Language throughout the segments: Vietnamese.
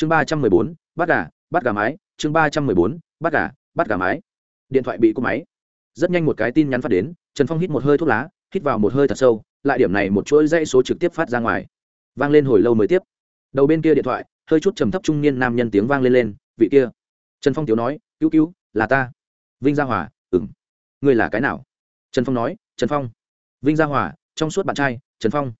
chương ba trăm mười bốn, bắt gà bắt gà mái. Chương ba trăm mười bốn, bắt gà bắt gà mái. Điện thoại bị cúp máy. Rất nhanh một cái tin nhắn phát đến, trần phong hít một hơi thuốc lá, hít vào một hơi thật sâu, lại điểm này một chuỗi dãy số trực tiếp phát ra ngoài. Vang lên hồi lâu mới tiếp. Đầu bên kia điện thoại, hơi chút trầm thấp trung niên nam nhân tiếng vang lên lên, vị kia. Trần phong tiếu nói, cứu cứu, là ta. Vinh gia hòa ừng ngươi là cái nào? Trần phong nói, trần phong. Vinh gia hòa, trong suốt bạn trai, trần phong.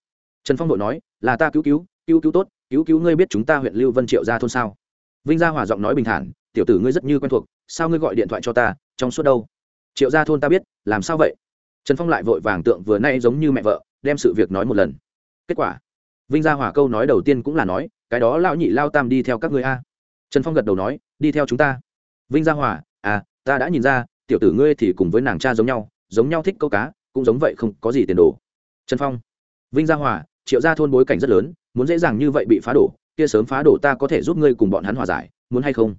Trần phong đội nói, là ta, cứu cứu cứu cứu tốt cứu cứu ngươi biết chúng ta huyện lưu vân triệu ra thôn sao? Vinh gia hòa giọng nói bình thản, tiểu tử ngươi rất như quen thuộc, sao ngươi gọi điện thoại cho ta, trong suốt đâu? Triệu gia thôn ta biết, làm sao vậy? Trần phong lại vội vàng tượng vừa nay giống như mẹ vợ, đem sự việc nói một lần. Kết quả, vinh gia hòa câu nói đầu tiên cũng là nói, cái đó lão nhị lao tam đi theo các ngươi a. Trần phong gật đầu nói, đi theo chúng ta. Vinh gia hòa à ta đã nhìn ra, tiểu tử ngươi thì cùng với nàng cha giống nhau giống nhau thích câu cá, cũng giống vậy không có gì tiền đồ. Trần phong, vinh gia hòa, triệu gia thôn bối cảnh rất lớn muốn dễ dàng như vậy bị phá đổ, kia sớm phá đổ ta có thể giúp ngươi cùng bọn hắn hòa giải, muốn hay không?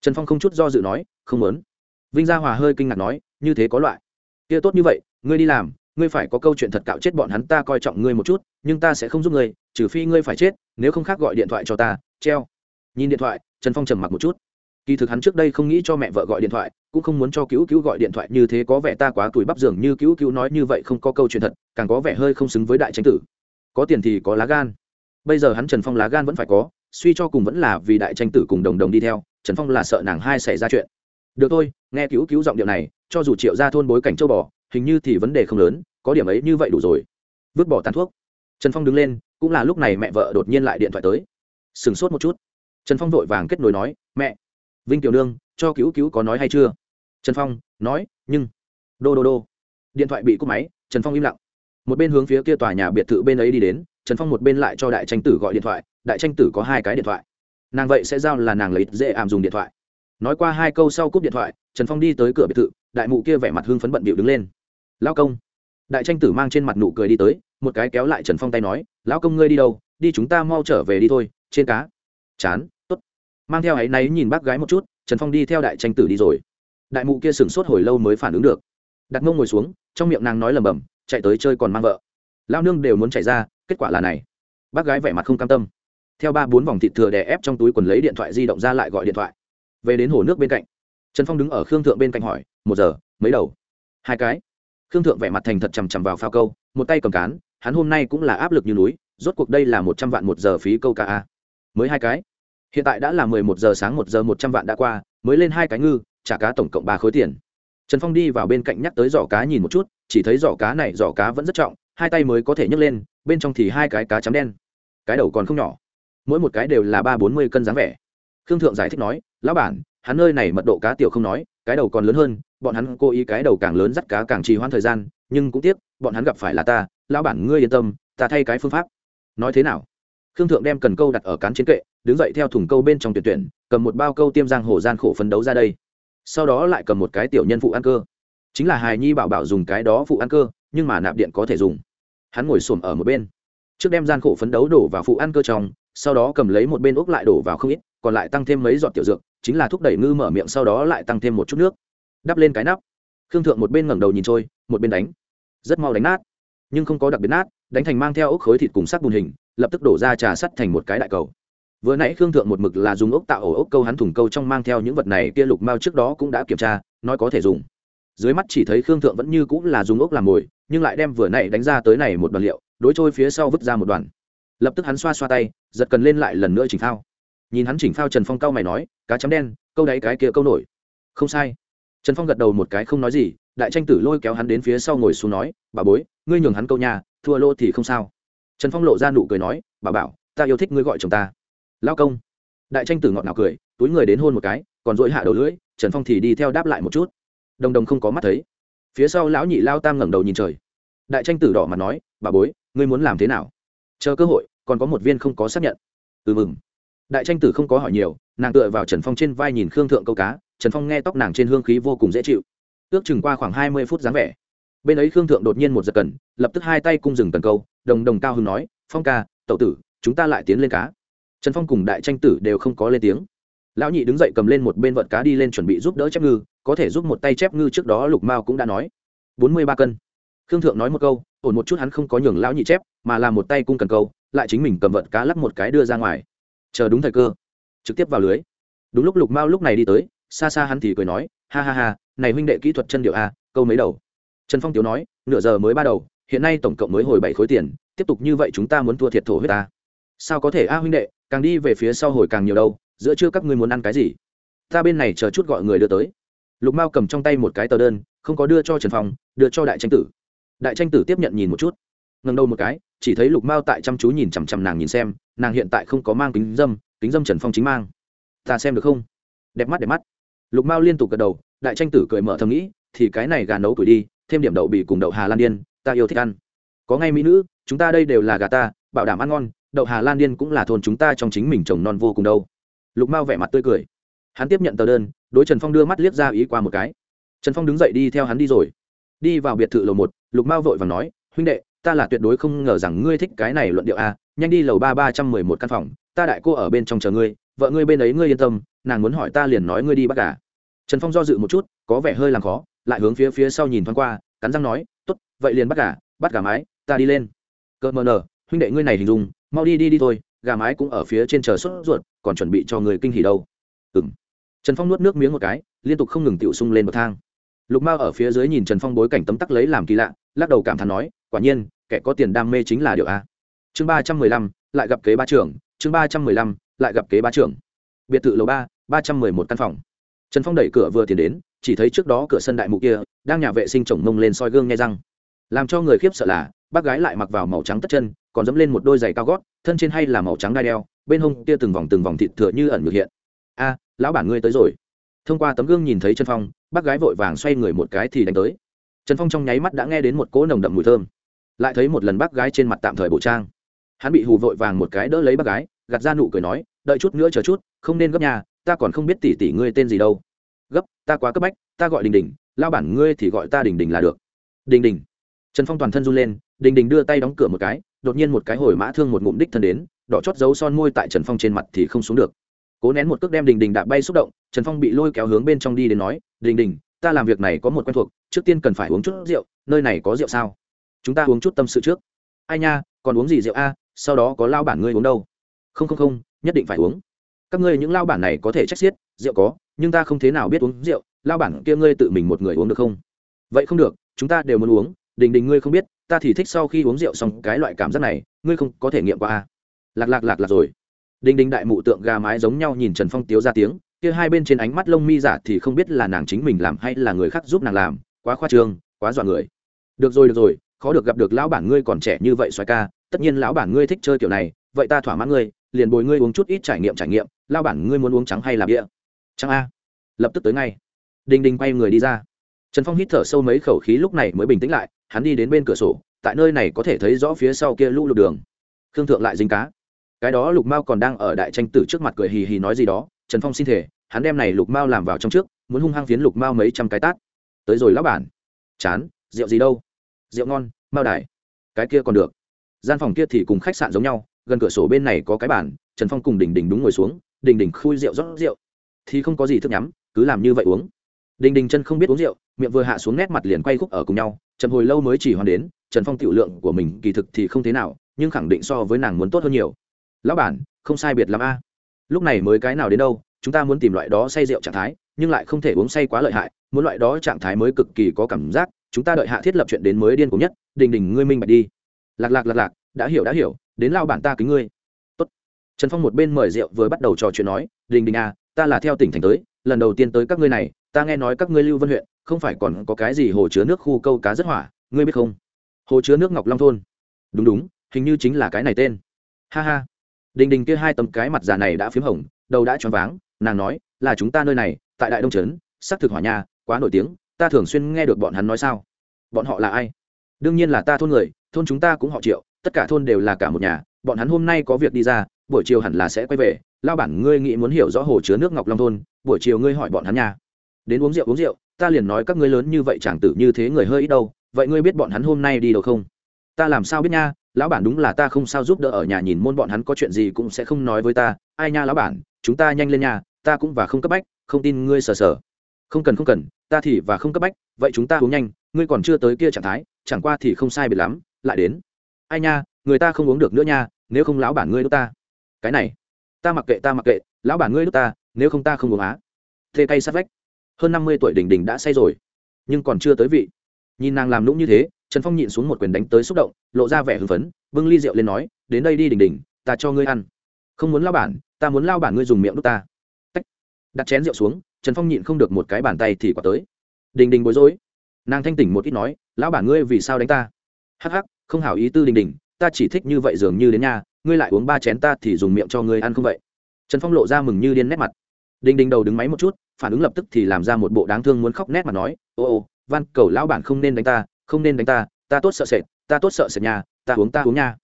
Trần phong không chút do dự nói, không muốn. Vinh gia hòa hơi kinh ngạc nói, như thế có loại. Kia tốt như vậy, ngươi đi làm, ngươi phải có câu chuyện thật cạo chết bọn hắn ta coi trọng ngươi một chút, nhưng ta sẽ không giúp ngươi, trừ phi ngươi phải chết, nếu không khác gọi điện thoại cho ta, treo. Nhìn điện thoại, trần phong trầm mặc một chút. Kỳ thực hắn trước đây không nghĩ cho mẹ vợ gọi điện thoại, cũng không muốn cho cứu cứu gọi điện thoại như thế có vẻ ta quá tuổi bắp dường như cứu cứu nói như vậy không có câu chuyện thật, càng có vẻ hơi không xứng với đại tranh tử. Có tiền thì có lá gan bây giờ hắn trần phong lá gan vẫn phải có, suy cho cùng vẫn là vì đại tranh tử cùng đồng đồng đi theo, trần phong là sợ nàng hai xảy ra chuyện. Được thôi, nghe cứu cứu giọng điệu này, cho dù triệu ra thôn bối cảnh châu bò, hình như thì vấn đề không lớn, có điểm ấy như vậy đủ rồi. Vứt bỏ tàn thuốc. Trần phong đứng lên, cũng là lúc này mẹ vợ đột nhiên lại điện thoại tới. Sửng sốt một chút. Trần phong vội vàng kết nối nói, mẹ, vinh tiểu nương, cho cứu cứu có nói hay chưa? Trần phong nói, nhưng, đô đô đô. Điện thoại bị cúp máy, trần phong im lặng một bên hướng phía kia tòa nhà biệt thự bên ấy đi đến, trần phong một bên lại cho đại tranh tử gọi điện thoại, đại tranh tử có hai cái điện thoại. Nàng vậy sẽ giao là nàng lấy dễ ảm dùng điện thoại. Nói qua hai câu sau cúp điện thoại, trần phong đi tới cửa biệt thự, đại mụ kia vẻ mặt hưng phấn bận bịu đứng lên. Lao công. Đại tranh tử mang trên mặt nụ cười đi tới, một cái kéo lại trần phong tay nói, lão công ngươi đi đâu, đi chúng ta mau trở về đi thôi, trên cá. Chán t ố t mang theo áy náy nhìn bác gái một chút, trần phong đi theo đại tranh tử đi rồi. Đại mụ kia sửng sốt hồi lâu mới phản ứng được. Đặt mông ngồi xuống, trong miệng nàng nói lầm bầm chạy tới chơi còn mang vợ. Lao nương đều muốn chạy ra, kết quả là này. Bác gái vẻ mặt không cam tâm. Theo ba bốn vòng thịt thừa đè ép trong túi quần lấy điện thoại di động ra lại gọi điện thoại. Về đến hồ nước bên cạnh, trần phong đứng ở khương thượng bên cạnh hỏi, một giờ, mấy đầu? Hai cái. Khương thượng vẻ mặt thành thật chằm chằm vào phao câu, một tay cầm cán, hắn hôm nay cũng là áp lực như núi, rốt cuộc đây là một trăm vạn một giờ phí câu ca a. Mới hai cái. Hiện tại đã là mười một giờ sáng, một giờ một trăm vạn đã qua, mới lên hai cái ngư, trả cá tổng cộng ba khối tiền. Trần phong đi vào bên cạnh nhắc tới giỏ cá nhìn một chút chỉ thấy giỏ cá này giỏ cá vẫn rất trọng, hai tay mới có thể nhấc lên, bên trong thì hai cái cá chấm đen. Cái đầu còn không nhỏ. Mỗi một cái đều là ba bốn mươi cân dáng vẻ. Khương thượng giải thích nói, lão bản, hắn nơi này mật độ cá tiểu không nói, cái đầu còn lớn hơn, bọn hắn cố ý cái đầu càng lớn dắt cá càng trì hoãn thời gian, nhưng cũng tiếc, bọn hắn gặp phải là ta, lão bản ngươi yên tâm, ta thay cái phương pháp. Nói thế nào? Khương thượng đem cần câu đặt ở cán chiến kệ, đứng dậy theo thùng câu bên trong tuyển tuyển, cầm một bao câu tiêm giang hồ gian khổ phấn đấu ra đây. Sau đó lại cầm một cái tiểu nhân phụ ăn cơ chính là hài nhi bảo bảo dùng cái đó phụ ăn cơ, nhưng mà nạp điện có thể dùng. Hắn ngồi xổm ở một bên. Trước đem gian khổ phấn đấu đổ vào phụ ăn cơ trong, sau đó cầm lấy một bên ốc lại đổ vào không ít, còn lại tăng thêm mấy giọt tiểu dược, chính là thúc đẩy ngư mở miệng sau đó lại tăng thêm một chút nước. Đắp lên cái nắp. Khương thượng một bên ngẩng đầu nhìn trôi, một bên đánh. Rất mau đánh nát. Nhưng không có đặc biệt nát, đánh thành mang theo ốc khối thịt cùng sắc bùn hình, lập tức đổ ra trà sắt thành một cái đại cầu. Vừa nãy khương thượng một mực là dùng ốc tạo ổ ốc câu hắn thủng câu trong mang theo những vật này kia lục mao trước đó cũng đã kiểm tra, nói có thể dùng dưới mắt chỉ thấy khương thượng vẫn như cũng là dùng ốc làm mồi, nhưng lại đem vừa nãy đánh ra tới này một đoàn liệu, đối trôi phía sau vứt ra một đoàn. Lập tức hắn xoa xoa tay, giật cần lên lại lần nữa chỉnh phao. Nhìn hắn chỉnh phao trần phong cau mày nói, cá chấm đen, câu đáy cái kia câu nổi. Không sai. Trần phong gật đầu một cái không nói gì, đại tranh tử lôi kéo hắn đến phía sau ngồi xuống nói, bà bối, ngươi nhường hắn câu nhà, thua lô thì không sao. Trần phong lộ ra nụ cười nói, bà bảo, ta yêu thích ngươi gọi chồng ta. Lao công. Đại tranh tử ngọt nào cười, túi người đến hôn một cái, còn dỗi hạ đầu lưỡi, trần phong thì đi theo đáp lại một chút đồng đồng không có mắt thấy. Phía sau lão nhị lao tam ngẩng đầu nhìn trời. Đại tranh tử đỏ mặt nói, bà bối, ngươi muốn làm thế nào? Chờ cơ hội, còn có một viên không có xác nhận. Ừ mừng đại tranh tử không có hỏi nhiều, nàng tựa vào trần phong trên vai nhìn khương thượng câu cá, trần phong nghe tóc nàng trên hương khí vô cùng dễ chịu. Ước chừng qua khoảng hai mươi phút dáng vẻ. Bên ấy khương thượng đột nhiên một giật cần, lập tức hai tay cung dừng cần câu, đồng đồng cao hưng nói, phong ca tậu tử, chúng ta lại tiến lên cá. Trần phong cùng đại tranh tử đều không có lên tiếng lão nhị đứng dậy cầm lên một bên vợt cá đi lên chuẩn bị giúp đỡ chép ngư, có thể giúp một tay chép ngư trước đó lục mao cũng đã nói. Bốn mươi ba cân. Khương thượng nói một câu, ổn một chút hắn không có nhường lão nhị chép, mà là một tay cung cần câu, lại chính mình cầm vợt cá lắp một cái đưa ra ngoài. Chờ đúng thời cơ. Trực tiếp vào lưới. Đúng lúc lục mao lúc này đi tới, xa xa hắn thì cười nói, ha ha ha, này huynh đệ kỹ thuật chân điệu a câu mấy đầu? Trần phong tiếu nói, nửa giờ mới ba đầu, hiện nay tổng cộng mới hồi bảy khối tiền, tiếp tục như vậy chúng ta muốn thua thiệt thổ huyết ta. Sao có thể a huynh đệ, càng đi về phía sau hồi càng nhiều đâu giữa chưa các ngươi muốn ăn cái gì? Ta bên này chờ chút gọi người đưa tới. Lục mao cầm trong tay một cái tờ đơn, không có đưa cho trần phong, đưa cho đại tranh tử. Đại tranh tử tiếp nhận nhìn một chút ngần đầu một cái, chỉ thấy lục mao tại chăm chú nhìn chằm chằm nàng nhìn xem, nàng hiện tại không có mang kính dâm kính dâm trần phong chính mang. Ta xem được không? Đẹp mắt đẹp mắt. Lục mao liên tục gật đầu, đại tranh tử cười mở thầm nghĩ, thì cái này gà nấu tuổi đi, thêm điểm đậu bì cùng đậu hà lan điên, ta yêu thích ăn. Có ngay mỹ nữ, chúng ta đây đều là gà ta, bảo đảm ăn ngon, đậu hà lan điên cũng là thôn chúng ta trong chính mình trồng non vô cùng đâu lục mao vẻ mặt tươi cười. Hắn tiếp nhận tờ đơn, đối trần phong đưa mắt liếc ra ý qua một cái. Trần phong đứng dậy đi theo hắn đi rồi. Đi vào biệt thự lầu một, lục mao vội và nói, huynh đệ, ta là tuyệt đối không ngờ rằng ngươi thích cái này luận điệu a nhanh đi lầu ba ba trăm mười một căn phòng, ta đại cô ở bên trong chờ ngươi, vợ ngươi bên ấy ngươi yên tâm, nàng muốn hỏi ta liền nói ngươi đi bắt gà. Trần phong do dự một chút, có vẻ hơi làm khó, lại hướng phía phía sau nhìn thoáng qua, cắn răng nói t ố t vậy liền bắt gà bắt gà mái, ta đi lên. Cỡ mờ nờ huynh đệ ngươi này hình dung, mau đi đi đi thôi, gà mái cũng ở phía trên chờ sốt ruột còn chuẩn bị cho người kinh hỉ đâu. Ừ m trần phong nuốt nước miếng một cái, liên tục không ngừng tiểu sung lên bậc thang. Lục mao ở phía dưới nhìn trần phong bối cảnh tấm tắc lấy làm kỳ lạ, lắc đầu cảm thán nói, quả nhiên, kẻ có tiền đam mê chính là điều a. Chương ba trăm mười lăm, lại gặp kế ba trưởng. Chương ba trăm mười lăm, lại gặp kế ba trưởng. Biệt thự lầu ba ba trăm mười một căn phòng. Trần phong đẩy cửa vừa tiến đến, chỉ thấy trước đó cửa sân đại mụ kia, đang nhà vệ sinh chồng mông lên soi gương nghe răng làm cho người khiếp sợ là, bác gái lại mặc vào màu trắng tất chân, còn dẫm lên một đôi giày cao gót, thân trên hay là màu trắng đai đeo, bên hông kia từng vòng từng vòng thịt thừa như ẩn ngược hiện. A, lão bản ngươi tới rồi. Thông qua tấm gương nhìn thấy trần phong, bác gái vội vàng xoay người một cái thì đánh tới. Trần phong trong nháy mắt đã nghe đến một cỗ nồng đậm mùi thơm. Lại thấy một lần bác gái trên mặt tạm thời bộ trang. Hắn bị hù vội vàng một cái đỡ lấy bác gái, gạt ra nụ cười nói, đợi chút nữa chờ chút, không nên gấp nhà, ta còn không biết tỷ tỷ ngươi tên gì đâu. Gấp, ta quá cấp bách, ta gọi đình đình lao bản ngươi thì gọi ta đình đình là được. Đình đình trần phong toàn thân run lên, đình đình đưa tay đóng cửa một cái, đột nhiên một cái hồi mã thương một ngụm đích thân đến, đỏ chót dấu son môi tại trần phong trên mặt thì không xuống được. Cố nén một cước đem đình đình đạp bay xúc động, trần phong bị lôi kéo hướng bên trong đi đến nói, đình đình, ta làm việc này có một quen thuộc, trước tiên cần phải uống chút rượu, nơi này có rượu sao? Chúng ta uống chút tâm sự trước. Ai nha, còn uống gì rượu a, sau đó có lao bản ngươi uống đâu. Không không không, nhất định phải uống. Các ngươi những lao bản này có thể trách xiết, rượu có, nhưng ta không thế nào biết uống rượu, lao bản kia ngươi tự mình một người uống được không? Vậy không được, chúng ta đều muốn uống đình đình ngươi không biết, ta thì thích sau khi uống rượu xong cái loại cảm giác này, ngươi không có thể nghiệm qua a lạc lạc lạc lạc rồi. Đình đình đại mụ tượng gà mái giống nhau nhìn trần phong tiếu ra tiếng, kia hai bên trên ánh mắt lông mi giả thì không biết là nàng chính mình làm hay là người khác giúp nàng làm, quá khoa trương, quá dọa người. Được rồi được rồi, khó được gặp được lão bản ngươi còn trẻ như vậy xoài ca, tất nhiên lão bản ngươi thích chơi kiểu này, vậy ta thỏa mãn ngươi, liền bồi ngươi uống chút ít trải nghiệm trải nghiệm lao bản ngươi muốn uống trắng hay làm đĩa trắng a. Lập tức tới ngay. Đình đình quay người đi ra. Trần phong hít thở sâu mấy khẩu khí lúc này mới bình tĩnh lại hắn đi đến bên cửa sổ, tại nơi này có thể thấy rõ phía sau kia lũ lụt đường. Khương thượng lại dính cá. Cái đó lục mao còn đang ở đại tranh tử trước mặt cười hì hì nói gì đó, trần phong xin thể hắn đem này lục mao làm vào trong trước, muốn hung hăng phiến lục mao mấy trăm cái tát. Tới rồi lão bản. Chán, rượu gì đâu? Rượu ngon, mao đài cái kia còn được. Gian phòng kia thì cùng khách sạn giống nhau, gần cửa sổ bên này có cái bàn, trần phong cùng đình đình đúng ngồi xuống, đình đình khui rượu rót rượu. Thì không có gì thức nhắm, cứ làm như vậy uống đình đình chân không biết uống rượu, miệng vừa hạ xuống nét mặt liền quay khúc ở cùng nhau, trần hồi lâu mới chỉ hoàn đến, trần phong tiểu lượng của mình kỳ thực thì không thế nào, nhưng khẳng định so với nàng muốn tốt hơn nhiều. Lão bản, không sai biệt lắm a. Lúc này mới cái nào đến đâu, chúng ta muốn tìm loại đó say rượu trạng thái, nhưng lại không thể uống say quá lợi hại, muốn loại đó trạng thái mới cực kỳ có cảm giác, chúng ta đợi hạ thiết lập chuyện đến mới điên cùng nhất đình đình ngươi minh bạch đi. Lạc lạc lạc lạc, đã hiểu đã hiểu, đến lao bản ta kính ngươi. Tốt. trần phong một bên mời rượu vừa bắt đầu trò chuyện nói đình đình à ta là theo tỉnh thành tới, lần đầu tiên tới các ngươi này ta nghe nói các ngươi lưu vân huyện, không phải còn có cái gì hồ chứa nước khu câu cá rất hỏa, ngươi biết không? Hồ chứa nước ngọc long thôn. Đúng đúng, hình như chính là cái này tên. Ha ha. Đình đình kia hai tấm cái mặt già này đã p h í m hồng, đầu đã choáng váng, nàng nói, là chúng ta nơi này, tại đại đông trấn, xác thực hỏa nhà, quá nổi tiếng, ta thường xuyên nghe được bọn hắn nói sao. Bọn họ là ai? Đương nhiên là ta thôn người, thôn chúng ta cũng họ triệu, tất cả thôn đều là cả một nhà, bọn hắn hôm nay có việc đi ra, buổi chiều hẳn là sẽ quay về lao bản ngươi nghĩ muốn hiểu rõ hồ chứa nước ngọc long thôn, buổi chiều ngươi hỏi bọn hắn nhà đến uống rượu uống rượu, ta liền nói các ngươi lớn như vậy chẳng tử như thế người hơi ít đâu, vậy ngươi biết bọn hắn hôm nay đi đâu không? Ta làm sao biết nha, lão bản đúng là ta không sao giúp đỡ ở nhà nhìn môn bọn hắn có chuyện gì cũng sẽ không nói với ta, ai nha lão bản, chúng ta nhanh lên nhà ta cũng và không cấp bách, không tin ngươi sờ sờ. Không cần không cần, ta thì và không cấp bách, vậy chúng ta uống nhanh, ngươi còn chưa tới kia trạng thái, chẳng qua thì không sai biệt lắm, lại đến. Ai nha, người ta không uống được nữa nha, nếu không lão bản ngươi đốt ta. Cái này, ta mặc kệ, ta mặc kệ, lão bản ngươi đốt ta, nếu không ta không uống á. Thê tay sát vách hơn năm mươi tuổi đình đình đã say rồi. Nhưng còn chưa tới vị. Nhìn nàng làm lũng như thế, trần phong nhịn xuống một quyền đánh tới xúc động, lộ ra vẻ hưng phấn, bưng ly rượu lên nói, đến đây đi đình đình, ta cho ngươi ăn. Không muốn lao bản, ta muốn lao bản ngươi dùng miệng đút ta. Tách. đặt chén rượu xuống, trần phong nhịn không được một cái bàn tay thì quả tới. Đình đình bối rối. Nàng thanh tỉnh một ít nói, lão bản ngươi vì sao đánh ta? Hắc hắc, không hảo ý tư đình đình, ta chỉ thích như vậy dường như đến nhà, ngươi lại uống ba chén ta thì dùng miệng cho ngươi ăn không vậy? Trần phong lộ ra mừng như điên nét mặt. Đình đình đầu đứng máy một chút phản ứng lập tức thì làm ra một bộ đáng thương muốn khóc nét mà nói, ô ô van cầu lão bản không nên đánh ta, không nên đánh ta ta tốt sợ sệt, ta tốt sợ sệt nhà, ta uống ta uống nha.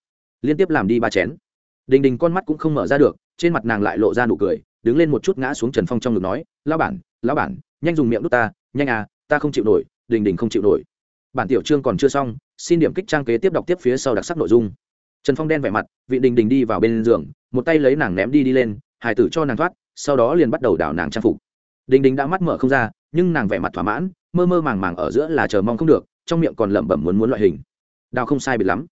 Liên tiếp làm đi ba chén. Đình đình con mắt cũng không mở ra được, trên mặt nàng lại lộ ra nụ cười, đứng lên một chút ngã xuống trần phong trong ngực nói, lão bản lão bản, nhanh dùng miệng đút ta, nhanh à ta không chịu nổi, đình đình không chịu nổi. Bản tiểu chương còn chưa xong, xin điểm kích trang kế tiếp đọc tiếp phía sau đặc sắc nội dung. Trần phong đen vẻ mặt, vị đình đình đi vào bên giường, một tay lấy nàng ném đi đi lên hải tử cho nàng thoát, sau đó liền bắt đầu đảo nàng trang phục đình đình đã mắt mở không ra, nhưng nàng vẻ mặt thỏa mãn, mơ mơ màng màng ở giữa là chờ mong không được, trong miệng còn lẩm bẩm muốn muốn loại hình. Đào không sai biệt lắm.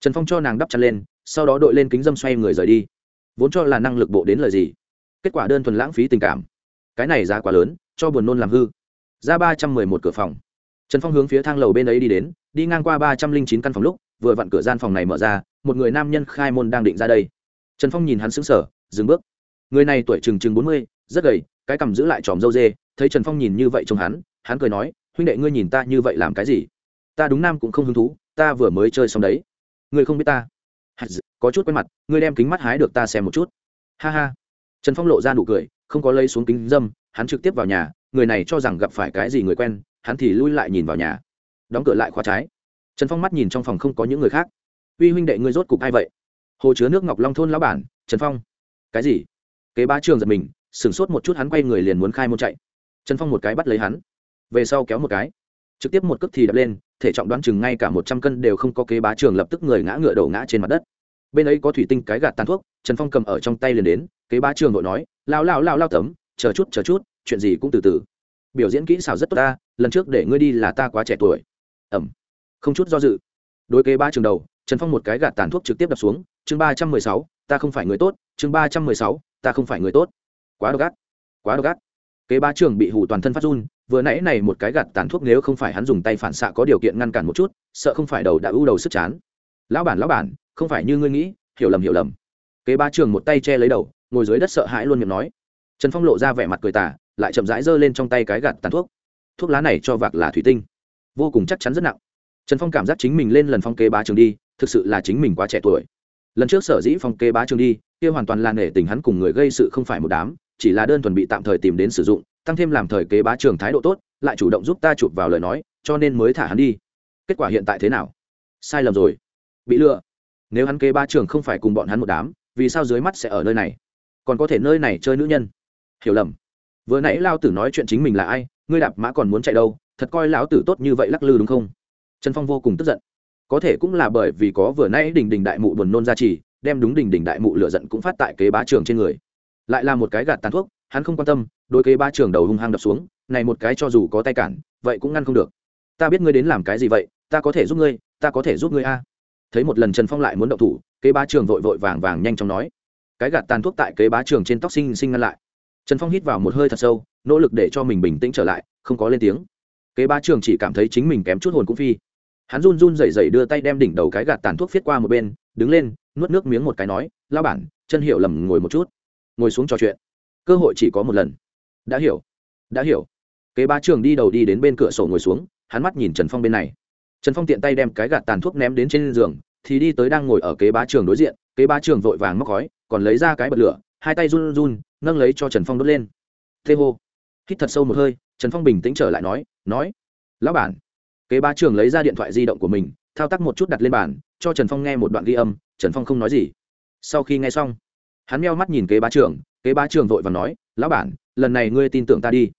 Trần phong cho nàng đắp chăn lên, sau đó đội lên kính dâm xoay người rời đi. Vốn cho là năng lực bộ đến lời gì, kết quả đơn thuần lãng phí tình cảm. Cái này giá quá lớn, cho buồn nôn làm hư. Ra ba trăm mười một cửa phòng. Trần phong hướng phía thang lầu bên ấy đi đến, đi ngang qua ba trăm linh chín căn phòng lúc, vừa vặn cửa gian phòng này mở ra, một người nam nhân khai môn đang định ra đây. Trần phong nhìn hắn sững sờ, dừng bước. Người này tuổi chừng chừng bốn mươi rất gầy, cái cằm giữ lại tròm dâu dê, thấy trần phong nhìn như vậy trông hắn hắn cười nói, huynh đệ ngươi nhìn ta như vậy làm cái gì? Ta đúng nam cũng không hứng thú, ta vừa mới chơi xong đấy. Ngươi không biết ta. Có chút quen mặt, ngươi đem kính mắt hái được ta xem một chút. Ha ha. Trần phong lộ ra nụ cười, không có lấy xuống kính dâm, hắn trực tiếp vào nhà, người này cho rằng gặp phải cái gì người quen, hắn thì lui lại nhìn vào nhà. Đóng cửa lại khóa trái. Trần phong mắt nhìn trong phòng không có những người khác. Uy huynh đệ ngươi rốt cục ai vậy? Hồ chứa nước ngọc long thôn lão bản, trần phong. Cái gì? Kế ba trường giật mình sửng sốt một chút hắn quay người liền muốn khai môn chạy. Trần phong một cái bắt lấy hắn. Về sau kéo một cái. Trực tiếp một cước thì đập lên, thể trọng đoán chừng ngay cả một trăm cân đều không có kế bá trường lập tức người ngã ngựa đổ ngã trên mặt đất. Bên ấy có thủy tinh cái gạt tàn thuốc, trần phong cầm ở trong tay liền đến, kế bá trường vội nói, lao lao lao lao tấm, chờ chút chờ chút, chuyện gì cũng từ từ. Biểu diễn kỹ xảo rất tốt ta, lần trước để ngươi đi là ta quá trẻ tuổi. Ẩm. Không chút do dự. Đối kế ba trường đầu, trần phong một cái gạt tàn thuốc trực tiếp đập xuống, chương ba trăm mười sáu, ta không phải người tốt, chương ba trăm mười sáu, ta không phải người tốt quá độc ác, quá độc ác. Kế ba trường bị hủ toàn thân phát run, vừa nãy này một cái gạt tàn thuốc nếu không phải hắn dùng tay phản xạ có điều kiện ngăn cản một chút, sợ không phải đầu đã ưu đầu sức chán. Lão bản lão bản, không phải như ngươi nghĩ, hiểu lầm hiểu lầm. Kế ba trường một tay che lấy đầu, ngồi dưới đất sợ hãi luôn miệng nói. Trần phong lộ ra vẻ mặt cười tả lại chậm rãi giơ lên trong tay cái gạt tàn thuốc. Thuốc lá này cho vạc là thủy tinh, vô cùng chắc chắn rất nặng. Trần phong cảm giác chính mình lên lần phong kế bá trường đi, thực sự là chính mình quá trẻ tuổi. Lần trước sở dĩ phong kế bá trường đi, kia hoàn toàn là nể tình hắn cùng người gây sự không phải một đám chỉ là đơn thuần bị tạm thời tìm đến sử dụng, tăng thêm làm thời kế bá trường thái độ tốt, lại chủ động giúp ta chụp vào lời nói, cho nên mới thả hắn đi. Kết quả hiện tại thế nào? Sai lầm rồi. Bị lừa. Nếu hắn kế bá trường không phải cùng bọn hắn một đám, vì sao dưới mắt sẽ ở nơi này? Còn có thể nơi này chơi nữ nhân? Hiểu lầm. Vừa nãy lao tử nói chuyện chính mình là ai, ngươi đạp mã còn muốn chạy đâu, thật coi lão tử tốt như vậy lắc lư đúng không? Trần phong vô cùng tức giận. Có thể cũng là bởi vì có vừa nãy đình đình đại mụ buồn nôn ra trì đem đúng đình đình đại mụ lựa giận cũng phát tại kế bá trường trên người lại là một cái gạt tàn thuốc, hắn không quan tâm đôi kế ba trường đầu hung hăng đập xuống, này một cái cho dù có tay cản, vậy cũng ngăn không được. Ta biết ngươi đến làm cái gì vậy, ta có thể giúp ngươi, ta có thể giúp ngươi a. Thấy một lần trần phong lại muốn động thủ, kế ba trường vội vội vàng vàng nhanh chóng nói. Cái gạt tàn thuốc tại kế bá trường trên tóc sinh sinh ngăn lại. Trần phong hít vào một hơi thật sâu, nỗ lực để cho mình bình tĩnh trở lại, không có lên tiếng. Kế bá trường chỉ cảm thấy chính mình kém chút hồn cũng phi. Hắn run run rẩy rẩy đưa tay đem đỉnh đầu cái gạt tàn thuốc viết qua một bên, đứng lên, nuốt nước miếng một cái nói lao bản, chân hiểu lầm ngồi một chút ngồi xuống trò chuyện. Cơ hội chỉ có một lần. Đã hiểu. Đã hiểu. Kế bá trường đi đầu đi đến bên cửa sổ ngồi xuống, hắn mắt nhìn trần phong bên này. Trần phong tiện tay đem cái gạt tàn thuốc ném đến trên giường, thì đi tới đang ngồi ở kế bá trường đối diện. Kế bá trường vội vàng móc khói, còn lấy ra cái bật lửa, hai tay run run, nâng lấy cho trần phong đốt lên. Thê hô. Hít thật sâu một hơi, trần phong bình tĩnh trở lại nói nói, lão bản. Kế bá trường lấy ra điện thoại di động của mình, thao tác một chút đặt lên bàn, cho trần phong nghe một đoạn ghi âm, trần phong không nói gì. Sau khi nghe xong hắn meo mắt nhìn kế bá trưởng, kế bá trưởng vội và nói lão bản lần này ngươi tin tưởng ta đi.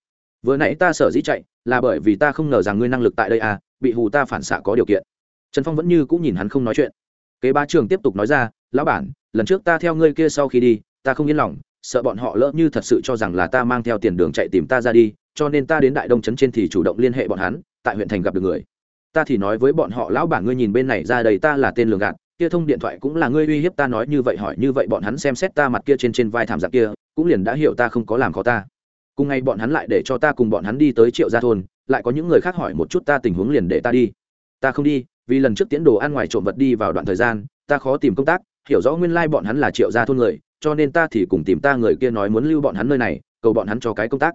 Vừa nãy ta sở dĩ chạy là bởi vì ta không ngờ rằng ngươi năng lực tại đây à bị hù ta phản xạ có điều kiện. Trần phong vẫn như cũng nhìn hắn không nói chuyện. Kế bá trưởng tiếp tục nói ra lão bản lần trước ta theo ngươi kia sau khi đi ta không yên lòng sợ bọn họ lỡ như thật sự cho rằng là ta mang theo tiền đường chạy tìm ta ra đi cho nên ta đến đại đông trấn trên thì chủ động liên hệ bọn hắn tại huyện thành gặp được người. Ta thì nói với bọn họ lão bản ngươi nhìn bên này ra đầy ta là tên lường gạt kia thông điện thoại cũng là ngươi uy hiếp ta nói như vậy hỏi như vậy, bọn hắn xem xét ta mặt kia trên trên vai thảm dạng kia, cũng liền đã hiểu ta không có làm khó ta. Cùng ngày bọn hắn lại để cho ta cùng bọn hắn đi tới triệu gia thôn, lại có những người khác hỏi một chút ta tình huống liền để ta đi. Ta không đi, vì lần trước tiến đồ ăn ngoài trộm vật đi vào đoạn thời gian, ta khó tìm công tác, hiểu rõ nguyên lai、like、bọn hắn là triệu gia thôn người, cho nên ta thì cùng tìm ta người kia nói muốn lưu bọn hắn nơi này, cầu bọn hắn cho cái công tác.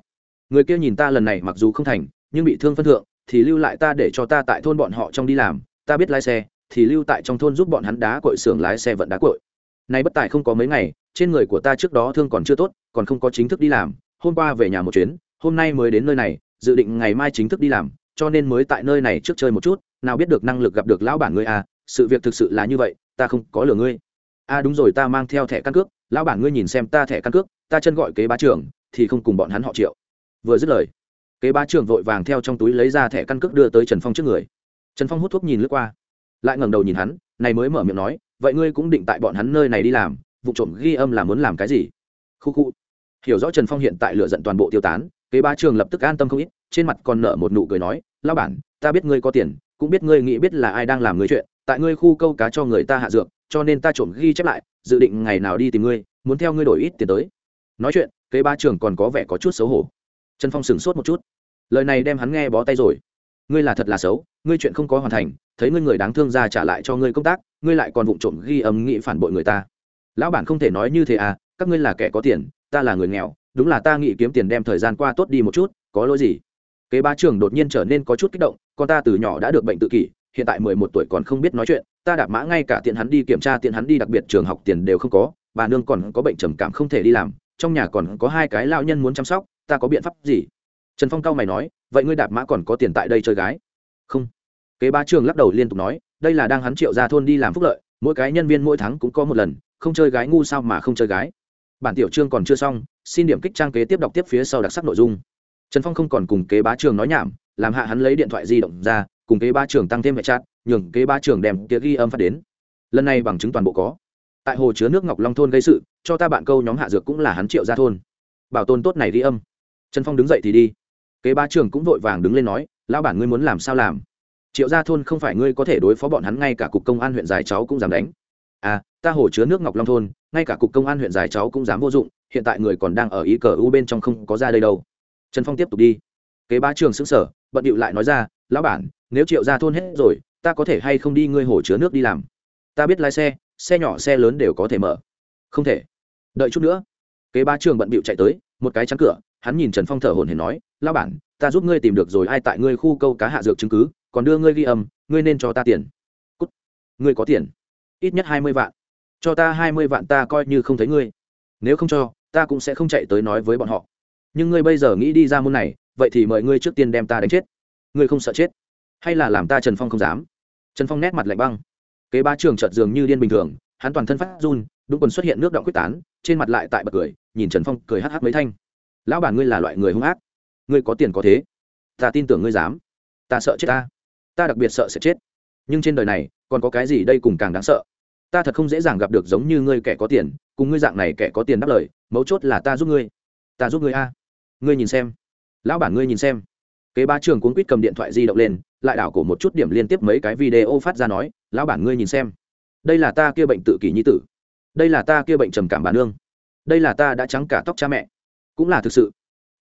Người kia nhìn ta lần này mặc dù không thành, nhưng bị thương phân thượng, thì lưu lại ta để cho ta tại thôn bọn họ trong đi làm, ta biết lái xe thì lưu tại trong thôn giúp bọn hắn đá cội xưởng lái xe vận đá cội. Nay bất tài không có mấy ngày, trên người của ta trước đó thương còn chưa tốt, còn không có chính thức đi làm, hôm qua về nhà một chuyến, hôm nay mới đến nơi này, dự định ngày mai chính thức đi làm, cho nên mới tại nơi này trước chơi một chút, nào biết được năng lực gặp được lão bản ngươi à sự việc thực sự là như vậy, ta không có lừa ngươi. À đúng rồi, ta mang theo thẻ căn cước, lão bản ngươi nhìn xem ta thẻ căn cước, ta chân gọi kế bá trưởng, thì không cùng bọn hắn họ triệu. Vừa dứt lời, kế bá trưởng vội vàng theo trong túi lấy ra thẻ căn cước đưa tới trần phong trước người. Trần phong hút thuốc nhìn lướt qua lại ngẩng đầu nhìn hắn, này mới mở miệng nói, vậy ngươi cũng định tại bọn hắn nơi này đi làm, vụ trộm ghi âm là muốn làm cái gì? Khu khu. Hiểu rõ trần phong hiện tại lựa giận toàn bộ tiêu tán, kế Ba trường lập tức an tâm không ít, trên mặt còn nở một nụ cười nói lao bản, ta biết ngươi có tiền, cũng biết ngươi nghĩ biết là ai đang làm ngươi chuyện, tại ngươi khu câu cá cho người ta hạ dược, cho nên ta trộm ghi chép lại, dự định ngày nào đi tìm ngươi, muốn theo ngươi đổi ít tiền tới. Nói chuyện, kế Ba trường còn có vẻ có chút xấu hổ. Trần phong sửng sốt một chút. Lời này đem hắn nghe bó tay rồi ngươi là thật là xấu, ngươi chuyện không có hoàn thành, thấy ngươi người đáng thương ra trả lại cho ngươi công tác, ngươi lại còn vụng trộm ghi âm nghị phản bội người ta. Lão bản không thể nói như thế à các ngươi là kẻ có tiền, ta là người nghèo, đúng là ta nghĩ kiếm tiền đem thời gian qua tốt đi một chút, có lỗi gì? Kế ba trường đột nhiên trở nên có chút kích động, con ta từ nhỏ đã được bệnh tự kỷ, hiện tại mười một tuổi còn không biết nói chuyện, ta đạp mã ngay cả tiện hắn đi kiểm tra tiện hắn đi, đặc biệt trường học tiền đều không có, bà nương còn có bệnh trầm cảm không thể đi làm, trong nhà còn có hai cái lao nhân muốn chăm sóc, ta có biện pháp gì? Trần phong cao mày nói vậy ngươi đạp mã còn có tiền tại đây chơi gái? Không. Kế ba trường lắc đầu liên tục nói, đây là đang hắn triệu ra thôn đi làm phúc lợi, mỗi cái nhân viên mỗi tháng cũng có một lần, không chơi gái ngu sao mà không chơi gái. Bản tiểu chương còn chưa xong, xin điểm kích trang kế tiếp đọc tiếp phía sau đặc sắc nội dung. Trần phong không còn cùng kế bá trường nói nhảm, làm hạ hắn lấy điện thoại di động ra, cùng kế bá trường tăng thêm hệ chat, nhường kế bá trường đem kia ghi âm phát đến. Lần này bằng chứng toàn bộ có. Tại hồ chứa nước ngọc long thôn gây sự, cho ta bạn câu nhóm hạ dược cũng là hắn triệu ra thôn. Bảo tồn tốt này ghi âm. Trần phong đứng dậy thì đi kế ba trường cũng vội vàng đứng lên nói, lão bản ngươi muốn làm sao làm? Triệu gia thôn không phải ngươi có thể đối phó bọn hắn, ngay cả cục công an huyện giải cháu cũng dám đánh. À ta hồ chứa nước ngọc long thôn, ngay cả cục công an huyện giải cháu cũng dám vô dụng, hiện tại người còn đang ở ý cờ u bên trong không có ra đây đâu. Trần phong tiếp tục đi. Kế ba trường xứng sở bận điệu lại nói ra, lão bản, nếu triệu gia thôn hết rồi, ta có thể hay không đi ngươi hồ chứa nước đi làm? Ta biết lái xe xe nhỏ, xe lớn đều có thể mở. Không thể. Đợi chút nữa. Kế ba trường bận bịu chạy tới, một cái chắn cửa, hắn nhìn trần phong thở hồn hển nói lão bản, ta giúp ngươi tìm được rồi ai tại ngươi khu câu cá hạ dược chứng cứ, còn đưa ngươi ghi âm, ngươi nên cho ta tiền. Cút. Ngươi có tiền. Ít nhất hai mươi vạn. Cho ta hai mươi vạn ta coi như không thấy ngươi. Nếu không cho, ta cũng sẽ không chạy tới nói với bọn họ. Nhưng ngươi bây giờ nghĩ đi ra môn này, vậy thì mời ngươi trước tiên đem ta đánh chết. Ngươi không sợ chết? Hay là làm ta trần phong không dám? Trần phong nét mặt lạnh băng. Kế ba trường chợt dường như điên bình thường, hắn toàn thân phát run, đúng quần xuất hiện nước động quyết tán, trên mặt lại tại bật cười, nhìn trần phong cười hắc hắc mấy thanh. Lão bản ngươi là loại người hung ác ngươi có tiền có thế. Ta tin tưởng ngươi dám. Ta sợ chết ta. Ta đặc biệt sợ sẽ chết. Nhưng trên đời này, còn có cái gì đây cùng càng đáng sợ? Ta thật không dễ dàng gặp được giống như ngươi kẻ có tiền, cùng ngươi dạng này kẻ có tiền đáp lời, mấu chốt là ta giúp ngươi. Ta giúp ngươi a. Ngươi nhìn xem. Lão bản ngươi nhìn xem. Kế ba trường cuốn quýt cầm điện thoại di động lên, lại đảo cổ một chút điểm liên tiếp mấy cái video phát ra nói, lão bản ngươi nhìn xem. Đây là ta kia bệnh tự kỷ nhi tử. Đây là ta kia bệnh trầm cảm bà nương. Đây là ta đã trắng cả tóc cha mẹ. Cũng là thực sự.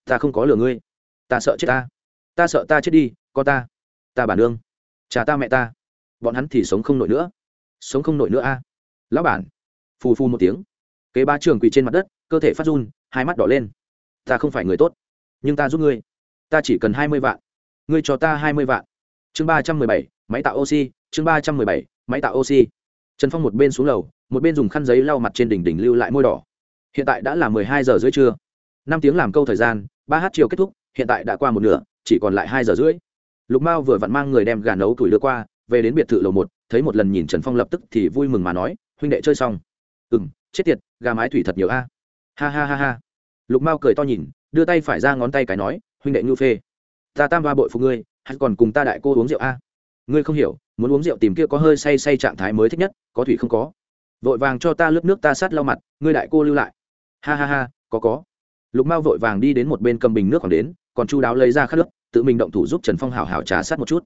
Ta không có lừa ngươi ta sợ chết ta. Ta sợ ta chết đi, có ta. Ta bản nương cha ta mẹ ta. Bọn hắn thì sống không nổi nữa. Sống không nổi nữa a. Lão bản. Phù phù một tiếng. Kế ba trường quỳ trên mặt đất, cơ thể phát run, hai mắt đỏ lên. Ta không phải người tốt, nhưng ta giúp ngươi. Ta chỉ cần hai mươi vạn. Ngươi cho ta hai mươi vạn. Chương ba trăm mười bảy, máy tạo oxy, chương ba trăm mười bảy, máy tạo oxy. Trần phong một bên xuống lầu, một bên dùng khăn giấy lau mặt trên đỉnh đỉnh lưu lại môi đỏ. Hiện tại đã là mười hai giờ rưỡi trưa. Năm tiếng làm câu thời gian ba h chiều kết thúc, hiện tại đã qua một nửa, chỉ còn lại hai giờ rưỡi. Lục mao vừa vặn mang người đem gà nấu tuổi đưa qua, về đến biệt thự lầu một, thấy một lần nhìn trần phong lập tức thì vui mừng mà nói, huynh đệ chơi xong. Ừ m chết tiệt, gà mái thủy thật nhiều a. Ha ha ha ha. Lục mao cười to nhìn, đưa tay phải ra ngón tay cái nói, huynh đệ ngư phê, ta tam ba bội phục ngươi hay còn cùng ta đại cô uống rượu a. Ngươi không hiểu, muốn uống rượu tìm kia có hơi say say trạng thái mới thích nhất, có thủy không có. Vội vàng cho ta lướt nước ta sát lau mặt, ngươi đại cô lưu lại. Ha ha ha, có có lục mao vội vàng đi đến một bên cầm bình nước còn đến, còn chu đáo lấy ra khát nước, tự mình động thủ giúp trần phong hảo hảo trà sát một chút.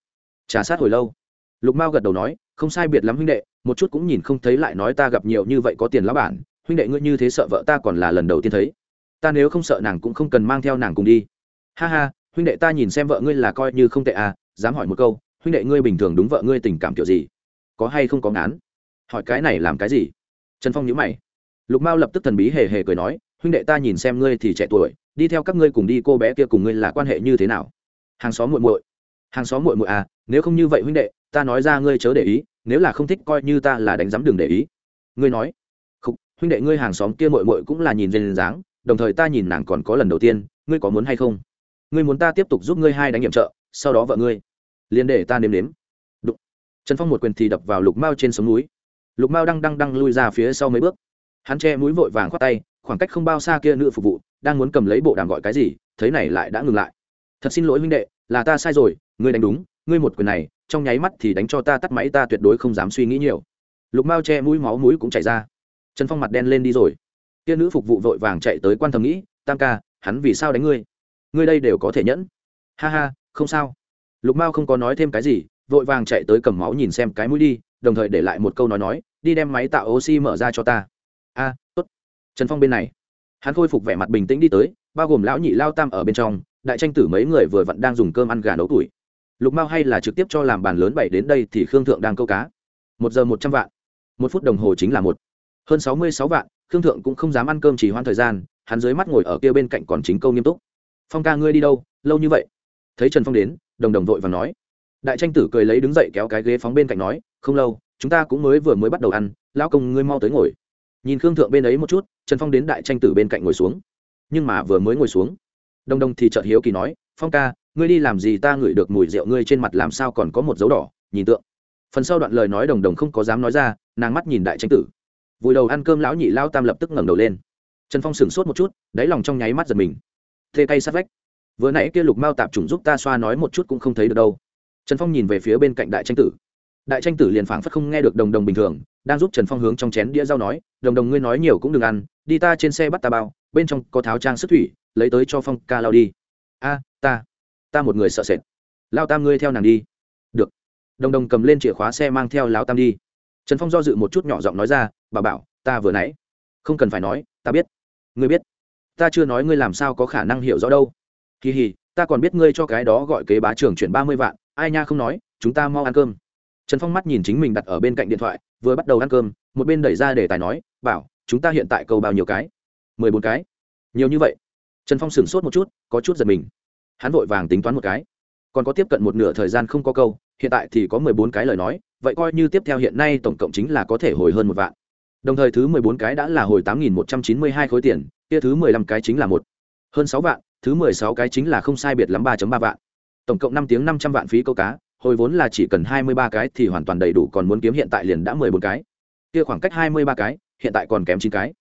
Trà sát hồi lâu, lục mao gật đầu nói, không sai biệt lắm huynh đệ, một chút cũng nhìn không thấy lại nói ta gặp nhiều như vậy có tiền lão bản, huynh đệ ngươi như thế sợ vợ ta còn là lần đầu tiên thấy. Ta nếu không sợ nàng cũng không cần mang theo nàng cùng đi. Ha ha, huynh đệ ta nhìn xem vợ ngươi là coi như không tệ à dám hỏi một câu, huynh đệ ngươi bình thường đúng vợ ngươi tình cảm kiểu gì? Có hay không có ngán? Hỏi cái này làm cái gì? Trần phong nhữ mày. Lục mao lập tức thần bí hề hề cười nói huynh đệ ta nhìn xem ngươi thì trẻ tuổi, đi theo các ngươi cùng đi, cô bé kia cùng ngươi là quan hệ như thế nào? Hàng xóm muội muội. Hàng xóm muội muội à nếu không như vậy huynh đệ, ta nói ra ngươi chớ để ý, nếu là không thích coi như ta là đánh giám đường để ý. Ngươi nói. Không huynh đệ ngươi hàng xóm kia muội muội cũng là nhìn lên dáng, đồng thời ta nhìn nàng còn có lần đầu tiên, ngươi có muốn hay không? Ngươi muốn ta tiếp tục giúp ngươi hai đánh nhiệm trợ, sau đó vợ ngươi, liền để ta nếm nếm. Đụng. trần phong một quyền thì đập vào lục mao trên sống núi. Lục mao đang đang đang lui ra phía sau mấy bước. Hắn che mũi vội vàng khoát tay khoảng cách không bao xa kia nữ phục vụ, đang muốn cầm lấy bộ đàm gọi cái gì, thấy này lại đã ngừng lại. Thật xin lỗi huynh đệ, là ta sai rồi, ngươi đánh đúng, ngươi một quyền này, trong nháy mắt thì đánh cho ta tắt máy, ta tuyệt đối không dám suy nghĩ nhiều. Lục mao che mũi máu mũi cũng chảy ra. Trần phong mặt đen lên đi rồi. Kia nữ phục vụ vội vàng chạy tới quan thầm nghĩ, tam ca, hắn vì sao đánh ngươi? Ngươi đây đều có thể nhẫn. Ha ha, không sao. Lục mao không có nói thêm cái gì, vội vàng chạy tới cầm máu nhìn xem cái mũi đi, đồng thời để lại một câu nói nói, đi đem máy tạo oxy mở ra cho ta. A trần phong bên này. Hắn khôi phục vẻ mặt bình tĩnh đi tới, bao gồm lão nhị lao tam ở bên trong, đại tranh tử mấy người vừa vặn đang dùng cơm ăn gà nấu tuổi. Lục mao hay là trực tiếp cho làm bàn lớn bảy đến đây thì khương thượng đang câu cá. Một giờ một trăm vạn. Một phút đồng hồ chính là một. Hơn sáu mươi sáu vạn, khương thượng cũng không dám ăn cơm chỉ hoãn thời gian, hắn dưới mắt ngồi ở kia bên cạnh còn chính câu nghiêm túc. Phong ca ngươi đi đâu, lâu như vậy? Thấy trần phong đến, đồng đồng vội và nói. Đại tranh tử cười lấy đứng dậy kéo cái ghế phóng bên cạnh nói, không lâu, chúng ta cũng mới vừa mới bắt đầu ăn, lão công ngươi mau tới ngồi nhìn khương thượng bên ấy một chút, trần phong đến đại tranh tử bên cạnh ngồi xuống. Nhưng mà vừa mới ngồi xuống đồng đồng thì chợt hiếu kỳ nói, phong ca, ngươi đi làm gì ta ngửi được mùi rượu ngươi trên mặt làm sao còn có một dấu đỏ, nhìn tượng. Phần sau đoạn lời nói đồng đồng không có dám nói ra, nàng mắt nhìn đại tranh tử. Vùi đầu ăn cơm lão nhị lao tam lập tức ngẩng đầu lên. Trần phong sửng sốt một chút, đáy lòng trong nháy mắt giật mình. Thê tay sát vách. Vừa nãy kia lục mao tạp trùng giúp ta xoa nói một chút cũng không thấy được đâu. Trần phong nhìn về phía bên cạnh đại tranh tử đại tranh tử liền phảng phất không nghe được đồng đồng bình thường, đang giúp trần phong hướng trong chén đĩa rau nói, đồng đồng ngươi nói nhiều cũng đừng ăn, đi ta trên xe bắt ta bao, bên trong có tháo trang sức thủy, lấy tới cho phong ca lao đi. A, ta ta một người sợ sệt. Lao tam ngươi theo nàng đi. Được. Đồng đồng cầm lên chìa khóa xe mang theo lao tam đi. Trần phong do dự một chút nhỏ giọng nói ra, bà bảo, ta vừa nãy, không cần phải nói, ta biết. Ngươi biết? Ta chưa nói ngươi làm sao có khả năng hiểu rõ đâu. Kỳ hì, ta còn biết ngươi cho cái đó gọi kế bá trưởng chuyển ba mươi vạn, ai nha không nói, chúng ta mau ăn cơm trần phong mắt nhìn chính mình đặt ở bên cạnh điện thoại, vừa bắt đầu ăn cơm, một bên đẩy ra để tài nói, bảo, chúng ta hiện tại câu bao nhiêu cái? Mười bốn cái. Nhiều như vậy? Trần phong sửng sốt một chút, có chút giật mình. Hắn vội vàng tính toán một cái. Còn có tiếp cận một nửa thời gian không có câu, hiện tại thì có mười bốn cái lời nói, vậy coi như tiếp theo hiện nay tổng cộng chính là có thể hồi hơn một vạn. Đồng thời thứ mười bốn cái đã là hồi tám nghìn một trăm chín mươi hai khối tiền, kia thứ mười lăm cái chính là một. Hơn sáu vạn, thứ mười sáu cái chính là không sai biệt lắm ba ba vạn. Tổng cộng năm tiếng năm trăm vạn phí câu cá hồi vốn là chỉ cần hai mươi ba cái thì hoàn toàn đầy đủ, còn muốn kiếm hiện tại liền đã mười bốn cái. Kia khoảng cách hai mươi ba cái, hiện tại còn kém chín cái.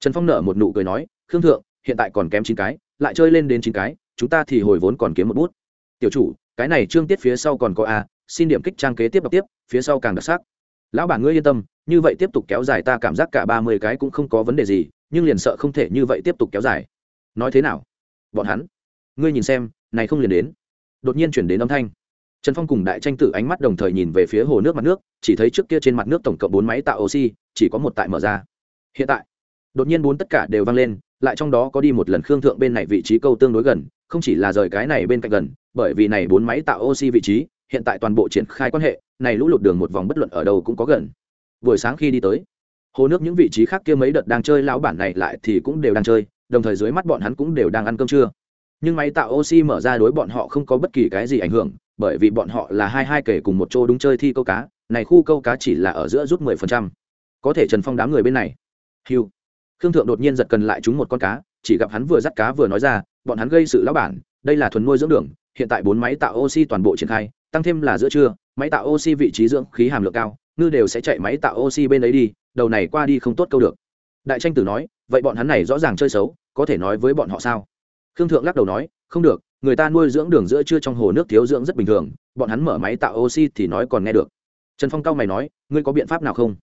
Trần phong nở một nụ cười nói, khương thượng, hiện tại còn kém chín cái, lại chơi lên đến chín cái, chúng ta thì hồi vốn còn kiếm một bút. Tiểu chủ, cái này trương tiết phía sau còn có a, xin điểm kích trang kế tiếp đọc tiếp, phía sau càng đặc sắc. Lão bản ngươi yên tâm, như vậy tiếp tục kéo dài ta cảm giác cả ba mươi cái cũng không có vấn đề gì, nhưng liền sợ không thể như vậy tiếp tục kéo dài. Nói thế nào? Bọn hắn, ngươi nhìn xem, này không liền đến. Đột nhiên chuyển đến âm thanh trần phong cùng đại tranh tử ánh mắt đồng thời nhìn về phía hồ nước mặt nước, chỉ thấy trước kia trên mặt nước tổng cộng bốn máy tạo oxy, chỉ có một tại mở ra. Hiện tại, đột nhiên bốn tất cả đều vang lên, lại trong đó có đi một lần khương thượng bên này vị trí câu tương đối gần, không chỉ là rời cái này bên cạnh gần, bởi vì này bốn máy tạo oxy vị trí, hiện tại toàn bộ triển khai quan hệ, này lũ lụt đường một vòng bất luận ở đâu cũng có gần. Buổi sáng khi đi tới, hồ nước những vị trí khác kia mấy đợt đang chơi, lão bản này lại thì cũng đều đang chơi, đồng thời dưới mắt bọn hắn cũng đều đang ăn cơm trưa nhưng máy tạo oxy mở ra đối bọn họ không có bất kỳ cái gì ảnh hưởng, bởi vì bọn họ là hai hai kể cùng một chỗ đúng chơi thi câu cá, này khu câu cá chỉ là ở giữa rút mười phần trăm. Có thể trần phong đám người bên này. Hiu khương thượng đột nhiên giật cần lại chúng một con cá, chỉ gặp hắn vừa dắt cá vừa nói ra, bọn hắn gây sự lão bản, đây là thuần nuôi dưỡng đường, hiện tại bốn máy tạo oxy toàn bộ triển khai, tăng thêm là giữa trưa, máy tạo oxy vị trí dưỡng khí hàm lượng cao, ngư đều sẽ chạy máy tạo oxy bên ấy đi, đầu này qua đi không tốt câu được. Đại tranh tử nói, vậy bọn hắn này rõ ràng chơi xấu, có thể nói với bọn họ sao? Khương thượng lắc đầu nói, không được, người ta nuôi dưỡng đường giữa trưa trong hồ nước thiếu dưỡng rất bình thường, bọn hắn mở máy tạo oxy thì nói còn nghe được. Trần phong cao mày nói, ngươi có biện pháp nào không?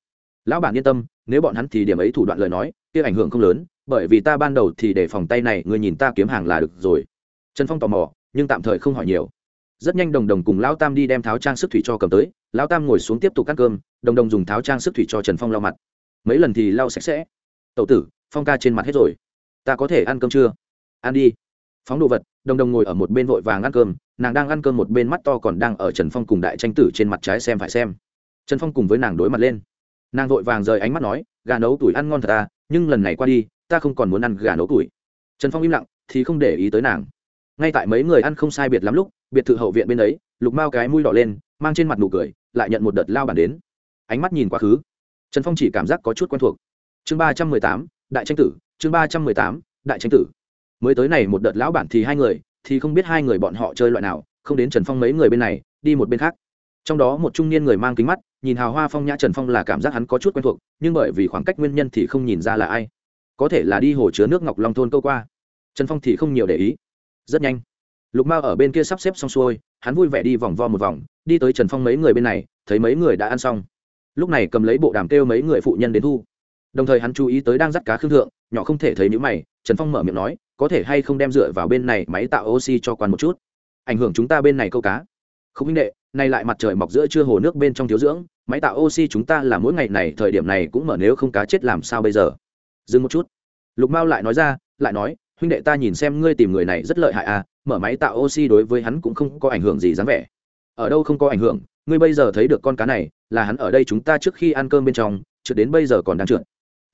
Lão bản yên tâm, nếu bọn hắn thì điểm ấy thủ đoạn lời nói, kia ảnh hưởng không lớn, bởi vì ta ban đầu thì để phòng tay này, ngươi nhìn ta kiếm hàng là được rồi. Trần phong tò mò, nhưng tạm thời không hỏi nhiều. Rất nhanh đồng đồng cùng lão tam đi đem tháo trang sức thủy cho cầm tới, lão tam ngồi xuống tiếp tục ăn cơm, đồng đồng dùng tháo trang sức thủy cho trần phong lau mặt. Mấy lần thì lau sạch sẽ. Tậu tử, phong ca trên mặt hết rồi. Ta có thể ăn cơm chưa? Ăn đi phóng đồ vật, đồng đồng ngồi ở một bên vội vàng ăn cơm, nàng đang ăn cơm một bên mắt to còn đang ở trần phong cùng đại tranh tử trên mặt trái xem phải xem. Trần phong cùng với nàng đối mặt lên. Nàng vội vàng rời ánh mắt nói, gà nấu tuổi ăn ngon thật ta nhưng lần này qua đi, ta không còn muốn ăn gà nấu tuổi. Trần phong im lặng, thì không để ý tới nàng. Ngay tại mấy người ăn không sai biệt lắm lúc, biệt thự hậu viện bên ấy, lục mao cái mũi đỏ lên, mang trên mặt nụ cười, lại nhận một đợt lao bản đến. Ánh mắt nhìn quá khứ. Trần phong chỉ cảm giác có chút quen thuộc. Chương ba trăm mười tám, đại tranh tử, chương ba trăm mười tám, đại tranh tử mới tới này một đợt lão bản thì hai người, thì không biết hai người bọn họ chơi loại nào, không đến trần phong mấy người bên này, đi một bên khác. Trong đó một trung niên người mang kính mắt, nhìn hào hoa phong nhã trần phong là cảm giác hắn có chút quen thuộc, nhưng bởi vì khoảng cách nguyên nhân thì không nhìn ra là ai. Có thể là đi hồ chứa nước ngọc long thôn câu qua. Trần phong thì không nhiều để ý. Rất nhanh. Lục mao ở bên kia sắp xếp xong xuôi, hắn vui vẻ đi vòng vo một vòng, đi tới trần phong mấy người bên này, thấy mấy người đã ăn xong. Lúc này cầm lấy bộ đàm kêu mấy người phụ nhân đến thu đồng thời hắn chú ý tới đang dắt cá khương thượng, nhỏ không thể thấy những mày, trần phong mở miệng nói, có thể hay không đem dựa vào bên này máy tạo oxy cho quan một chút? Ảnh hưởng chúng ta bên này câu cá. Không minh đệ, nay lại mặt trời mọc giữa trưa hồ nước bên trong thiếu dưỡng, máy tạo oxy chúng ta là mỗi ngày này, thời điểm này cũng mở nếu không cá chết làm sao bây giờ? Dừng một chút. Lục mao lại nói ra, lại nói, huynh đệ ta nhìn xem ngươi tìm người này rất lợi hại à mở máy tạo oxy đối với hắn cũng không có ảnh hưởng gì dáng vẻ. Ở đâu không có ảnh hưởng, ngươi bây giờ thấy được con cá này, là hắn ở đây chúng ta trước khi ăn cơm bên trong trượt đến bây giờ còn đang trượt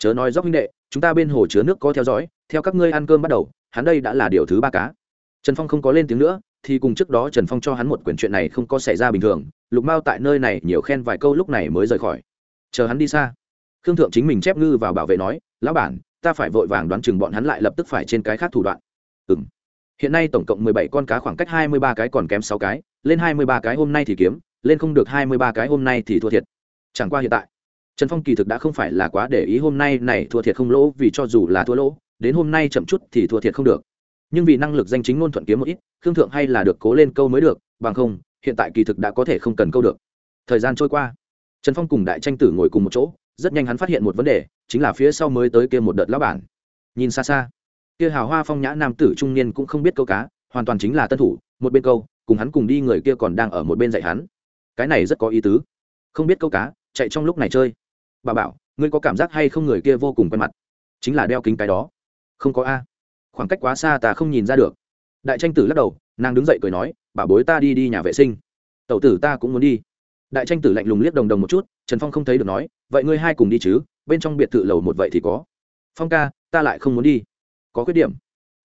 chớ nói dốc huynh đệ, chúng ta bên hồ chứa nước có theo dõi, theo các ngươi ăn cơm bắt đầu, hắn đây đã là điều thứ ba cá. Trần phong không có lên tiếng nữa, thì cùng trước đó trần phong cho hắn một quyển chuyện này không có xảy ra bình thường, lục mao tại nơi này nhiều khen vài câu lúc này mới rời khỏi. Chờ hắn đi xa. Khương thượng chính mình chép ngư vào bảo vệ nói, lão bản, ta phải vội vàng đoán chừng bọn hắn lại lập tức phải trên cái khác thủ đoạn. Ừ m hiện nay tổng cộng mười bảy con cá khoảng cách hai mươi ba cái còn kém sáu cái, lên hai mươi ba cái hôm nay thì kiếm, lên không được hai mươi ba cái hôm nay thì thua thiệt. Chẳng qua hiện tại trần phong kỳ thực đã không phải là quá để ý hôm nay này thua thiệt không lỗ, vì cho dù là thua lỗ, đến hôm nay chậm chút thì thua thiệt không được. Nhưng vì năng lực danh chính ngôn thuận kiếm một ít, khương thượng hay là được cố lên câu mới được, bằng không, hiện tại kỳ thực đã có thể không cần câu được. Thời gian trôi qua. Trần phong cùng đại tranh tử ngồi cùng một chỗ, rất nhanh hắn phát hiện một vấn đề, chính là phía sau mới tới kia một đợt lão bản. Nhìn xa xa, kia hào hoa phong nhã nam tử trung niên cũng không biết câu cá, hoàn toàn chính là tân thủ, một bên câu, cùng hắn cùng đi người kia còn đang ở một bên dạy hắn. Cái này rất có ý tứ. Không biết câu cá chạy trong lúc này chơi. Bà bảo, ngươi có cảm giác hay không người kia vô cùng quen mặt? Chính là đeo kính cái đó. Không có a. Khoảng cách quá xa ta không nhìn ra được. Đại tranh tử lắc đầu, nàng đứng dậy cười nói, bà bối ta đi đi nhà vệ sinh. Tẩu tử ta cũng muốn đi. Đại tranh tử lạnh lùng liếc đồng đồng một chút, trần phong không thấy được nói, vậy ngươi hai cùng đi chứ, bên trong biệt thự lầu một vậy thì có. Phong ca, ta lại không muốn đi. Có khuyết điểm.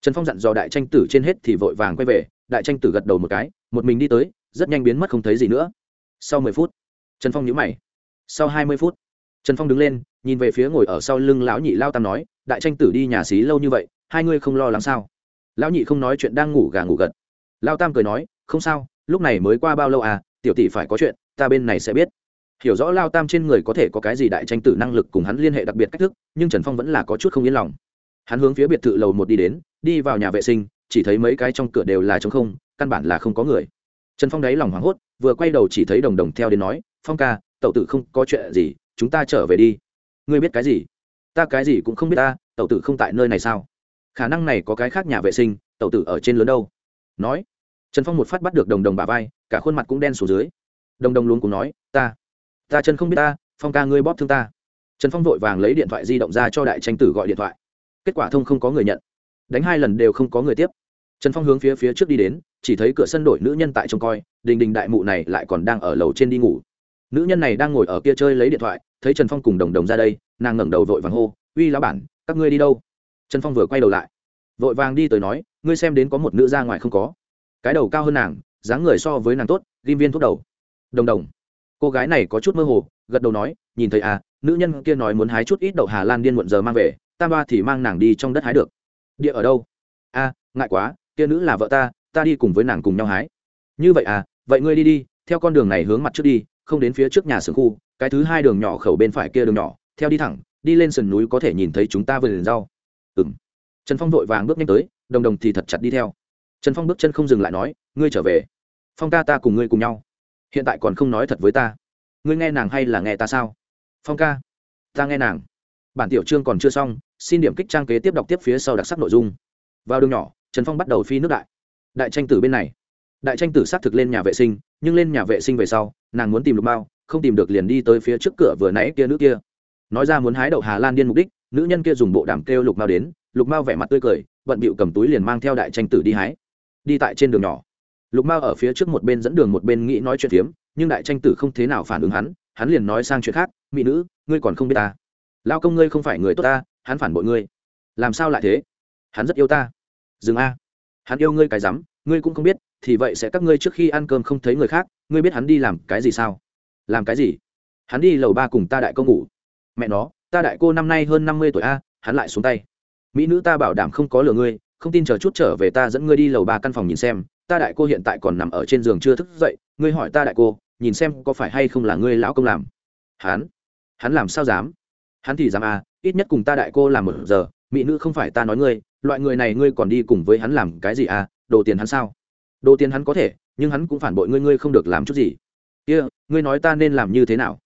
Trần phong dặn dò đại tranh tử trên hết thì vội vàng quay về, đại tranh tử gật đầu một cái, một mình đi tới, rất nhanh biến mất không thấy gì nữa. Sau mười phút, trần phong nhíu mày sau hai mươi phút, trần phong đứng lên, nhìn về phía ngồi ở sau lưng lão nhị lao tam nói, đại tranh tử đi nhà xí lâu như vậy, hai ngươi không lo lắng sao? Lão nhị không nói chuyện, đang ngủ gà ngủ gật. Lao tam cười nói, không sao, lúc này mới qua bao lâu à tiểu tỷ phải có chuyện, ta bên này sẽ biết. Hiểu rõ lao tam trên người có thể có cái gì đại tranh tử năng lực cùng hắn liên hệ đặc biệt cách thức, nhưng trần phong vẫn là có chút không yên lòng. Hắn hướng phía biệt thự lầu một đi đến, đi vào nhà vệ sinh, chỉ thấy mấy cái trong cửa đều là trống không, căn bản là không có người. Trần phong đáy lòng hoảng hốt, vừa quay đầu chỉ thấy đồng đồng theo đến nói, phong ca tẩu tử không có chuyện gì, chúng ta trở về đi. Ngươi biết cái gì? Ta cái gì cũng không biết ta, Tẩu tử không tại nơi này sao? Khả năng này có cái khác nhà vệ sinh, Tẩu tử ở trên lớn đâu? Nói. Trần phong một phát bắt được đồng đồng bà vai, cả khuôn mặt cũng đen xuống dưới. Đồng đồng luôn cùng nói, ta ta chân không biết ta, phong ca ngươi bóp thương ta. Trần phong vội vàng lấy điện thoại di động ra cho đại tranh tử gọi điện thoại. Kết quả thông không có người nhận. Đánh hai lần đều không có người tiếp. Trần phong hướng phía phía trước đi đến, chỉ thấy cửa sân đổi nữ nhân tại trông coi, đình đình đại mụ này lại còn đang ở lầu trên đi ngủ nữ nhân này đang ngồi ở kia chơi lấy điện thoại, thấy trần phong cùng đồng đồng ra đây, nàng ngẩng đầu vội vàng hô, uy lão bản, các ngươi đi đâu? Trần phong vừa quay đầu lại, vội vàng đi tới nói, ngươi xem đến có một nữ ra ngoài không có. Cái đầu cao hơn nàng, dáng người so với nàng tốt, ghim viên thuốc đầu. Đồng đồng, cô gái này có chút mơ hồ, gật đầu nói, nhìn thấy à nữ nhân kia nói muốn hái chút ít đậu hà lan điên muộn giờ mang về, ta ba thì mang nàng đi trong đất hái được. Địa ở đâu? A, ngại quá, kia nữ là vợ ta ta đi cùng với nàng cùng nhau hái. Như vậy à vậy ngươi đi đi, theo con đường này hướng mặt trước đi không đến phía trước nhà xưởng khu, cái thứ hai đường nhỏ khẩu bên phải kia đường nhỏ, theo đi thẳng, đi lên sườn núi có thể nhìn thấy chúng ta vườn rau. Ừng trần phong vội vàng bước nhanh tới, đồng đồng thì thật chặt đi theo. Trần phong bước chân không dừng lại nói, ngươi trở về. Phong ca ta cùng ngươi cùng nhau. Hiện tại còn không nói thật với ta. Ngươi nghe nàng hay là nghe ta sao? Phong ca. Ta nghe nàng. Bản tiểu chương còn chưa xong, xin điểm kích trang kế tiếp đọc tiếp phía sau đặc sắc nội dung. Vào đường nhỏ, trần phong bắt đầu phi nước đại. Đại tranh tử bên này đại tranh tử xác thực lên nhà vệ sinh, nhưng lên nhà vệ sinh về sau, nàng muốn tìm lục bao không tìm được liền đi tới phía trước cửa vừa nãy kia nữ kia. Nói ra muốn hái đậu hà lan điên mục đích, nữ nhân kia dùng bộ đàm kêu lục bao đến, lục mao vẻ mặt tươi cười bận bịu cầm túi liền mang theo đại tranh tử đi hái. Đi tại trên đường nhỏ. Lục mao ở phía trước một bên dẫn đường một bên nghĩ nói chuyện phiếm, nhưng đại tranh tử không thế nào phản ứng hắn hắn liền nói sang chuyện khác, mỹ nữ, ngươi còn không biết ta. Lao công ngươi không phải người tốt ta, hắn phản bội ngươi. Làm sao lại thế? Hắn rất yêu ta. Dừng a. Hắn yêu ngươi cái rắm ngươi cũng không biết, thì vậy sẽ các ngươi trước khi ăn cơm không thấy người khác, ngươi biết hắn đi làm cái gì sao? Làm cái gì? Hắn đi lầu ba cùng ta đại cô ngủ. Mẹ nó, ta đại cô năm nay hơn năm mươi tuổi a, hắn lại xuống tay. Mỹ nữ ta bảo đảm không có lừa ngươi, không tin chờ chút trở về ta dẫn ngươi đi lầu ba căn phòng nhìn xem. Ta đại cô hiện tại còn nằm ở trên giường chưa thức dậy, ngươi hỏi ta đại cô, nhìn xem có phải hay không là ngươi lão công làm. Hắn? Hắn làm sao dám? Hắn thì dám à ít nhất cùng ta đại cô làm một giờ, mỹ nữ không phải ta nói ngươi, loại người này ngươi còn đi cùng với hắn làm cái gì à? Đồ tiền hắn sao? Đồ tiền hắn có thể nhưng hắn cũng phản bội ngươi ngươi không được làm chút gì. Kia、yeah, ngươi nói ta nên làm như thế nào?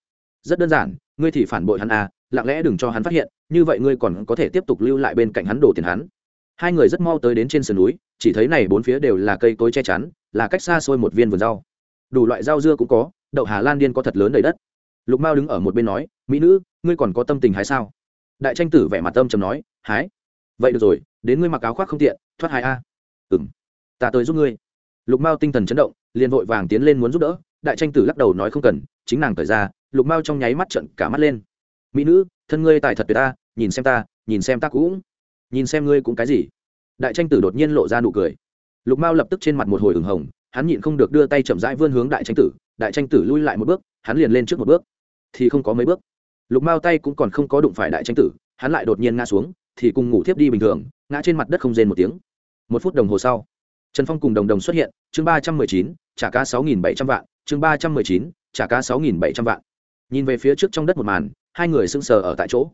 Rất đơn giản ngươi thì phản bội hắn à lặng lẽ đừng cho hắn phát hiện như vậy ngươi còn có thể tiếp tục lưu lại bên cạnh hắn đồ tiền hắn. Hai người rất mau tới đến trên sườn núi chỉ thấy này bốn phía đều là cây cối che chắn là cách xa xôi một viên vườn rau. Đủ loại rau dưa cũng có đậu hà lan điên có thật lớn đầy đất. Lục mao đứng ở một bên nói mỹ nữ ngươi còn có tâm tình hái sao? Đại tranh tử vẻ mặt tâm trầm nói hái. Vậy được rồi đến ngươi mặc áo khoác không tiện thoát hai a. Ừng ta tới giúp ngươi. Lục mao tinh thần chấn động, liền vội vàng tiến lên muốn giúp đỡ, đại tranh tử lắc đầu nói không cần, chính nàng thời ra, lục mao trong nháy mắt trận cả mắt lên. Mỹ nữ, thân ngươi tài thật về ta, nhìn xem ta, nhìn xem ta cũng, nhìn xem ngươi cũng cái gì. Đại tranh tử đột nhiên lộ ra nụ cười. Lục mao lập tức trên mặt một hồi ửng hồng, hắn nhịn không được đưa tay chậm rãi vươn hướng đại tranh tử, đại tranh tử lui lại một bước, hắn liền lên trước một bước. Thì không có mấy bước. Lục mao tay cũng còn không có đụng phải đại tranh tử, hắn lại đột nhiên ngã xuống, thì cùng ngủ thiếp đi bình thường, ngã trên mặt đất không rên một tiếng. Một phút đồng hồ sau trần phong cùng đồng đồng xuất hiện, chương ba trăm mười chín, trả cá sáu nghìn bảy trăm vạn, chương ba trăm mười chín, trả cá sáu nghìn bảy trăm vạn. Nhìn về phía trước trong đất một màn, hai người sững sờ ở tại chỗ.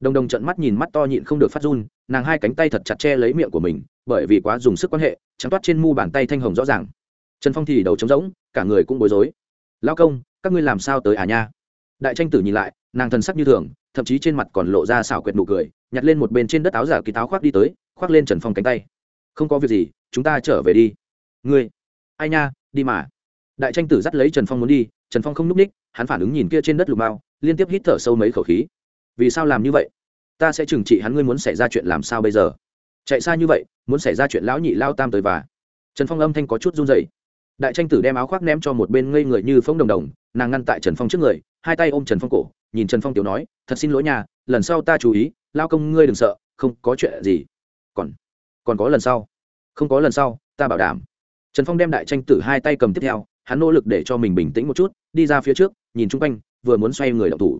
Đồng đồng trận mắt nhìn mắt to nhịn không được phát run, nàng hai cánh tay thật chặt che lấy miệng của mình, bởi vì quá dùng sức quan hệ, trắng toát trên mu bàn tay thanh hồng rõ ràng. Trần phong thì đầu trống rỗng, cả người cũng bối rối. Lao công, các ngươi làm sao tới à nha? Đại tranh tử nhìn lại, nàng thần sắc như thường, thậm chí trên mặt còn lộ ra xảo quyệt nụ cười, nhặt lên một bên trên đất áo giả kỳ táo khoác đi tới, khoác lên trần phong cánh tay không có việc gì, chúng ta trở về đi. Ngươi, ai nha, đi mà. Đại tranh tử dắt lấy trần phong muốn đi, trần phong không n ú c ních, hắn phản ứng nhìn kia trên đất lục mao, liên tiếp hít thở sâu mấy khẩu khí. Vì sao làm như vậy? Ta sẽ trừng trị hắn, ngươi muốn xảy ra chuyện làm sao bây giờ? Chạy xa như vậy, muốn xảy ra chuyện lão nhị lao tam tới và. Trần phong âm thanh có chút run dày đại tranh tử đem áo khoác ném cho một bên ngây người như phóng đồng đồng, nàng ngăn tại trần phong trước người, hai tay ôm trần phong cổ, nhìn trần phong tiểu nói, thật xin lỗi nhà lần sau ta chú ý, lao công ngươi đừng sợ, không có chuyện gì còn có lần sau. Không có lần sau, ta bảo đảm. Trần phong đem đại tranh tử hai tay cầm tiếp theo, hắn nỗ lực để cho mình bình tĩnh một chút, đi ra phía trước, nhìn chung quanh, vừa muốn xoay người đậu thủ.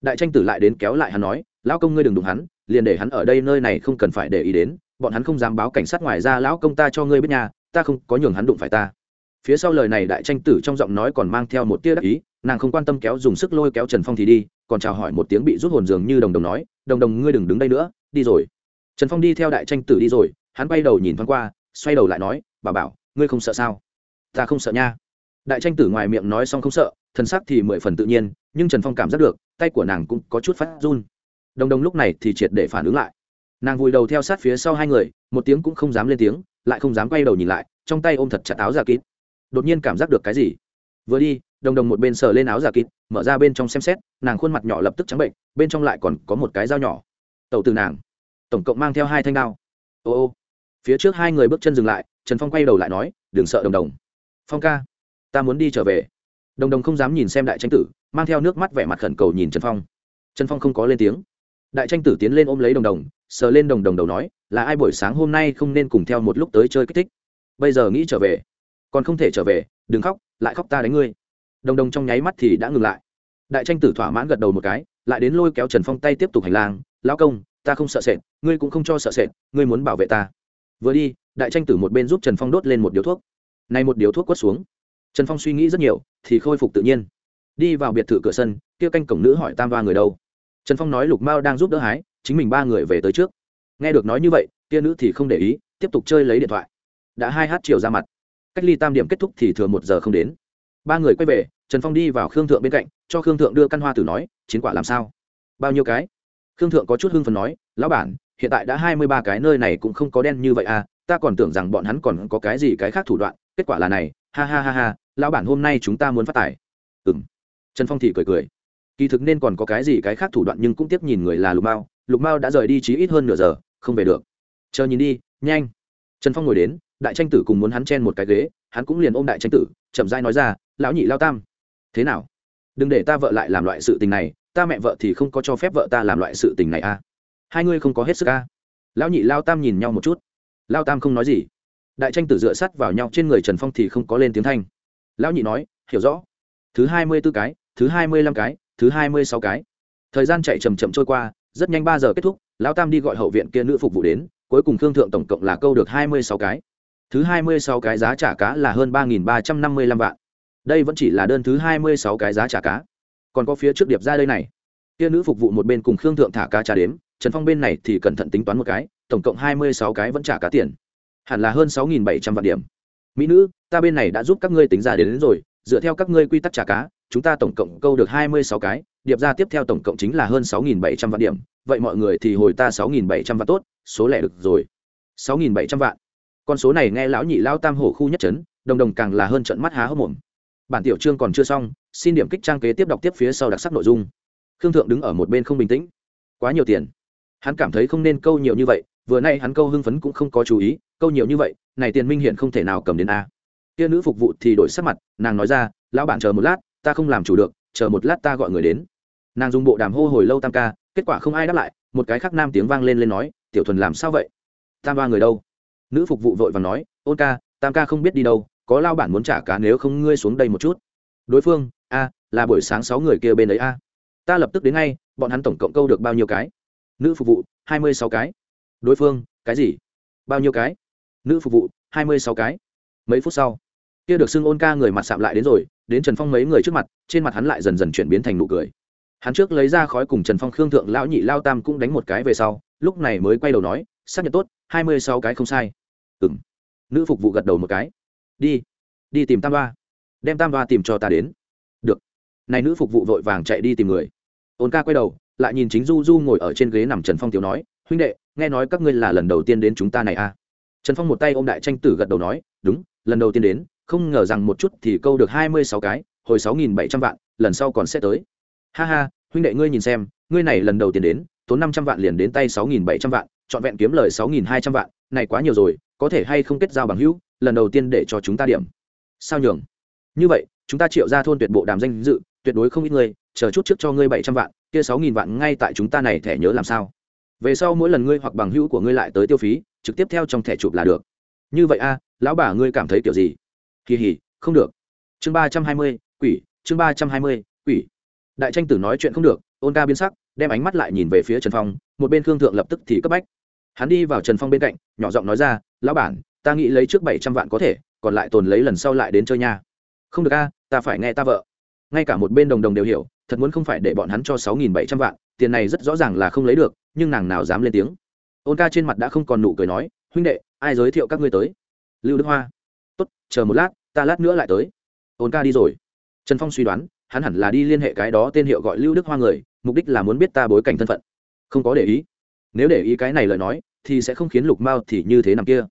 Đại tranh tử lại đến kéo lại hắn nói, lão công ngươi đừng đụng hắn, liền để hắn ở đây nơi này không cần phải để ý đến, bọn hắn không dám báo cảnh sát ngoài ra, lão công ta cho ngươi biết nhà ta không có nhường hắn đụng phải ta. Phía sau lời này đại tranh tử trong giọng nói còn mang theo một tia đắc ý, nàng không quan tâm kéo dùng sức lôi kéo trần phong thì đi, còn chào hỏi một tiếng bị rút hồn dường như đồng đồng nói, đồng đồng ngươi đừng đứng đây nữa, đi rồi. Trần phong đi theo đại tranh tử đi rồi hắn quay đầu nhìn thoáng qua, xoay đầu lại nói bà bảo, ngươi không sợ sao? Ta không sợ nha. Đại tranh tử ngoài miệng nói xong không sợ thân xác thì mười phần tự nhiên, nhưng trần phong cảm giác được, tay của nàng cũng có chút phát run. Đồng đồng lúc này thì triệt để phản ứng lại. Nàng vùi đầu theo sát phía sau hai người, một tiếng cũng không dám lên tiếng, lại không dám quay đầu nhìn lại, trong tay ôm thật chặt áo giả kín đột nhiên cảm giác được cái gì? Vừa đi, đồng đồng một bên sờ lên áo giả kín mở ra bên trong xem xét, nàng khuôn mặt nhỏ lập tức trắng bệnh, bên trong lại còn có một cái dao nhỏ. Tẩu từ nàng. Tổng cộng mang theo hai thanh đao. Ô ô phía trước hai người bước chân dừng lại, trần phong quay đầu lại nói, đừng sợ đồng đồng. Phong ca, ta muốn đi trở về. Đồng đồng không dám nhìn xem đại tranh tử, mang theo nước mắt vẻ mặt khẩn cầu nhìn trần phong. Trần phong không có lên tiếng. Đại tranh tử tiến lên ôm lấy đồng đồng, sờ lên đồng đồng đầu nói, là ai buổi sáng hôm nay không nên cùng theo một lúc tới chơi kích thích? Bây giờ nghĩ trở về. Còn không thể trở về, đừng khóc, lại khóc ta đánh ngươi. Đồng đồng trong nháy mắt thì đã ngừng lại. Đại tranh tử thỏa mãn gật đầu một cái, lại đến lôi kéo trần phong tay tiếp tục hành lang, lão công, ta không sợ sệt, ngươi cũng không cho sợ sệt, ngươi muốn bảo vệ ta vừa đi, đại tranh tử một bên giúp trần phong đốt lên một điếu thuốc. Nay một điếu thuốc quất xuống. Trần phong suy nghĩ rất nhiều, thì khôi phục tự nhiên. Đi vào biệt thự cửa sân, kia canh cổng nữ hỏi tam va người đâu. Trần phong nói lục mao đang giúp đỡ hái, chính mình ba người về tới trước. Nghe được nói như vậy, kia nữ thì không để ý, tiếp tục chơi lấy điện thoại. Đã hai h chiều ra mặt. Cách ly tam điểm kết thúc thì thừa một giờ không đến. Ba người quay về, trần phong đi vào khương thượng bên cạnh, cho khương thượng đưa căn hoa tử nói, chiến quả làm sao? Bao nhiêu cái? Khương thượng có chút hưng phần nói, lão bản hiện tại đã hai mươi ba cái nơi này cũng không có đen như vậy à ta còn tưởng rằng bọn hắn còn có cái gì cái khác thủ đoạn, kết quả là này, ha ha ha ha, lão bản hôm nay chúng ta muốn phát tài. Ừ m trần phong thì cười cười. Kỳ thực nên còn có cái gì cái khác thủ đoạn nhưng cũng tiếp nhìn người là lục mao lục mao đã rời đi chí ít hơn nửa giờ, không về được. Chờ nhìn đi, nhanh. Trần phong ngồi đến, đại tranh tử cùng muốn hắn chen một cái ghế, hắn cũng liền ôm đại tranh tử, chậm rãi nói ra, lão nhị lao tam, thế nào? Đừng để ta vợ lại làm loại sự tình này, ta mẹ vợ thì không có cho phép vợ ta làm loại sự tình này a hai ngươi không có hết sức ca, lão nhị lao tam nhìn nhau một chút. Lao tam không nói gì. Đại tranh tử dựa sắt vào nhau trên người trần phong thì không có lên tiếng thanh. Lão nhị nói hiểu rõ. Thứ hai mươi b ố cái thứ hai mươi lăm cái thứ hai mươi sáu cái. Thời gian chạy chầm chậm trôi qua rất nhanh ba giờ kết thúc lão tam đi gọi hậu viện kia nữ phục vụ đến cuối cùng thương thượng tổng cộng là câu được hai mươi sáu cái. Thứ hai mươi sáu cái giá trả cá là hơn ba nghìn ba trăm năm mươi lăm vạn. Đây vẫn chỉ là đơn thứ hai mươi sáu cái giá trả cá. Còn có phía trước điệp ra đây này. Kia nữ phục vụ một bên cùng khương thượng thả cá trả đếm trần phong bên này thì cẩn thận tính toán một cái tổng cộng hai mươi sáu cái vẫn trả cá tiền. Hẳn là hơn sáu nghìn bảy trăm vạn điểm. Mỹ nữ ta bên này đã giúp các ngươi tính ra đến, đến rồi dựa theo các ngươi quy tắc trả cá chúng ta tổng cộng câu được hai mươi sáu cái điệp ra tiếp theo tổng cộng chính là hơn sáu nghìn bảy trăm vạn điểm vậy mọi người thì hồi ta sáu nghìn bảy trăm vạn tốt số lẻ được rồi. sáu nghìn bảy trăm vạn. Con số này nghe lão nhị lão tam hổ khu nhất trấn đồng đồng càng là hơn trận mắt há hốc mồm. Bản tiểu chương còn chưa xong xin điểm kích trang kế tiếp đọc tiếp phía sau đặc sắc nội dung. Khương thượng đứng ở một bên không bình tĩnh. Quá nhiều tiền hắn cảm thấy không nên câu nhiều như vậy, vừa nay hắn câu hưng phấn cũng không có chú ý, câu nhiều như vậy, này tiền minh hiện không thể nào cầm đến a. Kia nữ phục vụ thì đổi sắc mặt, nàng nói ra, lão bản chờ một lát, ta không làm chủ được, chờ một lát ta gọi người đến. Nàng dùng bộ đàm hô hồi lâu tam ca, kết quả không ai đáp lại, một cái khác nam tiếng vang lên lên nói, tiểu thuần làm sao vậy? Tam ba người đâu? Nữ phục vụ vội và nói, ôn ca, tam ca không biết đi đâu, có lao bản muốn trả cá nếu không ngươi xuống đây một chút. Đối phương, a, là buổi sáng sáu người kia bên ấy a. Ta lập tức đến ngay, bọn hắn tổng cộng câu được bao nhiêu cái? Nữ phục vụ, hai mươi sáu cái. Đối phương, cái gì? Bao nhiêu cái? Nữ phục vụ, hai mươi sáu cái. Mấy phút sau, kia được xưng ôn ca người mặt sạm lại đến rồi, đến trần phong mấy người trước mặt, trên mặt hắn lại dần dần chuyển biến thành nụ cười. Hắn trước lấy ra khói cùng trần phong khương thượng lão nhị lao tam cũng đánh một cái về sau, lúc này mới quay đầu nói, xác nhận tốt, hai mươi sáu cái không sai. Ừ m nữ phục vụ gật đầu một cái. Đi đi tìm tam ba đem tam ba tìm cho ta đến. Được. Này nữ phục vụ vội vàng chạy đi tìm người. Ôn ca quay đầu lại nhìn chính du du ngồi ở trên ghế nằm trần phong tiểu nói, huynh đệ, nghe nói các ngươi là lần đầu tiên đến chúng ta này à? Trần phong một tay ô m đại tranh tử gật đầu nói, đúng, lần đầu tiên đến, không ngờ rằng một chút thì câu được hai mươi sáu cái, hồi sáu nghìn bảy trăm vạn, lần sau còn sẽ tới. Ha ha, huynh đệ ngươi nhìn xem, ngươi này lần đầu tiên đến, tốn năm trăm vạn liền đến tay sáu nghìn bảy trăm vạn, trọn vẹn kiếm lời sáu nghìn hai trăm vạn, này quá nhiều rồi, có thể hay không kết giao bằng hữu, lần đầu tiên để cho chúng ta điểm. Sao nhường? Như vậy, chúng ta triệu ra thôn tuyệt bộ đàm danh dự, tuyệt đối không ít ngươi chờ chút trước cho ngươi bảy trăm vạn, kia sáu nghìn vạn ngay tại chúng ta này thẻ nhớ làm sao? Về sau mỗi lần ngươi hoặc bằng hữu của ngươi lại tới tiêu phí, trực tiếp theo trong thẻ chụp là được. Như vậy a, lão bà ngươi cảm thấy kiểu gì? Kỳ hỉ, không được. Chương ba trăm hai mươi, quỷ, chương ba trăm hai mươi, quỷ. Đại tranh tử nói chuyện không được, ôn ca biến sắc, đem ánh mắt lại nhìn về phía trần phong, một bên khương thượng lập tức thì cấp bách. Hắn đi vào trần phong bên cạnh, nhỏ giọng nói ra, lão bản, ta nghĩ lấy trước bảy trăm vạn có thể, còn lại tồn lấy lần sau lại đến chơi nha. Không được a, ta phải nghe ta vợ. Ngay cả một bên đồng đồng đều hiểu thật muốn không phải để bọn hắn cho sáu nghìn bảy trăm vạn, tiền này rất rõ ràng là không lấy được, nhưng nàng nào dám lên tiếng. Ôn ca trên mặt đã không còn nụ cười nói, huynh đệ, ai giới thiệu các ngươi tới? Lưu đức hoa. Tốt, chờ một lát, ta lát nữa lại tới. Ôn ca đi rồi. Trần phong suy đoán, hắn hẳn là đi liên hệ cái đó tên hiệu gọi lưu đức hoa người, mục đích là muốn biết ta bối cảnh thân phận. Không có để ý. Nếu để ý cái này lời nói, thì sẽ không khiến lục mao thì như thế nằm kia.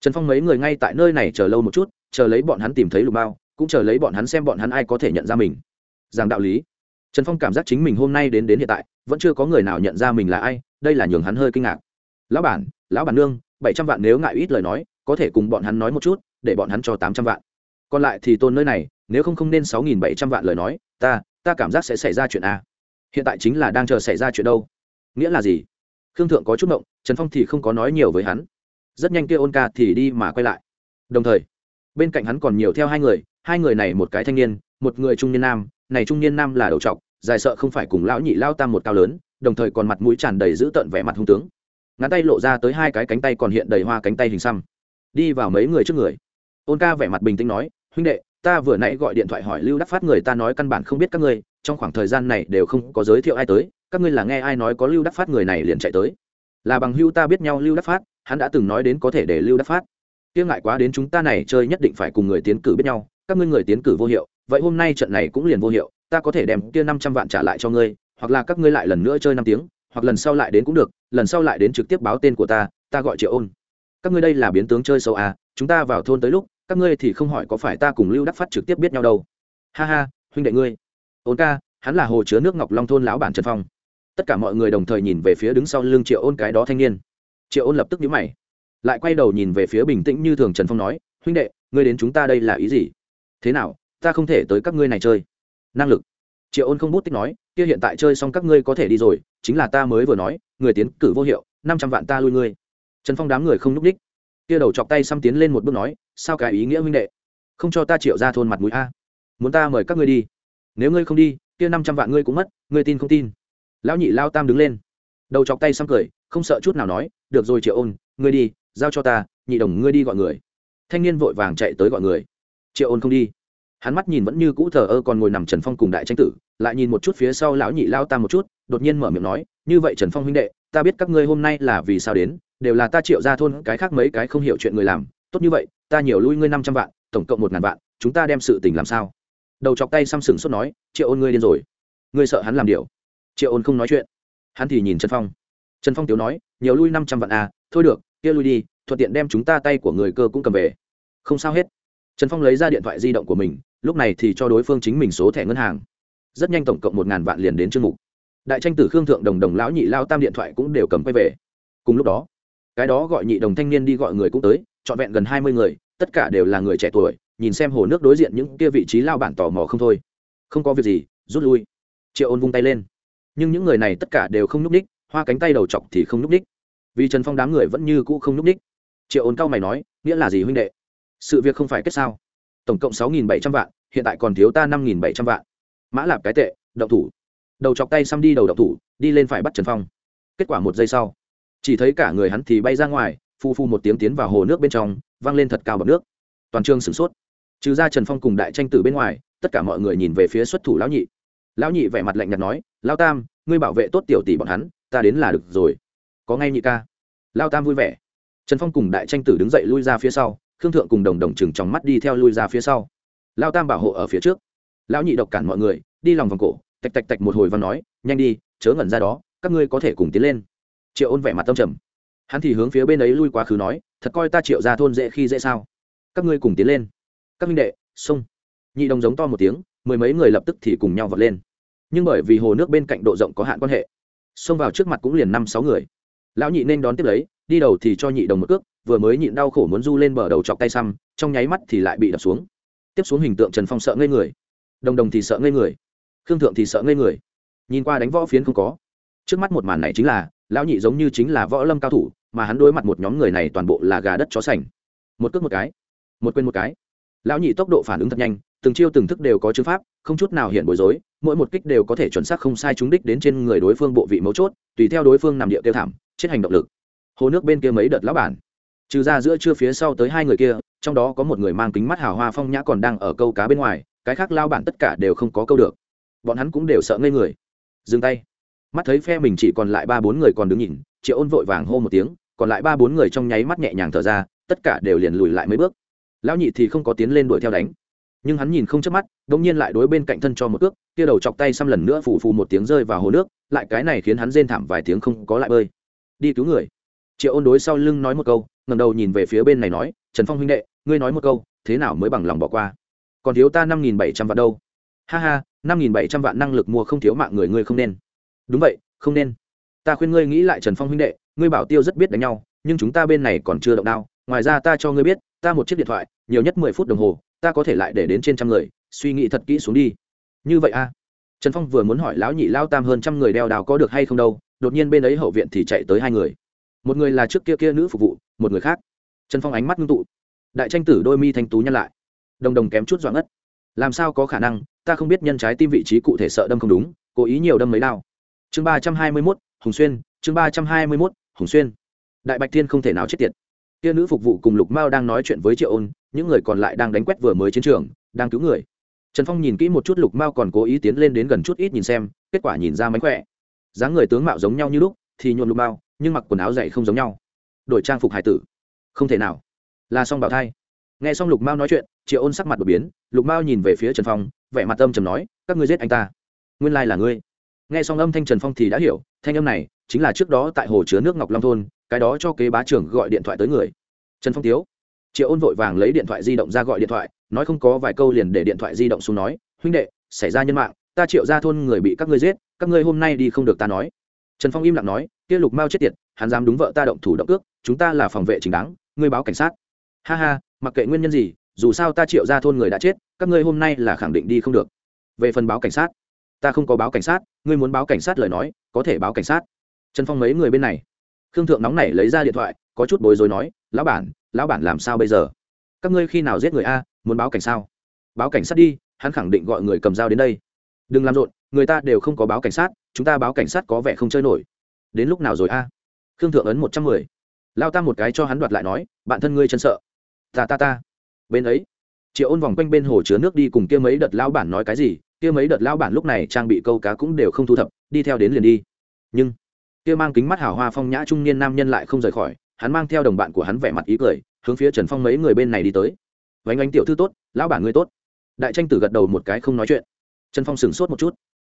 Trần phong mấy người ngay tại nơi này chờ lâu một chút, chờ lấy bọn hắn tìm thấy lục mao, cũng chờ lấy bọn hắn xem bọn hắn ai có thể nhận ra mình. Rằng đạo lý trần phong cảm giác chính mình hôm nay đến đến hiện tại, vẫn chưa có người nào nhận ra mình là ai, đây là nhường hắn hơi kinh ngạc. Lão bản lão bản nương, bảy trăm vạn nếu ngại ít lời nói, có thể cùng bọn hắn nói một chút, để bọn hắn cho tám trăm vạn. Còn lại thì tôn nơi này, nếu không không nên sáu nghìn bảy trăm vạn lời nói, ta ta cảm giác sẽ xảy ra chuyện a. Hiện tại chính là đang chờ xảy ra chuyện đâu. Nghĩa là gì? Khương thượng có chút động trần phong thì không có nói nhiều với hắn. Rất nhanh kia ôn ca thì đi mà quay lại. Đồng thời, bên cạnh hắn còn nhiều theo hai người hai người này một cái thanh niên, một người trung niên nam, này trung niên nam là đầu trọc dài sợ không phải cùng lão nhị lao tam một cao lớn, đồng thời còn mặt mũi tràn đầy dữ tợn vẻ mặt hung tướng. Ngắn tay lộ ra tới hai cái cánh tay còn hiện đầy hoa cánh tay hình xăm. Đi vào mấy người trước người. Ôn ca vẻ mặt bình tĩnh nói, huynh đệ, ta vừa nãy gọi điện thoại hỏi lưu đắc phát người ta nói căn bản không biết các ngươi, trong khoảng thời gian này đều không có giới thiệu ai tới, các ngươi là nghe ai nói có lưu đắc phát người này liền chạy tới. Là bằng hưu ta biết nhau lưu đắc phát, hắn đã từng nói đến có thể để lưu đắc phát. Kiêng ngại quá đến chúng ta này chơi nhất định phải cùng người tiến cử biết nhau, các ngươi người tiến cử vô hiệu, vậy hôm nay trận này cũng liền vô hiệu ta có thể đem kia năm trăm vạn trả lại cho ngươi, hoặc là các ngươi lại lần nữa chơi năm tiếng, hoặc lần sau lại đến cũng được, lần sau lại đến trực tiếp báo tên của ta ta gọi triệu ôn. Các ngươi đây là biến tướng chơi sâu à chúng ta vào thôn tới lúc, các ngươi thì không hỏi có phải ta cùng lưu đắc phát trực tiếp biết nhau đâu. Ha ha, huynh đệ ngươi. Ôn ca, hắn là hồ chứa nước ngọc long thôn lão bản trần phong. Tất cả mọi người đồng thời nhìn về phía đứng sau lưng triệu ôn cái đó thanh niên. Triệu ôn lập tức nhíu mày, lại quay đầu nhìn về phía bình tĩnh như thường trần phong nói, huynh đệ, ngươi đến chúng ta đây là ý gì? Thế nào, ta không thể tới các ngươi này chơi năng lực. Triệu ôn không bút tích nói, kia hiện tại chơi xong các ngươi có thể đi rồi, chính là ta mới vừa nói, người tiến cử vô hiệu, năm trăm vạn ta lui ngươi. Trần phong đám người không núp đ í c h kia đầu chọc tay xăm tiến lên một bước nói, sao cái ý nghĩa huynh đệ? Không cho ta triệu ra thôn mặt mũi a. Muốn ta mời các ngươi đi. Nếu ngươi không đi, kia năm trăm vạn ngươi cũng mất, ngươi tin không tin? Lão nhị lao tam đứng lên. Đầu chọc tay xăm cười, không sợ chút nào nói, được rồi triệu ôn, ngươi đi, giao cho ta, nhị đồng ngươi đi gọi người. Thanh niên vội vàng chạy tới gọi người. Triệu ôn không đi hắn mắt nhìn vẫn như cũ thờ ơ còn ngồi nằm trần phong cùng đại tranh tử, lại nhìn một chút phía sau lão nhị lao tam một chút, đột nhiên mở miệng nói, như vậy trần phong huynh đệ, ta biết các ngươi hôm nay là vì sao đến, đều là ta triệu ra thôn cái khác mấy cái không hiểu chuyện người làm, tốt như vậy, ta nhiều lui ngươi năm trăm vạn, tổng cộng một ngàn vạn, chúng ta đem sự tình làm sao? Đầu chọc tay xăm sừng sốt nói, triệu ôn ngươi điên rồi, ngươi sợ hắn làm điều. Triệu ôn không nói chuyện, hắn thì nhìn trần phong. Trần phong tiếu nói, nhiều lui năm trăm vạn à thôi được, kia lui đi, thuận tiện đem chúng ta tay của người cơ cũng cầm về. Không sao hết. Trần phong lấy ra điện thoại di động của mình lúc này thì cho đối phương chính mình số thẻ ngân hàng. Rất nhanh tổng cộng một ngàn vạn liền đến chương mục. Đại tranh tử khương thượng đồng đồng lão nhị lao tam điện thoại cũng đều cầm quay về. Cùng lúc đó, cái đó gọi nhị đồng thanh niên đi gọi người cũng tới, trọn vẹn gần hai mươi người, tất cả đều là người trẻ tuổi, nhìn xem hồ nước đối diện những kia vị trí lao bản tò mò không thôi. Không có việc gì, rút lui. Triệu ôn vung tay lên. Nhưng những người này tất cả đều không n ú c ních hoa cánh tay đầu chọc thì không n ú c ních vì trần phong đám người vẫn như cũ không n ú c ních triệu ôn cao mày nói, nghĩa là gì huynh đệ? Sự việc không phải kết sao? Tổng cộng sáu nghìn bảy trăm vạn, hiện tại còn thiếu ta năm nghìn bảy trăm vạn. Mã lạp cái tệ, động thủ. Đầu chọc tay xăm đi đầu động thủ, đi lên phải bắt trần phong. Kết quả một giây sau, chỉ thấy cả người hắn thì bay ra ngoài, phu phu một tiếng tiến vào hồ nước bên trong văng lên thật cao bọc nước. Toàn trường sửng sốt. Trừ ra trần phong cùng đại tranh tử bên ngoài, tất cả mọi người nhìn về phía xuất thủ lão nhị. Lão nhị vẻ mặt lạnh nhạt nói lao tam, ngươi bảo vệ tốt tiểu tỷ bọn hắn, ta đến là được rồi. Có ngay nhị ca. Lao tam vui vẻ. Trần phong cùng đại tranh tử đứng dậy lui ra phía sau khương thượng cùng đồng đồng chừng trong mắt đi theo lui ra phía sau lao tam bảo hộ ở phía trước lão nhị độc cản mọi người đi lòng vòng cổ tạch tạch tạch một hồi và nói nhanh đi chớ ngẩn ra đó các ngươi có thể cùng tiến lên triệu ôn vẻ mặt tâm trầm hắn thì hướng phía bên ấy lui quá khứ nói thật coi ta triệu ra thôn dễ khi dễ sao các ngươi cùng tiến lên các minh đệ xông nhị đồng giống to một tiếng mười mấy người lập tức thì cùng nhau vọt lên nhưng bởi vì hồ nước bên cạnh độ rộng có hạn quan hệ xông vào trước mặt cũng liền năm sáu người lão nhị nên đón tiếp lấy đi đầu thì cho nhị đồng một cước, vừa mới nhịn đau khổ muốn du lên bờ đầu chọc tay xăm, trong nháy mắt thì lại bị đập xuống. Tiếp xuống hình tượng trần phong sợ ngây người, đồng đồng thì sợ ngây người, khương thượng thì sợ ngây người. Nhìn qua đánh võ phiến không có. Trước mắt một màn này chính là, lão nhị giống như chính là võ lâm cao thủ, mà hắn đối mặt một nhóm người này toàn bộ là gà đất chó sành. Một cước một cái, một quên một cái. Lão nhị tốc độ phản ứng thật nhanh, từng chiêu từng thức đều có chữ pháp, không chút nào hiện bối rối, mỗi một kích đều có thể chuẩn xác không sai trúng đích đến trên người đối phương bộ vị mấu chốt, tùy theo đối phương nằm địa tiêu thảm, chết hành động lực hồ nước bên kia mấy đợt lão bản. Trừ ra giữa trưa phía sau tới hai người kia, trong đó có một người mang kính mắt hào hoa phong nhã còn đang ở câu cá bên ngoài, cái khác lao bản tất cả đều không có câu được. Bọn hắn cũng đều sợ ngây người. Dừng tay. Mắt thấy phe mình chỉ còn lại ba bốn người còn đứng nhìn, triệu ôn vội vàng hô một tiếng, còn lại ba bốn người trong nháy mắt nhẹ nhàng thở ra, tất cả đều liền lùi lại mấy bước. Lão nhị thì không có tiến lên đuổi theo đánh. Nhưng hắn nhìn không chớp mắt đ ỗ n g nhiên lại đối bên cạnh thân cho một cước, kia đầu chọc tay xăm lần nữa phù phù một tiếng rơi vào hồ nước, lại cái này khiến hắn rên thảm vài tiếng không có lại bơi. Đi cứu người triệu ôn đối sau lưng nói một câu ngầm đầu nhìn về phía bên này nói, trần phong huynh đệ, ngươi nói một câu, thế nào mới bằng lòng bỏ qua? Còn thiếu ta năm nghìn bảy trăm vạn đâu. Ha ha, năm nghìn bảy trăm vạn năng lực mua không thiếu mạng người ngươi không nên. Đúng vậy, không nên. Ta khuyên ngươi nghĩ lại trần phong huynh đệ, ngươi bảo tiêu rất biết đánh nhau, nhưng chúng ta bên này còn chưa động đao. Ngoài ra ta cho ngươi biết, ta một chiếc điện thoại, nhiều nhất mười phút đồng hồ, ta có thể lại để đến trên trăm người, suy nghĩ thật kỹ xuống đi. Như vậy a à? trần phong vừa muốn hỏi lão nhị lao tam hơn trăm người đeo đào có được hay không đâu, đột nhiên bên ấy hậu viện thì chạy tới hai người một người là trước kia kia nữ phục vụ, một người khác. Trần phong ánh mắt ngưng tụ. Đại tranh tử đôi mi thanh tú nhăn lại. Đồng đồng kém chút doãn ngất. Làm sao có khả năng, ta không biết nhân trái tim vị trí cụ thể sợ đâm không đúng, cố ý nhiều đâm mấy đao. Chương ba trăm hai mươi mốt, hùng xuyên, chương ba trăm hai mươi mốt, hùng xuyên. Đại bạch thiên không thể nào chết tiệt. Kia nữ phục vụ cùng lục mao đang nói chuyện với triệu ôn, những người còn lại đang đánh quét vừa mới chiến trường, đang cứu người. Trần phong nhìn kỹ một chút lục mao còn cố ý tiến lên đến gần chút ít nhìn xem, kết quả nhìn ra mánh khỏe. Dáng người tướng mạo giống nhau như lúc, thì nhuộn lục mao nhưng mặc quần áo dày không giống nhau. Đổi trang phục hải tử. Không thể nào. Là song bảo thai. Nghe xong lục mao nói chuyện, triệu ôn sắc mặt đột biến, lục mao nhìn về phía trần phong, vẻ mặt âm trầm nói, các ngươi giết anh ta. Nguyên lai là ngươi. Nghe xong âm thanh trần phong thì đã hiểu, thanh âm này chính là trước đó tại hồ chứa nước ngọc long thôn, cái đó cho kế bá trưởng gọi điện thoại tới người. Trần phong tiếu. Triệu ôn vội vàng lấy điện thoại di động ra gọi điện thoại, nói không có vài câu liền để điện thoại di động xuống nói, huynh đệ, xảy ra nhân mạng, ta triệu ra thôn người bị các ngươi giết, các ngươi hôm nay đi không được ta nói trần phong im lặng nói, kia lục mao chết tiệt, hắn dám đúng vợ ta động thủ động ước chúng ta là phòng vệ chính đáng, ngươi báo cảnh sát. Ha ha, mặc kệ nguyên nhân gì, dù sao ta triệu ra thôn người đã chết, các ngươi hôm nay là khẳng định đi không được. Về phần báo cảnh sát, ta không có báo cảnh sát, ngươi muốn báo cảnh sát lời nói, có thể báo cảnh sát. Trần phong mấy người bên này. Khương thượng nóng nảy lấy ra điện thoại, có chút bối rối nói, lão bản lão bản làm sao bây giờ? Các ngươi khi nào giết người a, muốn báo cảnh sao? Báo cảnh sát đi, hắn khẳng định gọi người cầm dao đến đây. Đừng làm rộn người ta đều không có báo cảnh sát, chúng ta báo cảnh sát có vẻ không chơi nổi. Đến lúc nào rồi a? Khương thượng ấn một trăm mười. Lao ta một cái cho hắn đoạt lại nói, bạn thân ngươi chân sợ. Ta ta ta. Bên ấy, triệu ôn vòng quanh bên hồ chứa nước đi cùng kia mấy đợt lao bản nói cái gì, kia mấy đợt lao bản lúc này trang bị câu cá cũng đều không thu thập, đi theo đến liền đi. Nhưng, kia mang kính mắt hào hoa phong nhã trung niên nam nhân lại không rời khỏi, hắn mang theo đồng bạn của hắn vẻ mặt ý cười, hướng phía trần phong mấy người bên này đi tới. Vánh ánh tiểu thư tốt, lão bản ngươi tốt. Đại tranh tử gật đầu một cái không nói chuyện. Trần phong sửng sốt một chút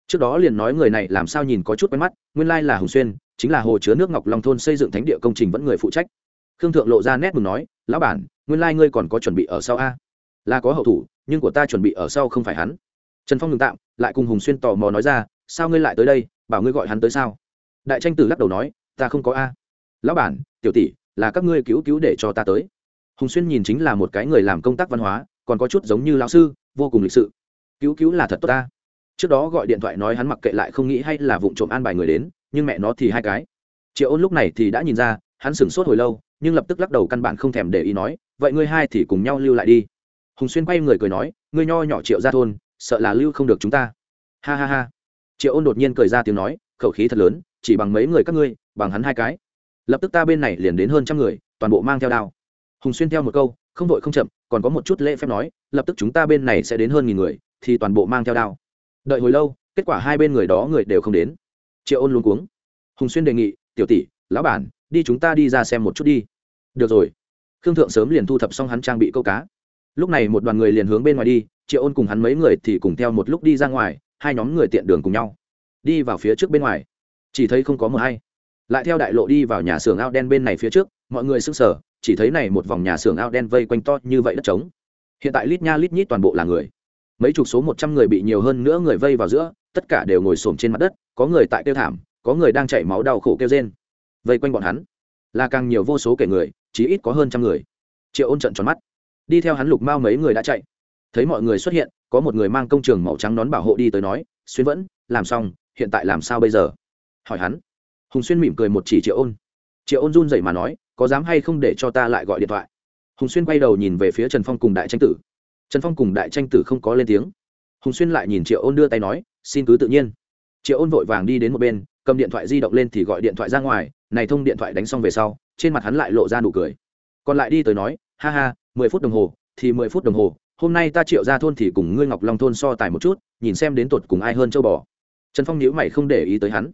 trước đó liền nói người này làm sao nhìn có chút quen mắt, nguyên lai là hùng xuyên, chính là hồ chứa nước ngọc long thôn xây dựng thánh địa công trình vẫn người phụ trách. Khương thượng lộ ra nét mừng nói, lão bản, nguyên lai ngươi còn có chuẩn bị ở sau a? Là có hậu thủ, nhưng của ta chuẩn bị ở sau không phải hắn. Trần phong ngừng tạm, lại cùng hùng xuyên tò mò nói ra, sao ngươi lại tới đây, bảo ngươi gọi hắn tới sao? Đại tranh tử lắc đầu nói, ta không có a. Lão bản, tiểu tỷ, là các ngươi cứu cứu để cho ta tới. Hùng xuyên nhìn chính là một cái người làm công tác văn hóa, còn có chút giống như lão sư, vô cùng lịch sự. Cứu cứu là thật tốt ta trước đó gọi điện thoại nói hắn mặc kệ lại không nghĩ hay là vụ trộm an bài người đến, nhưng mẹ nó thì hai cái. Triệu ôn lúc này thì đã nhìn ra, hắn sửng sốt hồi lâu, nhưng lập tức lắc đầu căn bản không thèm để ý nói, vậy ngươi hai thì cùng nhau lưu lại đi. Hùng xuyên quay người cười nói, ngươi nho nhỏ triệu ra thôn, sợ là lưu không được chúng ta. Ha ha ha. Triệu ôn đột nhiên cười ra tiếng nói, khẩu khí thật lớn, chỉ bằng mấy người các ngươi, bằng hắn hai cái. Lập tức ta bên này liền đến hơn trăm người, toàn bộ mang theo đao. Hùng xuyên theo một câu, không vội không chậm, còn có một chút lễ phép nói, lập tức chúng ta bên này sẽ đến hơn nghìn người, thì toàn bộ mang theo đao đợi hồi lâu, kết quả hai bên người đó người đều không đến. Triệu ôn luôn cuống. Hùng xuyên đề nghị, tiểu tỷ, lão bản, đi chúng ta đi ra xem một chút đi. Được rồi. Khương thượng sớm liền thu thập xong hắn trang bị câu cá. Lúc này một đoàn người liền hướng bên ngoài đi, triệu ôn cùng hắn mấy người thì cùng theo một lúc đi ra ngoài, hai nhóm người tiện đường cùng nhau. Đi vào phía trước bên ngoài. Chỉ thấy không có mờ hay. Lại theo đại lộ đi vào nhà xưởng ao đen bên này phía trước, mọi người sững sờ, chỉ thấy này một vòng nhà xưởng ao đen vây quanh to như vậy đất trống. Hiện tại lít nha lít nhít toàn bộ là người mấy chục số một trăm người bị nhiều hơn nữa người vây vào giữa, tất cả đều ngồi xổm trên mặt đất, có người tại kêu thảm, có người đang chảy máu đau khổ kêu rên. Vây quanh bọn hắn, là càng nhiều vô số kể người chỉ ít có hơn trăm người. Triệu ôn trận tròn mắt. Đi theo hắn lục mao mấy người đã chạy. Thấy mọi người xuất hiện, có một người mang công trường màu trắng nón bảo hộ đi tới nói, xuyên vẫn, làm xong, hiện tại làm sao bây giờ? Hỏi hắn. Hùng xuyên mỉm cười một chỉ triệu ôn. Triệu ôn run rẩy mà nói, có dám hay không để cho ta lại gọi điện thoại? Hùng xuyên quay đầu nhìn về phía trần phong cùng đại tranh tử trần phong cùng đại tranh tử không có lên tiếng. Hùng xuyên lại nhìn triệu ôn đưa tay nói, xin cứ tự nhiên. Triệu ôn vội vàng đi đến một bên, cầm điện thoại di động lên thì gọi điện thoại ra ngoài, này thông điện thoại đánh xong về sau, trên mặt hắn lại lộ ra nụ cười. Còn lại đi tới nói, ha ha, mười phút đồng hồ, thì mười phút đồng hồ, hôm nay ta triệu ra thôn thì cùng ngươi ngọc long thôn so tài một chút, nhìn xem đến tột cùng ai hơn châu bò. Trần phong nhữ mày không để ý tới hắn.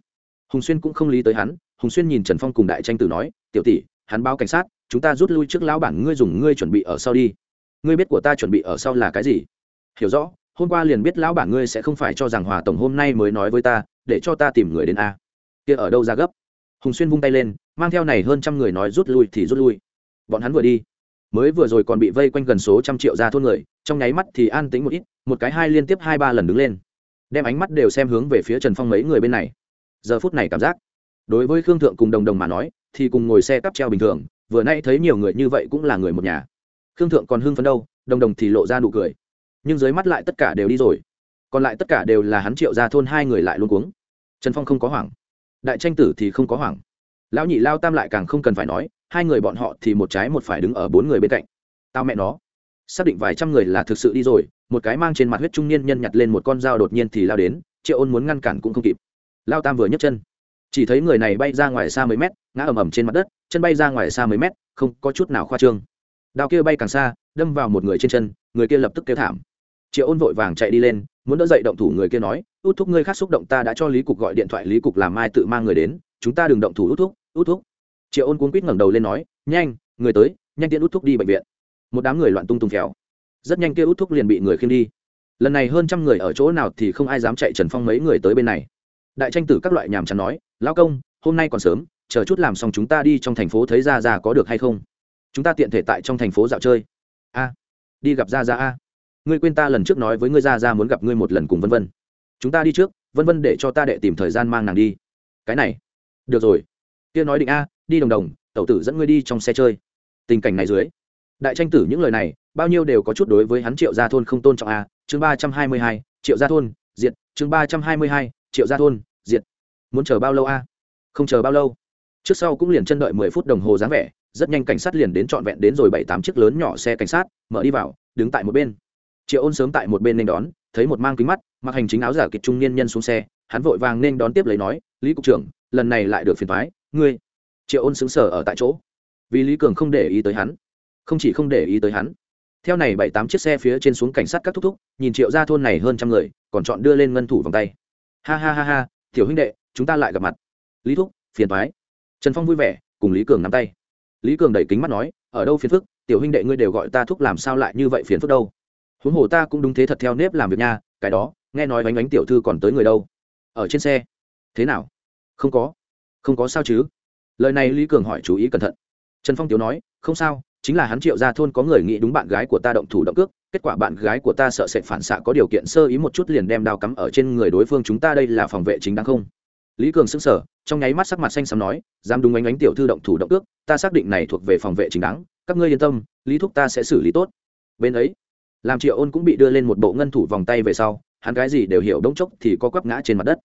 Hùng xuyên cũng không lý tới hắn, hùng xuyên nhìn trần phong cùng đại tranh tử nói, tiểu tỷ, hắn báo cảnh sát, chúng ta rút lui trước lão bản ngươi dùng ngươi chuẩn bị ở sau đi ngươi biết của ta chuẩn bị ở sau là cái gì? Hiểu rõ, hôm qua liền biết lão bản ngươi sẽ không phải cho rằng hòa tổng hôm nay mới nói với ta, để cho ta tìm người đến a. Kia ở đâu ra gấp? Hùng xuyên vung tay lên, mang theo này hơn trăm người nói rút lui thì rút lui. Bọn hắn vừa đi. Mới vừa rồi còn bị vây quanh gần số trăm triệu ra thôn người, trong nháy mắt thì an tính một ít, một cái hai liên tiếp hai ba lần đứng lên. Đem ánh mắt đều xem hướng về phía trần phong mấy người bên này. Giờ phút này cảm giác, đối với khương thượng cùng đồng đồng mà nói, thì cùng ngồi xe cắp treo bình thường, vừa nay thấy nhiều người như vậy cũng là người một nhà khương thượng còn hưng phấn đâu, đồng đồng thì lộ ra nụ cười. Nhưng dưới mắt lại tất cả đều đi rồi. Còn lại tất cả đều là hắn triệu ra thôn hai người lại luôn cuống. Trần phong không có hoảng. Đại tranh tử thì không có hoảng. Lão nhị lao tam lại càng không cần phải nói, hai người bọn họ thì một trái một phải đứng ở bốn người bên cạnh. Tao mẹ nó. Xác định vài trăm người là thực sự đi rồi, một cái mang trên mặt huyết trung niên nhân nhặt lên một con dao đột nhiên thì lao đến, triệu ôn muốn ngăn cản cũng không kịp. Lao tam vừa nhấc chân. Chỉ thấy người này bay ra ngoài xa mấy mét, ngã ầm ầm trên mặt đất, chân bay ra ngoài xa mấy mét, không có chút nào khoa trương đao kia bay càng xa, đâm vào một người trên chân, người kia lập tức kêu thảm. Triệu ôn vội vàng chạy đi lên, muốn đỡ dậy động thủ người kia nói, út thúc ngươi khác xúc động ta đã cho lý cục gọi điện thoại, lý cục làm mai tự mang người đến, chúng ta đừng động thủ, út thúc út thúc. Triệu ôn cuốn quýt ngẩng đầu lên nói, nhanh, người tới, nhanh tiện út thúc đi bệnh viện. Một đám người loạn tung tung kéo. rất nhanh kia út thúc liền bị người khiêng đi. Lần này hơn trăm người ở chỗ nào thì không ai dám chạy trần phong mấy người tới bên này. Đại tranh tử các loại nhàm chán nói, lão công, hôm nay còn sớm, chờ chút làm xong chúng ta đi trong thành phố thấy ra ra có được hay không? Chúng ta tiện thể tại trong thành phố dạo chơi. A, đi gặp ra ra a. Ngươi quên ta lần trước nói với ngươi ra ra muốn gặp ngươi một lần cùng vân vân. Chúng ta đi trước, vân vân để cho ta đệ tìm thời gian mang nàng đi. Cái này, được rồi. Kia nói định a, đi đồng đồng, tẩu tử dẫn ngươi đi trong xe chơi. Tình cảnh này dưới, đại tranh tử những lời này, bao nhiêu đều có chút đối với hắn triệu gia thôn không tôn trọng a. Chương ba trăm hai mươi hai, triệu gia thôn, diệt. Chương ba trăm hai mươi hai, triệu gia thôn, diệt. Muốn chờ bao lâu a? Không chờ bao lâu. Trước sau cũng liền chân đợi mười phút đồng hồ dáng vẻ rất nhanh cảnh sát liền đến trọn vẹn đến rồi bảy tám chiếc lớn nhỏ xe cảnh sát, mở đi vào, đứng tại một bên. Triệu ôn sớm tại một bên nên đón, thấy một mang kính mắt, mặc hành chính áo giả kịch trung niên nhân xuống xe, hắn vội vàng nên đón tiếp lấy nói, lý cục trưởng, lần này lại được phiền thoái ngươi. Triệu ôn xứng sở ở tại chỗ. Vì lý cường không để ý tới hắn, không chỉ không để ý tới hắn. Theo này bảy tám chiếc xe phía trên xuống cảnh sát các thúc thúc, nhìn triệu ra thôn này hơn trăm người, còn chọn đưa lên ngân thủ vòng tay. Ha ha ha ha, tiểu huynh đệ, chúng ta lại gặp mặt. Lý thúc, phiền thoái trần phong vui vẻ, cùng lý cường nắm tay lý cường đẩy kính mắt nói, ở đâu phiền phức? Tiểu huynh đệ ngươi đều gọi ta thúc làm sao lại như vậy phiền phức đâu? Huống hồ ta cũng đúng thế thật theo nếp làm việc nha, cái đó, nghe nói bánh bánh tiểu thư còn tới người đâu? Ở trên xe. Thế nào? Không có. Không có sao chứ? Lời này lý cường hỏi chú ý cẩn thận. Trần phong tiếu nói, không sao, chính là hắn triệu ra thôn có người nghĩ đúng bạn gái của ta động thủ động cước, kết quả bạn gái của ta sợ sệt phản xạ có điều kiện sơ ý một chút liền đem đao cắm ở trên người đối phương chúng ta đây là phòng vệ chính đáng không? Lý cường sững sờ, trong nháy mắt sắc mặt xanh xám nói, dám đúng ánh ánh tiểu thư động thủ động cước ta xác định này thuộc về phòng vệ chính đáng, các ngươi yên tâm, lý thúc ta sẽ xử lý tốt. Bên ấy làm triệu ôn cũng bị đưa lên một bộ ngân thủ vòng tay về sau, hắn gái gì đều hiểu, đống chốc thì có quắp ngã trên mặt đất.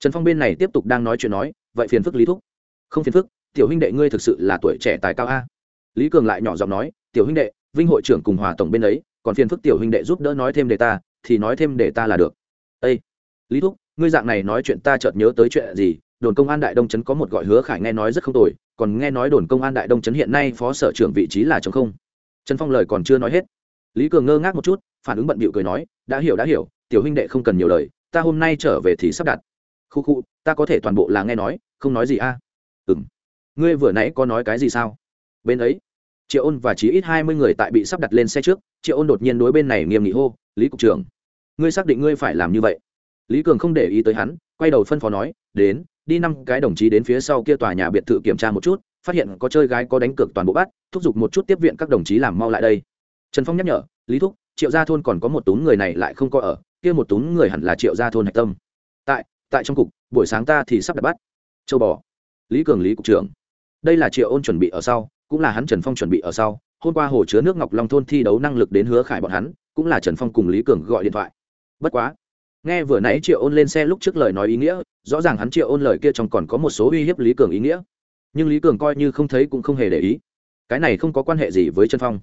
Trần phong bên này tiếp tục đang nói chuyện nói, vậy phiền phức lý thúc. Không phiền phức, tiểu huynh đệ ngươi thực sự là tuổi trẻ tài cao a. Lý cường lại nhỏ giọng nói, tiểu huynh đệ, vinh hội trưởng cùng hòa tổng bên ấy, còn phiền phức tiểu huynh đệ giúp đỡ nói thêm để ta, thì nói thêm để ta là được. Ây lý thúc ngươi dạng này nói chuyện ta chợt nhớ tới chuyện gì? Đồn công an đại đông trấn có một gọi hứa khải nghe nói rất không tồi, còn nghe nói đồn công an đại đông trấn hiện nay phó sở trưởng vị trí là chống không. Trần phong lời còn chưa nói hết. Lý cường ngơ ngác một chút, phản ứng bận bịu cười nói, đã hiểu đã hiểu, tiểu huynh đệ không cần nhiều lời, ta hôm nay trở về thì sắp đặt. Khu khu, ta có thể toàn bộ là nghe nói, không nói gì a? À? ừ m ngươi vừa nãy có nói cái gì sao? Bên ấy, triệu ôn và chí ít hai mươi người tại bị sắp đặt lên xe trước, triệu ôn đột nhiên đối bên này nghiêm nghị hô, lý cục trưởng, ngươi xác định ngươi phải làm như vậy? Lý cường không để ý tới hắn, quay đầu phân phó nói, đến, đi năm cái đồng chí đến phía sau kia tòa nhà biệt thự kiểm tra một chút, phát hiện có chơi gái có đánh cược toàn bộ bắt, thúc giục một chút tiếp viện các đồng chí làm mau lại đây. Trần phong nhắc nhở, lý thúc, triệu gia thôn còn có một túm người này lại không có ở, kia một túm người hẳn là triệu gia thôn hạch tâm. Tại tại trong cục, buổi sáng ta thì sắp đặt bắt. Châu bò. Lý cường lý cục trưởng. Đây là triệu ôn chuẩn bị ở sau, cũng là hắn trần phong chuẩn bị ở sau, hôm qua hồ chứa nước ngọc long thôn thi đấu năng lực đến hứa khải bọn hắn, cũng là trần phong cùng lý cường gọi điện thoại. Bất quá nghe vừa nãy triệu ôn lên xe lúc trước lời nói ý nghĩa, rõ ràng hắn triệu ôn lời kia trong còn có một số uy hiếp lý cường ý nghĩa. Nhưng lý cường coi như không thấy cũng không hề để ý. Cái này không có quan hệ gì với trần phong.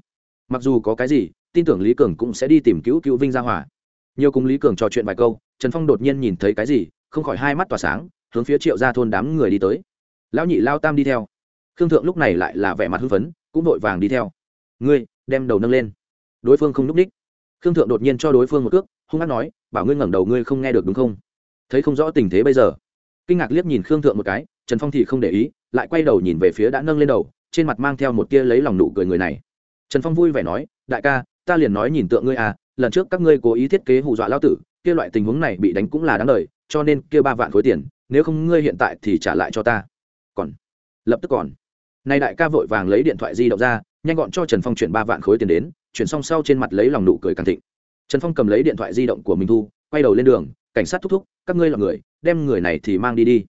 Mặc dù có cái gì, tin tưởng lý cường cũng sẽ đi tìm cứu cứu vinh gia hỏa nhiều cùng lý cường trò chuyện vài câu, trần phong đột nhiên nhìn thấy cái gì, không khỏi hai mắt tỏa sáng, hướng phía triệu ra thôn đám người đi tới. Lão nhị lao tam đi theo. Khương thượng lúc này lại là vẻ mặt hưng phấn, cũng vội vàng đi theo. Ngươi, đem đầu nâng lên. Đối phương không n ú c ních. Khương thượng đột nhiên cho đối phương một cước hung hát nói, bảo ngươi ngẩng đầu ngươi không nghe được đúng không? Thấy không rõ tình thế bây giờ. Kinh ngạc liếc nhìn khương thượng một cái, trần phong thì không để ý, lại quay đầu nhìn về phía đã nâng lên đầu, trên mặt mang theo một tia lấy lòng nụ cười người này. Trần phong vui vẻ nói, đại ca, ta liền nói nhìn tượng ngươi à lần trước các ngươi cố ý thiết kế hù dọa lao tử, kia loại tình huống này bị đánh cũng là đáng lời cho nên kia ba vạn khối tiền, nếu không ngươi hiện tại thì trả lại cho ta. Còn, lập tức còn. Nay đại ca vội vàng lấy điện thoại di động ra, nhanh gọn cho trần phong chuyển ba vạn khối tiền đến, chuyển xong sau trên mặt lấy lòng nụ cười càng thịnh trần phong cầm lấy điện thoại di động của mình thu, quay đầu lên đường, cảnh sát thúc thúc, các ngươi là người, đem người này thì mang đi đi.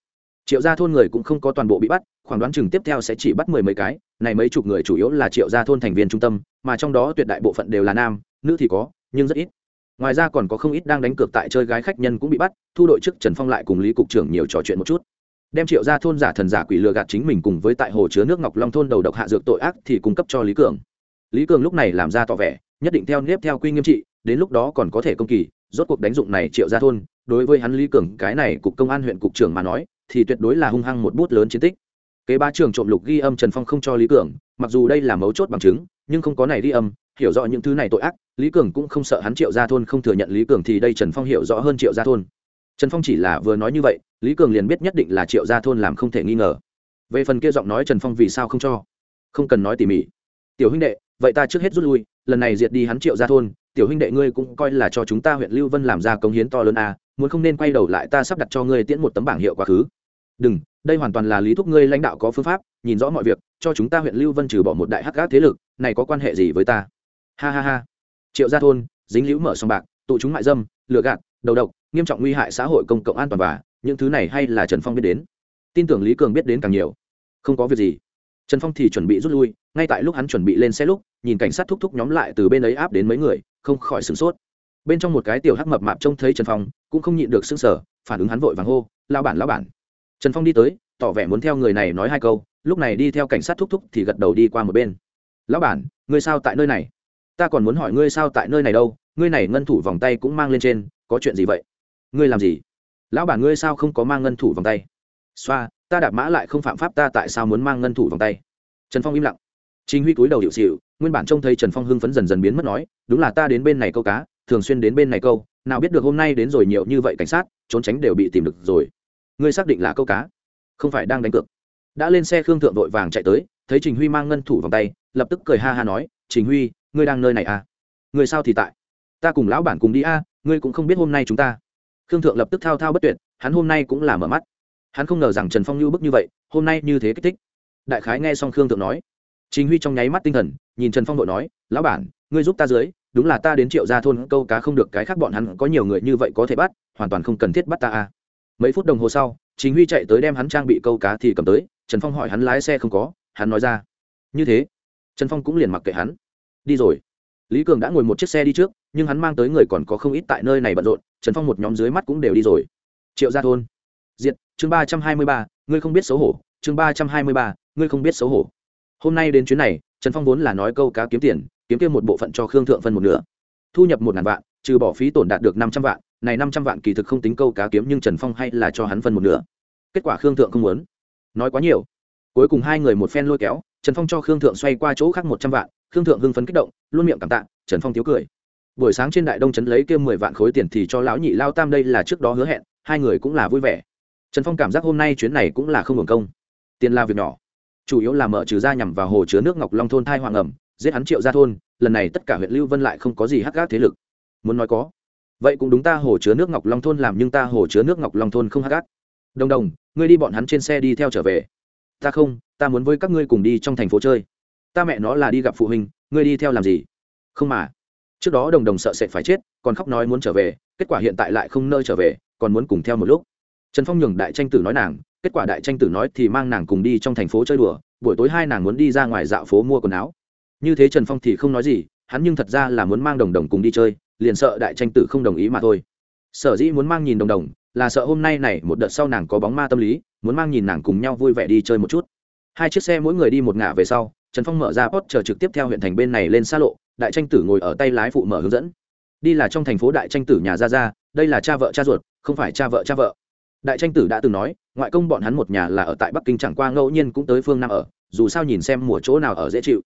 Triệu gia thôn người cũng không có toàn bộ bị bắt, khoảng đoán chừng tiếp theo sẽ chỉ bắt mười mấy cái, này mấy chục người chủ yếu là triệu gia thôn thành viên trung tâm, mà trong đó tuyệt đại bộ phận đều là nam, nữ thì có, nhưng rất ít. Ngoài ra còn có không ít đang đánh cược tại chơi gái khách nhân cũng bị bắt, thu đội trước trần phong lại cùng lý cục trưởng nhiều trò chuyện một chút. Đem triệu gia thôn giả thần giả quỷ lừa gạt chính mình cùng với tại hồ chứa nước ngọc long thôn đầu độc hạ dược tội ác thì cung cấp cho lý cường. Lý cường lúc này làm ra tỏ vẻ, nhất định theo nếp theo quy nghiêm trị đến lúc đó còn có thể công kỳ, rốt cuộc đánh dụng này triệu gia thôn, đối với hắn lý cường, cái này cục công an huyện cục trưởng mà nói, thì tuyệt đối là hung hăng một bút lớn chiến tích. Kế ba trường trộm lục ghi âm trần phong không cho lý cường, mặc dù đây là mấu chốt bằng chứng, nhưng không có này ghi âm, hiểu rõ những thứ này tội ác, lý cường cũng không sợ hắn triệu gia thôn không thừa nhận lý cường thì đây trần phong hiểu rõ hơn triệu gia thôn. Trần phong chỉ là vừa nói như vậy, lý cường liền biết nhất định là triệu gia thôn làm không thể nghi ngờ. Về phần kia giọng nói trần phong vì sao không cho? Không cần nói tỉ mỉ tiểu huynh đệ vậy ta trước hết rút lui lần này diệt đi hắn triệu gia thôn tiểu huynh đệ ngươi cũng coi là cho chúng ta huyện lưu vân làm ra công hiến to lớn à, muốn không nên quay đầu lại ta sắp đặt cho ngươi tiễn một tấm bảng hiệu quá khứ. Đừng đây hoàn toàn là lý thúc ngươi lãnh đạo có phương pháp nhìn rõ mọi việc cho chúng ta huyện lưu vân trừ bỏ một đại hắc gác thế lực này có quan hệ gì với ta? Ha ha ha. Triệu gia thôn dính liễu mở sòng bạc tụ chúng mại dâm lừa gạt đầu độc nghiêm trọng nguy hại xã hội công cộng an toàn và những thứ này hay là trần phong biết đến. Tin tưởng lý cường biết đến càng nhiều. Không có việc gì. Trần phong thì chuẩn bị rút lui ngay tại lúc hắn chuẩn bị lên xe lúc, nhìn cảnh sát thúc thúc nhóm lại từ bên ấy áp đến mấy người, không khỏi sửng sốt. Bên trong một cái tiểu hắc mập mạp trông thấy trần phong, cũng không nhịn được sưng sở phản ứng hắn vội vàng hô lao bản lao bản. Trần phong đi tới, tỏ vẻ muốn theo người này nói hai câu, lúc này đi theo cảnh sát thúc thúc thì gật đầu đi qua một bên. Lão bản, ngươi sao tại nơi này? Ta còn muốn hỏi ngươi sao tại nơi này đâu, ngươi này ngân thủ vòng tay cũng mang lên trên, có chuyện gì vậy? Ngươi làm gì? Lão bản ngươi sao không có mang ngân thủ vòng tay? Xoa, ta đạp mã lại không phạm pháp, ta tại sao muốn mang ngân thủ vòng tay? Trần phong im lặng chính huy cúi đầu điệu xỉu, nguyên bản trông thấy trần phong hưng phấn dần dần biến mất nói đúng là ta đến bên này câu cá thường xuyên đến bên này câu nào biết được hôm nay đến rồi nhiều như vậy cảnh sát trốn tránh đều bị tìm được rồi. Ngươi xác định là câu cá? Không phải đang đánh cược. Đã lên xe khương thượng vội vàng chạy tới thấy trình huy mang ngân thủ vòng tay lập tức cười ha ha nói trình huy ngươi đang nơi này à? Ngươi sao thì tại? Ta cùng lão bản cùng đi a à, ngươi cũng không biết hôm nay chúng ta. Khương thượng lập tức thao thao bất tuyệt hắn hôm nay cũng là mở mắt. Hắn không ngờ rằng trần phong như bức như vậy hôm nay như thế kích thích. Đại khái nghe xong khương thượng nói trình huy trong nháy mắt tinh thần, nhìn trần phong đội nói, lão bản, ngươi giúp ta dưới, đúng là ta đến triệu gia thôn câu cá không được cái khác bọn hắn có nhiều người như vậy có thể bắt, hoàn toàn không cần thiết bắt ta a à. mấy phút đồng hồ sau chính huy chạy tới đem hắn trang bị câu cá thì cầm tới, trần phong hỏi hắn lái xe không có, hắn nói ra, như thế. Trần phong cũng liền mặc kệ hắn. Đi rồi. Lý cường đã ngồi một chiếc xe đi trước, nhưng hắn mang tới người còn có không ít tại nơi này bận rộn, trần phong một nhóm dưới mắt cũng đều đi rồi. Triệu gia thôn. Diệt, chương ba trăm hai mươi ba, ngươi không biết xấu hổ. Chương ba trăm hai mươi ba, ngươi không biết xấu hổ hôm nay đến chuyến này, trần phong vốn là nói câu cá kiếm tiền, kiếm kia một bộ phận cho khương thượng phân một nửa. Thu nhập một ngàn vạn, trừ bỏ phí tổn đạt được năm trăm vạn, này năm trăm vạn kỳ thực không tính câu cá kiếm nhưng trần phong hay là cho hắn phân một nửa. Kết quả khương thượng không muốn. Nói quá nhiều. Cuối cùng hai người một phen lôi kéo, trần phong cho khương thượng xoay qua chỗ khác một trăm vạn, khương thượng hưng phấn kích động, luôn miệng cảm tạ, trần phong thiếu cười. Buổi sáng trên đại đông trấn lấy kia mười vạn khối tiền thì cho lão nhị lao tam đây là trước đó hứa hẹn, hai người cũng là vui vẻ. Trần phong cảm giác hôm nay chuyến này cũng là không hưởng công. Tiền là việc nhỏ chủ yếu là mở trừ ra nhằm vào hồ chứa nước ngọc long thôn thai hoàng ẩm, giết hắn triệu ra thôn, lần này tất cả huyện lưu vân lại không có gì hắc gác thế lực. Muốn nói có, vậy cũng đúng ta hồ chứa nước ngọc long thôn làm nhưng ta hồ chứa nước ngọc long thôn không hắc gác đồng đồng, ngươi đi bọn hắn trên xe đi theo trở về. Ta không, ta muốn với các ngươi cùng đi trong thành phố chơi. Ta mẹ nó là đi gặp phụ huynh, ngươi đi theo làm gì? Không mà. Trước đó đồng đồng sợ sẽ phải chết, còn khóc nói muốn trở về, kết quả hiện tại lại không nơi trở về, còn muốn cùng theo một lúc. Trần phong nhường đại tranh tử nói nàng kết quả đại tranh tử nói thì mang nàng cùng đi trong thành phố chơi đùa, buổi tối hai nàng muốn đi ra ngoài dạo phố mua quần áo. Như thế trần phong thì không nói gì, hắn nhưng thật ra là muốn mang đồng đồng cùng đi chơi, liền sợ đại tranh tử không đồng ý mà thôi. Sở dĩ muốn mang nhìn đồng đồng, là sợ hôm nay này một đợt sau nàng có bóng ma tâm lý, muốn mang nhìn nàng cùng nhau vui vẻ đi chơi một chút. Hai chiếc xe mỗi người đi một ngả về sau, trần phong mở ra post chờ trực tiếp theo huyện thành bên này lên xa lộ, đại tranh tử ngồi ở tay lái phụ mở hướng dẫn. Đi là trong thành phố đại tranh tử nhà ra ra đây là cha vợ cha ruột, không phải cha vợ cha vợ. Đại tranh tử đã từng nói ngoại công bọn hắn một nhà là ở tại bắc kinh chẳng qua ngẫu nhiên cũng tới phương nam ở, dù sao nhìn xem mùa chỗ nào ở dễ chịu.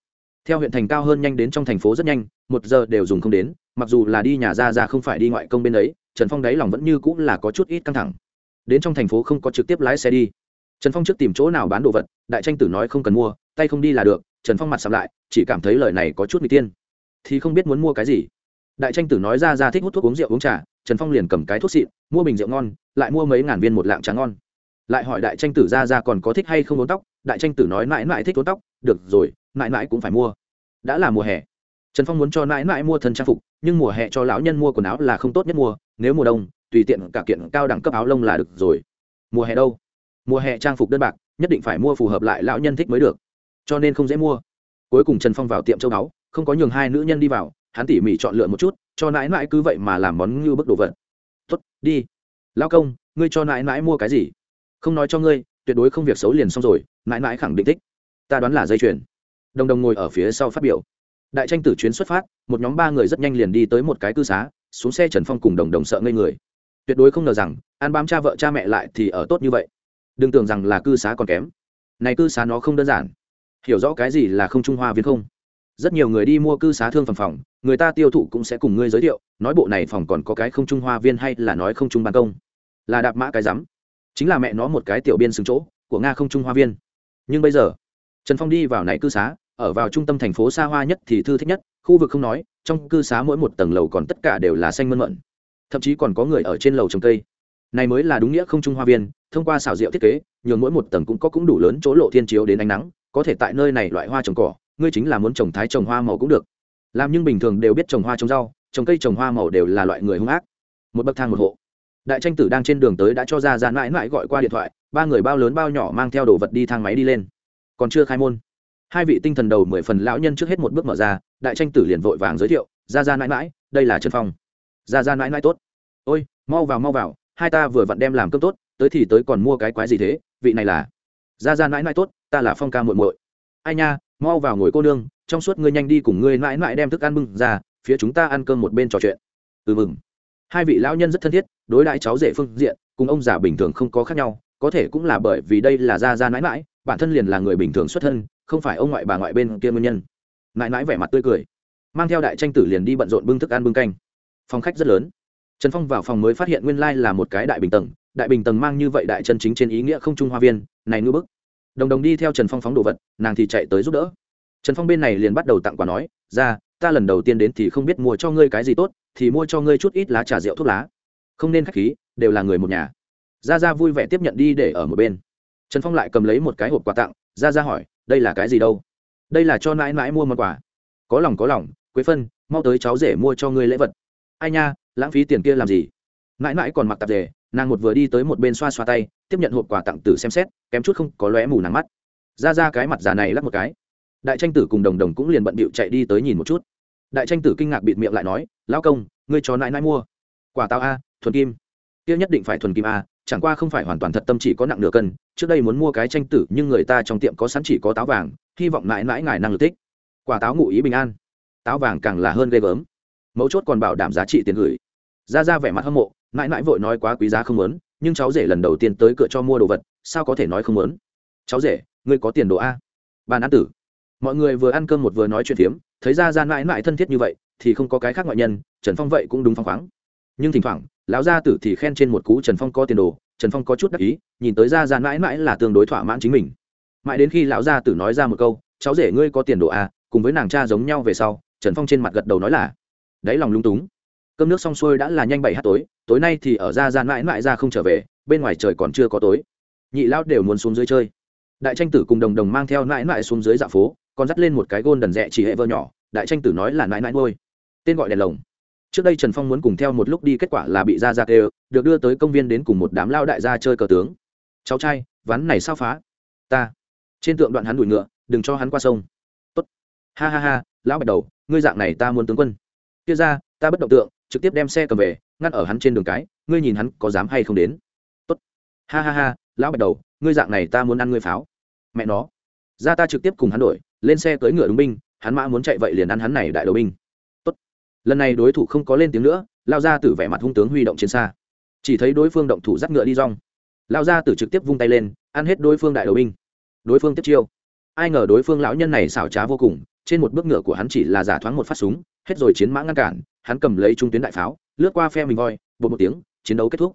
Theo huyện thành cao hơn nhanh đến trong thành phố rất nhanh, một giờ đều dùng không đến, mặc dù là đi nhà ra ra không phải đi ngoại công bên ấy, trần phong đáy lòng vẫn như cũng là có chút ít căng thẳng. Đến trong thành phố không có trực tiếp lái xe đi. Trần phong trước tìm chỗ nào bán đồ vật, đại tranh tử nói không cần mua, tay không đi là được, trần phong mặt sắm lại, chỉ cảm thấy lời này có chút n tiên. Thì không biết muốn mua cái gì. Đại tranh tử nói ra ra thích hút thuốc uống rượu uống trà, trần phong liền cầm cái thuốc xịn, mua bình rượu ngon, lại mua mấy ngàn viên một lạng trắng ngon lại hỏi đại tranh tử ra ra còn có thích hay không uốn tóc, đại tranh tử nói mãi mãi thích uốn tóc, được rồi, mãi mãi cũng phải mua. Đã là mùa hè. Trần phong muốn cho mãi mãi mua thân trang phục, nhưng mùa hè cho lão nhân mua quần áo là không tốt nhất mua, nếu mùa đông, tùy tiện cả kiện cao đẳng cấp áo lông là được rồi. Mùa hè đâu? Mùa hè trang phục đơn bạc, nhất định phải mua phù hợp lại lão nhân thích mới được. Cho nên không dễ mua. Cuối cùng trần phong vào tiệm châu báu, không có nhường hai nữ nhân đi vào, hắn tỉ mỉ chọn lựa một chút, cho nãi nãi cứ vậy mà làm món như bức đồ vật. Tuất đi. Lao công, ngươi cho nãi nãi mua cái gì? Không nói cho ngươi, tuyệt đối không việc xấu liền xong rồi nãi nãi khẳng định thích. Ta đoán là dây chuyền. Đồng đồng ngồi ở phía sau phát biểu. Đại tranh tử chuyến xuất phát, một nhóm ba người rất nhanh liền đi tới một cái cư xá, xuống xe trần phong cùng đồng đồng sợ ngây người. Tuyệt đối không ngờ rằng, an bám cha vợ cha mẹ lại thì ở tốt như vậy. Đừng tưởng rằng là cư xá còn kém. Này cư xá nó không đơn giản. Hiểu rõ cái gì là không trung hoa viên không? Rất nhiều người đi mua cư xá thương phẩm phòng, người ta tiêu thụ cũng sẽ cùng ngươi giới thiệu, nói bộ này phòng còn có cái không trung hoa viên hay là nói không trung ban công? Là đạp mã cái rắm chính là mẹ nó một cái tiểu biên xứng chỗ của nga không trung hoa viên. Nhưng bây giờ, trần phong đi vào này cư xá, ở vào trung tâm thành phố xa hoa nhất thì thư thích nhất, khu vực không nói, trong cư xá mỗi một tầng lầu còn tất cả đều là xanh mơn mận. Thậm chí còn có người ở trên lầu trồng cây. Này mới là đúng nghĩa không trung hoa viên, thông qua xảo diệu thiết kế, nhường mỗi một tầng cũng có cũng đủ lớn chỗ lộ thiên chiếu đến ánh nắng, có thể tại nơi này loại hoa trồng cỏ, ngươi chính là muốn trồng thái trồng hoa màu cũng được. Làm nhưng bình thường đều biết trồng hoa trồng rau, trồng cây trồng hoa màu đều là loại người hung ác. Một bậc thang một hộ đại tranh tử đang trên đường tới đã cho ra ra mãi mãi gọi qua điện thoại, ba người bao lớn bao nhỏ mang theo đồ vật đi thang máy đi lên. Còn chưa khai môn, hai vị tinh thần đầu mười phần lão nhân trước hết một bước mở ra, đại tranh tử liền vội vàng giới thiệu, ra ra mãi mãi, đây là trần phong. Ra ra mãi mãi tốt. Ôi, mau vào mau vào, hai ta vừa vặn đem làm cơm tốt, tới thì tới còn mua cái quái gì thế, vị này là ra ra mãi mãi tốt, ta là phong ca muội muội. Ai nha, mau vào ngồi cô nương, trong suốt ngươi nhanh đi cùng ngươi mãi mãi đem thức ăn bưng ra, phía chúng ta ăn cơm một bên trò chuyện. Ừ mừng hai vị lão nhân rất thân thiết, đối đãi cháu rể phương diện, cùng ông già bình thường không có khác nhau, có thể cũng là bởi vì đây là gia gia nãi mãi, bản thân liền là người bình thường xuất thân, không phải ông ngoại bà ngoại bên kia nguyên nhân. Nãi mãi vẻ mặt tươi cười, mang theo đại tranh tử liền đi bận rộn bưng thức ăn bưng canh. Phòng khách rất lớn. Trần phong vào phòng mới phát hiện nguyên lai là một cái đại bình tầng, đại bình tầng mang như vậy đại chân chính trên ý nghĩa không trung hoa viên, này ngư bức. Đồng đồng đi theo trần phong phóng đồ vật, nàng thì chạy tới giúp đỡ. Trần phong bên này liền bắt đầu tặng quà nói, ra, ta lần đầu tiên đến thì không biết mua cho ngươi cái gì tốt thì mua cho ngươi chút ít lá trà rượu thuốc lá. Không nên k h á c h khí, đều là người một nhà. Ra ra vui vẻ tiếp nhận đi để ở một bên. Trần phong lại cầm lấy một cái hộp quà tặng. Ra ra hỏi, đây là cái gì đâu? Đây là cho mãi mãi mua món quà. Có lòng có lòng, quế phân, mau tới cháu rể mua cho ngươi lễ vật. Ai nha, lãng phí tiền kia làm gì? Mãi mãi còn mặc tạp rể nàng một vừa đi tới một bên xoa xoa tay, tiếp nhận hộp quà tặng tử xem xét, kém chút không có lóe mù nắng mắt. Ra ra cái mặt già này lắc một cái. Đại tranh tử cùng đồng đồng cũng liền bận bịu chạy đi tới nhìn một chút đại tranh tử kinh ngạc bịt miệng lại nói, lão công, ngươi cho nãi nãi mua. Quả táo a, thuần kim. Kia nhất định phải thuần kim a, chẳng qua không phải hoàn toàn thật tâm chỉ có nặng nửa cân, trước đây muốn mua cái tranh tử nhưng người ta trong tiệm có sẵn chỉ có táo vàng, hy vọng mãi mãi ngài năng lực thích. Quả táo ngụ ý bình an. Táo vàng càng là hơn ghê gớm. Mấu chốt còn bảo đảm giá trị tiền gửi. Ra ra vẻ mặt hâm mộ mãi mãi vội nói quá quý giá không muốn, nhưng cháu rể lần đầu tiên tới cửa cho mua đồ vật, sao có thể nói không muốn? Cháu rể, ngươi có tiền đồ a? Bàn ăn tử mọi người vừa ăn cơm một vừa nói chuyện phiếm, thấy ra ra mãi mãi thân thiết như vậy, thì không có cái khác ngoại nhân, trần phong vậy cũng đúng phăng khoáng. Nhưng thỉnh thoảng, lão gia tử thì khen trên một cú trần phong có tiền đồ, trần phong có chút đắc ý, nhìn tới ra ra mãi mãi là tương đối thỏa mãn chính mình. Mãi đến khi lão gia tử nói ra một câu, cháu rể ngươi có tiền đồ à? cùng với nàng cha giống nhau về sau, trần phong trên mặt gật đầu nói là, đáy lòng lung túng. Cơm nước xong xuôi đã là nhanh bảy h tối tối nay thì ở ra ra mãi mãi ra không trở về, bên ngoài trời còn chưa có tối. Nhị lão đều muốn xuống dưới chơi. Đại tranh tử cùng đồng đồng mang theo mãi mãi xuống dưới dạ phố còn dắt lên một cái gôn đần rẽ chỉ hệ vợ nhỏ, đại tranh tử nói là mãi mãi ngôi tên gọi đèn lồng. Trước đây trần phong muốn cùng theo một lúc đi, kết quả là bị ra ra kêu, được đưa tới công viên đến cùng một đám lao đại gia chơi cờ tướng. Cháu trai, ván này sao phá? Ta. Trên tượng đoạn hắn đuổi ngựa, đừng cho hắn qua sông. Tốt. Ha ha ha, lão bạch đầu, ngươi dạng này ta muốn tướng quân. Kia ra, ta bất động tượng, trực tiếp đem xe cầm về ngăn ở hắn trên đường cái, ngươi nhìn hắn có dám hay không đến. Tốt. Ha ha ha, lão bạch đầu, ngươi dạng này ta muốn ăn ngươi pháo. Mẹ nó. Ra ta trực tiếp cùng hắn đổi lên xe cưỡi ngựa đúng binh hắn mã muốn chạy vậy liền ăn hắn này đại đầu binh. Tốt, lần này đối thủ không có lên tiếng nữa lao ra từ vẻ mặt hung tướng huy động trên xa. Chỉ thấy đối phương động thủ dắt ngựa đi rong. Lao ra từ trực tiếp vung tay lên ăn hết đối phương đại đầu binh. Đối phương tiếp chiêu. Ai ngờ đối phương lão nhân này xảo trá vô cùng trên một bước ngựa của hắn chỉ là giả thoáng một phát súng hết rồi chiến mã ngăn cản hắn cầm lấy trung tuyến đại pháo lướt qua phe mình voi bột một tiếng chiến đấu kết thúc.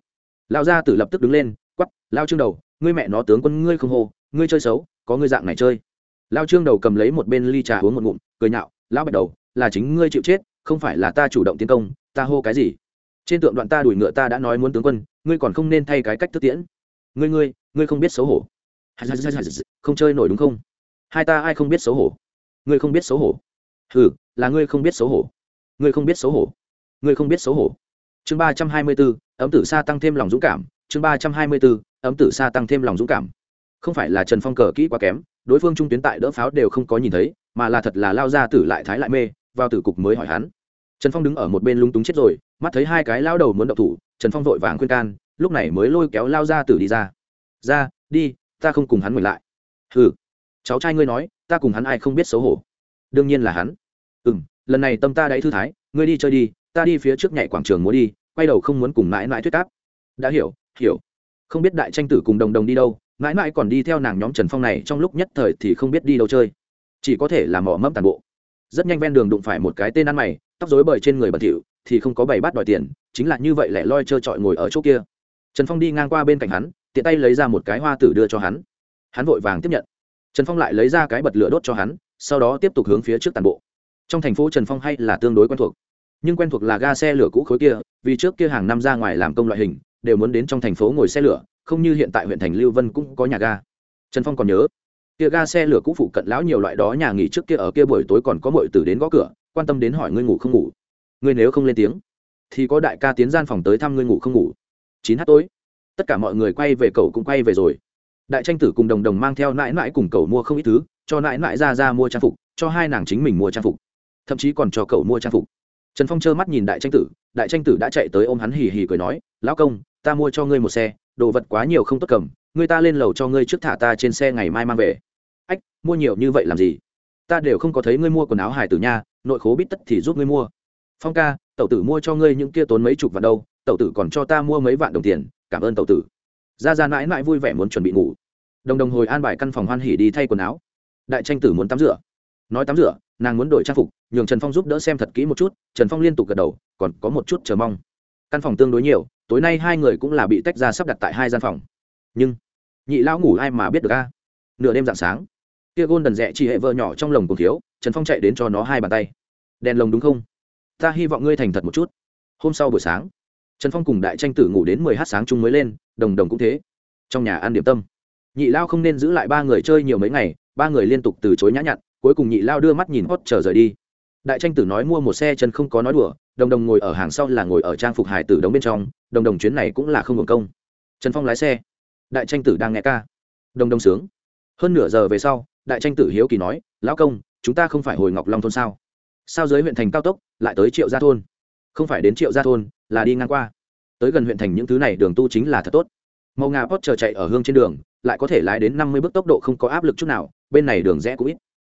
Lao ra tử lập tức đứng lên quắp lao trương đầu ngươi mẹ nó tướng quân ngươi không hô ngươi chơi xấu có ngươi dạng này chơi lao trương đầu cầm lấy một bên ly trà uống một ngụm, cười nhạo, lão bạch đầu, là chính ngươi chịu chết, không phải là ta chủ động tiến công, ta hô cái gì? Trên tượng đoạn ta đuổi ngựa ta đã nói muốn tướng quân, ngươi còn không nên thay cái cách thức tiễn. Ngươi ngươi ngươi không biết xấu hổ. Không chơi nổi đúng không? Hai ta ai không biết xấu hổ? Ngươi không biết xấu hổ. Ừ là ngươi không biết xấu hổ. Ngươi không biết xấu hổ. Ngươi không biết xấu hổ. Chương ba trăm hai mươi bốn ấm tử sa tăng thêm lòng dũng cảm. Chương ba trăm hai mươi bốn ấm tử sa tăng thêm lòng dũng cảm không phải là trần phong cờ kỹ quá kém, đối phương trung tuyến tại đỡ pháo đều không có nhìn thấy, mà là thật là lao ra tử lại thái lại mê, vào tử cục mới hỏi hắn. Trần phong đứng ở một bên lung túng chết rồi, mắt thấy hai cái lao đầu muốn động thủ, trần phong vội vàng khuyên can, lúc này mới lôi kéo lao ra tử đi ra. Ra, đi, ta không cùng hắn ngồi lại. Ừ cháu trai ngươi nói, ta cùng hắn ai không biết xấu hổ. Đương nhiên là hắn. Ừ m lần này tâm ta đáy thư thái, ngươi đi chơi đi, ta đi phía trước nhảy quảng trường muốn đi, quay đầu không muốn cùng mãi mãi thuyết cáp. Đã hiểu hiểu. Không biết đại tranh tử cùng đồng đồng đi đâu mãi mãi còn đi theo nàng nhóm trần phong này trong lúc nhất thời thì không biết đi đâu chơi. Chỉ có thể là mỏ mẫm tàn bộ. Rất nhanh ven đường đụng phải một cái tên ăn mày, tóc rối bời trên người bẩn thỉu, thì không có bảy bát đòi tiền, chính là như vậy lẻ loi trơ trọi ngồi ở chỗ kia. Trần phong đi ngang qua bên cạnh hắn, tiện tay lấy ra một cái hoa tử đưa cho hắn. Hắn vội vàng tiếp nhận. Trần phong lại lấy ra cái bật lửa đốt cho hắn, sau đó tiếp tục hướng phía trước tàn bộ. Trong thành phố trần phong hay là tương đối quen thuộc. Nhưng quen thuộc là ga xe lửa cũ khối kia, vì trước kia hàng năm ra ngoài làm công loại hình, đều muốn đến trong thành phố ngồi xe lửa không như hiện tại huyện thành lưu vân cũng có nhà ga. Trần phong còn nhớ, kia ga xe lửa cũ phụ cận lão nhiều loại đó nhà nghỉ trước kia ở kia buổi tối còn có mọi từ đến gõ cửa, quan tâm đến hỏi ngươi ngủ không ngủ. Ngươi nếu không lên tiếng, thì có đại ca tiến gian phòng tới thăm ngươi ngủ không ngủ. Chín h tối, tất cả mọi người quay về cậu cũng quay về rồi. Đại tranh tử cùng đồng đồng mang theo nãi nãi cùng cậu mua không ít thứ, cho nãi nãi ra ra mua trang phục, cho hai nàng chính mình mua trang phục. Thậm chí còn cho cậu mua trang phục. Trần phong trơ mắt nhìn đại tranh tử, đại tranh tử đã chạy tới ôm hắn hì hì cười nói, lão công, ta mua cho ngươi một xe đồ vật quá nhiều không tốt cầm, người ta lên lầu cho ngươi trước thả ta trên xe ngày mai mang về. Ách, mua nhiều như vậy làm gì? Ta đều không có thấy ngươi mua quần áo hải tử nha, nội khố bít tất thì giúp ngươi mua. Phong ca, tẩu tử mua cho ngươi những kia tốn mấy chục vạn đâu, tẩu tử còn cho ta mua mấy vạn đồng tiền, cảm ơn tẩu tử. Ra ra mãi mãi vui vẻ muốn chuẩn bị ngủ. Đồng đồng hồi an bài căn phòng hoan hỉ đi thay quần áo. Đại tranh tử muốn tắm rửa. Nói tắm rửa, nàng muốn đổi trang phục, nhường trần phong giúp đỡ xem thật kỹ một chút, trần phong liên tục gật đầu, còn có một chút chờ mong. Căn phòng tương đối nhiều tối nay hai người cũng là bị tách ra sắp đặt tại hai gian phòng. Nhưng, nhị lão ngủ ai mà biết được a? Nửa đêm dạng sáng, kia gôn đần rẽ chỉ hệ vợ nhỏ trong lồng cùng thiếu trần phong chạy đến cho nó hai bàn tay. Đèn lồng đúng không? Ta hy vọng ngươi thành thật một chút. Hôm sau buổi sáng, trần phong cùng đại tranh tử ngủ đến mười h sáng chung mới lên, đồng đồng cũng thế. Trong nhà ăn điểm tâm. Nhị lao không nên giữ lại ba người chơi nhiều mấy ngày, ba người liên tục từ chối nhã nhặn, cuối cùng nhị lao đưa mắt nhìn hót chờ rời đi. Đại tranh tử nói mua một xe chân không có nói đùa đồng đồng ngồi ở hàng sau là ngồi ở trang phục hải tử đóng bên trong, đồng đồng chuyến này cũng là không hưởng công. Trần phong lái xe. Đại tranh tử đang nghe ca. Đồng đồng sướng. Hơn nửa giờ về sau, đại tranh tử hiếu kỳ nói, lão công, chúng ta không phải hồi ngọc long thôn sao? Sao dưới huyện thành cao tốc lại tới triệu gia thôn? Không phải đến triệu gia thôn, là đi ngang qua. Tới gần huyện thành những thứ này đường tu chính là thật tốt. Màu ngà pot chờ chạy ở hương trên đường, lại có thể lái đến năm mươi bước tốc độ không có áp lực chút nào, bên này đường rẽ cũng ít.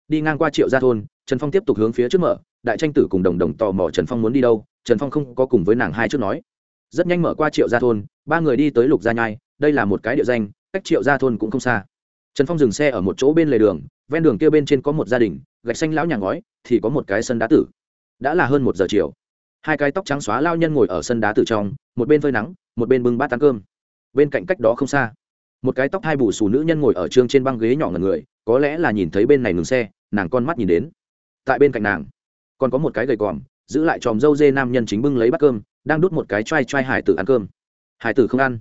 Đi ngang qua triệu gia thôn, trần phong tiếp tục hướng phía trước mở đại tranh tử cùng đồng đồng tò mò trần phong muốn đi đâu, trần phong không có cùng với nàng hai trước nói. Rất nhanh mở qua triệu gia thôn, ba người đi tới lục gia nhai, đây là một cái địa danh, cách triệu gia thôn cũng không xa. Trần phong dừng xe ở một chỗ bên lề đường, ven đường kia bên trên có một gia đình, gạch xanh lão nhà ngói, thì có một cái sân đá tử. Đã là hơn một giờ chiều. Hai cái tóc trắng xóa lao nhân ngồi ở sân đá tử trong, một bên phơi nắng, một bên bưng bát ăn cơm. Bên cạnh cách đó không xa, một cái tóc hai bù xù nữ nhân ngồi ở trương trên băng ghế nhỏ ngần người, có lẽ là nhìn thấy bên này ngừng xe, nàng con mắt nhìn đến. Tại bên cạnh nàng còn có một cái gầy còm, giữ lại tròm dâu dê nam nhân chính bưng lấy bát cơm, đang đút một cái t r a i t r a i hải tử ăn cơm. Hải tử không ăn.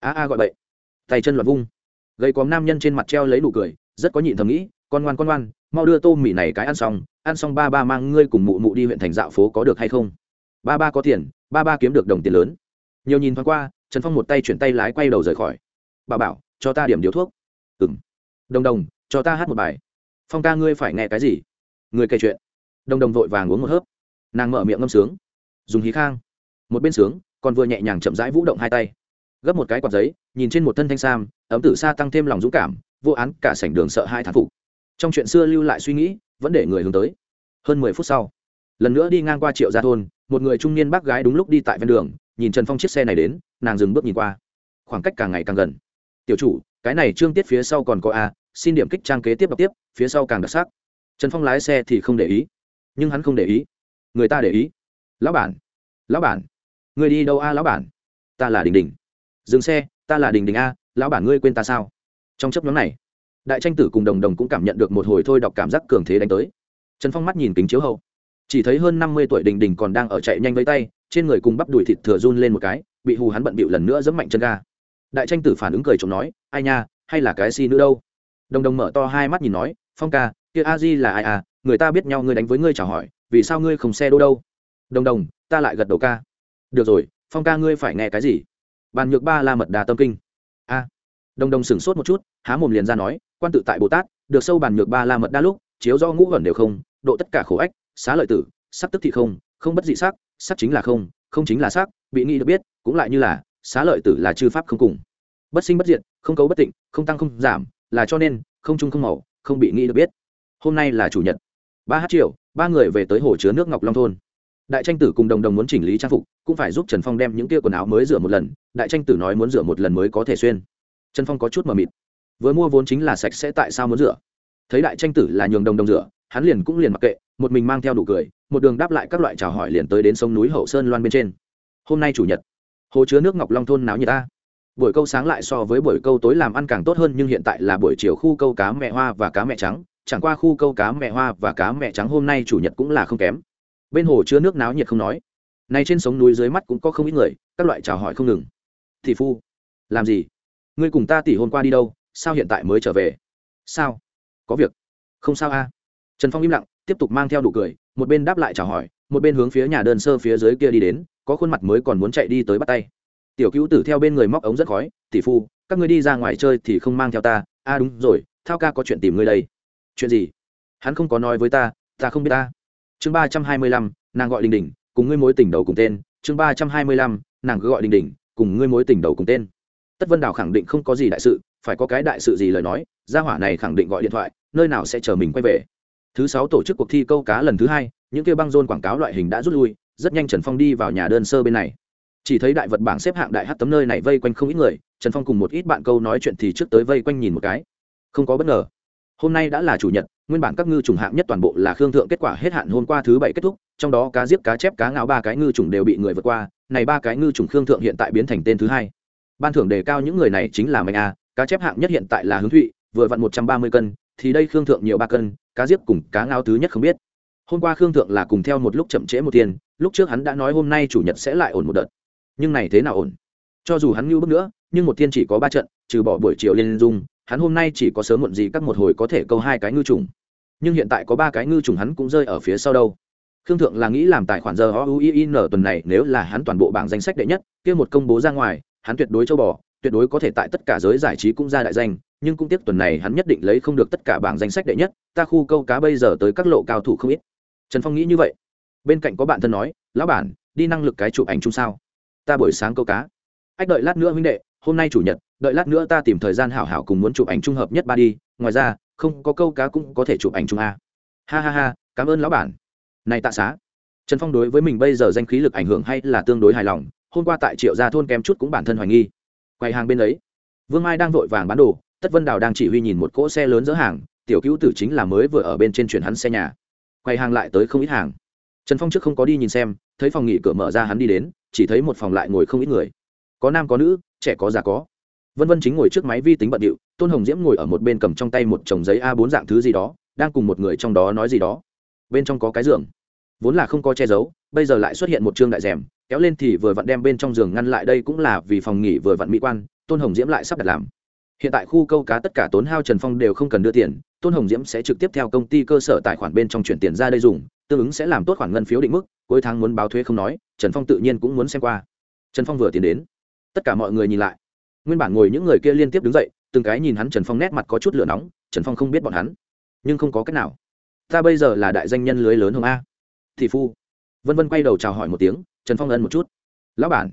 A a gọi bậy. Tay chân loạt vung. Gầy còm nam nhân trên mặt treo lấy nụ cười, rất có nhịn thầm nghĩ, con ngoan con ngoan, mau đưa tô mì này cái ăn xong ăn xong ba ba mang ngươi cùng mụ mụ đi huyện thành dạo phố có được hay không? Ba ba có tiền, ba ba kiếm được đồng tiền lớn. Nhiều nhìn thoáng qua, trần phong một tay chuyển tay lái quay đầu rời khỏi. Bà bảo, cho ta điểm điếu thuốc. Ừ m đồng đồng, cho ta hát một bài. Phong ca ngươi phải nghe cái gì? Người kể chuyện đồng đồng vội vàng uống một hớp. Nàng mở miệng ngâm sướng. Dùng hí khang. Một bên sướng, còn vừa nhẹ nhàng chậm rãi vũ động hai tay. Gấp một cái quạt giấy, nhìn trên một thân thanh sam, ấm tử xa tăng thêm lòng dũng cảm, vô án cả sảnh đường sợ hai thán phục. Trong chuyện xưa lưu lại suy nghĩ, vẫn để người hướng tới. Hơn mười phút sau, lần nữa đi ngang qua triệu gia thôn, một người trung niên bác gái đúng lúc đi tại ven đường, nhìn trần phong chiếc xe này đến, nàng dừng bước nhìn qua. Khoảng cách càng ngày càng gần. Tiểu chủ, cái này trương tiết phía sau còn có a, xin điểm kích trang kế tiếp đọc tiếp, phía sau càng đặc sắc. Trần phong lái xe thì không để ý nhưng hắn không để ý. Người ta để ý. Lão bản. Lão bản. Người đi đâu a, lão bản? Ta là đình đình. Dừng xe, ta là đình đình a, lão bản ngươi quên ta sao? Trong chấp nhóm này, đại tranh tử cùng đồng đồng cũng cảm nhận được một hồi thôi đọc cảm giác cường thế đánh tới. Trần phong mắt nhìn kính chiếu hậu. Chỉ thấy hơn năm mươi tuổi đình đình còn đang ở chạy nhanh với tay, trên người cùng bắp đùi thịt thừa run lên một cái, bị hù hắn bận bịu lần nữa giẫm mạnh chân ga. Đại tranh tử phản ứng cười chồng nói, ai nha, hay là cái si nữa đâu? Đồng đồng mở to hai mắt nhìn nói, phong ca, kia a di là ai à? Người ta biết nhau, ngươi đánh với ngươi chào hỏi, vì sao ngươi không xe đô đâu? Đồng đồng, ta lại gật đầu ca. Được rồi, phong ca ngươi phải nghe cái gì? Bàn nhược ba la mật đà tâm kinh. A. Đồng đồng sửng sốt một chút, há mồm liền ra nói, quan tự tại bồ tát, được sâu bàn nhược ba la mật đa lúc, chiếu do ngũ gần đều không, độ tất cả khổ ách, xá lợi tử, sắc tức thị không không bất dị sắc sắc chính là không không chính là sắc, bị nghĩ được biết, cũng lại như là, xá lợi tử là chư pháp không cùng. Bất sinh bất diệt, không cấu bất tịnh, không tăng không giảm, là cho nên, không trung không màu, không bị nghĩ được biết. Hôm nay là chủ nhật ba hát triệu ba người về tới hồ chứa nước ngọc long thôn. Đại tranh tử cùng đồng đồng muốn chỉnh lý trang phục, cũng phải giúp trần phong đem những kia quần áo mới rửa một lần, đại tranh tử nói muốn rửa một lần mới có thể xuyên. Trần phong có chút mờ mịt. Vừa mua vốn chính là sạch sẽ tại sao muốn rửa? Thấy đại tranh tử là nhường đồng đồng rửa, hắn liền cũng liền mặc kệ, một mình mang theo đủ cười, một đường đáp lại các loại chào hỏi liền tới đến sông núi hậu sơn loan bên trên. Hôm nay chủ nhật, hồ chứa nước ngọc long thôn náo nhiệt ta. Buổi câu sáng lại so với buổi câu tối làm ăn càng tốt hơn nhưng hiện tại là buổi chiều khu câu cá mẹ hoa và cá mẹ trắng chẳng qua khu câu cá mẹ hoa và cá mẹ trắng hôm nay chủ nhật cũng là không kém. Bên hồ chứa nước náo nhiệt không nói. Nay trên sống núi dưới mắt cũng có không ít người, các loại chào hỏi không ngừng. Thị phu, làm gì? Ngươi cùng ta tỷ hôm qua đi đâu? Sao hiện tại mới trở về? Sao? Có việc. Không sao a. Trần phong im lặng, tiếp tục mang theo đủ cười, một bên đáp lại chào hỏi, một bên hướng phía nhà đơn sơ phía dưới kia đi đến, có khuôn mặt mới còn muốn chạy đi tới bắt tay. Tiểu cứu tử theo bên người móc ống rất khói, tỷ phu, các ngươi đi ra ngoài chơi thì không mang theo ta. A à đúng rồi, thao ca có chuyện tìm ngươi đây chuyện gì? Hắn không có nói với ta ta không biết ta. Chương ba trăm hai mươi lăm, nàng gọi đình đình, cùng ngươi mối tình đầu cùng tên. Chương ba trăm hai mươi lăm, nàng cứ gọi đình đình, cùng ngươi mối tình đầu cùng tên. Tất vân đào khẳng định không có gì đại sự, phải có cái đại sự gì lời nói, gia hỏa này khẳng định gọi điện thoại, nơi nào sẽ chờ mình quay về. Thứ sáu tổ chức cuộc thi câu cá lần thứ hai, những kêu băng rôn quảng cáo loại hình đã rút lui, rất nhanh trần phong đi vào nhà đơn sơ bên này. Chỉ thấy đại vật bảng xếp hạng đại hát tấm nơi này vây quanh không ít người, trần phong cùng một ít bạn câu nói chuyện thì trước tới vây quanh nhìn một cái. Không có bất ngờ hôm nay đã là chủ nhật, nguyên bản các ngư trùng hạng nhất toàn bộ là khương thượng kết quả hết hạn hôm qua thứ bảy kết thúc, trong đó cá giết, cá chép, cá ngáo ba cái ngư trùng đều bị người vượt qua, này ba cái ngư trùng khương thượng hiện tại biến thành tên thứ hai. Ban thưởng đề cao những người này chính là mạnh a, cá chép hạng nhất hiện tại là hướng thụy, vừa vặn một trăm ba mươi cân, thì đây khương thượng nhiều ba cân, cá giết cùng cá ngao thứ nhất không biết. Hôm qua khương thượng là cùng theo một lúc chậm trễ một tiền, lúc trước hắn đã nói hôm nay chủ nhật sẽ lại ổn một đợt. Nhưng này thế nào ổn? Cho dù hắn ngưu bước nữa, nhưng một thiên chỉ có ba trận, trừ bỏ buổi chiều lên dung hắn hôm nay chỉ có sớm muộn gì các một hồi có thể câu hai cái ngư trùng. Nhưng hiện tại có ba cái ngư trùng hắn cũng rơi ở phía sau đâu. Khương thượng là nghĩ làm tài khoản giờ o u i n tuần này, nếu là hắn toàn bộ bảng danh sách đệ nhất, kia một công bố ra ngoài, hắn tuyệt đối châu bò, tuyệt đối có thể tại tất cả giới giải trí cũng ra đại danh, nhưng cũng tiếc tuần này hắn nhất định lấy không được tất cả bảng danh sách đệ nhất, ta khu câu cá bây giờ tới các lộ cao thủ không ít. Trần phong nghĩ như vậy. Bên cạnh có bạn thân nói, lão bản, đi năng lực cái chụp ảnh chung sao? Ta buổi sáng câu cá. Ách đợi lát nữa huynh đệ, hôm nay chủ nhật đợi lát nữa ta tìm thời gian hảo hảo cùng muốn chụp ảnh trung hợp nhất ba đi, ngoài ra, không có câu cá cũng có thể chụp ảnh chung a. Ha ha ha, cảm ơn lão bản. Này tạ xá. Trần phong đối với mình bây giờ danh khí lực ảnh hưởng hay là tương đối hài lòng, hôm qua tại triệu gia thôn kém chút cũng bản thân hoài nghi. Quầy hàng bên ấy, vương mai đang vội vàng bán đồ, tất vân đào đang chỉ huy nhìn một cỗ xe lớn dỡ hàng, tiểu cứu tử chính là mới vừa ở bên trên chuyển hắn xe nhà. Quầy hàng lại tới không ít hàng. Trần phong trước không có đi nhìn xem, thấy phòng nghỉ cửa mở ra hắn đi đến, chỉ thấy một phòng lại ngồi không ít người. Có nam có nữ, trẻ có già có vân vân chính ngồi trước máy vi tính bận điệu, tôn hồng diễm ngồi ở một bên cầm trong tay một chồng giấy a 4 dạng thứ gì đó, đang cùng một người trong đó nói gì đó. Bên trong có cái giường. Vốn là không có che giấu, bây giờ lại xuất hiện một chương đại rèm, kéo lên thì vừa vặn đem bên trong giường ngăn lại đây cũng là vì phòng nghỉ vừa vặn mỹ quan, tôn hồng diễm lại sắp đặt làm. Hiện tại khu câu cá tất cả tốn hao trần phong đều không cần đưa tiền, tôn hồng diễm sẽ trực tiếp theo công ty cơ sở tài khoản bên trong chuyển tiền ra đây dùng, tương ứng sẽ làm tốt khoản ngân phiếu định mức, cuối tháng muốn báo thuế không nói, trần phong tự nhiên cũng muốn xem qua. Trần phong vừa tiến đến, tất cả mọi người nhìn lại nguyên bản ngồi những người kia liên tiếp đứng dậy, từng cái nhìn hắn trần phong nét mặt có chút lửa nóng, trần phong không biết bọn hắn. Nhưng không có cách nào. Ta bây giờ là đại danh nhân lưới lớn hồng a. Thị phu. Vân vân quay đầu chào hỏi một tiếng, trần phong ân một chút. Lão bản.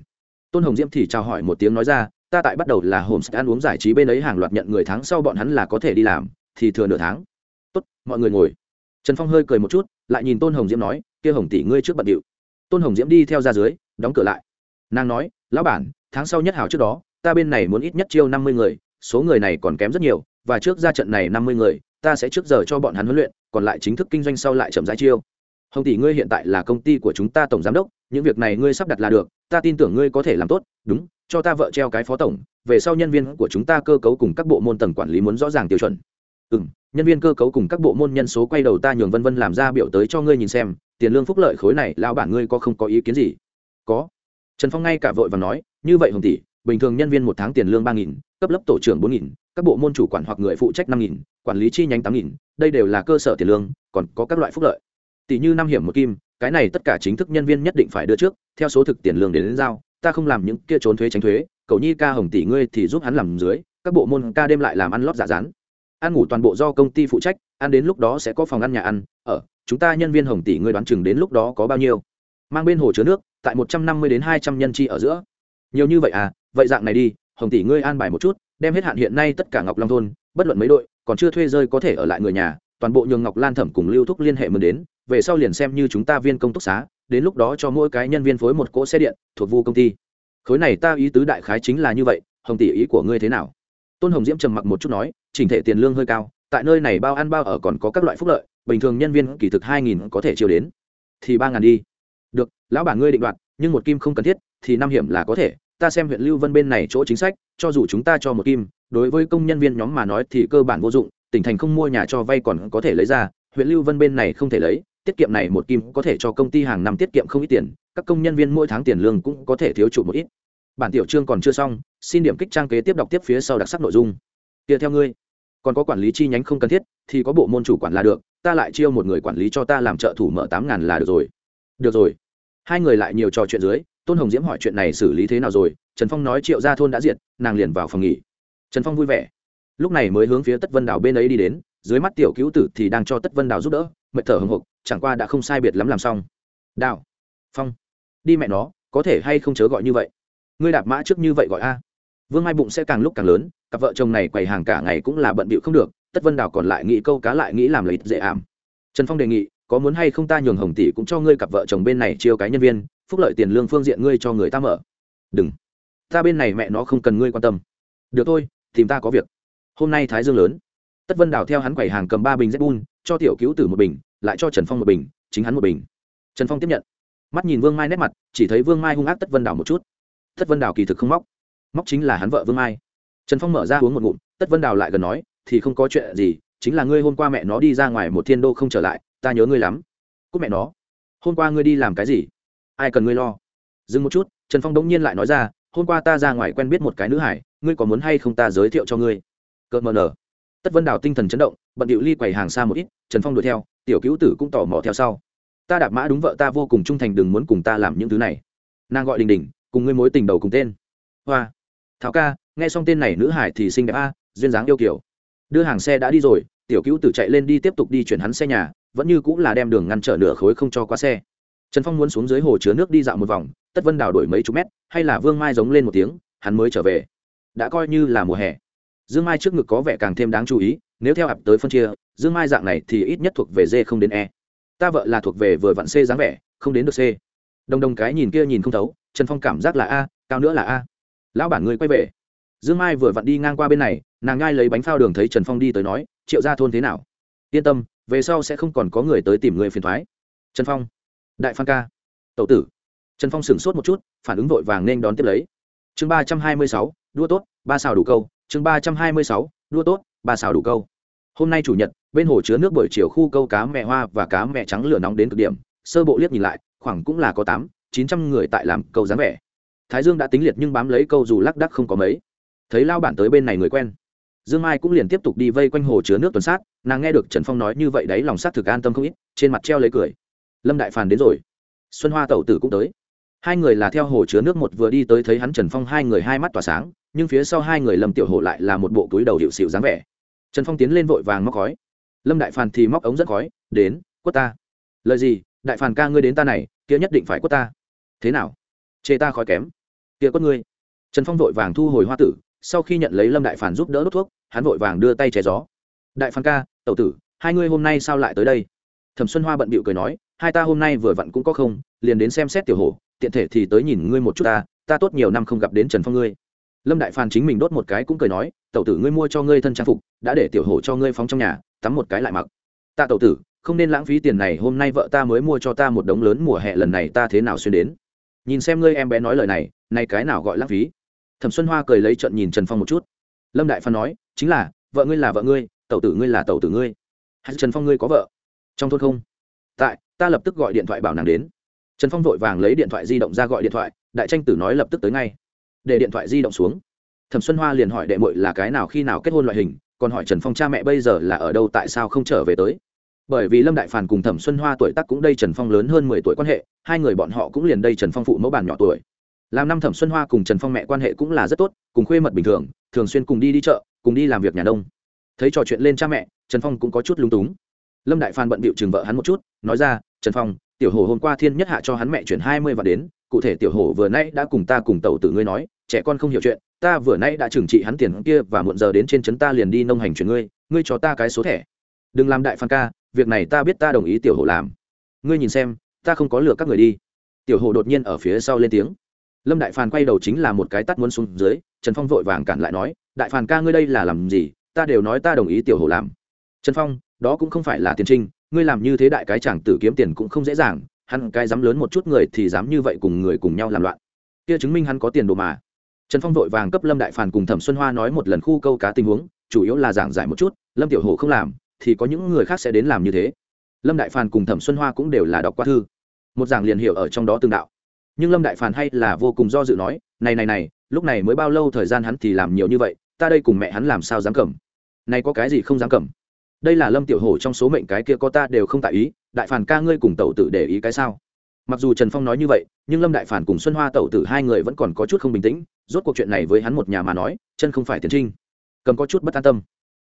Tôn hồng diễm thì chào hỏi một tiếng nói ra, ta tại bắt đầu là hồn sẽ ăn uống giải trí bên ấy hàng loạt nhận người tháng sau bọn hắn là có thể đi làm, thì thừa nửa tháng. Tốt, mọi người ngồi. Trần phong hơi cười một chút, lại nhìn tôn hồng diễm nói, kia hồng tỷ ngươi trước bận điệu. Tôn hồng diễm đi theo ra dưới, đóng cửa lại. Nàng nói, lão bản, tháng sau nhất hảo trước đó ta bên này muốn ít nhất chiêu năm mươi người, số người này còn kém rất nhiều, và trước ra trận này năm mươi người, ta sẽ trước giờ cho bọn hắn huấn luyện, còn lại chính thức kinh doanh sau lại chậm rãi chiêu. Hồng tỷ, ngươi hiện tại là công ty của chúng ta tổng giám đốc, những việc này ngươi sắp đặt là được, ta tin tưởng ngươi có thể làm tốt, đúng, cho ta vợ treo cái phó tổng, về sau nhân viên của chúng ta cơ cấu cùng các bộ môn tầng quản lý muốn rõ ràng tiêu chuẩn. Ừ m nhân viên cơ cấu cùng các bộ môn nhân số quay đầu ta nhường vân vân làm ra biểu tới cho ngươi nhìn xem, tiền lương phúc lợi khối này, lão bản ngươi có không có ý kiến gì? Có. Trần phong ngay cả vội và nói, như vậy hồng tỷ bình thường nhân viên một tháng tiền lương ba nghìn cấp lớp tổ trưởng bốn nghìn các bộ môn chủ quản hoặc người phụ trách năm nghìn quản lý chi nhánh tám nghìn đây đều là cơ sở tiền lương còn có các loại phúc lợi. Tỷ như năm hiểm một kim cái này tất cả chính thức nhân viên nhất định phải đưa trước theo số thực tiền lương đến, đến giao ta không làm những kia trốn thuế tránh thuế cậu nhi ca hồng tỷ ngươi thì giúp hắn làm dưới các bộ môn ca đêm lại làm ăn lót giả rán ăn ngủ toàn bộ do công ty phụ trách ăn đến lúc đó sẽ có phòng ăn nhà ăn ở chúng ta nhân viên hồng tỷ ngươi đoán chừng đến lúc đó có bao nhiêu? Mang bên hồ chứa nước tại một trăm năm mươi đến hai trăm nhân chi ở giữa. Nhiều như vậy à vậy dạng này đi, hồng tỷ ngươi an bài một chút, đem hết hạn hiện nay tất cả ngọc long thôn, bất luận mấy đội, còn chưa thuê rơi có thể ở lại người nhà, toàn bộ nhường ngọc lan thẩm cùng lưu thúc liên hệ mừng đến, về sau liền xem như chúng ta viên công túc xá, đến lúc đó cho mỗi cái nhân viên phối một cỗ xe điện, thuộc vu công ty. Khối này ta ý tứ đại khái chính là như vậy, hồng tỷ ý của ngươi thế nào? Tôn hồng diễm trầm mặc một chút nói, chỉnh thể tiền lương hơi cao, tại nơi này bao ăn bao ở còn có các loại phúc lợi, bình thường nhân viên kỳ thực hai nghìn có thể chiều đến. Thì ba ngàn đi. Được, lão bản ngươi định đoạt, nhưng một kim không cần thiết, thì năm hiểm là có thể ta xem huyện lưu vân bên này chỗ chính sách, cho dù chúng ta cho một kim, đối với công nhân viên nhóm mà nói thì cơ bản vô dụng, tỉnh thành không mua nhà cho vay còn có thể lấy ra, huyện lưu vân bên này không thể lấy, tiết kiệm này một kim có thể cho công ty hàng năm tiết kiệm không ít tiền, các công nhân viên mỗi tháng tiền lương cũng có thể thiếu trụ một ít. Bản tiểu chương còn chưa xong, xin điểm kích trang kế tiếp đọc tiếp phía sau đặc sắc nội dung. Tiếp theo ngươi, còn có quản lý chi nhánh không cần thiết, thì có bộ môn chủ quản là được, ta lại chiêu một người quản lý cho ta làm trợ thủ mở tám ngàn là được rồi. Được rồi. Hai người lại nhiều trò chuyện dưới tôn hồng diễm hỏi chuyện này xử lý thế nào rồi? Trần phong nói triệu gia thôn đã diệt, nàng liền vào phòng nghỉ. Trần phong vui vẻ. Lúc này mới hướng phía tất vân Đào bên ấy đi đến, dưới mắt tiểu cứu tử thì đang cho tất vân đào giúp đỡ, mệt thở hồng hộc, chẳng qua đã không sai biệt lắm làm xong. Đào phong, đi mẹ nó, có thể hay không chớ gọi như vậy? Ngươi đạp mã trước như vậy gọi a. Vương mai bụng sẽ càng lúc càng lớn, cặp vợ chồng này quầy hàng cả ngày cũng là bận bịu không được, tất vân đào còn lại nghĩ câu cá lại nghĩ làm lấy dễ ảm. Trần phong đề nghị, có muốn hay không ta nhường hồng tỷ cũng cho ngươi cặp vợ chồng bên này chiêu cái nhân viên phúc lợi tiền lương phương diện ngươi cho người ta mở. Đừng. Ta bên này mẹ nó không cần ngươi quan tâm. Được thôi, tìm ta có việc. Hôm nay thái dương lớn. Tất vân đào theo hắn quầy hàng cầm ba bình z cho tiểu cứu tử một bình, lại cho trần phong một bình, chính hắn một bình. Trần phong tiếp nhận. Mắt nhìn vương mai nét mặt, chỉ thấy vương mai hung ác tất vân đào một chút. Tất vân đào kỳ thực không móc. Móc chính là hắn vợ vương mai. Trần phong mở ra uống một ngụm, tất vân đào lại gần nói, thì không có chuyện gì, chính là ngươi hôm qua mẹ nó đi ra ngoài một thiên đô không trở lại, ta nhớ ngươi lắm. Cúc mẹ nó, hôm qua ngươi đi làm cái gì? Ai cần ngươi lo? Dừng một chút, trần phong đống nhiên lại nói ra, hôm qua ta ra ngoài quen biết một cái nữ hải, ngươi có muốn hay không ta giới thiệu cho ngươi? Cợt mờ nở. Tất vân đào tinh thần chấn động, bận điệu ly quầy hàng xa một ít, trần phong đuổi theo, tiểu cứu tử cũng tò mò theo sau. Ta đạp mã đúng vợ ta vô cùng trung thành, đừng muốn cùng ta làm những thứ này. Nàng gọi đình đình, cùng ngươi mối tình đầu cùng tên. Hoa. Thảo ca, nghe xong tên này nữ hải thì xinh đẹp a, duyên dáng yêu kiểu. Đưa hàng xe đã đi rồi, tiểu cứu tử chạy lên đi tiếp tục đi chuyển hắn xe nhà, vẫn như cũng là đem đường ngăn trở nửa khối không cho qua xe trần phong muốn xuống dưới hồ chứa nước đi dạo một vòng, tất vân đào đổi mấy chục mét, hay là vương mai giống lên một tiếng, hắn mới trở về. Đã coi như là mùa hè. Dương mai trước ngực có vẻ càng thêm đáng chú ý, nếu theo ập tới phân chia, dương mai dạng này thì ít nhất thuộc về d không đến e. Ta vợ là thuộc về vừa vặn c dáng vẻ, không đến được c. Đồng đồng cái nhìn kia nhìn không thấu, trần phong cảm giác là a, cao nữa là a. Lão bản người quay về. Dương mai vừa vặn đi ngang qua bên này, nàng ngai lấy bánh phao đường thấy trần phong đi tới nói, triệu ra thôn thế nào? Yên tâm, về sau sẽ không còn có người tới tìm người phiền thoái. Trần phong đại phan ca. Tậu tử. Trần phong sửng sốt một chút, phản ứng vội vàng nên đón tiếp lấy. Chương ba trăm hai mươi sáu, đua tốt, ba xào đủ câu. Chương ba trăm hai mươi sáu, đua tốt, ba xào đủ câu. Hôm nay chủ nhật, bên hồ chứa nước buổi chiều khu câu cá mẹ hoa và cá mẹ trắng lửa nóng đến cực điểm. Sơ bộ liếc nhìn lại, khoảng cũng là có tám, chín trăm người tại làm câu dáng vẻ. Thái dương đã tính liệt nhưng bám lấy câu dù lắc đắc không có mấy. Thấy lao bản tới bên này người quen. Dương mai cũng liền tiếp tục đi vây quanh hồ chứa nước tuần sát. Nàng nghe được trần phong nói như vậy đấy, lòng sát thực an tâm không ít, trên mặt treo lấy cười lâm đại phàn đến rồi. Xuân hoa tẩu tử cũng tới. Hai người là theo hồ chứa nước một vừa đi tới thấy hắn trần phong hai người hai mắt tỏa sáng, nhưng phía sau hai người lâm tiểu hồ lại là một bộ túi đầu hiệu xịu dáng vẻ. Trần phong tiến lên vội vàng móc khói. Lâm đại phàn thì móc ống dẫn khói, đến, quất ta. Lời gì? Đại phàn ca ngươi đến ta này, kia nhất định phải quất ta. Thế nào? Chê ta khói kém. Kia quất ngươi. Trần phong vội vàng thu hồi hoa tử, sau khi nhận lấy lâm đại Phàn giúp đỡ đốt thuốc, hắn vội vàng đưa tay che gió. Đại Phàn ca, tẩu tử, hai ngươi hôm nay sao lại tới đây? Thẩm xuân hoa bận bịu cười nói hai ta hôm nay vừa vặn cũng có không, liền đến xem xét tiểu hồ, tiện thể thì tới nhìn ngươi một chút ta ta tốt nhiều năm không gặp đến trần phong ngươi. Lâm đại phàn chính mình đốt một cái cũng cười nói, tẩu tử ngươi mua cho ngươi thân trang phục, đã để tiểu hồ cho ngươi phóng trong nhà, tắm một cái lại mặc. Ta tẩu tử, không nên lãng phí tiền này, hôm nay vợ ta mới mua cho ta một đống lớn mùa hè, lần này ta thế nào xuyên đến? Nhìn xem ngươi em bé nói lời này này cái nào gọi lãng phí? Thẩm xuân hoa cười lấy trận nhìn trần phong một chút. Lâm đại phan nói, chính là, vợ ngươi là vợ ngươi, tẩu tử ngươi là tẩu tử ngươi. Hay trần phong ngươi có vợ? Trong thôn không? Tại, ta lập tức gọi điện thoại bảo nàng đến. Trần phong vội vàng lấy điện thoại di động ra gọi điện thoại, đại tranh tử nói lập tức tới ngay. Để điện thoại di động xuống. Thẩm xuân hoa liền hỏi đệ mội là cái nào khi nào kết hôn loại hình, còn hỏi trần phong cha mẹ bây giờ là ở đâu tại sao không trở về tới. Bởi vì lâm đại phàn cùng thẩm xuân hoa tuổi tác cũng đây trần phong lớn hơn mười tuổi quan hệ, hai người bọn họ cũng liền đây trần phong phụ mẫu bản nhỏ tuổi. Làm năm thẩm xuân hoa cùng trần phong mẹ quan hệ cũng là rất tốt, cùng khuê mật bình thường thường xuyên cùng đi đi chợ, cùng đi làm việc nhà nông. Thấy trò chuyện lên cha mẹ, trần phong cũng có chút lung túng lâm đại phan bận bịu chừng vợ hắn một chút, nói ra, trần phong, tiểu hồ hôm qua thiên nhất hạ cho hắn mẹ chuyển hai mươi vạn đến, cụ thể tiểu hồ vừa nay đã cùng ta cùng tàu tử ngươi nói, trẻ con không hiểu chuyện, ta vừa nay đã trừng trị hắn tiền kia và muộn giờ đến trên trấn ta liền đi nông hành chuyển ngươi ngươi cho ta cái số thẻ. Đừng làm đại phan ca, việc này ta biết ta đồng ý tiểu hồ làm. Ngươi nhìn xem, ta không có lừa các người đi. Tiểu hồ đột nhiên ở phía sau lên tiếng. Lâm đại Phan quay đầu chính là một cái tắt muốn xuống dưới, trần phong vội vàng cản lại nói, đại Phan ca ngươi đây là làm gì? Ta đều nói ta đồng ý tiểu hồ làm. Trần phong đó cũng không phải là tiền trinh, ngươi làm như thế đại cái chẳng tử kiếm tiền cũng không dễ dàng, hắn cái dám lớn một chút người thì dám như vậy cùng người cùng nhau làm loạn. Kia chứng minh hắn có tiền đồ mà. Trần phong vội vàng cấp lâm đại phàn cùng thẩm xuân hoa nói một lần khu câu cá tình huống, chủ yếu là giảng giải một chút, lâm tiểu hồ không làm, thì có những người khác sẽ đến làm như thế. Lâm đại phàn cùng thẩm xuân hoa cũng đều là đọc qua thư. Một giảng liền hiểu ở trong đó tương đạo. Nhưng lâm đại phản hay là vô cùng do dự nói, này này này, lúc này mới bao lâu thời gian hắn thì làm nhiều như vậy, ta đây cùng mẹ hắn làm sao dám cầm? Này có cái gì không dám cầm? Đây là lâm tiểu hổ trong số mệnh cái kia có ta đều không tại ý, đại phản ca ngươi cùng tẩu tử để ý cái sao? Mặc dù trần phong nói như vậy, nhưng lâm đại phản cùng xuân hoa tẩu tử hai người vẫn còn có chút không bình tĩnh, rốt cuộc chuyện này với hắn một nhà mà nói, chân không phải tiến trinh. Cầm có chút bất an tâm.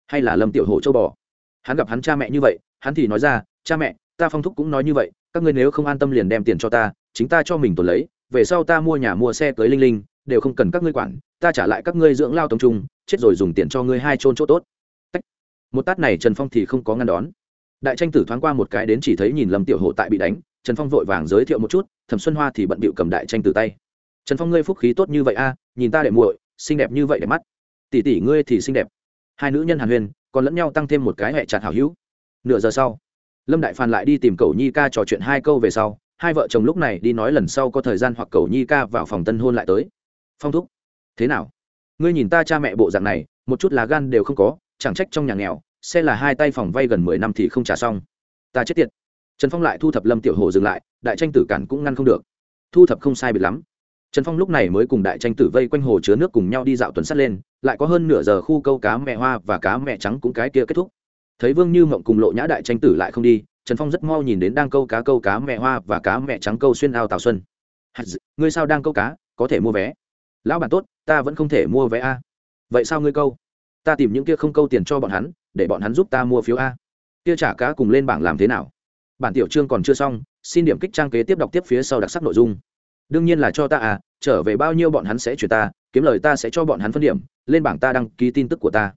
Hay là lâm tiểu hổ châu bò? Hắn gặp hắn cha mẹ như vậy, hắn thì nói ra, cha mẹ, ta phong thúc cũng nói như vậy, các ngươi nếu không an tâm liền đem tiền cho ta, chính ta cho mình tồn lấy, về sau ta mua nhà mua xe cưới linh linh, đều không cần các ngươi quản, ta trả lại các ngươi dưỡng lao tông trung, chết rồi dùng tiền cho ngươi hai trôn chỗ tốt một tát này trần phong thì không có ngăn đón. Đại tranh tử thoáng qua một cái đến chỉ thấy nhìn lâm tiểu hộ tại bị đánh, trần phong vội vàng giới thiệu một chút, thẩm xuân hoa thì bận bịu cầm đại tranh tử tay. Trần phong ngươi phúc khí tốt như vậy a, nhìn ta để muội, xinh đẹp như vậy để mắt. Tỷ tỷ ngươi thì xinh đẹp. Hai nữ nhân hàn huyền còn lẫn nhau tăng thêm một cái hẹ chặt hảo hữu. Nửa giờ sau, lâm đại phan lại đi tìm cầu nhi ca trò chuyện hai câu về sau, hai vợ chồng lúc này đi nói lần sau có thời gian hoặc cầu nhi ca vào phòng tân hôn lại tới. Phong thúc, thế nào? Ngươi nhìn ta cha mẹ bộ dạng này, một chút lá gan đều không có chẳng trách trong nhà nghèo, xe là hai tay phòng vay gần mười năm thì không trả xong. Ta chết tiệt. Trần phong lại thu thập lâm tiểu hồ dừng lại, đại tranh tử cản cũng ngăn không được. Thu thập không sai biệt lắm. Trần phong lúc này mới cùng đại tranh tử vây quanh hồ chứa nước cùng nhau đi dạo tuần sắt lên, lại có hơn nửa giờ khu câu cá mẹ hoa và cá mẹ trắng cũng cái kia kết thúc. Thấy vương như mộng cùng lộ nhã đại tranh tử lại không đi, trần phong rất mau nhìn đến đang câu cá câu cá mẹ hoa và cá mẹ trắng câu xuyên ao tào xuân. Ngươi sao đang câu cá, có thể mua vé? Lão bản tốt, ta vẫn không thể mua vé a. Vậy sao ngươi câu? Ta tìm những kia không câu tiền cho bọn hắn, để bọn hắn giúp ta mua phiếu a. Kia trả cá cùng lên bảng làm thế nào? Bản tiểu chương còn chưa xong, xin điểm kích trang kế tiếp đọc tiếp phía sau đặc sắc nội dung. Đương nhiên là cho ta à trở về bao nhiêu bọn hắn sẽ chuyển ta, kiếm lời ta sẽ cho bọn hắn phân điểm, lên bảng ta đăng ký tin tức của ta.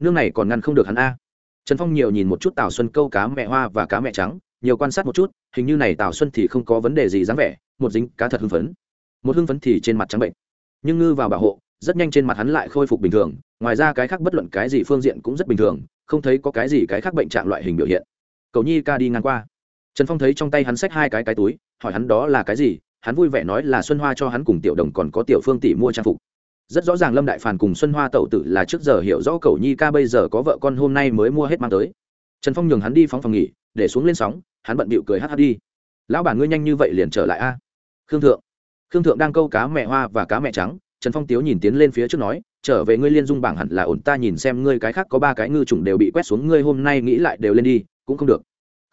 Nương này còn ngăn không được hắn a. Trần phong nhiều nhìn một chút tào xuân câu cá mẹ hoa và cá mẹ trắng, nhiều quan sát một chút, hình như này tào xuân thì không có vấn đề gì dáng vẻ, một dính cá thật hưng phấn. Một hưng phấn thì trên mặt trắng bệnh. Nhưng ngư vào bảo hộ rất nhanh trên mặt hắn lại khôi phục bình thường, ngoài ra cái khác bất luận cái gì phương diện cũng rất bình thường, không thấy có cái gì cái khác bệnh trạng loại hình biểu hiện. Cầu nhi ca đi ngang qua. Trần phong thấy trong tay hắn xách hai cái cái túi, hỏi hắn đó là cái gì, hắn vui vẻ nói là xuân hoa cho hắn cùng tiểu đồng còn có tiểu phương tỷ mua trang phục. Rất rõ ràng lâm đại phàn cùng xuân hoa tẩu tử là trước giờ hiểu rõ cầu nhi ca bây giờ có vợ con hôm nay mới mua hết mang tới. Trần phong nhường hắn đi phóng phòng nghỉ, để xuống lên sóng, hắn bận bịu cười hát hát đi. Lão bản ngươi nhanh như vậy liền trở lại a? Khương thượng. Khương thượng đang câu cá mẹ hoa và cá mẹ trắng trần phong tiếu nhìn tiến lên phía trước nói trở về ngươi liên dung bảng hẳn là ổn ta nhìn xem ngươi cái khác có ba cái ngư trùng đều bị quét xuống ngươi hôm nay nghĩ lại đều lên đi cũng không được.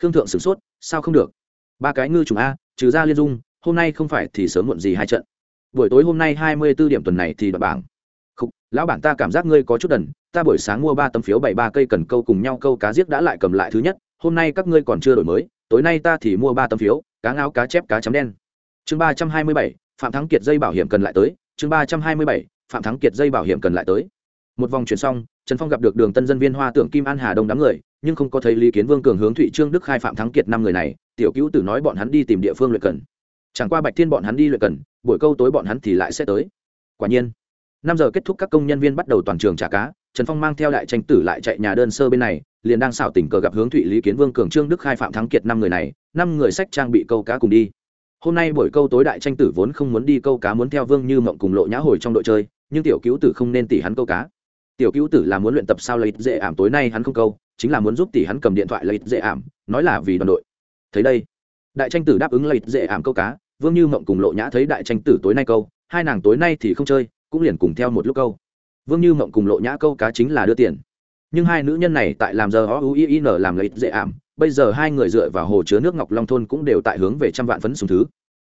Khương thượng sửng sốt sao không được? Ba cái ngư trùng a trừ ra liên dung hôm nay không phải thì sớm muộn gì hai trận. Buổi tối hôm nay hai mươi b ố điểm tuần này thì đoạt bảng. Khúc, lão bản ta cảm giác ngươi có chút đần ta buổi sáng mua ba tấm phiếu bảy ba cây cần câu cùng nhau câu cá giết đã lại cầm lại thứ nhất hôm nay các ngươi còn chưa đổi mới tối nay ta thì mua ba tấm phiếu cá ngáo cá chép cá chấm đen. Chương ba trăm hai mươi bảy phạm thắng kiệt dây bảo hiểm cần lại tới chương ba trăm hai mươi bảy, phạm thắng kiệt dây bảo hiểm cần lại tới. Một vòng chuyển xong, trần phong gặp được đường tân dân viên hoa tưởng kim an hà đông đám người, nhưng không có thấy lý kiến vương cường hướng thụy trương đức khai phạm thắng kiệt năm người này, tiểu cứu tử nói bọn hắn đi tìm địa phương luyện cần. Chẳng qua bạch thiên bọn hắn đi luyện cần, buổi câu tối bọn hắn thì lại sẽ tới. Quả nhiên, năm giờ kết thúc các công nhân viên bắt đầu toàn trường trả cá, trần phong mang theo đại tranh tử lại chạy nhà đơn sơ bên này, liền đang xảo tình cờ gặp hướng thụy lý kiến vương cường trương đức khai phạm thắng kiệt năm người này, năm người sách trang bị câu cá cùng đi hôm nay buổi câu tối đại tranh tử vốn không muốn đi câu cá muốn theo vương như mộng cùng lộ nhã hồi trong đội chơi, nhưng tiểu cứu tử không nên tỷ hắn câu cá. Tiểu cứu tử là muốn luyện tập sao lấy dễ ảm, tối nay hắn không câu, chính là muốn giúp tỷ hắn cầm điện thoại lấy dễ ảm, nói là vì đoàn đội. Thấy đây, đại tranh tử đáp ứng lấy dễ ảm câu cá, vương như mộng cùng lộ nhã thấy đại tranh tử tối nay câu, hai nàng tối nay thì không chơi, cũng liền cùng theo một lúc câu. Vương như mộng cùng lộ nhã câu cá chính là đưa tiền. Nhưng hai nữ nhân này tại làm giờ o u i n làm lấy dễ ảm bây giờ hai người dựa vào hồ chứa nước ngọc long thôn cũng đều tại hướng về trăm vạn phấn sùng thứ.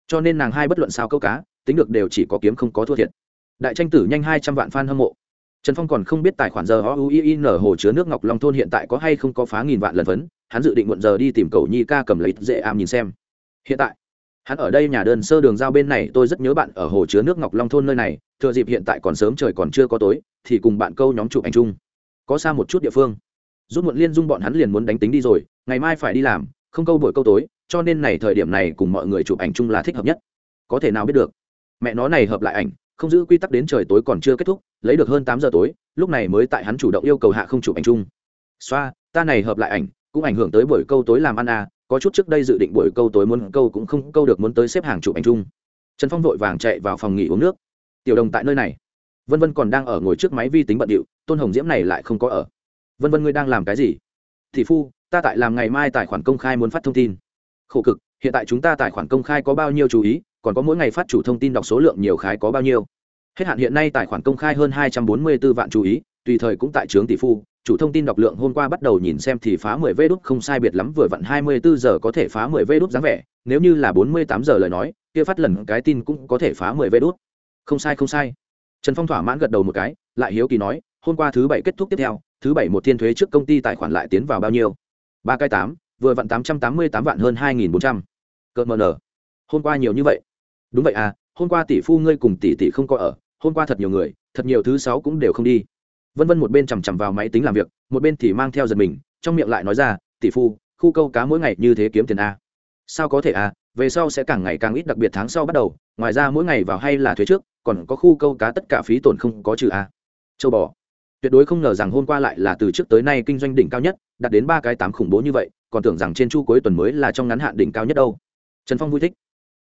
Cho nên nàng hai bất luận sao câu cá, tính được đều chỉ có kiếm không có thua thiệt. Đại tranh tử nhanh hai trăm vạn fan hâm mộ. Trần phong còn không biết tài khoản giờ o u i n hồ chứa nước ngọc long thôn hiện tại có hay không có phá nghìn vạn lần phấn, hắn dự định muộn giờ đi tìm cầu nhi ca cầm lấy dễ ảm nhìn xem. Hiện tại, hắn ở đây nhà đơn sơ đường giao bên này, tôi rất nhớ bạn ở hồ chứa nước ngọc long thôn nơi này, thừa dịp hiện tại còn sớm trời còn chưa có tối, thì cùng bạn câu nhóm chụp ảnh chung. Có xa một chút địa phương. Rút muộn liên dung bọn hắn liền muốn đánh tính đi rồi ngày mai phải đi làm, không câu buổi câu tối, cho nên này thời điểm này cùng mọi người chụp ảnh chung là thích hợp nhất. Có thể nào biết được? Mẹ nó này hợp lại ảnh, không giữ quy tắc đến trời tối còn chưa kết thúc, lấy được hơn tám giờ tối, lúc này mới tại hắn chủ động yêu cầu hạ không chụp ảnh chung. Xoa, ta này hợp lại ảnh, cũng ảnh hưởng tới buổi câu tối làm ăn à có chút trước đây dự định buổi câu tối muốn câu cũng không câu được muốn tới xếp hàng chụp ảnh chung. Trần phong vội vàng chạy vào phòng nghỉ uống nước. Tiểu đồng tại nơi này. Vân vân còn đang ở ngồi trước máy vi tính bận điệu, tôn hồng diễm này lại không có ở. Vân vân ngươi đang làm cái gì? Thị phu ta tại làm ngày mai tài khoản công khai muốn phát thông tin khổ cực hiện tại chúng ta tài khoản công khai có bao nhiêu chú ý còn có mỗi ngày phát chủ thông tin đọc số lượng nhiều khái có bao nhiêu hết hạn hiện nay tài khoản công khai hơn hai trăm bốn mươi 244 vạn chú ý tùy thời cũng tại trướng tỷ phu chủ thông tin đọc lượng hôm qua bắt đầu nhìn xem thì phá 10 vê đút không sai biệt lắm vừa vặn 24 giờ có thể phá 10 vê đút dáng vẻ, nếu như là 48 giờ lời nói, kia phát lần cái tin cũng có thể phá 10 vê đút. Không sai không sai. Trần Phong thỏa mãn gật đầu một cái, lại hiếu kỳ nói, hôm qua thứ bảy kết thúc tiếp theo, thứ bảy một thiên thuế trước công ty tài khoản lại tiến vào bao nhiêu ba cái tám, vừa vặn tám trăm tám mươi tám vạn hơn hai nghìn bốn trăm. Cợt mờ nở. Hôm qua nhiều như vậy. Đúng vậy à hôm qua tỷ phu ngươi cùng tỷ tỷ không có ở, hôm qua thật nhiều người, thật nhiều thứ sáu cũng đều không đi. Vân vân một bên chằm chằm vào máy tính làm việc, một bên thì mang theo giật mình, trong miệng lại nói ra, tỷ phu, khu câu cá mỗi ngày như thế kiếm tiền a sao có thể à về sau sẽ càng ngày càng ít, đặc biệt tháng sau bắt đầu, ngoài ra mỗi ngày vào hay là thuế trước, còn có khu câu cá tất cả phí tổn không có trừ a châu bò tuyệt đối không ngờ rằng hôm qua lại là từ trước tới nay kinh doanh đỉnh cao nhất đạt đến ba cái tám khủng bố như vậy còn tưởng rằng trên chu cuối tuần mới là trong ngắn hạn đỉnh cao nhất đâu. Trần phong vui thích.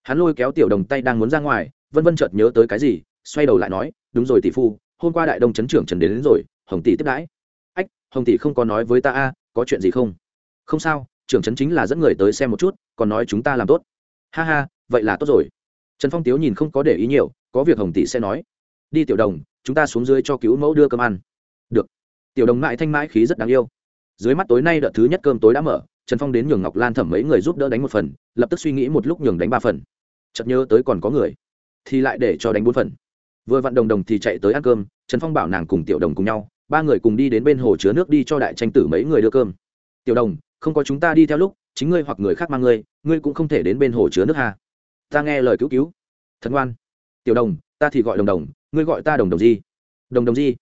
Hắn lôi kéo tiểu đồng tay đang muốn ra ngoài vân vân chợt nhớ tới cái gì xoay đầu lại nói đúng rồi tỷ phu hôm qua đại đông Trấn trưởng trần đến, đến rồi hồng tỷ tiếp đãi. Ách hồng tỷ không có nói với ta a có chuyện gì không? Không sao trưởng trấn chính là dẫn người tới xem một chút còn nói chúng ta làm tốt. Ha ha vậy là tốt rồi. Trần phong tiếu nhìn không có để ý nhiều có việc hồng tỷ sẽ nói. Đi tiểu đồng chúng ta xuống dưới cho cứu mẫu đưa cơm ăn được. Tiểu đồng mãi thanh mãi khí rất đáng yêu. Dưới mắt tối nay đợt thứ nhất cơm tối đã mở, trần phong đến nhường ngọc lan thẩm mấy người giúp đỡ đánh một phần, lập tức suy nghĩ một lúc nhường đánh ba phần. Chợt nhớ tới còn có người, thì lại để cho đánh bốn phần. Vừa vặn đồng đồng thì chạy tới ăn cơm, trần phong bảo nàng cùng tiểu đồng cùng nhau, ba người cùng đi đến bên hồ chứa nước đi cho đại tranh tử mấy người đưa cơm. Tiểu đồng, không có chúng ta đi theo lúc, chính ngươi hoặc người khác mang ngươi ngươi cũng không thể đến bên hồ chứa nước hà ta nghe lời cứu cứu. Thật ngoan. Tiểu đồng, ta thì gọi đồng đồng, ngươi gọi ta đồng đồng gì? Đồng đồng gì?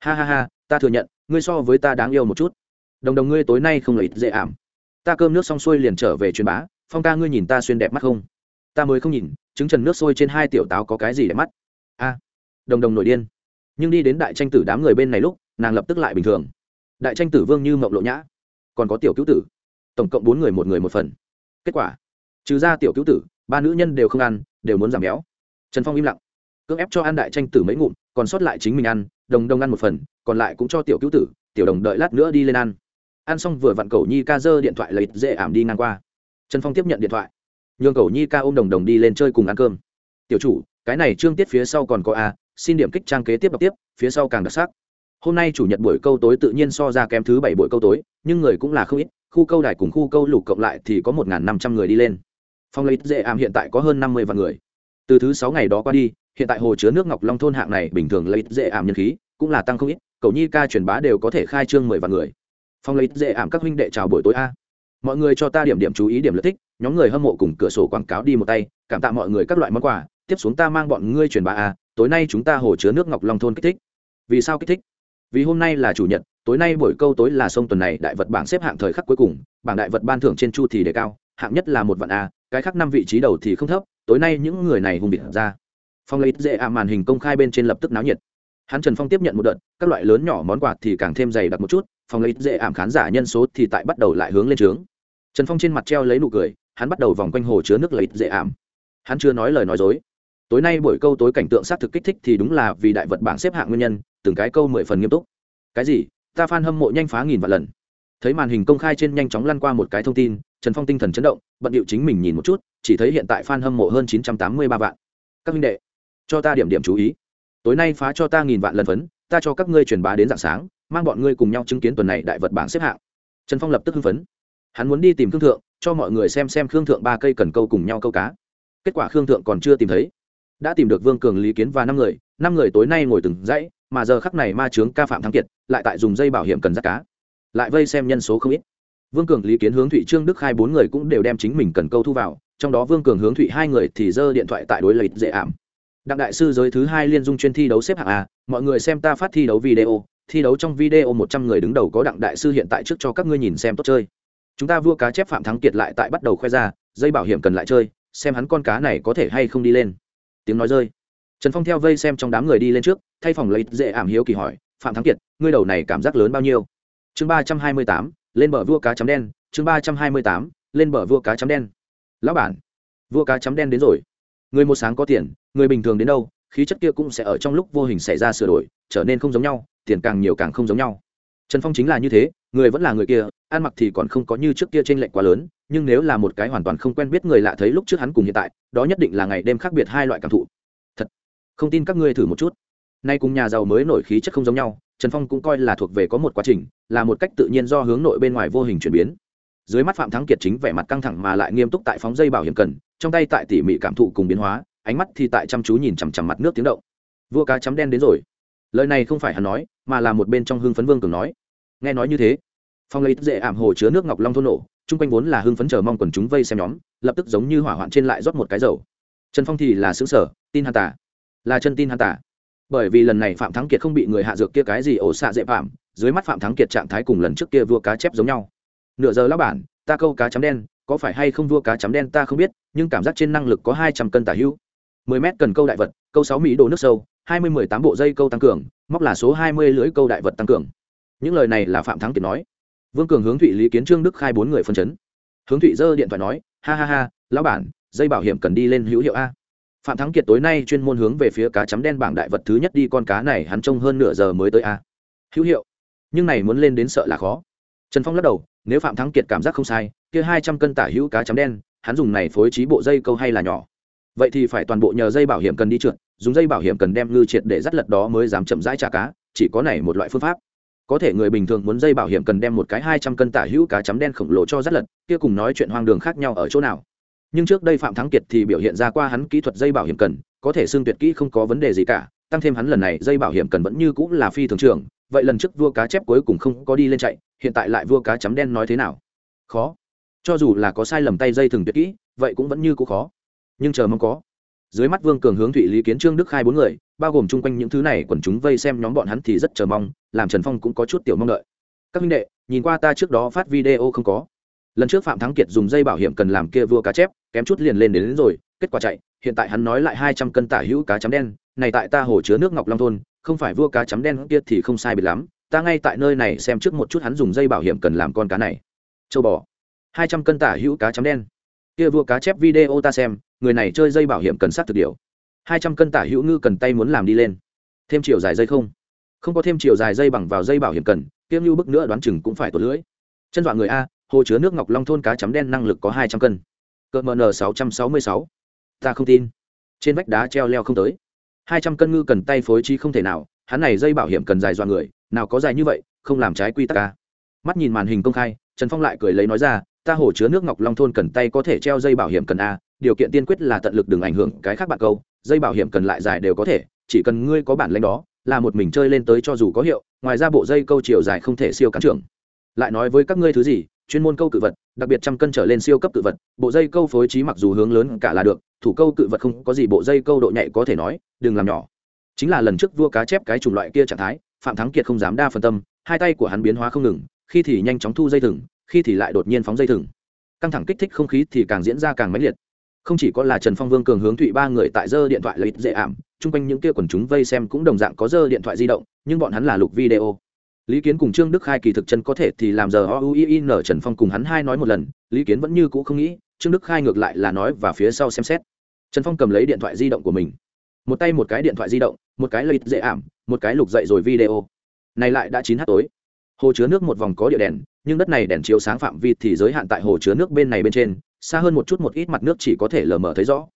Ha ha ha, ta thừa nhận, ngươi so với ta đáng yêu một chút. Đồng đồng ngươi tối nay không lợi dễ ảm. Ta cơm nước xong xuôi liền trở về truyền bá, phong ca ngươi nhìn ta xuyên đẹp mắt không? Ta mới không nhìn, trứng trần nước sôi trên hai tiểu táo có cái gì đẹp mắt? A, đồng đồng nổi điên. Nhưng đi đến đại tranh tử đám người bên này lúc, nàng lập tức lại bình thường. Đại tranh tử vương như mộng lộ nhã. Còn có tiểu cứu tử. Tổng cộng bốn người một người một phần. Kết quả, trừ ra tiểu cứu tử, ba nữ nhân đều không ăn, đều muốn giảm béo. Trần phong im lặng, cưỡng ép cho ăn đại tranh tử mấy ngụm, còn sót lại chính mình ăn đồng đồng ăn một phần, còn lại cũng cho tiểu cứu tử, tiểu đồng đợi lát nữa đi lên ăn. Ăn xong vừa vặn cầu nhi ca giơ điện thoại lấy dễ ảm đi ngang qua. Trần phong tiếp nhận điện thoại. Nhường cầu nhi ca ôm đồng đồng đi lên chơi cùng ăn cơm. Tiểu chủ, cái này trương tiết phía sau còn có a, xin điểm kích trang kế tiếp đọc tiếp, phía sau càng đặc sắc. Hôm nay chủ nhật buổi câu tối tự nhiên so ra kém thứ bảy buổi câu tối, nhưng người cũng là không ít, khu câu đài cùng khu câu lục cộng lại thì có một năm trăm người đi lên. Phong lấy dễ ảm hiện tại có hơn năm mươi vạn người. Từ thứ sáu ngày đó qua đi hiện tại hồ chứa nước ngọc long thôn hạng này bình thường lấy dễ ảm nhân khí, cũng là tăng không ít, cầu nhi ca truyền bá đều có thể khai trương mười vạn người. Phong lấy dễ ảm các huynh đệ chào buổi tối a. Mọi người cho ta điểm điểm chú ý điểm lợi thích, nhóm người hâm mộ cùng cửa sổ quảng cáo đi một tay, cảm tạ mọi người các loại món quà, tiếp xuống ta mang bọn ngươi truyền bá a, tối nay chúng ta hồ chứa nước ngọc long thôn kích thích. Vì sao kích thích? Vì hôm nay là chủ nhật, tối nay buổi câu tối là sông tuần này đại vật bảng xếp hạng thời khắc cuối cùng, bảng đại vật ban thưởng trên chu thì đề cao, hạng nhất là một vạn a, cái khác năm vị trí đầu thì không thấp, tối nay những người này hùng biệt ra phong lấy dễ ạ màn hình công khai bên trên lập tức náo nhiệt. Hắn trần phong tiếp nhận một đợt, các loại lớn nhỏ món quà thì càng thêm dày đặc một chút, phong lấy dễ ảm khán giả nhân số thì tại bắt đầu lại hướng lên trướng. Trần phong trên mặt treo lấy nụ cười, hắn bắt đầu vòng quanh hồ chứa nước lấy dễ ảm hắn chưa nói lời nói dối. Tối nay buổi câu tối cảnh tượng xác thực kích thích thì đúng là vì đại vật bảng xếp hạng nguyên nhân, từng cái câu mười phần nghiêm túc. Cái gì? Ta f hâm mộ nhanh phá nghìn vạn lần. Thấy màn hình công khai trên nhanh chóng lăn qua một cái thông tin, trần phong tinh thần chấn động, bận điệu chính mình nhìn một chút, chỉ thấy hiện tại f hâm mộ hơn chín trăm tám mươi ba vạn. Các minh đệ cho ta điểm điểm chú ý. Tối nay phá cho ta nghìn vạn lần phấn, ta cho các ngươi truyền bá đến dạng sáng, mang bọn ngươi cùng nhau chứng kiến tuần này đại vật bảng xếp hạng. Trần phong lập tức hưng phấn. Hắn muốn đi tìm khương thượng, cho mọi người xem xem khương thượng ba cây cần câu cùng nhau câu cá. Kết quả khương thượng còn chưa tìm thấy. Đã tìm được vương cường, lý kiến và năm người năm người tối nay ngồi từng dãy, mà giờ khắc này ma trướng ca phạm thắng kiệt, lại tại dùng dây bảo hiểm cần giác cá. Lại vây xem nhân số không ít. Vương cường, lý kiến, hướng thụy, trương đức hai bốn người cũng đều đem chính mình cần câu thu vào, trong đó vương cường, hướng thụy hai người thì giơ điện thoại tại đối lấy dễ ảm đặng đại sư giới thứ hai liên dung chuyên thi đấu xếp hạng a, mọi người xem ta phát thi đấu video, thi đấu trong video một trăm người đứng đầu có đặng đại sư hiện tại trước cho các ngươi nhìn xem tốt chơi. Chúng ta vua cá chép phạm thắng kiệt lại tại bắt đầu khoe ra, dây bảo hiểm cần lại chơi, xem hắn con cá này có thể hay không đi lên. Tiếng nói rơi. Trần phong theo vây xem trong đám người đi lên trước, thay phòng lấy dễ ảm hiếu kỳ hỏi, phạm thắng kiệt, ngươi đầu này cảm giác lớn bao nhiêu? Chương ba trăm hai mươi tám, lên bờ vua cá chấm đen, chương ba trăm hai mươi tám, lên bờ vua cá chấm đen. Lão bản, vua cá chấm đen đến rồi người một sáng có tiền, người bình thường đến đâu, khí chất kia cũng sẽ ở trong lúc vô hình xảy ra sửa đổi, trở nên không giống nhau, tiền càng nhiều càng không giống nhau. Trần phong chính là như thế, người vẫn là người kia, ăn mặc thì còn không có như trước kia t r ê n lệch quá lớn, nhưng nếu là một cái hoàn toàn không quen biết người lạ thấy lúc trước hắn cùng hiện tại, đó nhất định là ngày đêm khác biệt hai loại cảm thụ. Thật, không tin các ngươi thử một chút. Nay cùng nhà giàu mới nổi khí chất không giống nhau, trần phong cũng coi là thuộc về có một quá trình, là một cách tự nhiên do hướng nội bên ngoài vô hình chuyển biến dưới mắt phạm thắng kiệt chính vẻ mặt căng thẳng mà lại nghiêm túc tại phóng dây bảo hiểm cần, trong tay tại tỉ mỉ cảm thụ cùng biến hóa, ánh mắt thì tại chăm chú nhìn chằm chằm mặt nước tiếng động. Vua cá chấm đen đến rồi. Lời này không phải hắn nói, mà là một bên trong hưng phấn vương cường nói. Nghe nói như thế, phong lấy dễ ảm hồ chứa nước ngọc long thôn nổ, chung quanh vốn là hưng phấn chờ mong quần chúng vây xem nhóm, lập tức giống như hỏa hoạn trên lại rót một cái dầu. Trần phong thì là xứng sở tin hắn tả. Là chân tin hắn tả. Bởi vì lần này phạm thắng kiệt không bị người hạ dược kia cái gì ổ xạ dễ phạm, dưới mắt phạm thắng kiệt trạng thái cùng lần trước kia vua cá chép giống nhau nửa giờ lão bản, ta câu cá chấm đen, có phải hay không vua cá chấm đen ta không biết, nhưng cảm giác trên năng lực có hai trăm cân tả hữu. Mười mét cần câu đại vật, câu sáu mỹ đồ nước sâu, hai mươi mười tám bộ dây câu tăng cường, móc là số hai mươi lưỡi câu đại vật tăng cường. Những lời này là phạm thắng kiệt nói. Vương cường hướng thụy lý kiến trương đức khai bốn người phân chấn. Hướng thụy giơ điện thoại nói, ha ha ha, lão bản, dây bảo hiểm cần đi lên hữu hiệu a. Phạm thắng kiệt tối nay chuyên môn hướng về phía cá chấm đen bảng đại vật thứ nhất đi, con cá này hắn trông hơn nửa giờ mới tới a. Hữu hiệu. Nhưng này muốn lên đến sợ là khó. Trần phong lắc đầu nếu phạm thắng kiệt cảm giác không sai, kia hai trăm cân tả hữu cá chấm đen, hắn dùng này phối trí bộ dây câu hay là nhỏ? Vậy thì phải toàn bộ nhờ dây bảo hiểm cần đi trượt, dùng dây bảo hiểm cần đem ngư triệt để dắt lật đó mới dám chậm rãi trả cá, chỉ có này một loại phương pháp. Có thể người bình thường muốn dây bảo hiểm cần đem một cái hai trăm cân tả hữu cá chấm đen khổng lồ cho dắt lật, kia cùng nói chuyện hoang đường khác nhau ở chỗ nào? Nhưng trước đây phạm thắng kiệt thì biểu hiện ra qua hắn kỹ thuật dây bảo hiểm cần, có thể xương tuyệt kỹ không có vấn đề gì cả, tăng thêm hắn lần này dây bảo hiểm cần vẫn như cũng là phi thường trường vậy lần trước vua cá chép cuối cùng không có đi lên chạy hiện tại lại vua cá chấm đen nói thế nào? Khó. Cho dù là có sai lầm tay dây thừng tuyệt kỹ vậy cũng vẫn như cũ khó. Nhưng chờ mong có. Dưới mắt vương cường hướng thụy lý kiến trương đức khai bốn người bao gồm chung quanh những thứ này quần chúng vây xem nhóm bọn hắn thì rất chờ mong làm trần phong cũng có chút tiểu mong đợi. Các minh đệ nhìn qua ta trước đó phát video không có. Lần trước phạm thắng kiệt dùng dây bảo hiểm cần làm kia vua cá chép kém chút liền lên đến, đến rồi kết quả chạy hiện tại hắn nói lại hai trăm cân tả hữu cá chấm đen này tại ta hồ chứa nước ngọc long thôn không phải vua cá chấm đen kia thì không sai biệt lắm, ta ngay tại nơi này xem trước một chút hắn dùng dây bảo hiểm cần làm con cá này. Châu bò. Hai trăm cân tả hữu cá chấm đen. Kia vua cá chép video ta xem, người này chơi dây bảo hiểm cần sát thực điều. Hai trăm cân tả hữu ngư cần tay muốn làm đi lên. Thêm chiều dài dây không? Không có thêm chiều dài dây bằng vào dây bảo hiểm cần kiêm như bức nữa đoán chừng cũng phải tuột lưỡi. Chân dọa người a, hồ chứa nước ngọc long thôn cá chấm đen năng lực có hai trăm cân. Cỡ mn sáu trăm sáu mươi sáu. Ta không tin. Trên vách đá treo leo không tới hai trăm cân ngư cần tay phối trí không thể nào, hắn này dây bảo hiểm cần dài dọa người, nào có dài như vậy, không làm trái quy tắc ca mắt nhìn màn hình công khai, trần phong lại cười lấy nói ra, ta hồ chứa nước ngọc long thôn cần tay có thể treo dây bảo hiểm cần a, điều kiện tiên quyết là tận lực đừng ảnh hưởng cái khác bạn câu, dây bảo hiểm cần lại dài đều có thể, chỉ cần ngươi có bản lãnh đó, là một mình chơi lên tới cho dù có hiệu, ngoài ra bộ dây câu chiều dài không thể siêu cán trưởng. Lại nói với các ngươi thứ gì, chuyên môn câu cự vật, đặc biệt trăm cân trở lên siêu cấp cự vật, bộ dây câu phối trí mặc dù hướng lớn cả là được thủ câu cự vật không có gì bộ dây câu độ nhạy có thể nói, đừng làm nhỏ. Chính là lần trước vua cá chép cái chủng loại kia trạng thái, phạm thắng kiệt không dám đa phần tâm, hai tay của hắn biến hóa không ngừng, khi thì nhanh chóng thu dây thừng, khi thì lại đột nhiên phóng dây thừng. Căng thẳng kích thích không khí thì càng diễn ra càng mãnh liệt. Không chỉ có là trần phong vương cường hướng thụy ba người tại dơ điện thoại lấy dễ ảm, chung quanh những kia quần chúng vây xem cũng đồng dạng có dơ điện thoại di động, nhưng bọn hắn là lục video. Lý kiến cùng trương đức khai kỳ thực chân có thể thì làm giờ o u i n trần phong cùng hắn hai nói một lần, lý kiến vẫn như cũ không nghĩ, trương đức khai ngược lại là nói và phía sau xem xét trần phong cầm lấy điện thoại di động của mình. Một tay một cái điện thoại di động, một cái lợi dễ ảm, một cái lục dậy rồi video. Này lại đã chín h tối. Hồ chứa nước một vòng có địa đèn, nhưng đất này đèn chiếu sáng phạm vi thì giới hạn tại hồ chứa nước bên này bên trên, xa hơn một chút một ít mặt nước chỉ có thể lờ mờ thấy rõ.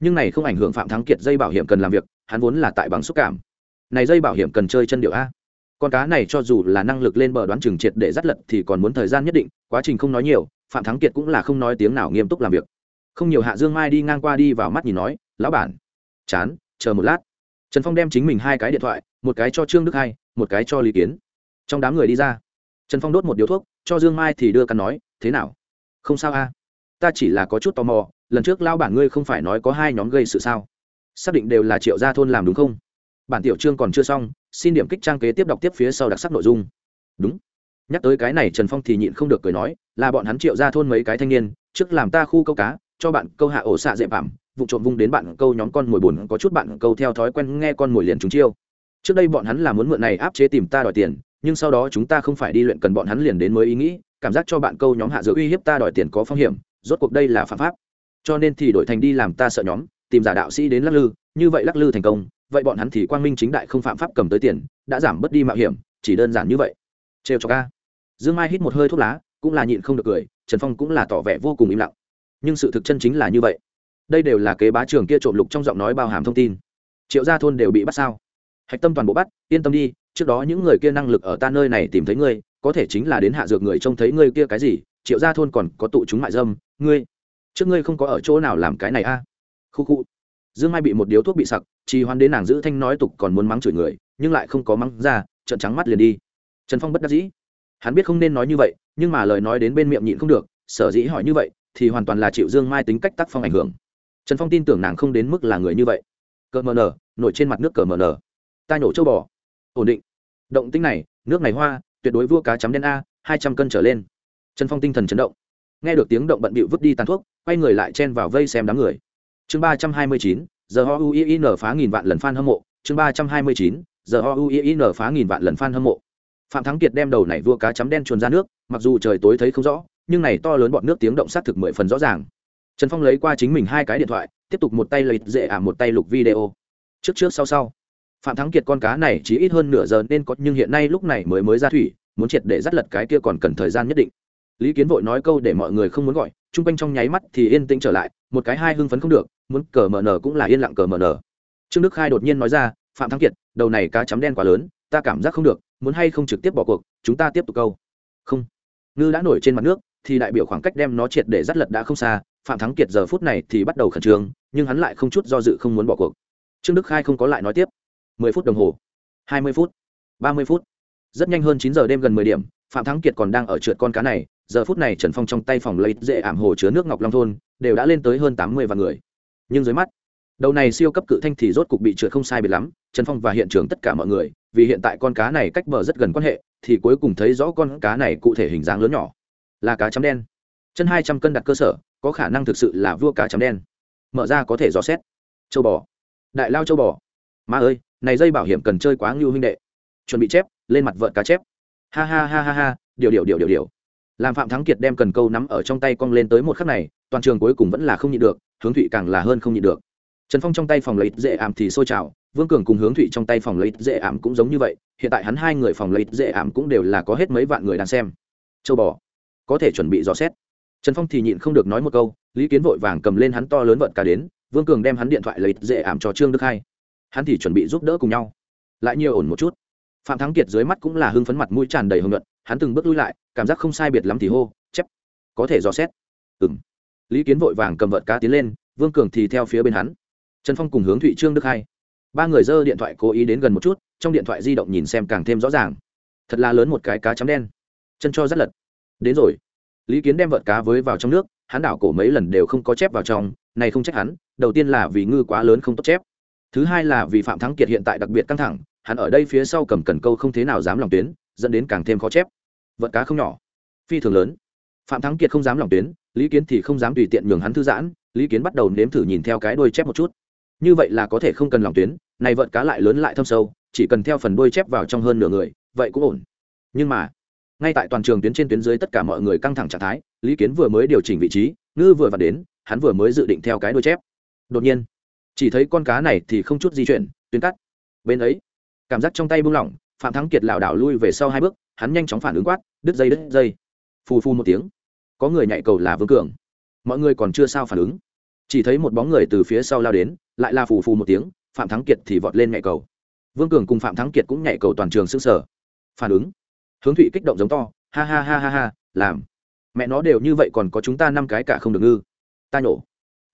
Nhưng này không ảnh hưởng phạm thắng kiệt dây bảo hiểm cần làm việc, hắn vốn là tại bằng xúc cảm. Này dây bảo hiểm cần chơi chân điệu a. Con cá này cho dù là năng lực lên bờ đoán chừng triệt để dắt lật thì còn muốn thời gian nhất định, quá trình không nói nhiều, phạm thắng kiệt cũng là không nói tiếng nào nghiêm túc làm việc không nhiều hạ dương mai đi ngang qua đi vào mắt nhìn nói, lão bản, chán, chờ một lát. Trần phong đem chính mình hai cái điện thoại, một cái cho trương đức hai, một cái cho lý kiến. Trong đám người đi ra, trần phong đốt một điếu thuốc, cho dương mai thì đưa căn nói, thế nào? Không sao a? Ta chỉ là có chút tò mò, lần trước lao bản ngươi không phải nói có hai nhóm gây sự sao? Xác định đều là triệu gia thôn làm đúng không? Bản tiểu Trương còn chưa xong, xin điểm kích trang kế tiếp đọc tiếp phía sau đặc sắc nội dung. Đúng. Nhắc tới cái này, trần phong thì nhịn không được cười nói, là bọn hắn triệu ra thôn mấy cái thanh niên, trước làm ta khu câu cá cho bạn câu hạ ổ xạ dễ bảm vụ trộm vung đến bạn câu nhóm con mồi bùn có chút bạn câu theo thói quen nghe con mồi liền chúng chiêu. Trước đây bọn hắn là muốn mượn này áp chế tìm ta đòi tiền, nhưng sau đó chúng ta không phải đi luyện cần bọn hắn liền đến mới ý nghĩ, cảm giác cho bạn câu nhóm hạ dược uy hiếp ta đòi tiền có phong hiểm, rốt cuộc đây là phạm pháp. Cho nên thì đổi thành đi làm ta sợ nhóm, tìm giả đạo sĩ đến lắc lư, như vậy lắc lư thành công, vậy bọn hắn thì quang minh chính đại không phạm pháp cầm tới tiền, đã giảm bớt đi mạo hiểm, chỉ đơn giản như vậy. Trêu cho ca dương mai hít một hơi thuốc lá, cũng là nhịn không được cười, trần phong cũng là tỏ vẻ vô cùng im lặng nhưng sự thực chân chính là như vậy. Đây đều là kế bá trường kia trộm lục trong giọng nói bao hàm thông tin. Triệu gia thôn đều bị bắt sao? Hạch tâm toàn bộ bắt, yên tâm đi, trước đó những người kia năng lực ở ta nơi này tìm thấy ngươi, có thể chính là đến hạ dược người trông thấy ngươi kia cái gì, triệu gia thôn còn có tụ chúng mại dâm, ngươi, trước ngươi không có ở chỗ nào làm cái này a? À? khu khu. Dương mai bị một điếu thuốc bị sặc, trì hoan đến nàng giữ thanh nói tục còn muốn mắng chửi người, nhưng lại không có mắng ra trận trắng mắt liền đi. Trần phong bất đắc dĩ. Hắn biết không nên nói như vậy, nhưng mà lời nói đến bên miệng nhịn không được, sở dĩ hỏi như vậy thì hoàn toàn là chịu dương mai tính cách tác phong ảnh hưởng. Trần phong tin tưởng nàng không đến mức là người như vậy. Cờ mờ nở nổi trên mặt nước cờ mờ nở ta nhổ châu bò. Ổn định. Động tính này, nước này hoa, tuyệt đối vua cá chấm đen a, hai trăm cân trở lên. Trần phong tinh thần chấn động. Nghe được tiếng động bận bịu vứt đi tàn thuốc, quay người lại chen vào vây xem đám người. Chương ba trăm hai mươi chín, giờ ho uin phá nghìn vạn lần f a n hâm mộ. Chương ba trăm hai mươi chín, giờ ho uin phá nghìn vạn lần f a n hâm mộ. Phạm thắng kiệt đem đầu này vua cá chấm đen chuồn ra nước, mặc dù trời tối thấy không rõ nhưng này to lớn bọn nước tiếng động sát thực mười phần rõ ràng. Trần phong lấy qua chính mình hai cái điện thoại, tiếp tục một tay lấy dễ ả một tay lục video. Trước trước sau sau. Phạm thắng kiệt con cá này chỉ ít hơn nửa giờ nên có, nhưng hiện nay lúc này mới mới ra thủy, muốn triệt để dắt lật cái kia còn cần thời gian nhất định. Lý kiến vội nói câu để mọi người không muốn gọi, chung quanh trong nháy mắt thì yên tĩnh trở lại, một cái hai hưng phấn không được, muốn cờ mờ nở cũng là yên lặng cờ mờ nở trương đức khai đột nhiên nói ra, phạm thắng kiệt, đầu này cá chấm đen quá lớn, ta cảm giác không được, muốn hay không trực tiếp bỏ cuộc, chúng ta tiếp tục câu. Không. Ngư đã nổi trên mặt nước thì đại biểu khoảng cách đem nó triệt để dắt lật đã không xa, phạm thắng kiệt giờ phút này thì bắt đầu khẩn trương, nhưng hắn lại không chút do dự không muốn bỏ cuộc. Trương đức khai không có lại nói tiếp. Mười phút đồng hồ, hai mươi phút, ba mươi phút. Rất nhanh hơn chín giờ đêm gần mười điểm, phạm thắng kiệt còn đang ở trượt con cá này, giờ phút này trần phong trong tay phòng lấy dễ ảm hồ chứa nước ngọc long thôn, đều đã lên tới hơn tám mươi vạn người. Nhưng dưới mắt, đầu này siêu cấp cự thanh thì rốt cục bị trượt không sai biệt lắm, trần phong và hiện trường tất cả mọi người, vì hiện tại con cá này cách bờ rất gần quan hệ, thì cuối cùng thấy rõ con cá này cụ thể hình dáng lớn nhỏ là cá chấm đen. Chân hai trăm cân đặt cơ sở, có khả năng thực sự là vua cá chấm đen. Mở ra có thể dò xét. Châu bò. Đại lao châu bò. Ma ơi, này dây bảo hiểm cần chơi quá ngưu huynh đệ. Chuẩn bị chép, lên mặt vợt cá chép. Ha ha ha ha ha, điều điều điều điều điều. Làm phạm thắng kiệt đem cần câu nắm ở trong tay cong lên tới một khắc này, toàn trường cuối cùng vẫn là không nhịn được, hướng thụy càng là hơn không nhịn được. Trần phong trong tay phòng lấy dễ ảm thì sôi trào, vương cường cùng hướng thụy trong tay phòng lấy dễ ảm cũng giống như vậy, hiện tại hắn hai người phòng lấy dễ ảm cũng đều là có hết mấy vạn người đang xem. Châu bò có thể chuẩn bị dò xét. Trần phong thì nhịn không được nói một câu, lý kiến vội vàng cầm lên hắn to lớn vận cả đến, vương cường đem hắn điện thoại lấy dễ ảm cho trương đức hai hắn thì chuẩn bị giúp đỡ cùng nhau. Lại nhiều ổn một chút. Phạm thắng kiệt dưới mắt cũng là hưng phấn mặt mũi tràn đầy hưng luận hắn từng bước lui lại, cảm giác không sai biệt lắm thì hô, chép, có thể dò xét. Ừ m lý kiến vội vàng cầm vợt cá tiến lên, vương cường thì theo phía bên hắn. Trần phong cùng hướng thụy trương đức hai ba người giơ điện thoại cố ý đến gần một chút, trong điện thoại di động nhìn xem càng thêm rõ ràng. Thật là lớn một cái cá chấm đen. Chân cho rất lật đến rồi. Lý kiến đem vợt cá với vào trong nước, hắn đảo cổ mấy lần đều không có chép vào trong, này không trách hắn, đầu tiên là vì ngư quá lớn không tốt chép. Thứ hai là vì phạm thắng kiệt hiện tại đặc biệt căng thẳng, hắn ở đây phía sau cầm cần câu không thế nào dám lòng tuyến, dẫn đến càng thêm khó chép. Vận cá không nhỏ, phi thường lớn. Phạm thắng kiệt không dám lòng tuyến, lý kiến thì không dám tùy tiện nhường hắn thư giãn, lý kiến bắt đầu nếm thử nhìn theo cái đuôi chép một chút. Như vậy là có thể không cần lòng tuyến, này vận cá lại lớn lại thâm sâu, chỉ cần theo phần đuôi chép vào trong hơn nửa người, vậy cũng ổn. Nhưng mà ngay tại toàn trường tuyến trên tuyến dưới tất cả mọi người căng thẳng trạng thái, lý kiến vừa mới điều chỉnh vị trí, ngư vừa vặn đến, hắn vừa mới dự định theo cái đôi chép. Đột nhiên, chỉ thấy con cá này thì không chút di chuyển, tuyến cắt. Bên ấy, cảm giác trong tay buông lỏng, phạm thắng kiệt lảo đảo lui về sau hai bước, hắn nhanh chóng phản ứng quát, đứt dây đứt dây. Phù phù một tiếng, có người nhạy cầu là vương cường. Mọi người còn chưa sao phản ứng. Chỉ thấy một bóng người từ phía sau lao đến, lại là phù phù một tiếng, phạm thắng kiệt thì vọt lên nhạy cầu. Vương cường cùng phạm thắng kiệt cũng nhạy cầu toàn trường s ư sở phản ứng hướng thụy kích động giống to, ha ha ha ha ha, làm. Mẹ nó đều như vậy còn có chúng ta năm cái cả không được ngư. Ta nổ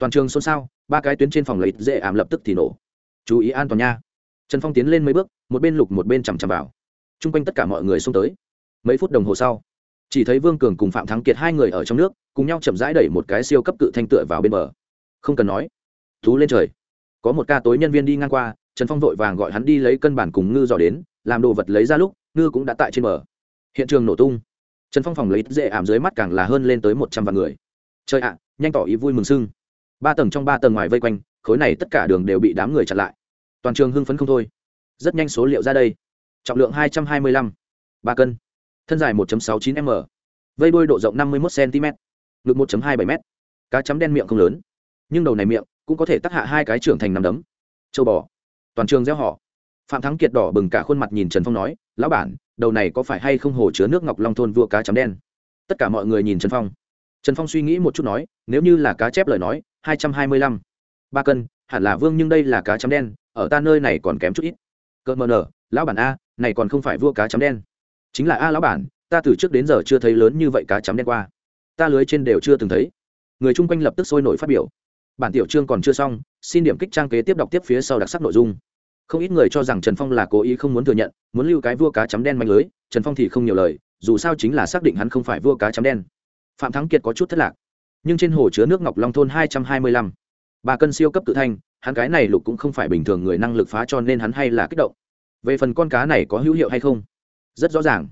toàn trường xôn xao, ba cái tuyến trên phòng lấy dễ ảm lập tức thì nổ. Chú ý an toàn nha. Trần phong tiến lên mấy bước, một bên lục một bên chằm chằm vào. T r u n g quanh tất cả mọi người xông tới. Mấy phút đồng hồ sau, chỉ thấy vương cường cùng phạm thắng kiệt hai người ở trong nước, cùng nhau chậm rãi đẩy một cái siêu cấp cự thanh tựa vào bên bờ. Không cần nói. Thú lên trời. Có một ca tối nhân viên đi ngang qua, trần phong vội vàng gọi hắn đi lấy cân bản cùng ngư dò đến, làm đồ vật lấy ra lúc, ngư cũng đã tại trên bờ hiện trường nổ tung. Trần phong phòng lấy dễ ảm dưới mắt càng là hơn lên tới một trăm vạn người. Chơi ạ, nhanh tỏ ý vui mừng sưng. Ba tầng trong ba tầng ngoài vây quanh, khối này tất cả đường đều bị đám người chặn lại. Toàn trường hưng phấn không thôi. Rất nhanh số liệu ra đây. Trọng lượng hai trăm hai mươi lăm, ba cân. Thân dài một sáu chín m. Vây đôi độ rộng năm mươi một cm ngực một hai bảy m cá chấm đen miệng không lớn. Nhưng đầu này miệng cũng có thể tắc hạ hai cái trưởng thành nằm đấm. Châu bò. Toàn trường gieo họ. Phạm thắng kiệt đỏ bừng cả khuôn mặt nhìn trần phong nói, lão bản đầu này có phải hay không hồ chứa nước ngọc long thôn vua cá chấm đen? Tất cả mọi người nhìn trần phong. Trần phong suy nghĩ một chút nói, nếu như là cá chép lời nói, hai trăm hai mươi lăm. Ba cân, hẳn là vương nhưng đây là cá chấm đen, ở ta nơi này còn kém chút ít. Cỡ mờ nở, lão bản a, này còn không phải vua cá chấm đen. Chính là a lão bản, ta từ trước đến giờ chưa thấy lớn như vậy cá chấm đen qua. Ta lưới trên đều chưa từng thấy. Người chung quanh lập tức sôi nổi phát biểu. Bản tiểu chương còn chưa xong, xin điểm kích trang kế tiếp đọc tiếp phía sau đặc sắc nội dung không ít người cho rằng trần phong là cố ý không muốn thừa nhận, muốn lưu cái vua cá chấm đen manh lưới, trần phong thì không nhiều lời, dù sao chính là xác định hắn không phải vua cá chấm đen. Phạm thắng kiệt có chút thất lạc. Nhưng trên hồ chứa nước ngọc long thôn hai trăm hai mươi lăm ba cân siêu cấp tự thanh hắn cái này lục cũng không phải bình thường người năng lực phá cho nên hắn hay là kích động. Về phần con cá này có hữu hiệu hay không? Rất rõ ràng.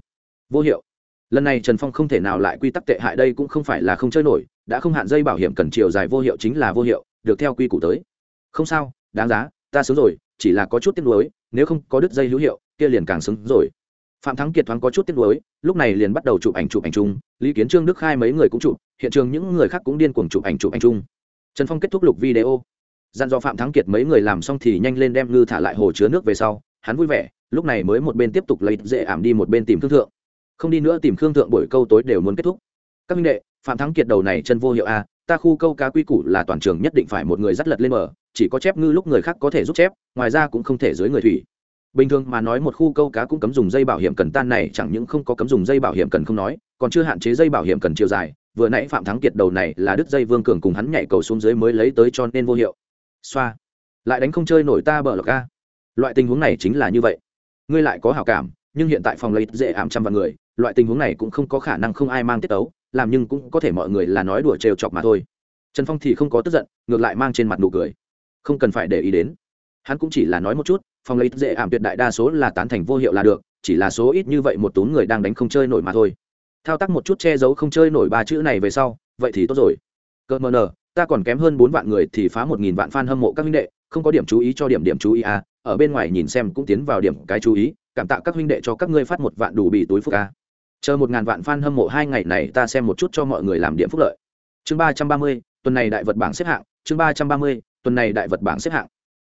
Vô hiệu. Lần này trần phong không thể nào lại quy tắc tệ hại đây cũng không phải là không chơi nổi, đã không hạn dây bảo hiểm cần chiều dài vô hiệu chính là vô hiệu, được theo quy củ tới. Không sao, đáng giá ta sướng rồi, chỉ là có chút tiếc nuối, nếu không có đứt dây hữu hiệu, kia liền càng xứng rồi. Phạm thắng kiệt thoáng có chút tiếc nuối, lúc này liền bắt đầu chụp ảnh chụp ảnh chung, lý kiến trương, đức khai mấy người cũng chụp, hiện trường những người khác cũng điên cuồng chụp ảnh chụp ảnh chung. Trần phong kết thúc lục video. Dặn dò phạm thắng kiệt mấy người làm xong thì nhanh lên đem ngư thả lại hồ chứa nước về sau, hắn vui vẻ, lúc này mới một bên tiếp tục lấy dễ ảm đi một bên tìm thương thượng. Không đi nữa tìm khương thượng buổi câu tối đều muốn kết thúc. Các minh đệ, phạm thắng kiệt đầu này chân vô hiệu a, ta khu câu cá quy củ là toàn trường nhất định phải một người dắt lật lên mở chỉ có chép ngư lúc người khác có thể giúp chép, ngoài ra cũng không thể dưới người thủy. Bình thường mà nói một khu câu cá cũng cấm dùng dây bảo hiểm cần tan này, chẳng những không có cấm dùng dây bảo hiểm cần không nói, còn chưa hạn chế dây bảo hiểm cần chiều dài. Vừa nãy phạm thắng kiệt đầu này là đứt dây vương cường cùng hắn nhảy cầu xuống dưới mới lấy tới cho nên vô hiệu. Xoa. Lại đánh không chơi nổi ta bờ lọc ca loại tình huống này chính là như vậy. Ngươi lại có hảo cảm, nhưng hiện tại phòng lấy dễ ảm trăm vạn người, loại tình huống này cũng không có khả năng không ai mang tiết tấu, làm nhưng cũng có thể mọi người là nói đùa trêu chọc mà thôi. Trần phong thì không có tức giận, ngược lại mang trên mặt nụ cười không cần phải để ý đến. Hắn cũng chỉ là nói một chút, phòng lấy dễ ảm tuyệt đại đa số là tán thành vô hiệu là được, chỉ là số ít như vậy một tốn người đang đánh không chơi nổi mà thôi. Thao tác một chút che giấu không chơi nổi ba chữ này về sau, vậy thì tốt rồi. Cơ mờ nờ, ta còn kém hơn bốn vạn người thì phá một nghìn vạn f a n hâm mộ các huynh đệ, không có điểm chú ý cho điểm điểm chú ý à ở bên ngoài nhìn xem cũng tiến vào điểm cái chú ý, cảm tạ các huynh đệ cho các ngươi phát một vạn đủ bị túi phúc a chờ một ngàn vạn f a n hâm mộ hai ngày này ta xem một chút cho mọi người làm điểm phúc lợi. Chương ba trăm ba mươi, tuần này đại vật bảng xếp hạng, chương ba trăm ba mươi tuần này đại vật bảng xếp hạng.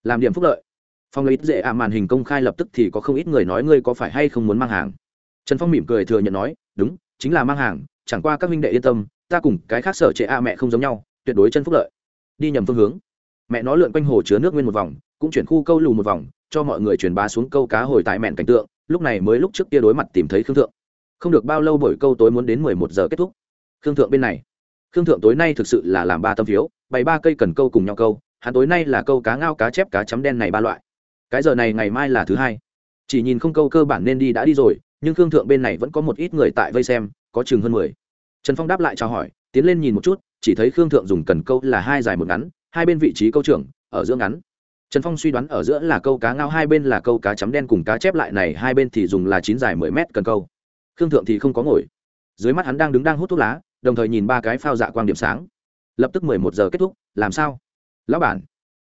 Làm điểm phúc lợi. Phong lấy dễ ạ màn hình công khai lập tức thì có không ít người nói ngươi có phải hay không muốn mang hàng. Trần phong mỉm cười thừa nhận nói, đúng, chính là mang hàng, chẳng qua các minh đệ yên tâm, ta cùng cái khác sở trệ a mẹ không giống nhau, tuyệt đối chân phúc lợi. Đi nhầm phương hướng. Mẹ nó lượn quanh hồ chứa nước nguyên một vòng, cũng chuyển khu câu lù một vòng, cho mọi người truyền bá xuống câu cá hồi tại mẹn cảnh tượng, lúc này mới lúc trước kia đối mặt tìm thấy khương thượng. Không được bao lâu buổi câu tối muốn đến mười một giờ kết thúc. Khương thượng bên này. Khương thượng tối nay thực sự là làm ba tâm phiếu, bày ba cây cần câu cùng nhau câu hắn tối nay là câu cá ngao cá chép cá chấm đen này ba loại. Cái giờ này ngày mai là thứ hai. Chỉ nhìn không câu cơ bản nên đi đã đi rồi, nhưng khương thượng bên này vẫn có một ít người tại vây xem, có chừng hơn mười. Trần phong đáp lại chào hỏi, tiến lên nhìn một chút, chỉ thấy khương thượng dùng cần câu là hai dài một ngắn, hai bên vị trí câu trưởng, ở giữa ngắn. Trần phong suy đoán ở giữa là câu cá ngao, hai bên là câu cá chấm đen cùng cá chép lại này, hai bên thì dùng là chín dài mười mét cần câu. Khương thượng thì không có ngồi. Dưới mắt hắn đang đứng đang hút thuốc lá, đồng thời nhìn ba cái phao dạ quang điểm sáng. Lập tức mười một giờ kết thúc, làm sao? Lão bản.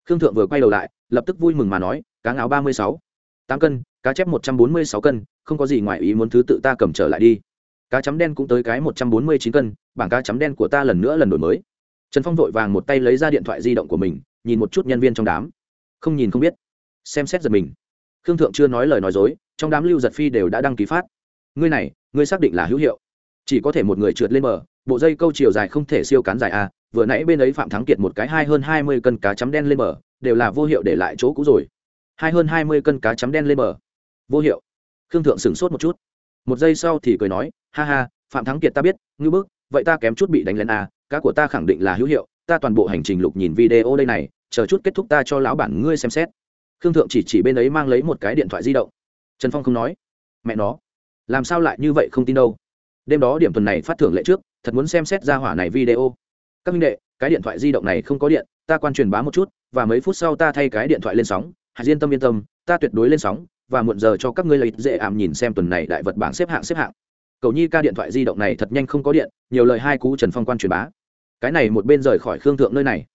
Khương thượng vừa quay đầu lại, lập tức vui mừng mà nói, cá ngáo ba mươi sáu, tám cân, cá chép một trăm bốn mươi sáu cân, không có gì ngoài ý muốn thứ tự ta cầm trở lại đi. Cá chấm đen cũng tới cái một trăm bốn mươi chín cân, bảng cá chấm đen của ta lần nữa lần đổi mới. Trần phong vội vàng một tay lấy ra điện thoại di động của mình, nhìn một chút nhân viên trong đám. Không nhìn không biết. Xem xét giật mình. Khương thượng chưa nói lời nói dối, trong đám lưu giật phi đều đã đăng ký phát. Ngươi này, ngươi xác định là hữu hiệu. Chỉ có thể một người trượt lên bờ, bộ dây câu chiều dài không thể siêu cán dài a vừa nãy bên ấy phạm thắng kiệt một cái hai hơn hai mươi cân cá chấm đen lên bờ, đều là vô hiệu để lại chỗ cũ rồi. Hai hơn hai mươi cân cá chấm đen lên bờ. Vô hiệu. Khương thượng sửng sốt một chút. Một giây sau thì cười nói, ha ha, phạm thắng kiệt ta biết, ngư bức, vậy ta kém chút bị đánh lên à? cá của ta khẳng định là hữu hiệu, ta toàn bộ hành trình lục nhìn video đây này, chờ chút kết thúc ta cho lão bản ngươi xem xét. Khương thượng chỉ chỉ bên ấy mang lấy một cái điện thoại di động. Trần phong không nói. Mẹ nó, làm sao lại như vậy không tin đâu? Đêm đó điểm tuần này phát thưởng lệ trước, thật muốn xem xét ra hỏa này video các minh đệ, cái điện thoại di động này không có điện, ta quan truyền bá một chút, và mấy phút sau ta thay cái điện thoại lên sóng. Hãy yên tâm yên tâm, ta tuyệt đối lên sóng, và muộn giờ cho các ngươi lấy dễ ảm nhìn xem tuần này đại vật bảng xếp hạng xếp hạng. Cầu nhi ca điện thoại di động này thật nhanh không có điện, nhiều lời hai cú trần phong quan truyền bá. Cái này một bên rời khỏi khương thượng nơi này,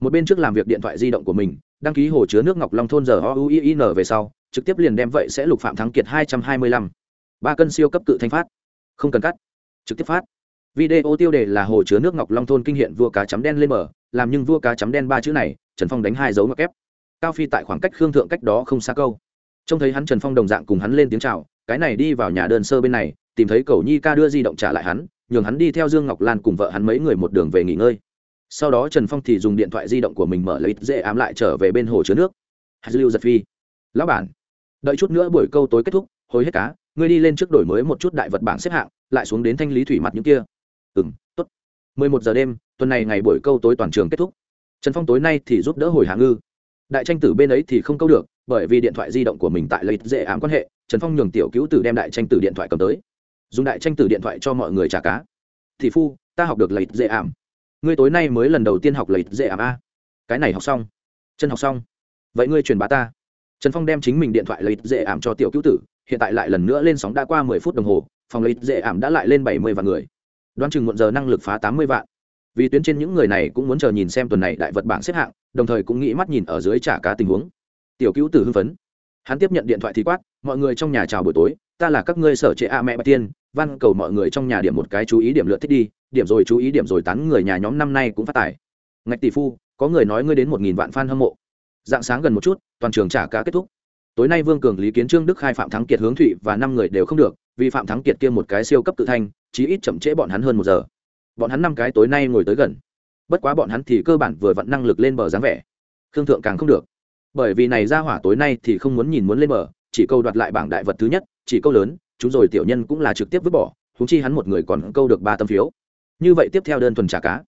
một bên trước làm việc điện thoại di động của mình, đăng ký hồ chứa nước ngọc long thôn giờ o u i n về sau, trực tiếp liền đem vậy sẽ lục phạm thắng kiệt hai trăm hai mươi lăm. Ba cân siêu cấp cự thanh phát. Không cần cắt. Trực tiếp phát video tiêu đề là hồ chứa nước ngọc long thôn kinh hiện vua cá chấm đen lên mở làm nhưng vua cá chấm đen ba chữ này, trần phong đánh hai dấu ngoặc kép cao phi tại khoảng cách khương thượng cách đó không xa câu. Trông thấy hắn trần phong đồng dạng cùng hắn lên tiếng chào, cái này đi vào nhà đơn sơ bên này, tìm thấy cầu nhi ca đưa di động trả lại hắn, nhường hắn đi theo dương ngọc lan cùng vợ hắn mấy người một đường về nghỉ ngơi. Sau đó trần phong thì dùng điện thoại di động của mình mở lấy dễ ám lại trở về bên hồ chứa nước. Hạt lưu giật phi. Lão bản. Đợi chút nữa buổi câu tối kết thúc, hồi hết cá, ngươi đi lên trước đổi mới một chút đại vật bảng xếp hạng, lại xuống đến thanh lý thủy mặt những kia ừ m t ố t mười một giờ đêm, tuần này ngày buổi câu tối toàn trường kết thúc. Trần phong tối nay thì giúp đỡ hồi hạ ngư. Đại tranh tử bên ấy thì không câu được, bởi vì điện thoại di động của mình tại lấy dễ ám quan hệ, trần phong nhường tiểu cứu tử đem đại tranh tử điện thoại cầm tới. Dùng đại tranh tử điện thoại cho mọi người trả cá. Thị phu, ta học được lấy dễ ảm ngươi tối nay mới lần đầu tiên học lấy dễ ảm a. Cái này học xong. Chân học xong. Vậy ngươi truyền bá ta. Trần phong đem chính mình điện thoại lấy dễ ảm cho tiểu cứu tử, hiện tại lại lần nữa lên sóng đã qua mười phút đồng hồ, phòng lấy dễ ảm đã lại lên bảy mươi vạn người đoán chừng muộn giờ năng lực phá tám mươi vạn. Vì tuyến trên những người này cũng muốn chờ nhìn xem tuần này đại vật bảng xếp hạng, đồng thời cũng nghĩ mắt nhìn ở dưới trả cá tình huống. Tiểu cứu tử hưng phấn. Hắn tiếp nhận điện thoại thì quát, mọi người trong nhà chào buổi tối, ta là các ngươi sở trệ a mẹ bạch tiên văn cầu mọi người trong nhà điểm một cái chú ý điểm lựa thích đi, điểm rồi chú ý điểm rồi tán người nhà nhóm năm nay cũng phát tài ngạch tỷ phu, có người nói ngươi đến một nghìn vạn fan hâm mộ. Dạng sáng gần một chút, toàn trường trả cá kết thúc. Tối nay vương cường, lý kiến trương, đức khai phạm, thắng kiệt, hướng thụy và năm người đều không được vì phạm thắng kiệt kia một cái siêu cấp tự thanh, chí ít chậm trễ bọn hắn hơn một giờ. Bọn hắn năm cái tối nay ngồi tới gần. Bất quá bọn hắn thì cơ bản vừa vặn năng lực lên bờ dáng vẻ. Khương thượng càng không được. Bởi vì này ra hỏa tối nay thì không muốn nhìn muốn lên bờ, chỉ câu đoạt lại bảng đại vật thứ nhất, chỉ câu lớn, chúng rồi tiểu nhân cũng là trực tiếp vứt bỏ húng chi hắn một người còn câu được ba tâm phiếu. Như vậy tiếp theo đơn thuần trả cá.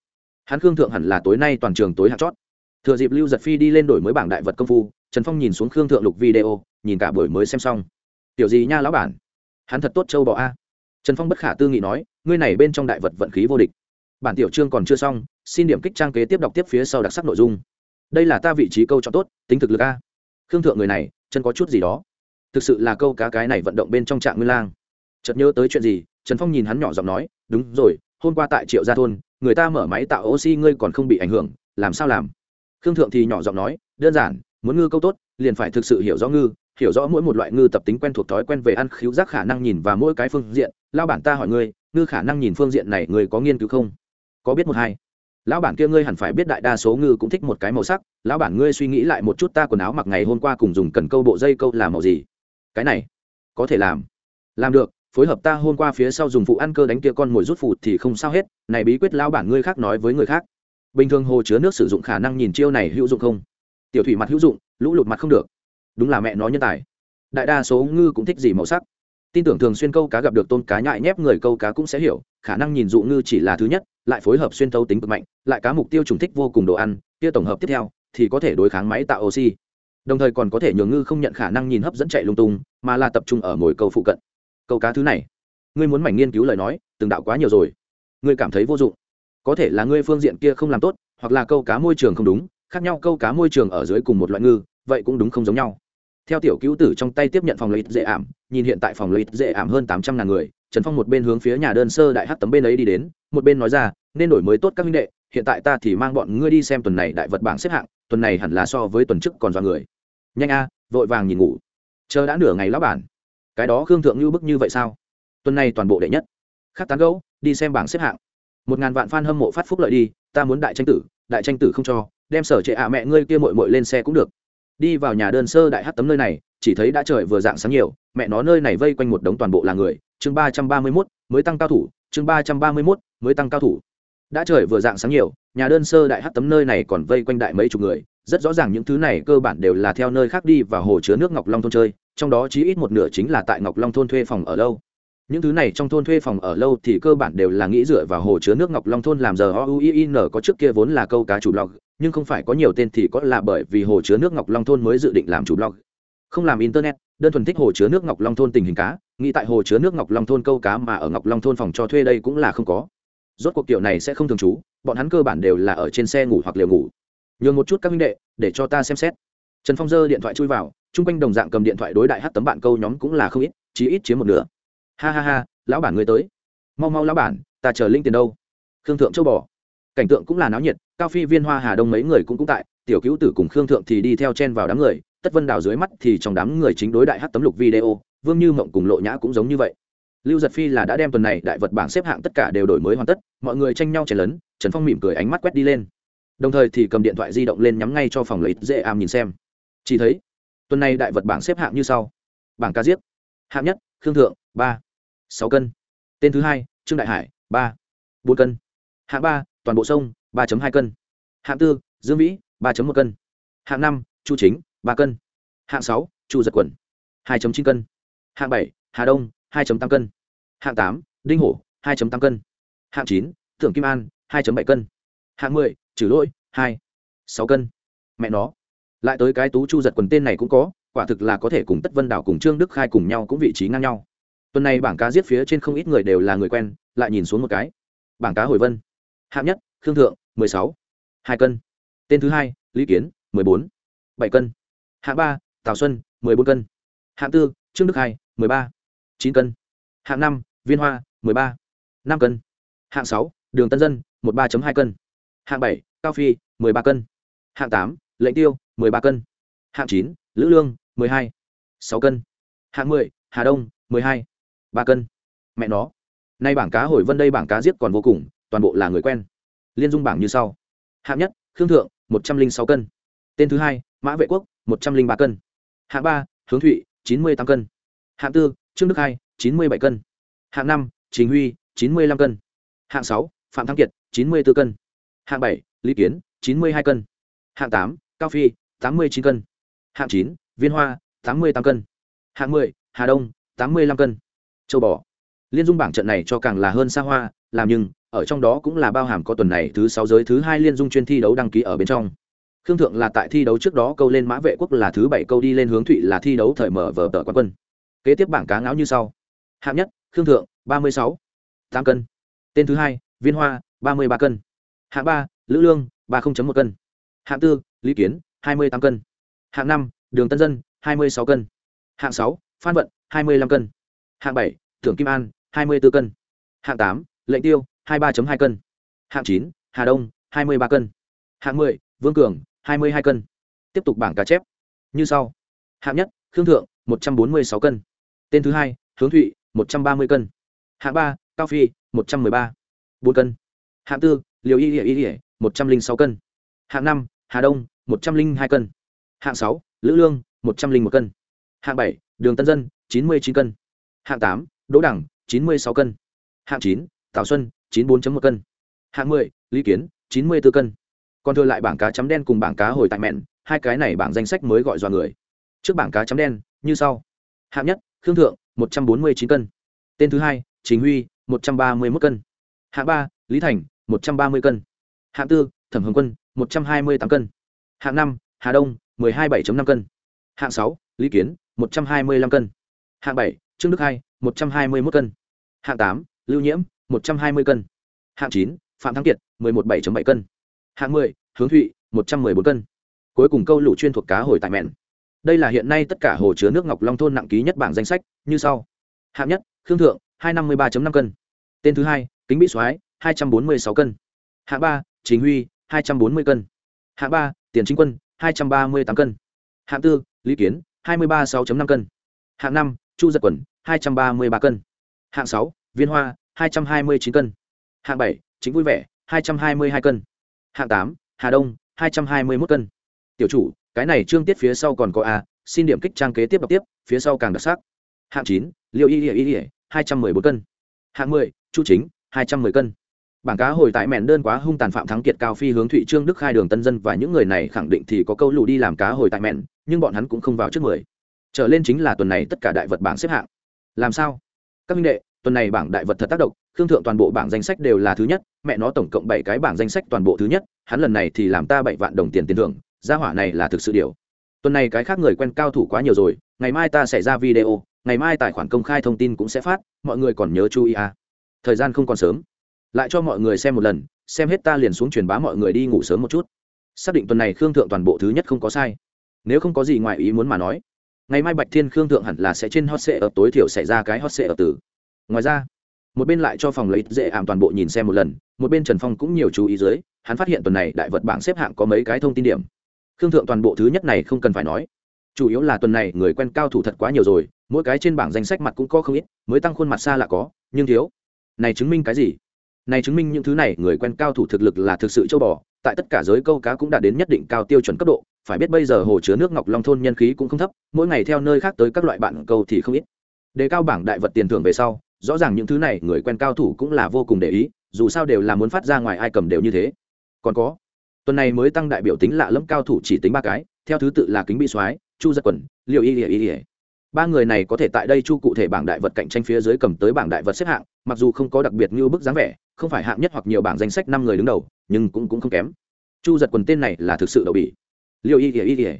Hắn khương thượng hẳn là tối nay toàn trường tối hạt chót. Thừa dịp lưu giật phi đi lên đổi mới bảng đại vật công phu, trần phong nhìn xuống khương thượng lục video, nhìn cả buổi mới xem xong. Tiểu gì nha lão bản? Hắn thật tốt châu bò a. Trần phong bất khả tư nghị nói, ngươi này bên trong đại vật vận khí vô địch. Bản tiểu chương còn chưa xong, xin điểm kích trang kế tiếp đọc tiếp phía sau đặc sắc nội dung. Đây là ta vị trí câu chọn tốt, tính thực lực a. Khương thượng người này, chân có chút gì đó. Thực sự là câu cá cái này vận động bên trong trạng nguyên lang. Chợt nhớ tới chuyện gì, trần phong nhìn hắn nhỏ giọng nói, đúng rồi, hôm qua tại triệu gia thôn, người ta mở máy tạo oxy ngươi còn không bị ảnh hưởng, làm sao làm? Khương thượng thì nhỏ giọng nói, đơn giản, muốn ngư câu tốt, liền phải thực sự hiểu rõ ngư hiểu rõ mỗi một loại ngư tập tính quen thuộc thói quen về ăn khiếu giác khả năng nhìn và mỗi cái phương diện. Lao bản ta hỏi ngươi, ngư khả năng nhìn phương diện này người có nghiên cứu không? Có biết một hai. Lão bản kia ngươi hẳn phải biết đại đa số ngư cũng thích một cái màu sắc. Lão bản ngươi suy nghĩ lại một chút ta quần áo mặc ngày hôm qua cùng dùng cần câu bộ dây câu là màu gì? Cái này, có thể làm. Làm được, phối hợp ta hôm qua phía sau dùng phụ ăn cơ đánh kia con mồi rút phụ thì không sao hết. Này bí quyết lão bản ngươi khác nói với người khác. Bình thường hồ chứa nước sử dụng khả năng nhìn chiêu này hữu dụng không? Tiểu thủy mặt hữu dụng, lũ lụt mặt không được đúng là mẹ nó nhân tài. Đại đa số ngư cũng thích gì màu sắc. Tin tưởng thường xuyên câu cá gặp được tôn cá nhại nhép người câu cá cũng sẽ hiểu, khả năng nhìn dụ ngư chỉ là thứ nhất, lại phối hợp xuyên thấu tính cực mạnh, lại cá mục tiêu trùng thích vô cùng đồ ăn, kia tổng hợp tiếp theo thì có thể đối kháng máy tạo oxy. Đồng thời còn có thể nhường ngư không nhận khả năng nhìn hấp dẫn chạy lung tung, mà là tập trung ở mồi câu phụ cận. Câu cá thứ này, ngươi muốn mảnh nghiên cứu lời nói, từng đạo quá nhiều rồi. Ngươi cảm thấy vô dụng. Có thể là ngươi phương diện kia không làm tốt, hoặc là câu cá môi trường không đúng, khác nhau câu cá môi trường ở dưới cùng một loại ngư, vậy cũng đúng không giống nhau theo tiểu cứu tử trong tay tiếp nhận phòng lợi ích dễ ảm, nhìn hiện tại phòng lợi ích dễ ảm hơn tám trăm ngàn người, trần phong một bên hướng phía nhà đơn sơ đại hát tấm bên ấy đi đến, một bên nói ra, nên đổi mới tốt các minh đệ, hiện tại ta thì mang bọn ngươi đi xem tuần này đại vật bảng xếp hạng, tuần này hẳn là so với tuần trước còn do người. Nhanh a, vội vàng nhìn ngủ. Chờ đã nửa ngày lão bản. Cái đó khương thượng như bức như vậy sao? Tuần này toàn bộ đệ nhất. Khác tán gấu đi xem bảng xếp hạng. Một ngàn vạn f a n hâm mộ phát phúc lợi đi, ta muốn đại tranh tử, đại tranh tử không cho, đem sở trệ ạ mẹ ngươi kia mội mội lên xe cũng được đi vào nhà đơn sơ đại hát tấm nơi này, chỉ thấy đã trời vừa dạng sáng nhiều, mẹ nó nơi này vây quanh một đống toàn bộ là người. Chương ba trăm ba mươi mốt, mới tăng cao thủ. Chương ba trăm ba mươi mốt, mới tăng cao thủ. Đã trời vừa dạng sáng nhiều, nhà đơn sơ đại hát tấm nơi này còn vây quanh đại mấy chục người. Rất rõ ràng những thứ này cơ bản đều là theo nơi khác đi và hồ chứa nước ngọc long thôn chơi, trong đó chí ít một nửa chính là tại ngọc long thôn thuê phòng ở lâu những thứ này trong thôn thuê phòng ở lâu thì cơ bản đều là nghĩ dựa vào hồ chứa nước ngọc long thôn làm giờ o u i n có trước kia vốn là câu cá chủ blog, nhưng không phải có nhiều tên thì có là bởi vì hồ chứa nước ngọc long thôn mới dự định làm chủ blog. Không làm internet, đơn thuần thích hồ chứa nước ngọc long thôn tình hình cá, nghĩ tại hồ chứa nước ngọc long thôn câu cá mà ở ngọc long thôn phòng cho thuê đây cũng là không có. Rốt cuộc kiểu này sẽ không thường trú, bọn hắn cơ bản đều là ở trên xe ngủ hoặc liều ngủ. Nhường một chút các minh đệ, để cho ta xem xét. Trần phong dơ điện thoại chui vào, chung quanh đồng dạng cầm điện thoại đối đại hát tấm bạn câu nhóm cũng là không ít chí ít chiếm một nửa ha ha ha, lão bản người tới. Mau mau lão bản, ta chờ linh tiền đâu? Khương thượng châu bò. Cảnh tượng cũng là náo nhiệt, cao phi, viên hoa, hà đông mấy người cũng cũng tại, tiểu cứu tử cùng khương thượng thì đi theo chen vào đám người, tất vân đào dưới mắt thì trong đám người chính đối đại hát tấm lục video, vương như mộng cùng lộ nhã cũng giống như vậy. Lưu giật phi là đã đem tuần này đại vật bảng xếp hạng tất cả đều đổi mới hoàn tất, mọi người tranh nhau chảy lớn trần phong mỉm cười ánh mắt quét đi lên. Đồng thời thì cầm điện thoại di động lên nhắm ngay cho phòng lấy dễ am nhìn xem. Chỉ thấy, tuần này đại vật bảng xếp hạng như sau. Bảng ca diếp. Hạng nhất, khương thượng, ba sáu cân. Tên thứ hai trương đại hải ba bốn cân. Hạng ba toàn bộ sông ba hai cân. Hạng tư dương vĩ ba một cân. Hạng năm chu chính ba cân. Hạng sáu chu giật quẩn, hai chín cân. Hạng bảy hà đông hai tám cân. Hạng tám đinh hổ hai tám cân. Hạng chín thưởng kim an hai bảy cân. Hạng mười trừ lỗi hai sáu cân. Mẹ nó. Lại tới cái tú chu giật quần tên này cũng có quả thực là có thể cùng tất vân đảo cùng trương đức khai cùng nhau cũng vị trí ngang nhau tuần này bảng cá giết phía trên không ít người đều là người quen, lại nhìn xuống một cái. Bảng cá hồi vân. Hạng nhất, khương thượng, mười sáu. Hai cân. Tên thứ hai, lý kiến, mười bốn. Bảy cân. Hạng ba, tào xuân, mười bốn cân. Hạng tư, trương đức hai, mười ba. Chín cân. Hạng năm, viên hoa, mười ba. Năm cân. Hạng sáu, đường tân dân, một ba hai cân. Hạng bảy, cao phi, mười ba cân. Hạng tám, lệnh tiêu, mười ba cân. Hạng chín, lữ lương, mười hai. sáu cân. Hạng mười, hà đông, mười hai ba cân. Mẹ nó. Nay bảng cá hồi vân đây bảng cá giết còn vô cùng, toàn bộ là người quen. Liên dung bảng như sau. Hạng nhất, khương thượng, một trăm linh sáu cân. Tên thứ hai, mã vệ quốc, một trăm linh ba cân. Hạng ba, hướng thụy, chín mươi tám cân. Hạng tư, trương đức hai, chín mươi bảy cân. Hạng năm chính huy, chín mươi năm cân. Hạng sáu, phạm thắng kiệt, chín mươi b ố cân. Hạng bảy, lý kiến, chín mươi hai cân. Hạng tám, cao phi, tám mươi chín cân. Hạng chín, viên hoa, tám mươi tám cân. Hạng mười, hà đông, tám mươi năm cân châu bò. Liên dung bảng trận này cho càng là hơn xa hoa, làm nhưng, ở trong đó cũng là bao hàm có tuần này thứ sáu giới thứ hai liên dung chuyên thi đấu đăng ký ở bên trong. Khương thượng là tại thi đấu trước đó câu lên mã vệ quốc là thứ bảy câu đi lên hướng thụy là thi đấu thời mở vở tờ quán quân. Kế tiếp bảng cá ngáo như sau. Hạng nhất, khương thượng, ba mươi sáu, tám cân. Tên thứ hai, viên hoa, ba mươi ba cân. Hạng ba, lữ lương, ba một cân. Hạng tư, lý kiến, hai mươi tám cân. Hạng năm, đường tân dân, hai mươi sáu cân. Hạng sáu, phan vận, hai mươi năm cân hạng bảy, thưởng kim an, hai mươi b ố cân. Hạng tám, lệnh tiêu, hai mươi ba hai cân. Hạng chín, hà đông, hai mươi ba cân. Hạng mười, vương cường, hai mươi hai cân. Tiếp tục bảng cá chép. Như sau. Hạng nhất, khương thượng, một trăm bốn mươi sáu cân. Tên thứ hai, hướng thụy, một trăm ba mươi cân. Hạng ba, cao phi, một trăm m ư ơ i ba. Bốn cân. Hạng tư liều y ỉa y ỉa một trăm linh sáu cân. Hạng năm, hà đông, một trăm linh hai cân. Hạng sáu, lữ lương, một trăm linh một cân. Hạng bảy, đường tân dân, chín mươi chín cân hạng tám, đỗ đẳng chín mươi sáu cân. Hạng chín, tào xuân, chín mươi bốn một cân. Hạng mười, lý kiến, chín mươi b ố cân. Còn thừa lại bảng cá chấm đen cùng bảng cá hồi tại mẹn, hai cái này bảng danh sách mới gọi dọa người. Trước bảng cá chấm đen, như sau. Hạng nhất, khương thượng, một trăm bốn mươi chín cân. Tên thứ hai chính huy, một trăm ba mươi mốt cân. Hạng ba, lý thành, một trăm ba mươi cân. Hạng tư, thẩm hồng quân, một trăm hai mươi tám cân. Hạng năm, hà đông một mươi hai bảy năm cân. Hạng sáu, lý kiến, một trăm hai mươi năm cân. Hạng bảy trương đức hai một trăm hai mươi mốt cân. Hạng tám, lưu nhiễm, một trăm hai mươi cân. Hạng chín, phạm thắng kiệt, mười một bảy bảy cân. Hạng mười, hướng thụy, một trăm mười bốn cân. Cuối cùng câu lũ chuyên thuộc cá hồi tại mẹn. Đây là hiện nay tất cả hồ chứa nước ngọc long thôn nặng ký nhất bảng danh sách, như sau. Hạng nhất, khương thượng, hai năm mươi ba năm cân. Tên thứ hai, kính bị soái, hai trăm bốn mươi sáu cân. Hạng ba chính huy, hai trăm bốn mươi cân. Hạng ba, tiền chính quân, hai trăm ba mươi tám cân. Hạng tư, lý kiến, hai mươi ba sáu năm cân. Hạng năm chu giật quần, hai trăm ba mươi ba cân. Hạng sáu, viên hoa, hai trăm hai mươi chín cân. Hạng bảy, chính vui vẻ, hai trăm hai mươi hai cân. Hạng tám, hà đông, hai trăm hai mươi mốt cân. Tiểu chủ, cái này trương tiết phía sau còn có a, xin điểm kích trang kế tiếp đọc tiếp, phía sau càng đặc sắc. Hạng chín liệu y ỉa y ỉa hai trăm mười bốn cân. Hạng mười, chu chính, hai trăm mười cân. Bảng cá hồi tại mẹn đơn quá hung tàn phạm thắng kiệt, cao phi hướng thụy, trương đức khai đường tân dân và những người này khẳng định thì có câu lù đi làm cá hồi tại mẹn, nhưng bọn hắn cũng không vào trước mười trở lên chính là tuần này tất cả đại vật bảng xếp hạng. Làm sao? Các minh đệ, tuần này bảng đại vật thật tác động, khương thượng toàn bộ bảng danh sách đều là thứ nhất, mẹ nó tổng cộng bảy cái bảng danh sách toàn bộ thứ nhất, hắn lần này thì làm ta bảy vạn đồng tiền tiền thưởng, gia hỏa này là thực sự điều. Tuần này cái khác người quen cao thủ quá nhiều rồi, ngày mai ta sẽ ra video, ngày mai tài khoản công khai thông tin cũng sẽ phát, mọi người còn nhớ chú ý à. Thời gian không còn sớm. Lại cho mọi người xem một lần, xem hết ta liền xuống truyền bá mọi người đi ngủ sớm một chút. Xác định tuần này khương thượng toàn bộ thứ nhất không có sai. Nếu không có gì ngoài ý muốn mà nói ngày mai bạch thiên khương thượng hẳn là sẽ trên hot sệ ở, tối thiểu xảy ra cái hot sệ ở tử ngoài ra, một bên lại cho phòng lấy dễ ảm toàn bộ nhìn xem một lần, một bên trần phong cũng nhiều chú ý dưới, hắn phát hiện tuần này đại vật bảng xếp hạng có mấy cái thông tin điểm. Khương thượng toàn bộ thứ nhất này không cần phải nói. Chủ yếu là tuần này người quen cao thủ thật quá nhiều rồi, mỗi cái trên bảng danh sách mặt cũng có không ít, mới tăng khuôn mặt xa là có, nhưng thiếu. Này chứng minh cái gì? Này chứng minh những thứ này người quen cao thủ thực lực là thực sự châu bò, tại tất cả giới câu cá cũng đạt đến nhất định cao tiêu chuẩn cấp độ phải biết bây giờ hồ chứa nước ngọc long thôn nhân khí cũng không thấp, mỗi ngày theo nơi khác tới các loại bạn câu thì không ít. Đề cao bảng đại vật tiền thưởng về sau, rõ ràng những thứ này người quen cao thủ cũng là vô cùng để ý, dù sao đều là muốn phát ra ngoài ai cầm đều như thế. Còn có, tuần này mới tăng đại biểu tính lạ lẫm cao thủ chỉ tính ba cái, theo thứ tự là kính bị soái, chu giật quần liệu y ỉa y ỉa ba người này có thể tại đây chu cụ thể bảng đại vật cạnh tranh phía dưới cầm tới bảng đại vật xếp hạng, mặc dù không có đặc biệt như bức dáng vẻ, không phải hạng nhất hoặc nhiều bảng danh sách năm người đứng đầu, nhưng cũng cũng không kém. Chu giật quần tên này là thực sự đậu bỉ liệu y ỉa y ỉa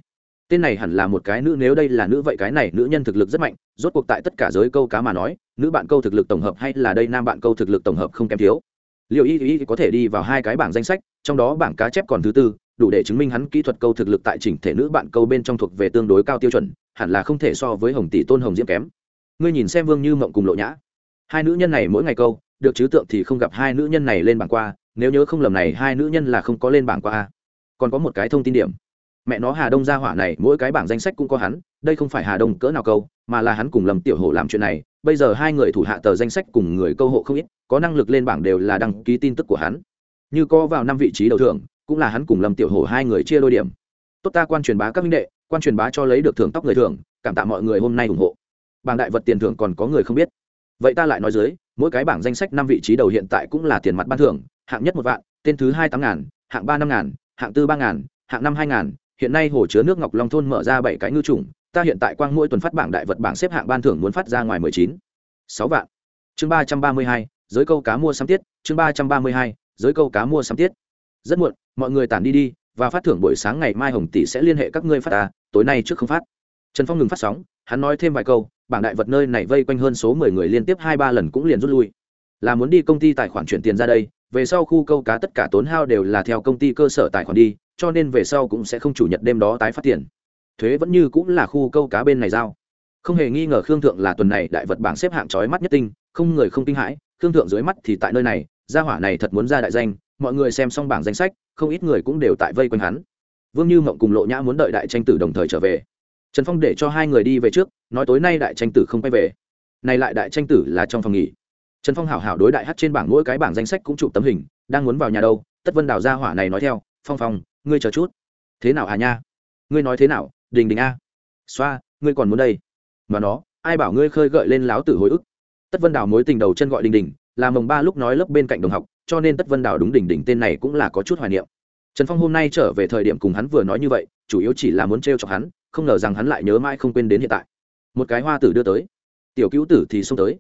tên này hẳn là một cái nữ, nếu đây là nữ vậy cái này nữ nhân thực lực rất mạnh, rốt cuộc tại tất cả giới câu cá mà nói, nữ bạn câu thực lực tổng hợp hay là đây nam bạn câu thực lực tổng hợp không kém thiếu. Liệu y y có thể đi vào hai cái bảng danh sách, trong đó bảng cá chép còn thứ tư, đủ để chứng minh hắn kỹ thuật câu thực lực tại chỉnh thể nữ bạn câu bên trong thuộc về tương đối cao tiêu chuẩn, hẳn là không thể so với hồng tỷ tôn hồng diễm kém. Ngươi nhìn xem vương như mộng cùng lộ nhã. Hai nữ nhân này mỗi ngày câu, được chứ tượng thì không gặp hai nữ nhân này lên bảng qua, nếu nhớ không lầm này hai nữ nhân là không có lên bảng qua còn có một cái thông tin điểm mẹ nó hà đông gia hỏa này, mỗi cái bảng danh sách cũng có hắn, đây không phải hà đông cỡ nào câu, mà là hắn cùng lầm tiểu hổ làm chuyện này, bây giờ hai người thủ hạ tờ danh sách cùng người câu hộ không ít, có năng lực lên bảng đều là đăng ký tin tức của hắn. Như có vào năm vị trí đầu thưởng, cũng là hắn cùng lâm tiểu hổ hai người chia đôi điểm. Tốt ta quan truyền bá các minh đệ, quan truyền bá cho lấy được thưởng tóc người thưởng, cảm tạ mọi người hôm nay ủng hộ. Bảng đại vật tiền thưởng còn có người không biết. Vậy ta lại nói dưới, mỗi cái bảng danh sách năm vị trí đầu hiện tại cũng là tiền mặt ban thưởng, hạng nhất một vạn, tên thứ hai tám ngàn, hạng ba năm ngàn, hạng tư ba ngàn, hạng năm hai ngàn hiện nay hồ chứa nước ngọc long thôn mở ra bảy cái ngư trùng ta hiện tại quang mỗi tuần phát bảng đại vật bảng xếp hạng ban thưởng muốn phát ra ngoài mười chín. Sáu vạn. Chương ba trăm ba mươi hai, giới câu cá mua sắm tiết, chương ba trăm ba mươi hai, giới câu cá mua sắm tiết. Rất muộn, mọi người tản đi đi, và phát thưởng buổi sáng ngày mai hồng tỷ sẽ liên hệ các ngươi phát ta tối nay trước không phát. Trần phong ngừng phát sóng, hắn nói thêm vài câu, bảng đại vật nơi này vây quanh hơn số mười người liên tiếp hai ba lần cũng liền rút lui. Là muốn đi công ty tài khoản chuyển tiền ra đây, về sau khu câu cá tất cả tốn hao đều là theo công ty cơ sở tài khoản đi cho nên về sau cũng sẽ không chủ nhật đêm đó tái phát tiền. Thuế vẫn như cũng là khu câu cá bên này giao. Không hề nghi ngờ khương thượng là tuần này đại vật bảng xếp hạng trói mắt nhất tinh, không người không kinh hãi, khương thượng dưới mắt thì tại nơi này, gia hỏa này thật muốn ra đại danh, mọi người xem xong bảng danh sách, không ít người cũng đều tại vây quanh hắn. Vương như mộng cùng lộ nhã muốn đợi đại tranh tử đồng thời trở về. Trần phong để cho hai người đi về trước, nói tối nay đại tranh tử không quay về. Này lại đại tranh tử là trong phòng nghỉ. Trần phong hảo hảo đối đại hát trên bảng mỗi cái bảng danh sách cũng chụp tấm hình, đang muốn vào nhà đâu, tất vân đào gia hỏa này nói theo, phong phong ngươi chờ chút. Thế nào hà nha? Ngươi nói thế nào, đình đình a? Xoa, ngươi còn muốn đây? Mà nó, ai bảo ngươi khơi gợi lên láo tử hồi ức? Tất vân đào mối tình đầu chân gọi đình đình, là mồng ba lúc nói lớp bên cạnh đồng học, cho nên tất vân đào đúng đình đình tên này cũng là có chút hoài niệm. Trần phong hôm nay trở về thời điểm cùng hắn vừa nói như vậy, chủ yếu chỉ là muốn t r e o chọc hắn, không ngờ rằng hắn lại nhớ mãi không quên đến hiện tại. Một cái hoa tử đưa tới. Tiểu cứu tử thì xông tới.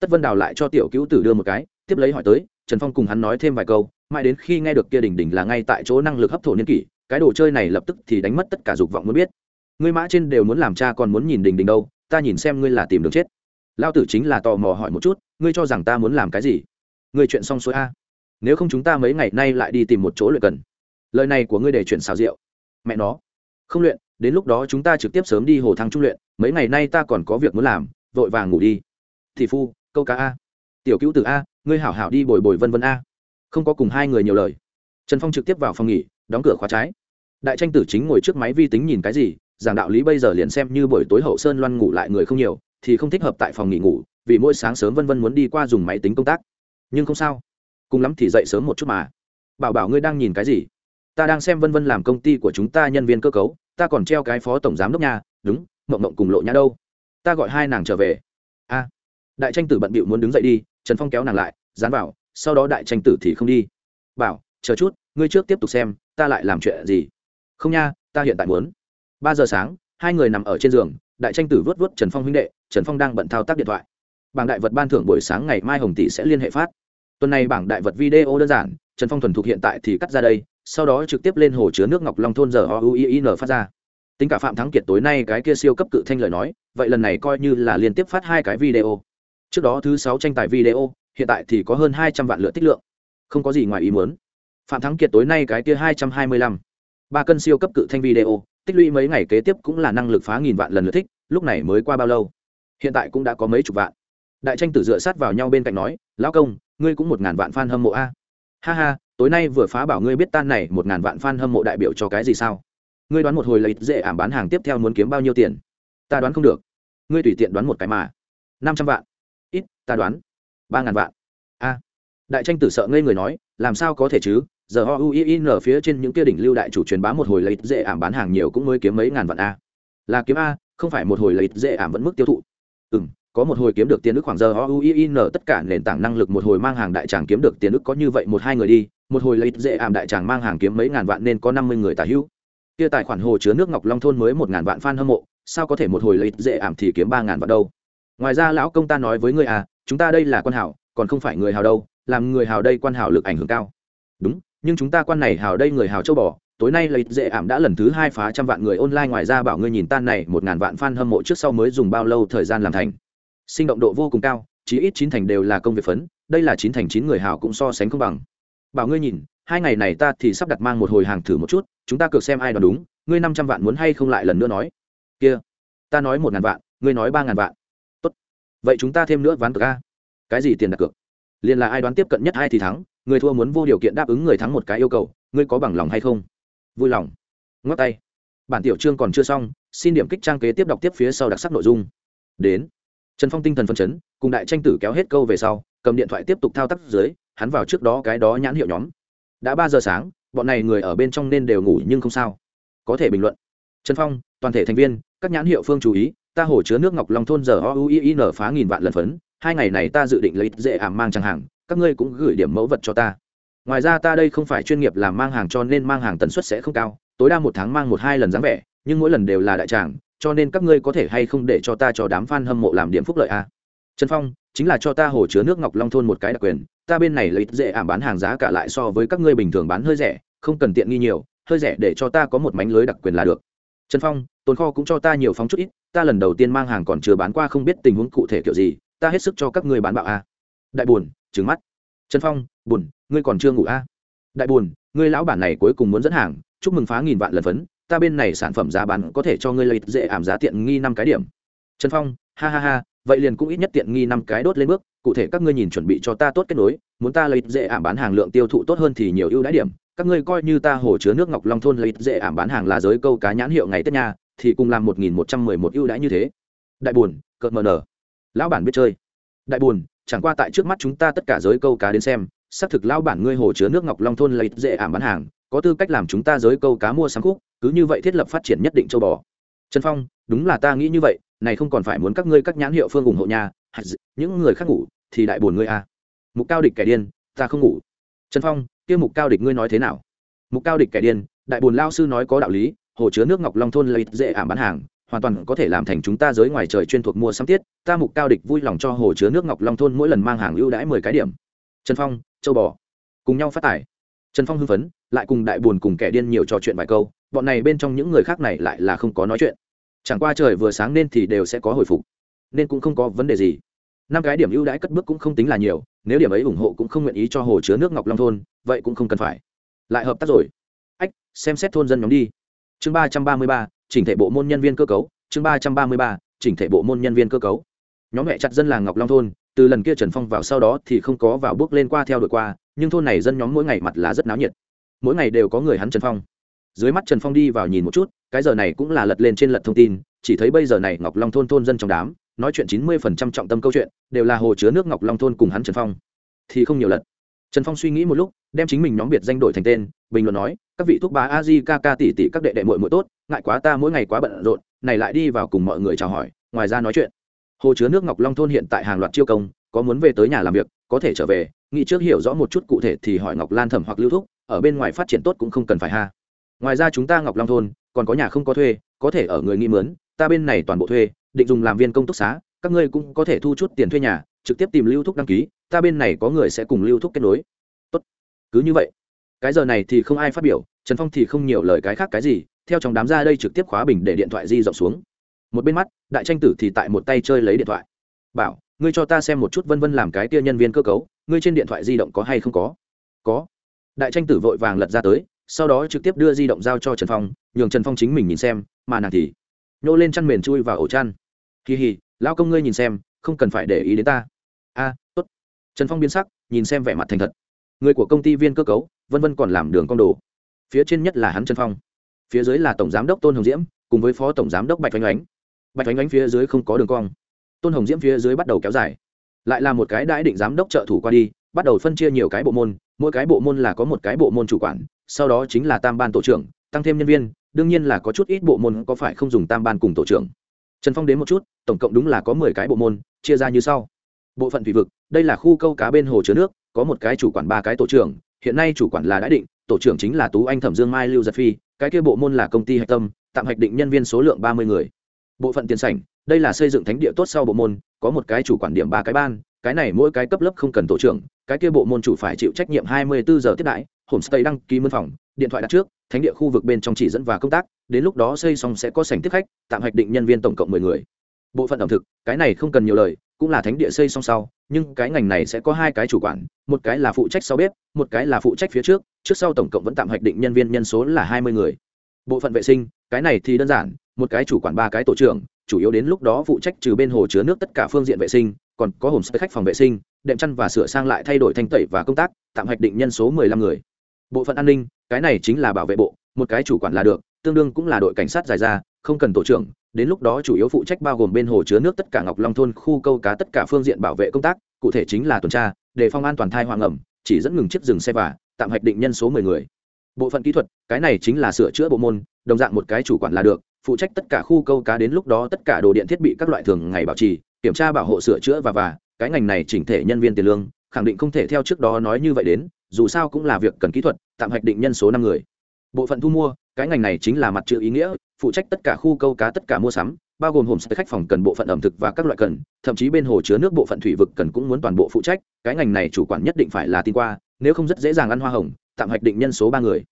Tất vân đào lại cho tiểu cứu tử đưa một cái, tiếp lấy hỏi tới, trần phong cùng hắn nói thêm vài câu mãi đến khi nghe được kia đỉnh đỉnh là ngay tại chỗ năng lực hấp thổ niên kỷ, cái đồ chơi này lập tức thì đánh mất tất cả dục vọng muốn biết. Ngươi mã trên đều muốn làm cha còn muốn nhìn đỉnh đỉnh đâu, ta nhìn xem ngươi là tìm đường chết. Lao tử chính là tò mò hỏi một chút, ngươi cho rằng ta muốn làm cái gì? Ngươi chuyện xong xuôi a. Nếu không chúng ta mấy ngày nay lại đi tìm một chỗ luyện cần. Lời này của ngươi để chuyện xào rượu mẹ nó. Không luyện, đến lúc đó chúng ta trực tiếp sớm đi hồ thăng trung luyện, mấy ngày nay ta còn có việc muốn làm, vội vàng ngủ đi. Thị phu, câu cá a. Tiểu cứu tử a, ngươi hảo hảo đi bồi bồi vân vân a không có cùng hai người nhiều lời. Trần phong trực tiếp vào phòng nghỉ, đóng cửa khóa trái. Đại tranh tử chính ngồi trước máy vi tính nhìn cái gì, giảng đạo lý bây giờ liền xem như buổi tối hậu sơn loan ngủ lại người không nhiều, thì không thích hợp tại phòng nghỉ ngủ, vì mỗi sáng sớm vân vân muốn đi qua dùng máy tính công tác. Nhưng không sao. Cùng lắm thì dậy sớm một chút mà. Bảo bảo ngươi đang nhìn cái gì? Ta đang xem vân vân làm công ty của chúng ta nhân viên cơ cấu, ta còn treo cái phó tổng giám đốc nhà, đúng, mộng mộng cùng lộ nhã đâu? Ta gọi hai nàng trở về. A. Đại tranh tử bận bịu muốn đứng dậy đi, trần phong kéo nàng lại, dán vào sau đó đại tranh tử thì không đi. Bảo, chờ chút, ngươi trước tiếp tục xem, ta lại làm chuyện gì? Không nha, ta hiện tại muốn. Ba giờ sáng, hai người nằm ở trên giường, đại tranh tử vớt vớt trần phong huynh đệ, trần phong đang bận thao tác điện thoại. Bảng đại vật ban thưởng buổi sáng ngày mai hồng tỷ sẽ liên hệ phát. Tuần này bảng đại vật video đơn giản, trần phong thuần thục hiện tại thì cắt ra đây, sau đó trực tiếp lên hồ chứa nước ngọc long thôn giờ o u i n phát ra. Tính cả phạm thắng kiệt tối nay cái kia siêu cấp cự thanh lời nói, vậy lần này coi như là liên tiếp phát hai cái video. Trước đó thứ sáu tranh tài video hiện tại thì có hơn hai trăm vạn lượt tích lượng. Không có gì ngoài ý muốn. Phạm thắng kiệt tối nay cái kia hai trăm hai mươi lăm. Ba cân siêu cấp cự thanh video, tích lũy mấy ngày kế tiếp cũng là năng lực phá nghìn vạn lần lượt thích, lúc này mới qua bao lâu? Hiện tại cũng đã có mấy chục vạn. Đại tranh tử dựa sát vào nhau bên cạnh nói, lão công, ngươi cũng một ngàn vạn f a n hâm mộ a. Ha ha, tối nay vừa phá bảo ngươi biết tan này một ngàn vạn f a n hâm mộ đại biểu cho cái gì sao? Ngươi đoán một hồi lấy dễ ảm bán hàng tiếp theo muốn kiếm bao nhiêu tiền? Ta đoán không được. Ngươi tùy tiện đoán một cái mà. Năm trăm vạn. Ít, ta đoán ba ngàn vạn. A. Đại tranh tử sợ ngây người nói, làm sao có thể chứ? Giờ o u i n phía trên những kia đỉnh lưu đại chủ truyền bá một hồi lấy dễ ảm bán hàng nhiều cũng mới kiếm mấy ngàn vạn a. Là kiếm a, không phải một hồi lấy dễ ảm vẫn mức tiêu thụ. Ừ m có một hồi kiếm được tiền ức khoảng giờ o u i n tất cả nền tảng năng lực một hồi mang hàng đại tràng kiếm được tiền ức có như vậy một hai người đi, một hồi lấy dễ ảm đại tràng mang hàng kiếm mấy ngàn vạn nên có năm mươi người tả hữu. Kia tài khoản hồ chứa nước ngọc long thôn mới một ngàn vạn f a n hâm mộ, sao có thể một hồi lấy dễ ảm thì kiếm ba ngàn vạn đâu? Ngoài ra lão công ta nói với người à chúng ta đây là quan hảo, còn không phải người hào đâu, làm người hào đây quan hảo lực ảnh hưởng cao. Đúng, nhưng chúng ta quan này hào đây người hào châu bò, tối nay lấy dễ ảm đã lần thứ hai phá trăm vạn người online ngoài ra bảo ngươi nhìn tan này, một ngàn vạn fan hâm mộ trước sau mới dùng bao lâu thời gian làm thành. Sinh động độ vô cùng cao, chí ít chín thành đều là công việc phấn, đây là chín thành chín người hào cũng so sánh không bằng. Bảo ngươi nhìn, hai ngày này ta thì sắp đặt mang một hồi hàng thử một chút, chúng ta cược xem ai đoán đúng, ngươi năm trăm vạn muốn hay không lại lần nữa nói. Kia, ta nói một ngàn vạn, ngươi nói ba ngàn vạn vậy chúng ta thêm nữa ván cược a? Cái gì tiền đặt cược? Liền là ai đoán tiếp cận nhất ai thì thắng, người thua muốn vô điều kiện đáp ứng người thắng một cái yêu cầu, ngươi có bằng lòng hay không? Vui lòng. Ngoắc tay. Bản tiểu chương còn chưa xong, xin điểm kích trang kế tiếp đọc tiếp phía sau đặc sắc nội dung. Đến. Trần phong tinh thần phân chấn, cùng đại tranh tử kéo hết câu về sau, cầm điện thoại tiếp tục thao tác dưới, hắn vào trước đó cái đó nhãn hiệu nhóm. Đã ba giờ sáng, bọn này người ở bên trong nên đều ngủ nhưng không sao. Có thể bình luận. Trần phong, toàn thể thành viên, các nhãn hiệu phương chú ý ta hồ chứa nước ngọc long thôn giờ o u i n phá nghìn vạn lần phấn, hai ngày này ta dự định lấy dễ ảm mang chẳng hàng, các ngươi cũng gửi điểm mẫu vật cho ta ngoài ra ta đây không phải chuyên nghiệp làm mang hàng cho nên mang hàng tần suất sẽ không cao, tối đa một tháng mang một hai lần dáng vẻ, nhưng mỗi lần đều là đại tràng, cho nên các ngươi có thể hay không để cho ta cho đám f a n hâm mộ làm điểm phúc lợi a à? trần phong, chính là cho ta hồ chứa nước ngọc long thôn một cái đặc quyền, ta bên này lấy dễ ảm bán hàng giá cả lại so với các ngươi bình thường bán hơi rẻ, không cần tiện nghi nhiều, hơi rẻ để cho ta có một mánh lưới đặc quyền là được trần phong, tồn kho cũng cho ta nhiều phóng chút ít ta lần đầu tiên mang hàng còn chưa bán qua không biết tình huống cụ thể kiểu gì, ta hết sức cho các ngươi bán bạo a. Đại buồn trứng mắt. Trần phong, buồn, ngươi còn chưa ngủ a? Đại buồn, ngươi lão bản này cuối cùng muốn dẫn hàng, chúc mừng phá nghìn vạn lần phấn, ta bên này sản phẩm giá bán có thể cho ngươi lấy dễ ảm giá tiện nghi năm cái điểm. Trần phong, ha ha ha, vậy liền cũng ít nhất tiện nghi năm cái đốt lên bước, cụ thể các ngươi nhìn chuẩn bị cho ta tốt kết nối, muốn ta lấy dễ ảm bán hàng lượng tiêu thụ tốt hơn thì nhiều ưu đãi điểm, các ngươi coi như ta hồ chứa nước ngọc long thôn lấy dễ ảm bán hàng là giới câu cá nhãn hiệu ngày tết nha thì cùng làm một nghìn một trăm mười một ưu đãi như thế. Đại buồn, cợt mờ nở. Lão bản biết chơi. Đại buồn, chẳng qua tại trước mắt chúng ta tất cả giới câu cá đến xem, xác thực lão bản ngươi hồ chứa nước ngọc long thôn lấy dễ ảm bán hàng, có tư cách làm chúng ta giới câu cá mua sắm khúc, cứ như vậy thiết lập phát triển nhất định châu bò. Trần phong, đúng là ta nghĩ như vậy, này không còn phải muốn các ngươi các nhãn hiệu phương ủng hộ nhà những người khác ngủ, thì đại buồn ngươi à. mục cao địch kẻ điên, ta không ngủ. Trần phong, kia mục cao địch ngươi nói thế nào? Mục cao địch kẻ điên, đại buồn lao sư nói có đạo lý hồ chứa nước ngọc long thôn lấy dễ ảm bán hàng, hoàn toàn có thể làm thành chúng ta giới ngoài trời chuyên thuộc mua sắm tiết, ta mục cao địch vui lòng cho hồ chứa nước ngọc long thôn mỗi lần mang hàng ưu đãi mười cái điểm. Trần phong, châu bò, cùng nhau phát tải. Trần phong hưng phấn, lại cùng đại buồn cùng kẻ điên nhiều trò chuyện vài câu, bọn này bên trong những người khác này lại là không có nói chuyện. Chẳng qua trời vừa sáng nên thì đều sẽ có hồi phục, nên cũng không có vấn đề gì. Năm cái điểm ưu đãi cất bước cũng không tính là nhiều, nếu điểm ấy ủng hộ cũng không nguyện ý cho hồ chứa nước ngọc long thôn, vậy cũng không cần phải. Lại hợp tác rồi. Ách, xem xét thôn dân nhóm đi chương ba trăm ba mươi ba, chỉnh thể bộ môn nhân viên cơ cấu. Chương ba trăm ba mươi ba, chỉnh thể bộ môn nhân viên cơ cấu. Nhóm mẹ chặt dân làng ngọc long thôn, từ lần kia trần phong vào sau đó thì không có vào bước lên qua theo đuổi qua, nhưng thôn này dân nhóm mỗi ngày mặt là rất náo nhiệt. Mỗi ngày đều có người hắn trần phong. Dưới mắt trần phong đi vào nhìn một chút, cái giờ này cũng là lật lên trên lật thông tin, chỉ thấy bây giờ này ngọc long thôn thôn dân trong đám, nói chuyện chín mươi phần trăm trọng tâm câu chuyện, đều là hồ chứa nước ngọc long thôn cùng hắn trần phong. Thì không nhiều lật trần phong suy nghĩ một lúc, đem chính mình nhóm biệt danh đổi thành tên, bình luận nói, các vị thúc bá a di ca ca tỷ tỷ, các đệ đệ muội muội tốt, ngại quá ta mỗi ngày quá bận rộn, này lại đi vào cùng mọi người chào hỏi, ngoài ra nói chuyện. Hồ chứa nước ngọc long thôn hiện tại hàng loạt chiêu công, có muốn về tới nhà làm việc, có thể trở về, nghĩ trước hiểu rõ một chút cụ thể thì hỏi ngọc lan thẩm hoặc lưu thúc, ở bên ngoài phát triển tốt cũng không cần phải ha. Ngoài ra chúng ta ngọc long thôn, còn có nhà không có thuê, có thể ở người nghi mướn ta bên này toàn bộ thuê, định dùng làm viên công túc xá, các ngươi cũng có thể thu chút tiền thuê nhà, trực tiếp tìm lưu thúc đăng ký ta bên này có người sẽ cùng lưu thúc kết nối. Tốt. Cứ như vậy. Cái giờ này thì không ai phát biểu, trần phong thì không nhiều lời cái khác cái gì, theo trong đám ra đây trực tiếp khóa bình để điện thoại di rộng xuống. Một bên mắt, đại tranh tử thì tại một tay chơi lấy điện thoại. Bảo, ngươi cho ta xem một chút vân vân làm cái tia nhân viên cơ cấu, ngươi trên điện thoại di động có hay không có? Có. Đại tranh tử vội vàng lật ra tới, sau đó trực tiếp đưa di động giao cho trần phong, nhường trần phong chính mình nhìn xem, mà nàng thì nhô lên chăn mền chui vào ổ chăn. Kỳ hì lao công ngươi nhìn xem, không cần phải để ý đến ta. A, tốt trần phong biến sắc, nhìn xem vẻ mặt thành thật. Người của công ty viên cơ cấu, vân vân còn làm đường con đồ. Phía trên nhất là hắn trần phong. Phía dưới là tổng giám đốc tôn hồng diễm, cùng với phó tổng giám đốc bạch oanh oánh. Bạch oanh oánh phía dưới không có đường cong. Tôn hồng diễm phía dưới bắt đầu kéo dài. Lại là một cái đãi định giám đốc trợ thủ qua đi, bắt đầu phân chia nhiều cái bộ môn, mỗi cái bộ môn là có một cái bộ môn chủ quản, sau đó chính là tam ban tổ trưởng, tăng thêm nhân viên, đương nhiên là có chút ít bộ môn có phải không dùng tam ban cùng tổ trưởng. Trần phong đến một chút, tổng cộng đúng là có mười cái bộ môn, chia ra như sau bộ phận thủy vực, đây là khu câu cá bên hồ chứa nước, có một cái chủ quản ba cái tổ trưởng, hiện nay chủ quản là đã định, tổ trưởng chính là tú anh thẩm dương mai lưu giật phi, cái kia bộ môn là công ty hạch tâm, tạm hạch định nhân viên số lượng ba mươi người. Bộ phận tiền sảnh, đây là xây dựng thánh địa tốt sau bộ môn, có một cái chủ quản điểm ba cái ban, cái này mỗi cái cấp lớp không cần tổ trưởng, cái kia bộ môn chủ phải chịu trách nhiệm hai mươi bốn giờ tiếp đãi, homestay đăng ký mân phòng, điện thoại đặt trước, thánh địa khu vực bên trong chỉ dẫn và công tác, đến lúc đó xây xong sẽ có sảnh tiếp khách, tạm hoạch định nhân viên tổng cộng mười người. Bộ phận ẩm thực, cái này không cần nhiều lời cũng là thánh địa xây xong sau, nhưng cái ngành này sẽ có hai cái chủ quản, một cái là phụ trách sau bếp, một cái là phụ trách phía trước trước sau tổng cộng vẫn tạm hoạch định nhân viên nhân số là hai mươi người. Bộ phận vệ sinh, cái này thì đơn giản, một cái chủ quản ba cái tổ trưởng, chủ yếu đến lúc đó phụ trách trừ bên hồ chứa nước tất cả phương diện vệ sinh, còn có hồn khách phòng vệ sinh, đệm chăn và sửa sang lại thay đổi thanh tẩy và công tác, tạm hoạch định nhân số mười lăm người. Bộ phận an ninh, cái này chính là bảo vệ bộ, một cái chủ quản là được, tương đương cũng là đội cảnh sát dài ra, không cần tổ trưởng đến lúc đó chủ yếu phụ trách bao gồm bên hồ chứa nước tất cả ngọc long thôn, khu câu cá tất cả phương diện bảo vệ công tác, cụ thể chính là tuần tra, đề phòng an toàn thai hoàng ẩm chỉ dẫn ngừng chiếc dừng xe và tạm hoạch định nhân số mười người. Bộ phận kỹ thuật, cái này chính là sửa chữa bộ môn, đồng dạng một cái chủ quản là được, phụ trách tất cả khu câu cá đến lúc đó tất cả đồ điện thiết bị các loại thường ngày bảo trì, kiểm tra bảo hộ sửa chữa và và, cái ngành này chỉnh thể nhân viên tiền lương, khẳng định không thể theo trước đó nói như vậy đến, dù sao cũng là việc cần kỹ thuật, tạm hoạch định nhân số năm người. Bộ phận thu mua, cái ngành này chính là mặt chữ ý nghĩa phụ trách tất cả khu câu cá, tất cả mua sắm, bao gồm hồn khách phòng cần bộ phận ẩm thực và các loại cần, thậm chí bên hồ chứa nước bộ phận thủy vực cần cũng muốn toàn bộ phụ trách. Cái ngành này chủ quản nhất định phải là tin qua, nếu không rất dễ dàng ăn hoa hồng, tạm hoạch định nhân số ba người.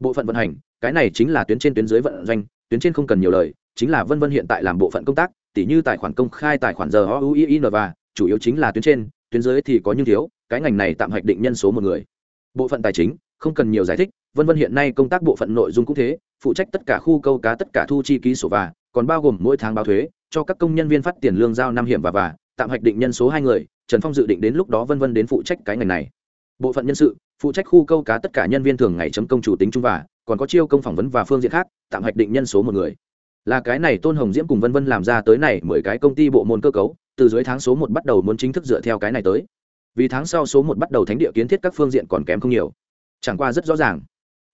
Bộ phận vận hành, cái này chính là tuyến trên tuyến dưới vận doanh, tuyến trên không cần nhiều lời, chính là vân vân hiện tại làm bộ phận công tác, tỉ như tài khoản công khai, tài khoản giờ o u i n và, chủ yếu chính là tuyến trên, tuyến dưới thì có nhưng thiếu, cái ngành này tạm hoạch định nhân số một người. Bộ phận tài chính, không cần nhiều giải thích, vân vân hiện nay công tác bộ phận nội dung cũng thế phụ trách tất cả khu câu cá, tất cả thu chi ký sổ và, còn bao gồm mỗi tháng báo thuế, cho các công nhân viên phát tiền lương giao năm hiểm và và, tạm hoạch định nhân số hai người, trần phong dự định đến lúc đó vân vân đến phụ trách cái ngành này. Bộ phận nhân sự, phụ trách khu câu cá tất cả nhân viên thường ngày chấm công chủ tính chung và, còn có chiêu công phỏng vấn và phương diện khác, tạm hoạch định nhân số một người. Là cái này tôn hồng diễm cùng vân vân làm ra tới này mười cái công ty bộ môn cơ cấu, từ dưới tháng số một bắt đầu muốn chính thức dựa theo cái này tới. Vì tháng sau số một bắt đầu thánh địa kiến thiết các phương diện còn kém không nhiều. Chẳng qua rất rõ ràng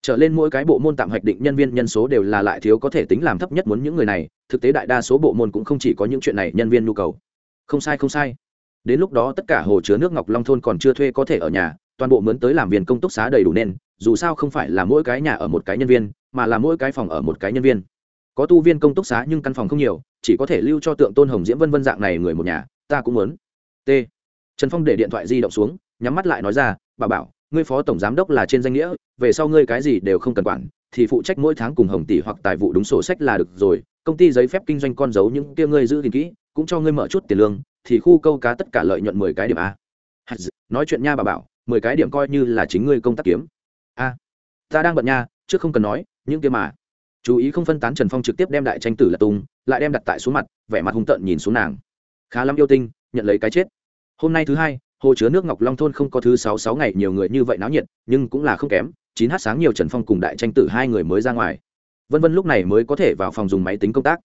trở lên mỗi cái bộ môn tạm hoạch định nhân viên nhân số đều là lại thiếu có thể tính làm thấp nhất muốn những người này, thực tế đại đa số bộ môn cũng không chỉ có những chuyện này nhân viên nhu cầu. Không sai không sai. Đến lúc đó tất cả hồ chứa nước ngọc long thôn còn chưa thuê có thể ở nhà, toàn bộ mướn tới làm viên công túc xá đầy đủ nên, dù sao không phải là mỗi cái nhà ở một cái nhân viên, mà là mỗi cái phòng ở một cái nhân viên. Có tu viên công túc xá nhưng căn phòng không nhiều, chỉ có thể lưu cho tượng tôn hồng diễm vân vân dạng này người một nhà, ta cũng muốn. T. Trần phong để điện thoại di động xuống, nhắm mắt lại nói ra, bà bảo ngươi phó tổng giám đốc là trên danh nghĩa, về sau ngươi cái gì đều không cần quản, thì phụ trách mỗi tháng cùng hồng tỷ hoặc tài vụ đúng sổ sách là được rồi, công ty giấy phép kinh doanh con dấu những kia ngươi giữ gìn kỹ, cũng cho ngươi mở chút tiền lương, thì khu câu cá tất cả lợi nhuận mười cái điểm a. Nói chuyện nha bà bảo, mười cái điểm coi như là chính ngươi công tác kiếm. A, ta đang bận nha, trước không cần nói, những kia mà. Chú ý không phân tán trần phong trực tiếp đem đại tranh tử là tung, lại đem đặt tại xuống mặt, vẻ mặt hung tợn nhìn xuống nàng. Khá lắm yêu tinh, nhận lấy cái chết. Hôm nay thứ hai hồ chứa nước ngọc long thôn không có thứ sáu sáu ngày nhiều người như vậy náo nhiệt, nhưng cũng là không kém, chín h sáng nhiều trần phong cùng đại tranh tử hai người mới ra ngoài. Vân vân lúc này mới có thể vào phòng dùng máy tính công tác.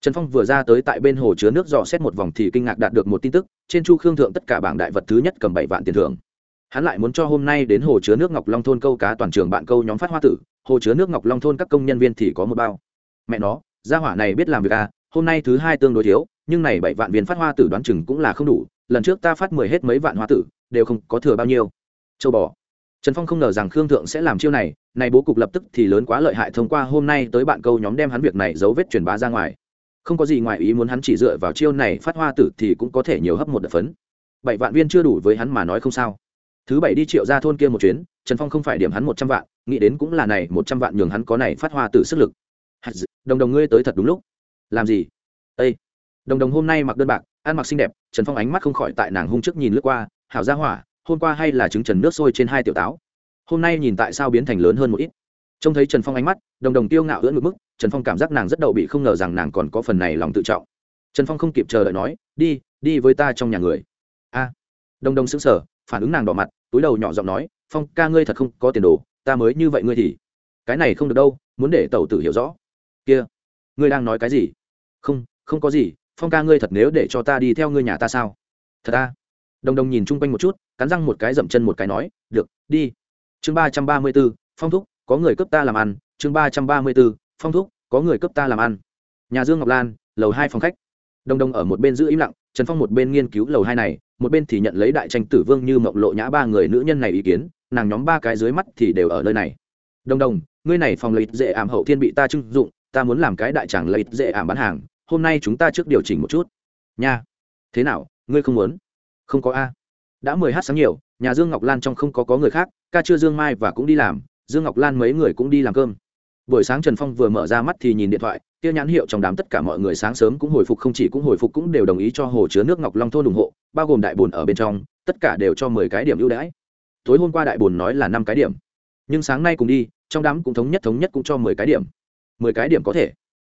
Trần phong vừa ra tới tại bên hồ chứa nước dò xét một vòng thì kinh ngạc đạt được một tin tức, trên chu khương thượng tất cả bảng đại vật thứ nhất cầm bảy vạn tiền thưởng. Hắn lại muốn cho hôm nay đến hồ chứa nước ngọc long thôn câu cá toàn trường bạn câu nhóm phát hoa tử, hồ chứa nước ngọc long thôn các công nhân viên thì có một bao. Mẹ nó, gia hỏa này biết làm việc à hôm nay thứ hai tương đối thiếu, nhưng này bảy vạn viên phát hoa tử đoán chừng cũng là không đủ lần trước ta phát mười hết mấy vạn hoa tử, đều không có thừa bao nhiêu. Châu bò. Trần phong không ngờ rằng khương thượng sẽ làm chiêu này này bố cục lập tức thì lớn quá lợi hại thông qua hôm nay tới bạn câu nhóm đem hắn việc này dấu vết truyền bá ra ngoài. Không có gì ngoài ý muốn hắn chỉ dựa vào chiêu này phát hoa tử thì cũng có thể nhiều hấp một đợt phấn. Bảy vạn viên chưa đủ với hắn mà nói không sao. Thứ bảy đi triệu ra thôn kia một chuyến, trần phong không phải điểm hắn một trăm vạn, nghĩ đến cũng là này một trăm vạn nhường hắn có này phát hoa tử sức lực. Đồng đồng ngươi tới thật đúng lúc. Làm gì? Ây đồng đồng hôm nay mặc đơn bạc ăn mặc xinh đẹp, trần phong ánh mắt không khỏi tại nàng hung trước nhìn lướt qua, hảo ra hỏa, hôm qua hay là trứng trần nước sôi trên hai tiểu táo? Hôm nay nhìn tại sao biến thành lớn hơn một ít? Trông thấy trần phong ánh mắt, đồng đồng tiêu ngạo ưỡn ngực mức, trần phong cảm giác nàng rất đậu bị không ngờ rằng nàng còn có phần này lòng tự trọng. Trần phong không kịp chờ đợi nói, đi đi với ta trong nhà người. A. Đồng đồng xứng sở phản ứng nàng đỏ mặt, túi đầu nhỏ giọng nói, phong ca ngươi thật không có tiền đồ, ta mới như vậy ngươi thì. Cái này không được đâu, muốn để tẩu tử hiểu rõ. Kia, ngươi đang nói cái gì? Không không có gì phong ca ngươi thật nếu để cho ta đi theo ngươi nhà ta sao? Thật ta đồng đồng nhìn chung quanh một chút, cắn răng một cái dậm chân một cái nói, được, đi. Chương ba trăm ba mươi b ố phong thúc, có người cấp ta làm ăn. Chương ba trăm ba mươi b ố phong thúc, có người cấp ta làm ăn. Nhà dương ngọc lan, lầu hai phòng khách. Đồng đồng ở một bên giữ im lặng, trần phong một bên nghiên cứu lầu hai này, một bên thì nhận lấy đại tranh tử vương như mộng lộ nhã ba người nữ nhân này ý kiến, nàng nhóm ba cái dưới mắt thì đều ở nơi này. Đồng đồng, ngươi này phòng lấy dễ ảm hậu thiên bị ta trưng dụng, ta muốn làm cái đại tràng lấy dễ ảm bán hàng hôm nay chúng ta trước điều chỉnh một chút. Nha. Thế nào, ngươi không muốn? Không có a. Đã mười h sáng nhiều, nhà dương ngọc lan trong không có có người khác, ca chưa dương mai và cũng đi làm, dương ngọc lan mấy người cũng đi làm cơm. Buổi sáng trần phong vừa mở ra mắt thì nhìn điện thoại, kia nhãn hiệu trong đám tất cả mọi người sáng sớm cũng hồi phục, không chỉ cũng hồi phục cũng đều đồng ý cho hồ chứa nước ngọc long thôn ủng hộ, bao gồm đại bồn ở bên trong, tất cả đều cho mười cái điểm ưu đãi. Tối hôm qua đại bồn nói là năm cái điểm, nhưng sáng nay cùng đi, trong đám cũng thống nhất thống nhất cũng cho mười cái điểm. Mười cái điểm có thể.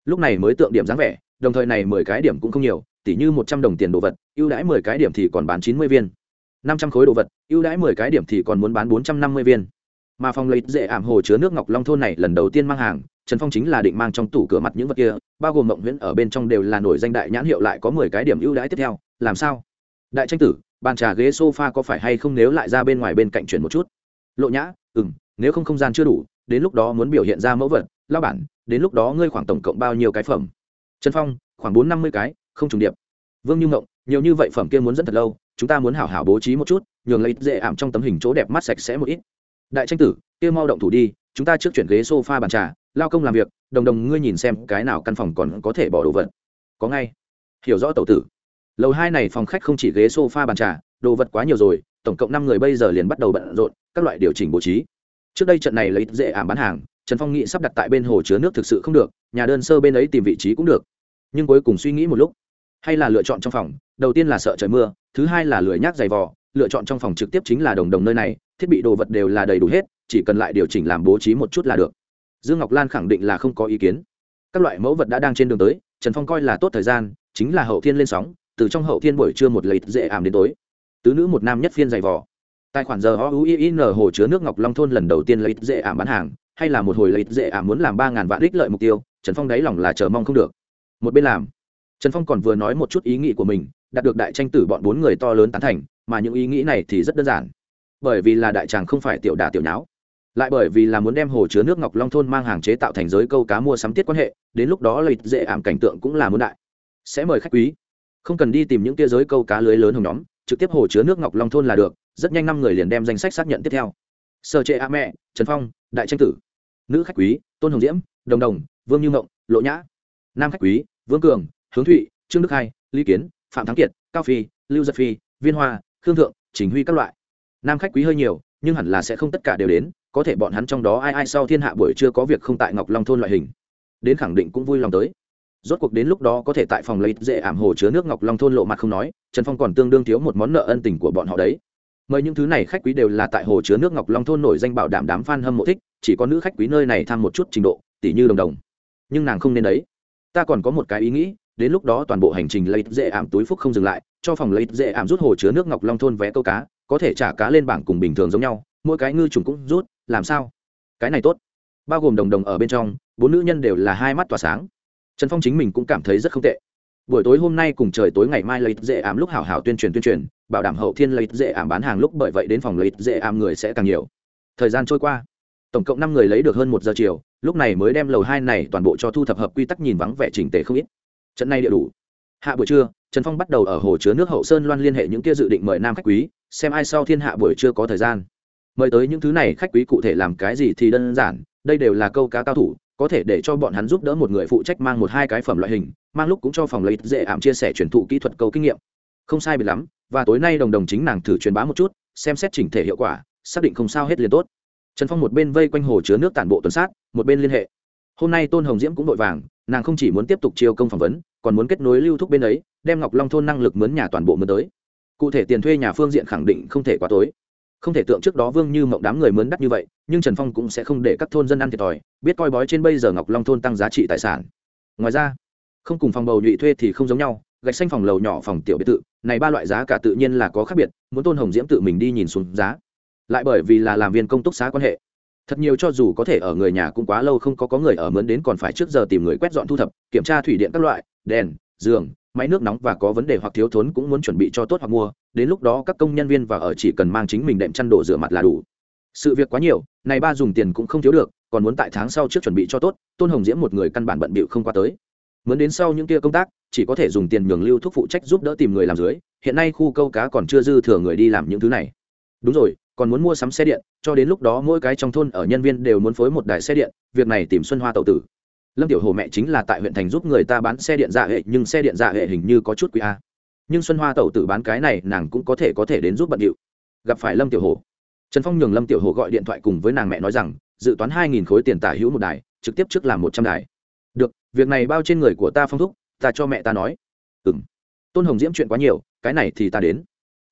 Lúc này mới tượng điểm dáng vẻ đồng thời này mười cái điểm cũng không nhiều, tỉ như một trăm đồng tiền đồ vật, ưu đãi mười cái điểm thì còn bán chín mươi viên. Năm trăm khối đồ vật, ưu đãi mười cái điểm thì còn muốn bán bốn trăm năm mươi viên. Mà phòng lấy dễ ảm hồ chứa nước ngọc long thôn này lần đầu tiên mang hàng, trần phong chính là định mang trong tủ cửa mặt những vật kia, bao gồm mộng huyễn ở bên trong đều là nổi danh đại nhãn hiệu lại có mười cái điểm ưu đãi tiếp theo, làm sao? Đại tranh tử, bàn trà ghế sofa có phải hay không nếu lại ra bên ngoài bên cạnh chuyển một chút? Lộ nhã ừ m nếu không không gian chưa đủ, đến lúc đó muốn biểu hiện ra mẫu vật lao bản, đến lúc đó ngươi khoảng tổng cộng bao nhiêu cái phẩm? Trần phong, khoảng bốn năm mươi cái, không trùng điệp. Vương như ngộng, nhiều như vậy phẩm kia muốn dẫn thật lâu, chúng ta muốn hảo hảo bố trí một chút, nhường lấy dễ ảm trong tấm hình chỗ đẹp mắt sạch sẽ một ít. Đại tranh tử, kia mau động thủ đi, chúng ta trước chuyển ghế sofa bàn trà, lao công làm việc, đồng đồng ngươi nhìn xem cái nào căn phòng còn có thể bỏ đồ vật. Có ngay. Hiểu rõ tẩu tử. Lầu hai này phòng khách không chỉ ghế sofa bàn trà, đồ vật quá nhiều rồi, tổng cộng năm người bây giờ liền bắt đầu bận rộn, các loại điều chỉnh bố trí. Trước đây trận này lấy dễ ảm bán hàng, trần phong nghĩ sắp đặt tại bên hồ chứa nước thực sự không được, nhà đơn sơ bên ấy tìm vị trí cũng được nhưng cuối cùng suy nghĩ một lúc. Hay là lựa chọn trong phòng, đầu tiên là sợ trời mưa, thứ hai là lười nhác giày vò, lựa chọn trong phòng trực tiếp chính là đồng đồng nơi này, thiết bị đồ vật đều là đầy đủ hết, chỉ cần lại điều chỉnh làm bố trí một chút là được. Dương ngọc lan khẳng định là không có ý kiến. Các loại mẫu vật đã đang trên đường tới, trần phong coi là tốt thời gian, chính là hậu thiên lên sóng, từ trong hậu thiên buổi trưa một lấy dễ ảm đến tối. Tứ nữ một nam nhất phiên giày vò. Tài khoản giờ o u i n hồ chứa nước ngọc long thôn lần đầu tiên lấy dễ ảm bán hàng, hay là một hồi lấy dễ ảm muốn làm ba ngàn vạn đích lợi mục tiêu, trần phong đáy lòng là chờ mong không được một bên làm. Trần phong còn vừa nói một chút ý nghĩ của mình, đạt được đại tranh tử bọn bốn người to lớn tán thành, mà những ý nghĩ này thì rất đơn giản. Bởi vì là đại tràng không phải tiểu đà tiểu nháo. Lại bởi vì là muốn đem hồ chứa nước ngọc long thôn mang hàng chế tạo thành giới câu cá mua sắm tiết quan hệ, đến lúc đó lợi dễ ảm cảnh tượng cũng là muốn đại. Sẽ mời khách quý. Không cần đi tìm những tia giới câu cá lưới lớn hồng nhóm, trực tiếp hồ chứa nước ngọc long thôn là được, rất nhanh năm người liền đem danh sách xác nhận tiếp theo. Sơ chế a mẹ, trần phong, đại tranh tử. Nữ khách quý, tôn hồng diễm, đồng đồng, vương như mộng, lộ nhã. Nam khách quý vương cường, hướng thụy, trương đức hai lý kiến, phạm thắng kiệt, cao phi, lưu giật phi, viên hoa, khương thượng chính huy các loại. Nam khách quý hơi nhiều, nhưng hẳn là sẽ không tất cả đều đến, có thể bọn hắn trong đó ai ai sau thiên hạ buổi chưa có việc không tại ngọc long thôn loại hình. Đến khẳng định cũng vui lòng tới. Rốt cuộc đến lúc đó có thể tại phòng lấy dễ ảm hồ chứa nước ngọc long thôn lộ mặt không nói, trần phong còn tương đương thiếu một món nợ ân tình của bọn họ đấy. Mời những thứ này khách quý đều là tại hồ chứa nước ngọc long thôn nổi danh bảo đảm đám f a n hâm mộ thích, chỉ có nữ khách quý nơi này tham một chút trình độ tỷ như đồng đồng. Nhưng nàng không nên đấy ta còn có một cái ý nghĩ, đến lúc đó toàn bộ hành trình lấy dễ ảm túi phúc không dừng lại, cho phòng lấy dễ ảm rút hồ chứa nước ngọc long thôn vé câu cá, có thể trả cá lên bảng cùng bình thường giống nhau, mỗi cái ngư trùng cũng rút, làm sao? Cái này tốt. Bao gồm đồng đồng ở bên trong, bốn nữ nhân đều là hai mắt tỏa sáng. Trần phong chính mình cũng cảm thấy rất không tệ. Buổi tối hôm nay cùng trời tối ngày mai lấy dễ ảm lúc hảo hảo tuyên truyền tuyên truyền, bảo đảm hậu thiên lấy dễ ảm bán hàng lúc bởi vậy đến phòng lấy dễ ảm người sẽ càng nhiều. Thời gian trôi qua tổng cộng năm người lấy được hơn một giờ chiều, lúc này mới đem lầu hai này toàn bộ cho thu thập hợp quy tắc nhìn vắng vẻ chỉnh tề không ít. Trận này địa đủ. Hạ buổi trưa, trần phong bắt đầu ở hồ chứa nước hậu sơn loan liên hệ những kia dự định mời nam khách quý, xem ai sau thiên hạ buổi trưa có thời gian. Mời tới những thứ này khách quý cụ thể làm cái gì thì đơn giản, đây đều là câu cá cao thủ, có thể để cho bọn hắn giúp đỡ một người phụ trách mang một hai cái phẩm loại hình, mang lúc cũng cho phòng lấy dễ ảm chia sẻ truyền thụ kỹ thuật câu kinh nghiệm. Không sai biệt lắm, và tối nay đồng đồng chính nàng thử truyền bá một chút, xem xét chỉnh thể hiệu quả, xác định không sao hết liền tốt trần phong một bên vây quanh hồ chứa nước tản bộ tuần sát, một bên liên hệ. Hôm nay tôn hồng diễm cũng vội vàng, nàng không chỉ muốn tiếp tục chiêu công phỏng vấn, còn muốn kết nối lưu thúc bên ấy, đem ngọc long thôn năng lực mướn nhà toàn bộ mướn tới. Cụ thể tiền thuê nhà phương diện khẳng định không thể quá tối. Không thể tượng trước đó vương như mộng đám người mướn đắt như vậy, nhưng trần phong cũng sẽ không để các thôn dân ăn thiệt thòi, biết coi bói trên bây giờ ngọc long thôn tăng giá trị tài sản. Ngoài ra, không cùng phòng bầu nhụy thuê thì không giống nhau, gạch xanh phòng lầu nhỏ phòng tiểu biệt thự, này ba loại giá cả tự nhiên là có khác biệt, muốn tôn hồng diễm tự mình đi nhìn xuống giá lại bởi vì là làm viên công túc xá quan hệ. Thật nhiều cho dù có thể ở người nhà cũng quá lâu không có có người ở mướn đến còn phải trước giờ tìm người quét dọn thu thập, kiểm tra thủy điện các loại, đèn, giường, máy nước nóng và có vấn đề hoặc thiếu thốn cũng muốn chuẩn bị cho tốt hoặc mua, đến lúc đó các công nhân viên và ở chỉ cần mang chính mình đệm chăn đổ rửa mặt là đủ. Sự việc quá nhiều, này ba dùng tiền cũng không thiếu được, còn muốn tại tháng sau trước chuẩn bị cho tốt, tôn hồng diễm một người căn bản bận bịu không qua tới. Muốn đến sau những kia công tác, chỉ có thể dùng tiền nhường lưu thuốc phụ trách giúp đỡ tìm người làm dưới, hiện nay khu câu cá còn chưa dư thừa người đi làm những thứ này. Đúng rồi còn muốn mua sắm xe điện, cho đến lúc đó mỗi cái trong thôn ở nhân viên đều muốn phối một đài xe điện, việc này tìm xuân hoa tậu tử. Lâm tiểu hồ mẹ chính là tại huyện thành giúp người ta bán xe điện dạ hệ, nhưng xe điện dạ hệ hình như có chút quý a. Nhưng xuân hoa tẩu tử bán cái này, nàng cũng có thể có thể đến giúp bận điệu. Gặp phải lâm tiểu hồ, trần phong nhường lâm tiểu hồ gọi điện thoại cùng với nàng mẹ nói rằng, dự toán hai nghìn khối tiền tả hữu một đài, trực tiếp trước làm một trăm đài. Được, việc này bao trên người của ta phong thúc, ta cho mẹ ta nói. Ừ m tôn hồng diễm chuyện quá nhiều, cái này thì ta đến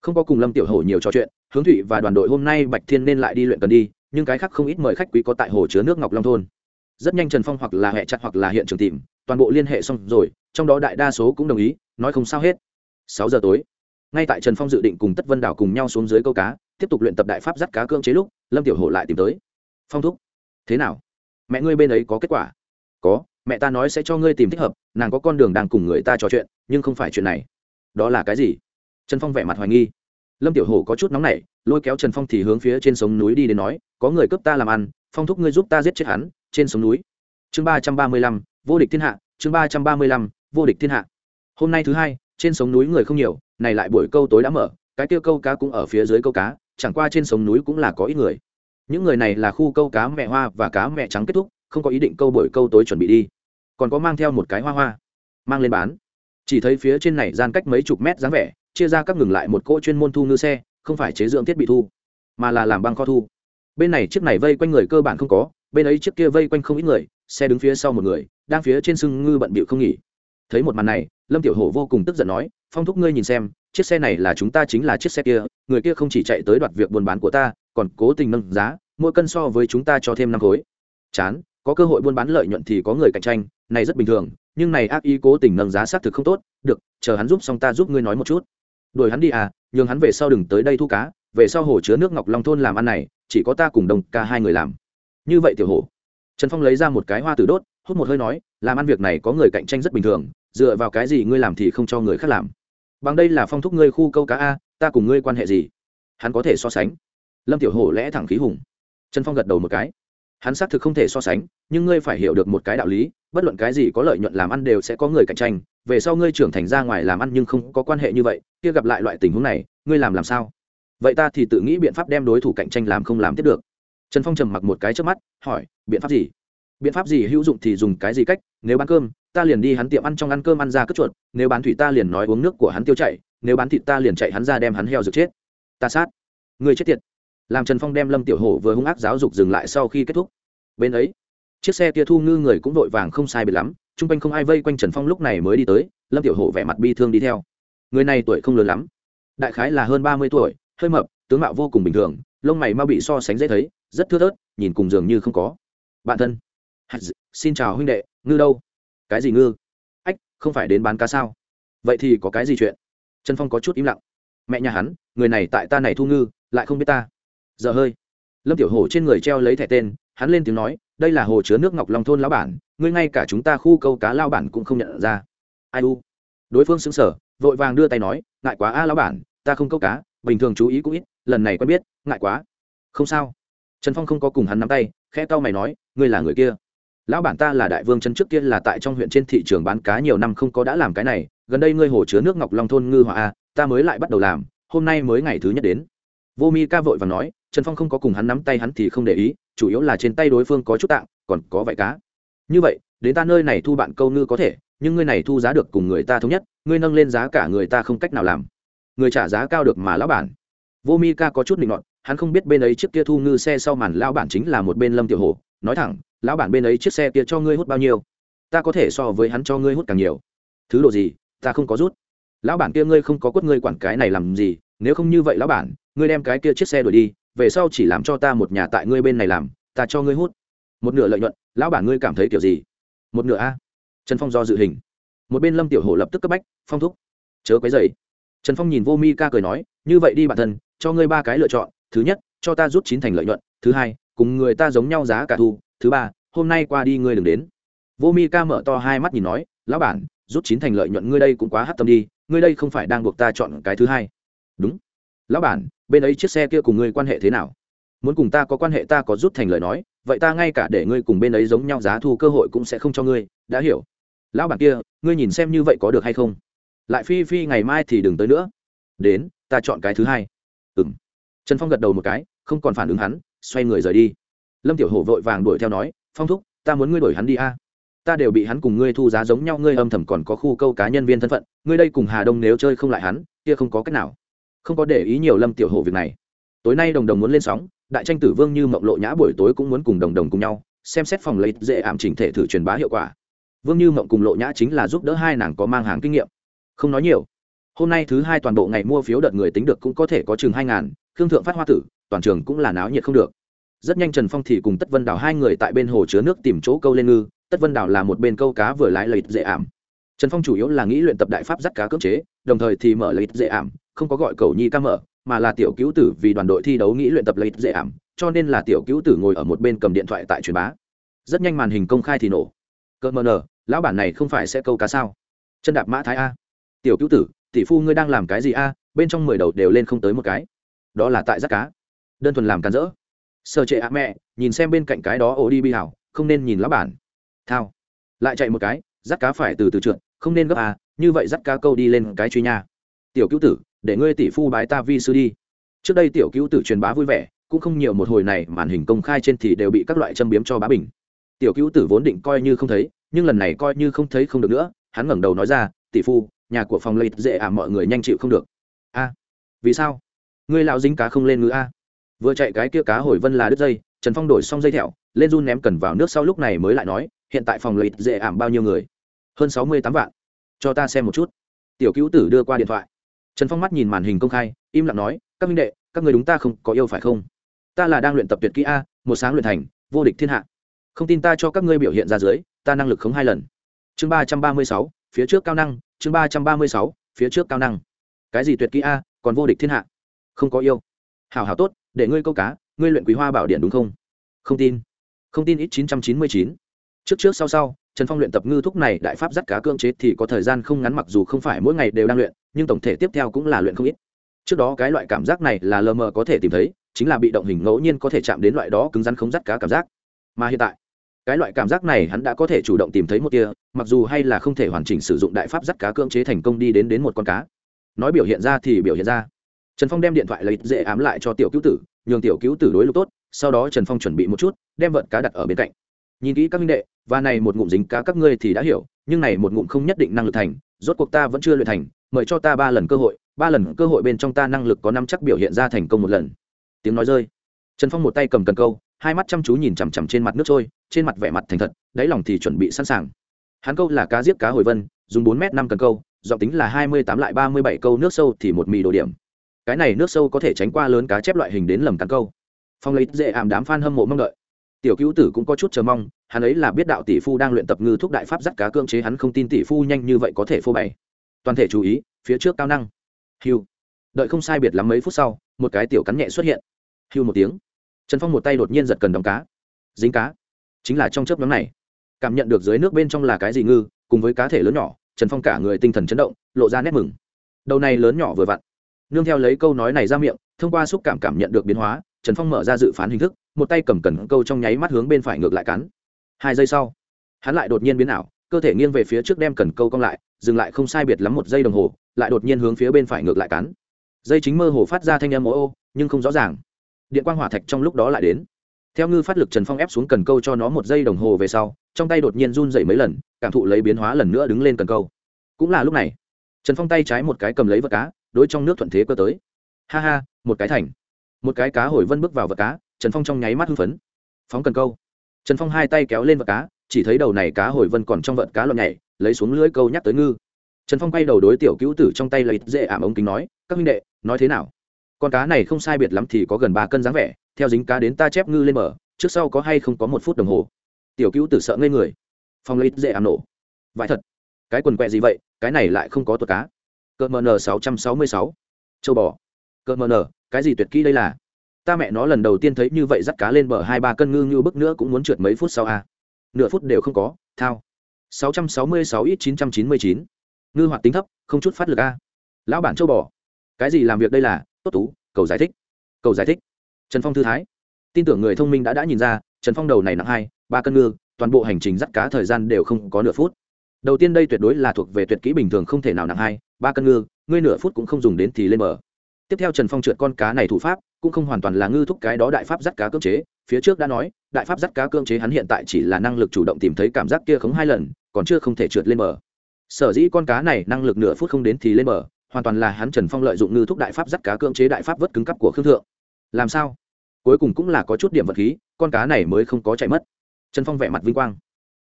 không có cùng lâm tiểu hổ nhiều trò chuyện, hướng thụy và đoàn đội hôm nay bạch thiên nên lại đi luyện cần đi, nhưng cái khác không ít mời khách quý có tại hồ chứa nước ngọc long thôn. Rất nhanh trần phong hoặc là hệ chặt hoặc là hiện trường tìm, toàn bộ liên hệ xong rồi, trong đó đại đa số cũng đồng ý, nói không sao hết. Sáu giờ tối, ngay tại trần phong dự định cùng tất vân đảo cùng nhau xuống dưới câu cá, tiếp tục luyện tập đại pháp dắt cá cưỡng chế lúc, lâm tiểu hổ lại tìm tới. Phong thúc, thế nào? Mẹ ngươi bên ấy có kết quả? Có, mẹ ta nói sẽ cho ngươi tìm thích hợp, nàng có con đường đang cùng người ta trò chuyện, nhưng không phải chuyện này. Đó là cái gì? Trần phong vẻ mặt hoài nghi. Lâm tiểu hổ có chút nóng nảy, lôi kéo trần phong thì hướng phía trên sống núi đi đến nói, có người cướp ta làm ăn, phong thúc ngươi giúp ta giết chết hắn, trên sống núi. Chương ba trăm ba mươi lăm, vô địch thiên hạ, chương ba trăm ba mươi lăm, vô địch thiên hạ. Hôm nay thứ hai, trên sống núi người không nhiều, này lại buổi câu tối đã mở, cái kia câu cá cũng ở phía dưới câu cá, chẳng qua trên sống núi cũng là có ít người. Những người này là khu câu cá mẹ hoa và cá mẹ trắng kết thúc, không có ý định câu buổi câu tối chuẩn bị đi. Còn có mang theo một cái hoa hoa, mang lên bán. Chỉ thấy phía trên này gian cách mấy chục mét dáng vẻ chia ra các ngừng lại một cỗ chuyên môn thu ngư xe, không phải chế dưỡng thiết bị thu, mà là làm băng kho thu. Bên này chiếc này vây quanh người cơ bản không có, bên ấy chiếc kia vây quanh không ít người, xe đứng phía sau một người, đang phía trên sưng ngư bận bịu không nghỉ. Thấy một màn này, lâm tiểu hổ vô cùng tức giận nói, phong thúc ngươi nhìn xem, chiếc xe này là chúng ta chính là chiếc xe kia, người kia không chỉ chạy tới đoạt việc buôn bán của ta, còn cố tình nâng giá, mỗi cân so với chúng ta cho thêm năm khối. Chán, có cơ hội buôn bán lợi nhuận thì có người cạnh tranh, này rất bình thường, nhưng này ác ý cố tình nâng giá xác thực không tốt, được, chờ hắn giúp xong ta giúp ngươi nói một chút đuổi hắn đi à nhường hắn về sau đừng tới đây thu cá, về sau hồ chứa nước ngọc long thôn làm ăn này, chỉ có ta cùng đồng ca hai người làm. Như vậy tiểu hổ trần phong lấy ra một cái hoa tử đốt, hút một hơi nói, làm ăn việc này có người cạnh tranh rất bình thường, dựa vào cái gì ngươi làm thì không cho người khác làm. Bằng đây là phong thúc ngươi khu câu cá a, ta cùng ngươi quan hệ gì? Hắn có thể so sánh. Lâm tiểu hổ lẽ thẳng khí hùng. Trần phong gật đầu một cái. Hắn xác thực không thể so sánh, nhưng ngươi phải hiểu được một cái đạo lý, bất luận cái gì có lợi nhuận làm ăn đều sẽ có người cạnh tranh về sau ngươi trưởng thành ra ngoài làm ăn nhưng không có quan hệ như vậy, kia gặp lại loại tình huống này, ngươi làm làm sao? Vậy ta thì tự nghĩ biện pháp đem đối thủ cạnh tranh làm không làm tiếp được. Trần phong trầm mặc một cái trước mắt, hỏi, biện pháp gì? Biện pháp gì hữu dụng thì dùng cái gì cách? Nếu bán cơm, ta liền đi hắn tiệm ăn trong ăn cơm ăn ra cất chuột. Nếu bán thủy ta liền nói uống nước của hắn tiêu chạy nếu bán thịt ta liền chạy hắn ra đem hắn heo rực chết. Ta sát. Người chết tiệt. Làm trần phong đem lâm tiểu hổ vừa hung ác giáo dục dừng lại sau khi kết thúc. Bên ấy, chiếc xe kia thu ngư người cũng vội vàng không sai biệt lắm chung quanh không ai vây quanh trần phong lúc này mới đi tới, lâm tiểu hổ vẻ mặt bi thương đi theo. Người này tuổi không lớn lắm, đại khái là hơn ba mươi tuổi, hơi mập, tướng mạo vô cùng bình thường, lông mày mau bị so sánh dễ thấy, rất thưa thớt, nhìn cùng dường như không có. Bạn thân. Xin chào huynh đệ, ngư đâu? Cái gì ngư? Ách, không phải đến bán cá sao? Vậy thì có cái gì chuyện? Trần phong có chút im lặng. Mẹ nhà hắn, người này tại ta này thu ngư, lại không biết ta. Giờ hơi. Lâm tiểu hổ trên người treo lấy thẻ tên, hắn lên tiếng nói đây là hồ chứa nước ngọc long thôn lão bản, ngươi ngay cả chúng ta khu câu cá lao bản cũng không nhận ra. Ai u? Đối phương xứng sở vội vàng đưa tay nói, ngại quá a lão bản, ta không câu cá, bình thường chú ý cũng ít, lần này quen biết, ngại quá. Không sao. Trần phong không có cùng hắn nắm tay khe tao mày nói, ngươi là người kia. Lão bản ta là đại vương chân trước kia là tại trong huyện trên thị trường bán cá nhiều năm không có đã làm cái này, gần đây ngươi hồ chứa nước ngọc long thôn ngư hòa a, ta mới lại bắt đầu làm, hôm nay mới ngày thứ nhất đến. Vô mi ca vội và nói, trần phong không có cùng hắn nắm tay hắn thì không để ý chủ yếu là trên tay đối phương có chút tạng, còn có vải cá. Như vậy, đến ta nơi này thu bạn câu ngư có thể, nhưng ngươi này thu giá được cùng người ta thống nhất, ngươi nâng lên giá cả người ta không cách nào làm. Người trả giá cao được mà lão bản. Vô mi ca có chút định luận hắn không biết bên ấy chiếc kia thu ngư xe sau màn lão bản chính là một bên lâm tiểu hồ, nói thẳng, lão bản bên ấy chiếc xe kia cho ngươi hút bao nhiêu? Ta có thể so với hắn cho ngươi hút càng nhiều. Thứ đồ gì? Ta không có rút. Lão bản kia ngươi không có quất ngươi quản cái này làm gì, nếu không như vậy lão bản, ngươi đem cái kia chiếc xe đuổi đi về sau chỉ làm cho ta một nhà tại ngươi bên này làm, ta cho ngươi hút. Một nửa lợi nhuận, lão bản ngươi cảm thấy kiểu gì? Một nửa a. Trần phong do dự hình. Một bên lâm tiểu hổ lập tức cấp bách, phong thúc. Chớ quấy dày trần phong nhìn vô mi ca cười nói, như vậy đi bản thân, cho ngươi ba cái lựa chọn, thứ nhất, cho ta rút chín thành lợi nhuận, thứ hai, cùng người ta giống nhau giá cả thu, thứ ba, hôm nay qua đi ngươi đừng đến. Vô mi ca mở to hai mắt nhìn nói, lão bản, rút chín thành lợi nhuận ngươi đây cũng quá hát tâm đi, ngươi đây không phải đang buộc ta chọn cái thứ hai. Đúng lão bản, bên ấy chiếc xe kia cùng ngươi quan hệ thế nào? Muốn cùng ta có quan hệ ta có rút thành lời nói, vậy ta ngay cả để ngươi cùng bên ấy giống nhau giá thu cơ hội cũng sẽ không cho ngươi, đã hiểu? Lão bản kia, ngươi nhìn xem như vậy có được hay không? Lại phi phi ngày mai thì đừng tới nữa. Đến, ta chọn cái thứ hai. Ừ m trần phong gật đầu một cái, không còn phản ứng hắn, xoay người rời đi. Lâm tiểu hổ vội vàng đuổi theo nói, phong thúc, ta muốn ngươi đuổi hắn đi a. Ta đều bị hắn cùng ngươi thu giá giống nhau, ngươi âm thầm còn có khu câu cá nhân viên thân phận, ngươi đây cùng hà đông nếu chơi không lại hắn, kia không có cách nào không có để ý nhiều lâm tiểu hổ việc này. Tối nay đồng đồng muốn lên sóng, đại tranh tử vương như mộng lộ nhã buổi tối cũng muốn cùng đồng đồng cùng nhau, xem xét phòng lấy dễ ảm chỉnh thể thử truyền bá hiệu quả. Vương như mộng cùng lộ nhã chính là giúp đỡ hai nàng có mang hàng kinh nghiệm. Không nói nhiều. Hôm nay thứ hai toàn bộ ngày mua phiếu đợt người tính được cũng có thể có chừng hai ngàn, khương thượng phát hoa tử, toàn trường cũng là náo nhiệt không được. Rất nhanh trần phong thì cùng tất vân đào hai người tại bên hồ chứa nước tìm chỗ câu lên ngư, tất vân đào là một bên câu cá vừa lái lấy dễ ảm trần phong chủ yếu là nghĩ luyện tập đại pháp dắt cá cưỡng chế, đồng thời thì mở lợi dễ ảm, không có gọi cầu nhi ca mở, mà là tiểu cứu tử vì đoàn đội thi đấu nghĩ luyện tập lợi dễ ảm, cho nên là tiểu cứu tử ngồi ở một bên cầm điện thoại tại truyền bá. Rất nhanh màn hình công khai thì nổ. Cỡ mờ nờ, lão bản này không phải sẽ câu cá sao? Chân đạp mã thái a. Tiểu cứu tử, tỷ phu ngươi đang làm cái gì a? Bên trong mười đầu đều lên không tới một cái. Đó là tại rắt cá. Đơn thuần làm càn rỡ. Sợ trệ ạ mẹ, nhìn xem bên cạnh cái đó ổ đi bi hảo, không nên nhìn lão bản. Thao. Lại chạy một cái rắt cá phải từ từ trượt, không nên gấp à như vậy dắt cá câu đi lên cái truy nha. Tiểu cứu tử, để ngươi tỷ phu bái ta vi sư đi. Trước đây tiểu cứu tử truyền bá vui vẻ, cũng không nhiều một hồi này, màn hình công khai trên thì đều bị các loại châm biếm cho bá bình. Tiểu cứu tử vốn định coi như không thấy, nhưng lần này coi như không thấy không được nữa, hắn ngẩng đầu nói ra, tỷ phu, nhà của phòng lấy dễ ảm mọi người nhanh chịu không được. A, vì sao? Ngươi lão dính cá không lên ngữ a. Vừa chạy cái kia cá hồi vân là đứt dây, trần phong đổi xong dây thẹo, lên run ném cần vào nước sau lúc này mới lại nói hiện tại phòng lấy dễ ảm bao nhiêu người? Hơn sáu mươi tám vạn. Cho ta xem một chút. Tiểu cứu tử đưa qua điện thoại. Trần phong mắt nhìn màn hình công khai, im lặng nói, các minh đệ, các người đúng ta không, có yêu phải không? Ta là đang luyện tập tuyệt kỹ a, một sáng luyện thành, vô địch thiên hạ. Không tin ta cho các ngươi biểu hiện ra dưới, ta năng lực khống hai lần. Chương ba trăm ba mươi sáu, phía trước cao năng, chương ba trăm ba mươi sáu, phía trước cao năng. Cái gì tuyệt kỹ a, còn vô địch thiên hạ? Không có yêu. Hảo hảo tốt, để ngươi câu cá, ngươi luyện quý hoa bảo điện đúng không? Không tin. Không tin ít chín trăm chín mươi chín trước trước sau sau, trần phong luyện tập ngư thúc này đại pháp dắt cá cưỡng chế thì có thời gian không ngắn mặc dù không phải mỗi ngày đều đang luyện, nhưng tổng thể tiếp theo cũng là luyện không ít. Trước đó cái loại cảm giác này là lờ mờ có thể tìm thấy, chính là bị động hình ngẫu nhiên có thể chạm đến loại đó cứng rắn không dắt cá cảm giác. Mà hiện tại, cái loại cảm giác này hắn đã có thể chủ động tìm thấy một tia, mặc dù hay là không thể hoàn chỉnh sử dụng đại pháp dắt cá cưỡng chế thành công đi đến đến một con cá. Nói biểu hiện ra thì biểu hiện ra. Trần phong đem điện thoại lấy dễ ám lại cho tiểu cứu tử, nhường tiểu cứu tử đối lúc tốt, sau đó trần phong chuẩn bị một chút, đem vợt cá đặt ở bên cạnh nhìn kỹ các minh đệ, và này một ngụm dính cá các ngươi thì đã hiểu, nhưng này một ngụm không nhất định năng lực thành, rốt cuộc ta vẫn chưa luyện thành, mời cho ta ba lần cơ hội, ba lần cơ hội bên trong ta năng lực có năm chắc biểu hiện ra thành công một lần. Tiếng nói rơi. Trần phong một tay cầm cần câu, hai mắt chăm chú nhìn chằm chằm trên mặt nước trôi, trên mặt vẻ mặt thành thật, đáy lòng thì chuẩn bị sẵn sàng. Hắn câu là cá giết cá hồi vân, dùng bốn m năm cần câu dọc tính là hai mươi tám lại ba mươi bảy câu nước sâu thì một mì đồ điểm. Cái này nước sâu có thể tránh qua lớn cá chép loại hình đến lầm cắn câu. Phong lấy dễ ảm đám f a n hâm mộ mong đợi tiểu cứu tử cũng có chút chờ mong, hắn ấy là biết đạo tỷ phu đang luyện tập ngư thúc đại pháp dắt cá cưỡng chế, hắn không tin tỷ phu nhanh như vậy có thể phô bày. Toàn thể chú ý, phía trước cao năng. Hiu đợi không sai biệt lắm mấy phút sau, một cái tiểu cắn nhẹ xuất hiện. Hiu một tiếng. Trần phong một tay đột nhiên giật cần đóng cá. Dính cá. Chính là trong chớp nhóm này, cảm nhận được dưới nước bên trong là cái gì ngư, cùng với cá thể lớn nhỏ, trần phong cả người tinh thần chấn động, lộ ra nét mừng. Đầu này lớn nhỏ vừa vặn. Nương theo lấy câu nói này ra miệng, thông qua xúc cảm cảm nhận được biến hóa, trần phong mở ra dự phán hình thức một tay cầm cần câu trong nháy mắt hướng bên phải ngược lại cắn. Hai giây sau, hắn lại đột nhiên biến ảo, cơ thể nghiêng về phía trước đem cần câu cong lại, dừng lại không sai biệt lắm một giây đồng hồ, lại đột nhiên hướng phía bên phải ngược lại cắn. Dây chính mơ hồ phát ra thanh âm ô ô, nhưng không rõ ràng. Điện quang hỏa thạch trong lúc đó lại đến. Theo ngư phát lực trần phong ép xuống cần câu cho nó một giây đồng hồ về sau, trong tay đột nhiên run dậy mấy lần, cảm thụ lấy biến hóa lần nữa đứng lên cần câu. Cũng là lúc này, trần phong tay trái một cái cầm lấy vật cá, đối trong nước thuận thế cơ tới. Ha ha, một cái thành. Một cái cá hồi vân bước vào vật cá trần phong trong nháy mắt hưng phấn. Phóng cần câu. Trần phong hai tay kéo lên vật cá, chỉ thấy đầu này cá hồi vân còn trong vợt cá lọt nhảy, lấy xuống lưỡi câu nhắc tới ngư. Trần phong quay đầu đối tiểu cứu tử trong tay lấy dễ ảm ống kính nói, các huynh đệ, nói thế nào? Con cá này không sai biệt lắm thì có gần ba cân dáng vẻ, theo dính cá đến ta chép ngư lên mở trước sau có hay không có một phút đồng hồ. Tiểu cứu tử sợ ngây người. Phong lấy dễ ảm nổ. Vãi thật, cái quần quẹ gì vậy, cái này lại không có tuột cá. Cỡ mn sáu trăm sáu mươi sáu. Châu bò. Cỡ mn cái gì tuyệt kỹ đây là? Ta mẹ nó lần đầu tiên thấy như vậy dắt cá lên bờ hai ba cân ngư như bức nữa cũng muốn trượt mấy phút sau a nửa phút đều không có, thao. Sáu trăm sáu mươi sáu ít chín trăm chín mươi chín. Ngư hoạt tính thấp, không chút phát lực a lão bản châu bò. Cái gì làm việc đây là? Tốt tú, cầu giải thích. Cầu giải thích. Trần phong thư thái. Tin tưởng người thông minh đã đã nhìn ra, trần phong đầu này nặng hai, ba cân ngư, toàn bộ hành trình dắt cá thời gian đều không có nửa phút. Đầu tiên đây tuyệt đối là thuộc về tuyệt kỹ bình thường không thể nào nặng hai, ba cân ngư, ngươi nửa phút cũng không dùng đến thì lên bờ. Tiếp theo trần phong trượt con cá này thủ pháp cũng không hoàn toàn là ngư thúc cái đó đại pháp dắt cá cưỡng chế. Phía trước đã nói, đại pháp dắt cá cưỡng chế hắn hiện tại chỉ là năng lực chủ động tìm thấy cảm giác kia khống hai lần, còn chưa không thể trượt lên bờ. Sở dĩ con cá này năng lực nửa phút không đến thì lên bờ, hoàn toàn là hắn trần phong lợi dụng ngư thúc đại pháp dắt cá cưỡng chế đại pháp vớt cứng cấp của khương thượng. Làm sao? Cuối cùng cũng là có chút điểm vật khí, con cá này mới không có chạy mất. Trần phong vẻ mặt vinh quang.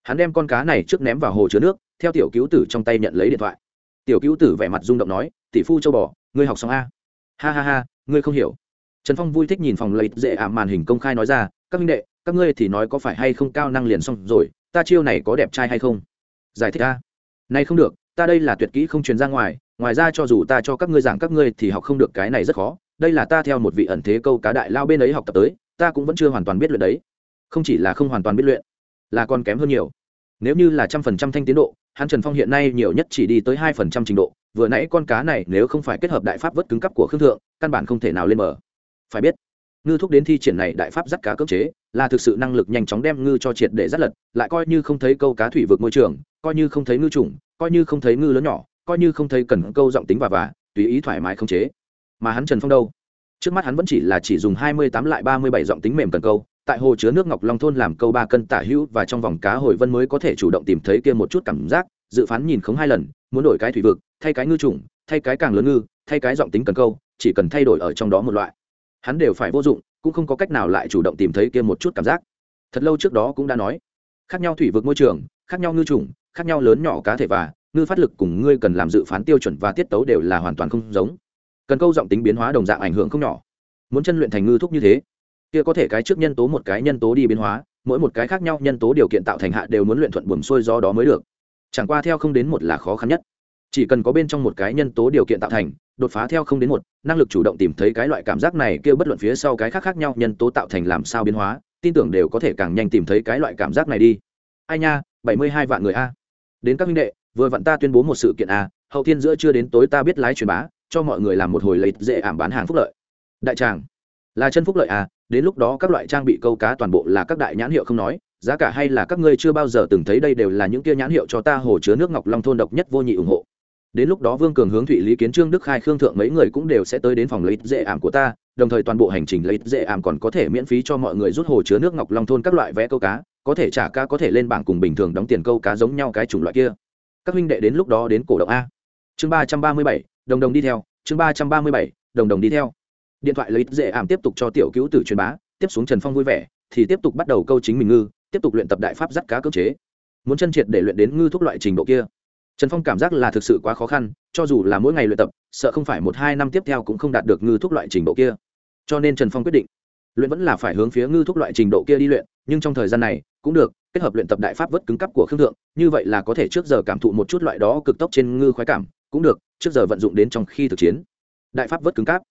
Hắn đem con cá này trước ném vào hồ chứa nước, theo tiểu cứu tử trong tay nhận lấy điện thoại. Tiểu cứu tử vẻ mặt rung động nói, tỷ phu châu bò, ngươi học xong a? Ha ha ha, ngươi không hiểu trần phong vui thích nhìn phòng lấy dễ ảm màn hình công khai nói ra, các minh đệ, các ngươi thì nói có phải hay không cao năng liền xong rồi, ta chiêu này có đẹp trai hay không? Giải thích ta. này không được, ta đây là tuyệt kỹ không truyền ra ngoài ngoài ra cho dù ta cho các ngươi giảng các ngươi thì học không được cái này rất khó, đây là ta theo một vị ẩn thế câu cá đại lao bên ấy học tập tới, ta cũng vẫn chưa hoàn toàn biết luyện đấy. Không chỉ là không hoàn toàn biết luyện, là còn kém hơn nhiều. Nếu như là trăm phần trăm thanh tiến độ, hắn trần phong hiện nay nhiều nhất chỉ đi tới hai phần trăm trình độ, vừa nãy con cá này nếu không phải kết hợp đại pháp vớt cứng cấp của khương thượng, căn bản không thể nào lên mở phải biết, ngư thúc đến thi triển này đại pháp dắt cá cưỡng chế, là thực sự năng lực nhanh chóng đem ngư cho triệt để dắt lật, lại coi như không thấy câu cá thủy vực môi trường, coi như không thấy ngư trùng coi như không thấy ngư lớn nhỏ, coi như không thấy cần câu giọng tính và và tùy ý thoải mái không chế. Mà hắn trần phong đâu? Trước mắt hắn vẫn chỉ là chỉ dùng hai mươi tám lại ba mươi bảy giọng tính mềm cần câu, tại hồ chứa nước ngọc long thôn làm câu ba cân tả hữu và trong vòng cá hồi vân mới có thể chủ động tìm thấy kia một chút cảm giác, dự phán nhìn không hai lần, muốn đổi cái thủy vực, thay cái ngư trùng thay cái càng lớn ngư, thay cái giọng tính cần câu, chỉ cần thay đổi ở trong đó một loại hắn đều phải vô dụng, cũng không có cách nào lại chủ động tìm thấy kia một chút cảm giác. Thật lâu trước đó cũng đã nói, khác nhau thủy vực môi trường, khác nhau ngư trùng khác nhau lớn nhỏ cá thể và ngư phát lực cùng ngươi cần làm dự phán tiêu chuẩn và tiết tấu đều là hoàn toàn không giống. Cần câu giọng tính biến hóa đồng dạng ảnh hưởng không nhỏ. Muốn chân luyện thành ngư thúc như thế, kia có thể cái trước nhân tố một cái nhân tố đi biến hóa, mỗi một cái khác nhau nhân tố điều kiện tạo thành hạ đều muốn luyện thuận buồm xuôi do đó mới được. Chẳng qua theo không đến một là khó khăn nhất chỉ cần có bên trong một cái nhân tố điều kiện tạo thành, đột phá theo không đến một, năng lực chủ động tìm thấy cái loại cảm giác này kêu bất luận phía sau cái khác khác nhau, nhân tố tạo thành làm sao biến hóa, tin tưởng đều có thể càng nhanh tìm thấy cái loại cảm giác này đi. Ai nha, bảy mươi hai vạn người a. Đến các minh đệ, vừa vặn ta tuyên bố một sự kiện a, hậu thiên giữa chưa đến tối ta biết lái truyền bá, cho mọi người làm một hồi lấy dễ ảm bán hàng phúc lợi. Đại tràng, là chân phúc lợi a, đến lúc đó các loại trang bị câu cá toàn bộ là các đại nhãn hiệu không nói, giá cả hay là các ngươi chưa bao giờ từng thấy đây đều là những kia nhãn hiệu cho ta hồ chứa nước ngọc long thôn độc nhất vô nhị ủng hộ đến lúc đó vương cường hướng thụy lý kiến trương đức khai khương thượng mấy người cũng đều sẽ tới đến phòng lấy dễ ảm của ta, đồng thời toàn bộ hành trình lấy dễ ảm còn có thể miễn phí cho mọi người rút hồ chứa nước ngọc long thôn các loại vé câu cá, có thể trả ca có thể lên bảng cùng bình thường đóng tiền câu cá giống nhau cái chủng loại kia. Các huynh đệ đến lúc đó đến cổ động a. Chương ba trăm ba mươi bảy, đồng đồng đi theo, chương ba trăm ba mươi bảy, đồng đồng đi theo. Điện thoại lấy dễ ảm tiếp tục cho tiểu cứu tử truyền bá, tiếp xuống trần phong vui vẻ, thì tiếp tục bắt đầu câu chính mình ngư, tiếp tục luyện tập đại pháp dắt cá cưỡng chế. Muốn chân triệt để luyện đến ngư thúc loại trình độ kia trần phong cảm giác là thực sự quá khó khăn, cho dù là mỗi ngày luyện tập, sợ không phải một hai năm tiếp theo cũng không đạt được ngư thúc loại trình độ kia. Cho nên trần phong quyết định, luyện vẫn là phải hướng phía ngư thúc loại trình độ kia đi luyện, nhưng trong thời gian này, cũng được, kết hợp luyện tập đại pháp vớt cứng cấp của khương thượng, như vậy là có thể trước giờ cảm thụ một chút loại đó cực tốc trên ngư khoái cảm, cũng được, trước giờ vận dụng đến trong khi thực chiến. Đại pháp vớt cứng cáp,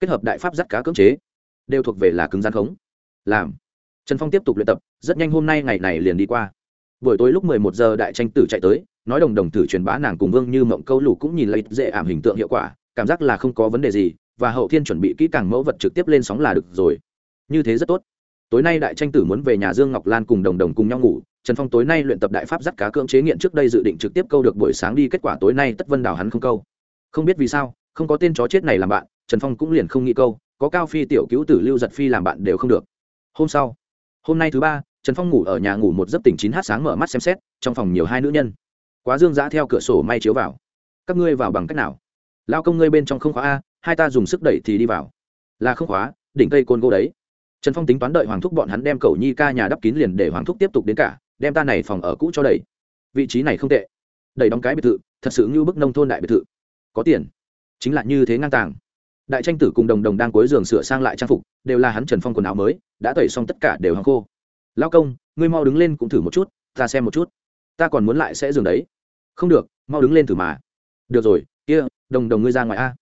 kết hợp đại pháp dắt cá cưỡng chế, đều thuộc về là cứng gian khống. Làm, trần phong tiếp tục luyện tập, rất nhanh hôm nay ngày này liền đi qua buổi tối lúc mười một giờ đại tranh tử chạy tới, nói đồng đồng thử truyền bá nàng cùng vương như mộng câu lù cũng nhìn lấy dễ ảm hình tượng hiệu quả, cảm giác là không có vấn đề gì, và hậu thiên chuẩn bị kỹ càng mẫu vật trực tiếp lên sóng là được rồi. Như thế rất tốt. Tối nay đại tranh tử muốn về nhà dương ngọc lan cùng đồng đồng cùng nhau ngủ, trần phong tối nay luyện tập đại pháp dắt cá cưỡng chế nghiện trước đây dự định trực tiếp câu được buổi sáng đi, kết quả tối nay tất vân đào hắn không câu. Không biết vì sao, không có tên chó chết này làm bạn, trần phong cũng liền không nghĩ câu, có cao phi tiểu cứu tử lưu giật phi làm bạn đều không được. Hôm sau, hôm nay thứ ba trần phong ngủ ở nhà ngủ một giấc tỉnh chín h sáng mở mắt xem xét, trong phòng nhiều hai nữ nhân. Quá dương giã theo cửa sổ may chiếu vào. Các ngươi vào bằng cách nào? Lao công ngươi bên trong không khóa a, hai ta dùng sức đẩy thì đi vào. Là không khóa, đỉnh cây côn gỗ đấy. Trần phong tính toán đợi hoàng thúc bọn hắn đem cầu nhi ca nhà đắp kín liền để hoàng thúc tiếp tục đến cả, đem ta này phòng ở cũ cho đầy vị trí này không tệ. Đầy đóng cái biệt thự, thật sự như bức nông thôn đại biệt thự. Có tiền. Chính là như thế ngang tàng. Đại tranh tử cùng đồng đồng đang cuối giường sửa sang lại trang phục, đều là hắn trần phong quần áo mới, đã tẩy xong tất cả đều hàng khô lao công, ngươi mau đứng lên cũng thử một chút, ta xem một chút. Ta còn muốn lại sẽ dừng đấy. Không được, mau đứng lên thử mà. Được rồi, kia, đồng đồng ngươi ra ngoài a.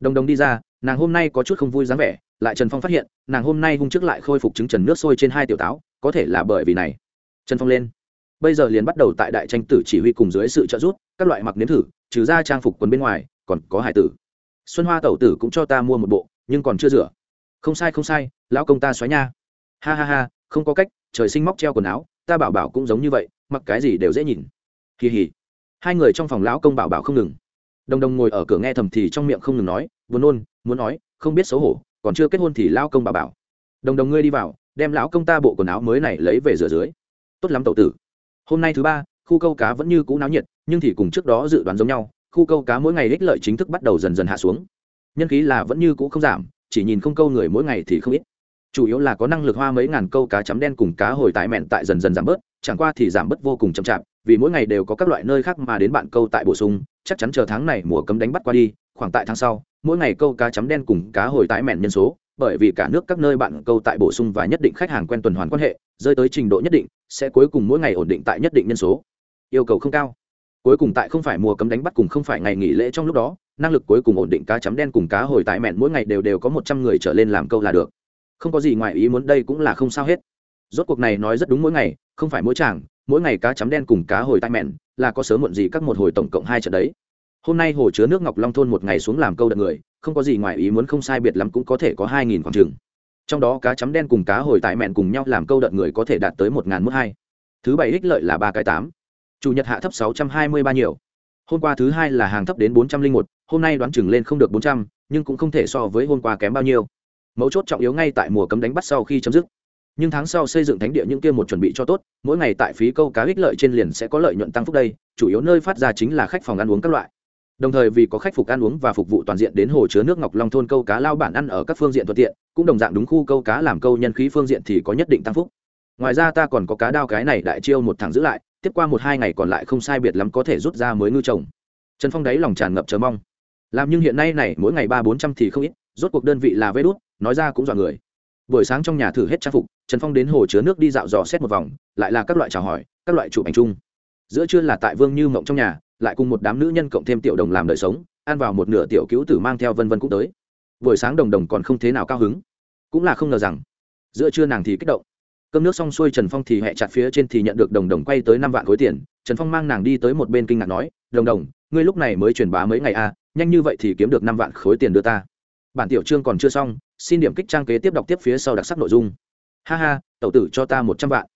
Đồng đồng đi ra, nàng hôm nay có chút không vui dáng vẻ, lại trần phong phát hiện, nàng hôm nay hung trước lại khôi phục trứng trần nước sôi trên hai tiểu táo, có thể là bởi vì này. Trần phong lên. Bây giờ liền bắt đầu tại đại tranh tử chỉ huy cùng dưới sự trợ giúp, các loại mặc nếm thử, trừ ra trang phục quần bên ngoài, còn có hải tử. Xuân hoa tẩu tử cũng cho ta mua một bộ, nhưng còn chưa rửa. Không sai không sai, lão công ta xoáy nha. Ha ha ha, không có cách trời sinh móc treo quần áo, ta bảo bảo cũng giống như vậy, mặc cái gì đều dễ nhìn. Kỳ hỉ. Hai người trong phòng lão công bảo bảo không ngừng. Đồng đồng ngồi ở cửa nghe thầm thì trong miệng không ngừng nói, buồn nôn, muốn nói, không biết xấu hổ, còn chưa kết hôn thì lão công bảo bảo. Đồng đồng ngươi đi vào, đem lão công ta bộ quần áo mới này lấy về rửa dưới. Tốt lắm tẩu tử. Hôm nay thứ ba, khu câu cá vẫn như cũ náo nhiệt, nhưng thì cùng trước đó dự đoán giống nhau, khu câu cá mỗi ngày ích lợi chính thức bắt đầu dần dần hạ xuống. Nhân khí là vẫn như cũ không giảm, chỉ nhìn không câu người mỗi ngày thì không ít chủ yếu là có năng lực hoa mấy ngàn câu cá chấm đen cùng cá hồi tại mẹn tại dần dần giảm bớt, chẳng qua thì giảm bớt vô cùng chậm chạp, vì mỗi ngày đều có các loại nơi khác mà đến bạn câu tại bổ sung, chắc chắn chờ tháng này mùa cấm đánh bắt qua đi, khoảng tại tháng sau, mỗi ngày câu cá chấm đen cùng cá hồi tại mẹn nhân số, bởi vì cả nước các nơi bạn câu tại bổ sung và nhất định khách hàng quen tuần hoàn quan hệ, rơi tới trình độ nhất định, sẽ cuối cùng mỗi ngày ổn định tại nhất định nhân số. Yêu cầu không cao. Cuối cùng tại không phải mùa cấm đánh bắt cùng không phải ngày nghỉ lễ trong lúc đó, năng lực cuối cùng ổn định cá chấm đen cùng cá hồi tại mẹn mỗi ngày đều đều có một trăm người trở lên làm câu là được không có gì ngoài ý muốn, đây cũng là không sao hết. Rốt cuộc này nói rất đúng mỗi ngày, không phải mỗi chàng, mỗi ngày cá chấm đen cùng cá hồi tai mẹn, là có sớm muộn gì các một hồi tổng cộng hai trận đấy. Hôm nay hồ chứa nước ngọc long thôn một ngày xuống làm câu đợt người, không có gì ngoài ý muốn, không sai biệt lắm cũng có thể có hai nghìn khoảng trường trong đó cá chấm đen cùng cá hồi tại mẹn cùng nhau làm câu đợt người có thể đạt tới một ngàn mức hai. Thứ bảy ích lợi là ba cái tám. Chủ nhật hạ thấp sáu trăm hai mươi ba nhiều. Hôm qua thứ hai là hàng thấp đến bốn trăm linh một, hôm nay đoán chừng lên không được bốn trăm, nhưng cũng không thể so với hôm qua kém bao nhiêu mấu chốt trọng yếu ngay tại mùa cấm đánh bắt sau khi chấm dứt. Nhưng tháng sau xây dựng thánh địa những kia một chuẩn bị cho tốt, mỗi ngày tại phí câu cá ích lợi trên liền sẽ có lợi nhuận tăng phúc đây, chủ yếu nơi phát ra chính là khách phòng ăn uống các loại. Đồng thời vì có khách phục ăn uống và phục vụ toàn diện đến hồ chứa nước ngọc long thôn câu cá lao bản ăn ở các phương diện thuận tiện, cũng đồng dạng đúng khu câu cá làm câu nhân khí phương diện thì có nhất định tăng phúc. Ngoài ra ta còn có cá đao cái này đại chiêu một thằng giữ lại, tiếp qua một hai ngày còn lại không sai biệt lắm có thể rút ra mới ngư trồng. Trần phong đáy lòng tràn ngập chờ mong. Làm nhưng hiện nay này mỗi ngày ba bốn trăm thì không ít, rốt cuộc đơn vị là vê đốt nói ra cũng dọa người. Buổi sáng trong nhà thử hết trang phục, trần phong đến hồ chứa nước đi dạo dò xét một vòng, lại là các loại chào hỏi, các loại chụp ảnh chung. Giữa trưa là tại vương như mộng trong nhà, lại cùng một đám nữ nhân cộng thêm tiểu đồng làm đời sống, ăn vào một nửa tiểu cứu tử mang theo vân vân cũng tới. Buổi sáng đồng đồng còn không thế nào cao hứng. Cũng là không ngờ rằng, giữa trưa nàng thì kích động. Cơm nước xong xuôi trần phong thì hẹ chặt phía trên thì nhận được đồng đồng quay tới năm vạn khối tiền. Trần phong mang nàng đi tới một bên kinh ngạc nói, đồng đồng, ngươi lúc này mới truyền bá mấy ngày à nhanh như vậy thì kiếm được năm vạn khối tiền đưa ta. Bản tiểu trương còn chưa xong xin điểm kích trang kế tiếp đọc tiếp phía sau đặc sắc nội dung. Ha ha, tẩu tử cho ta một trăm vạn.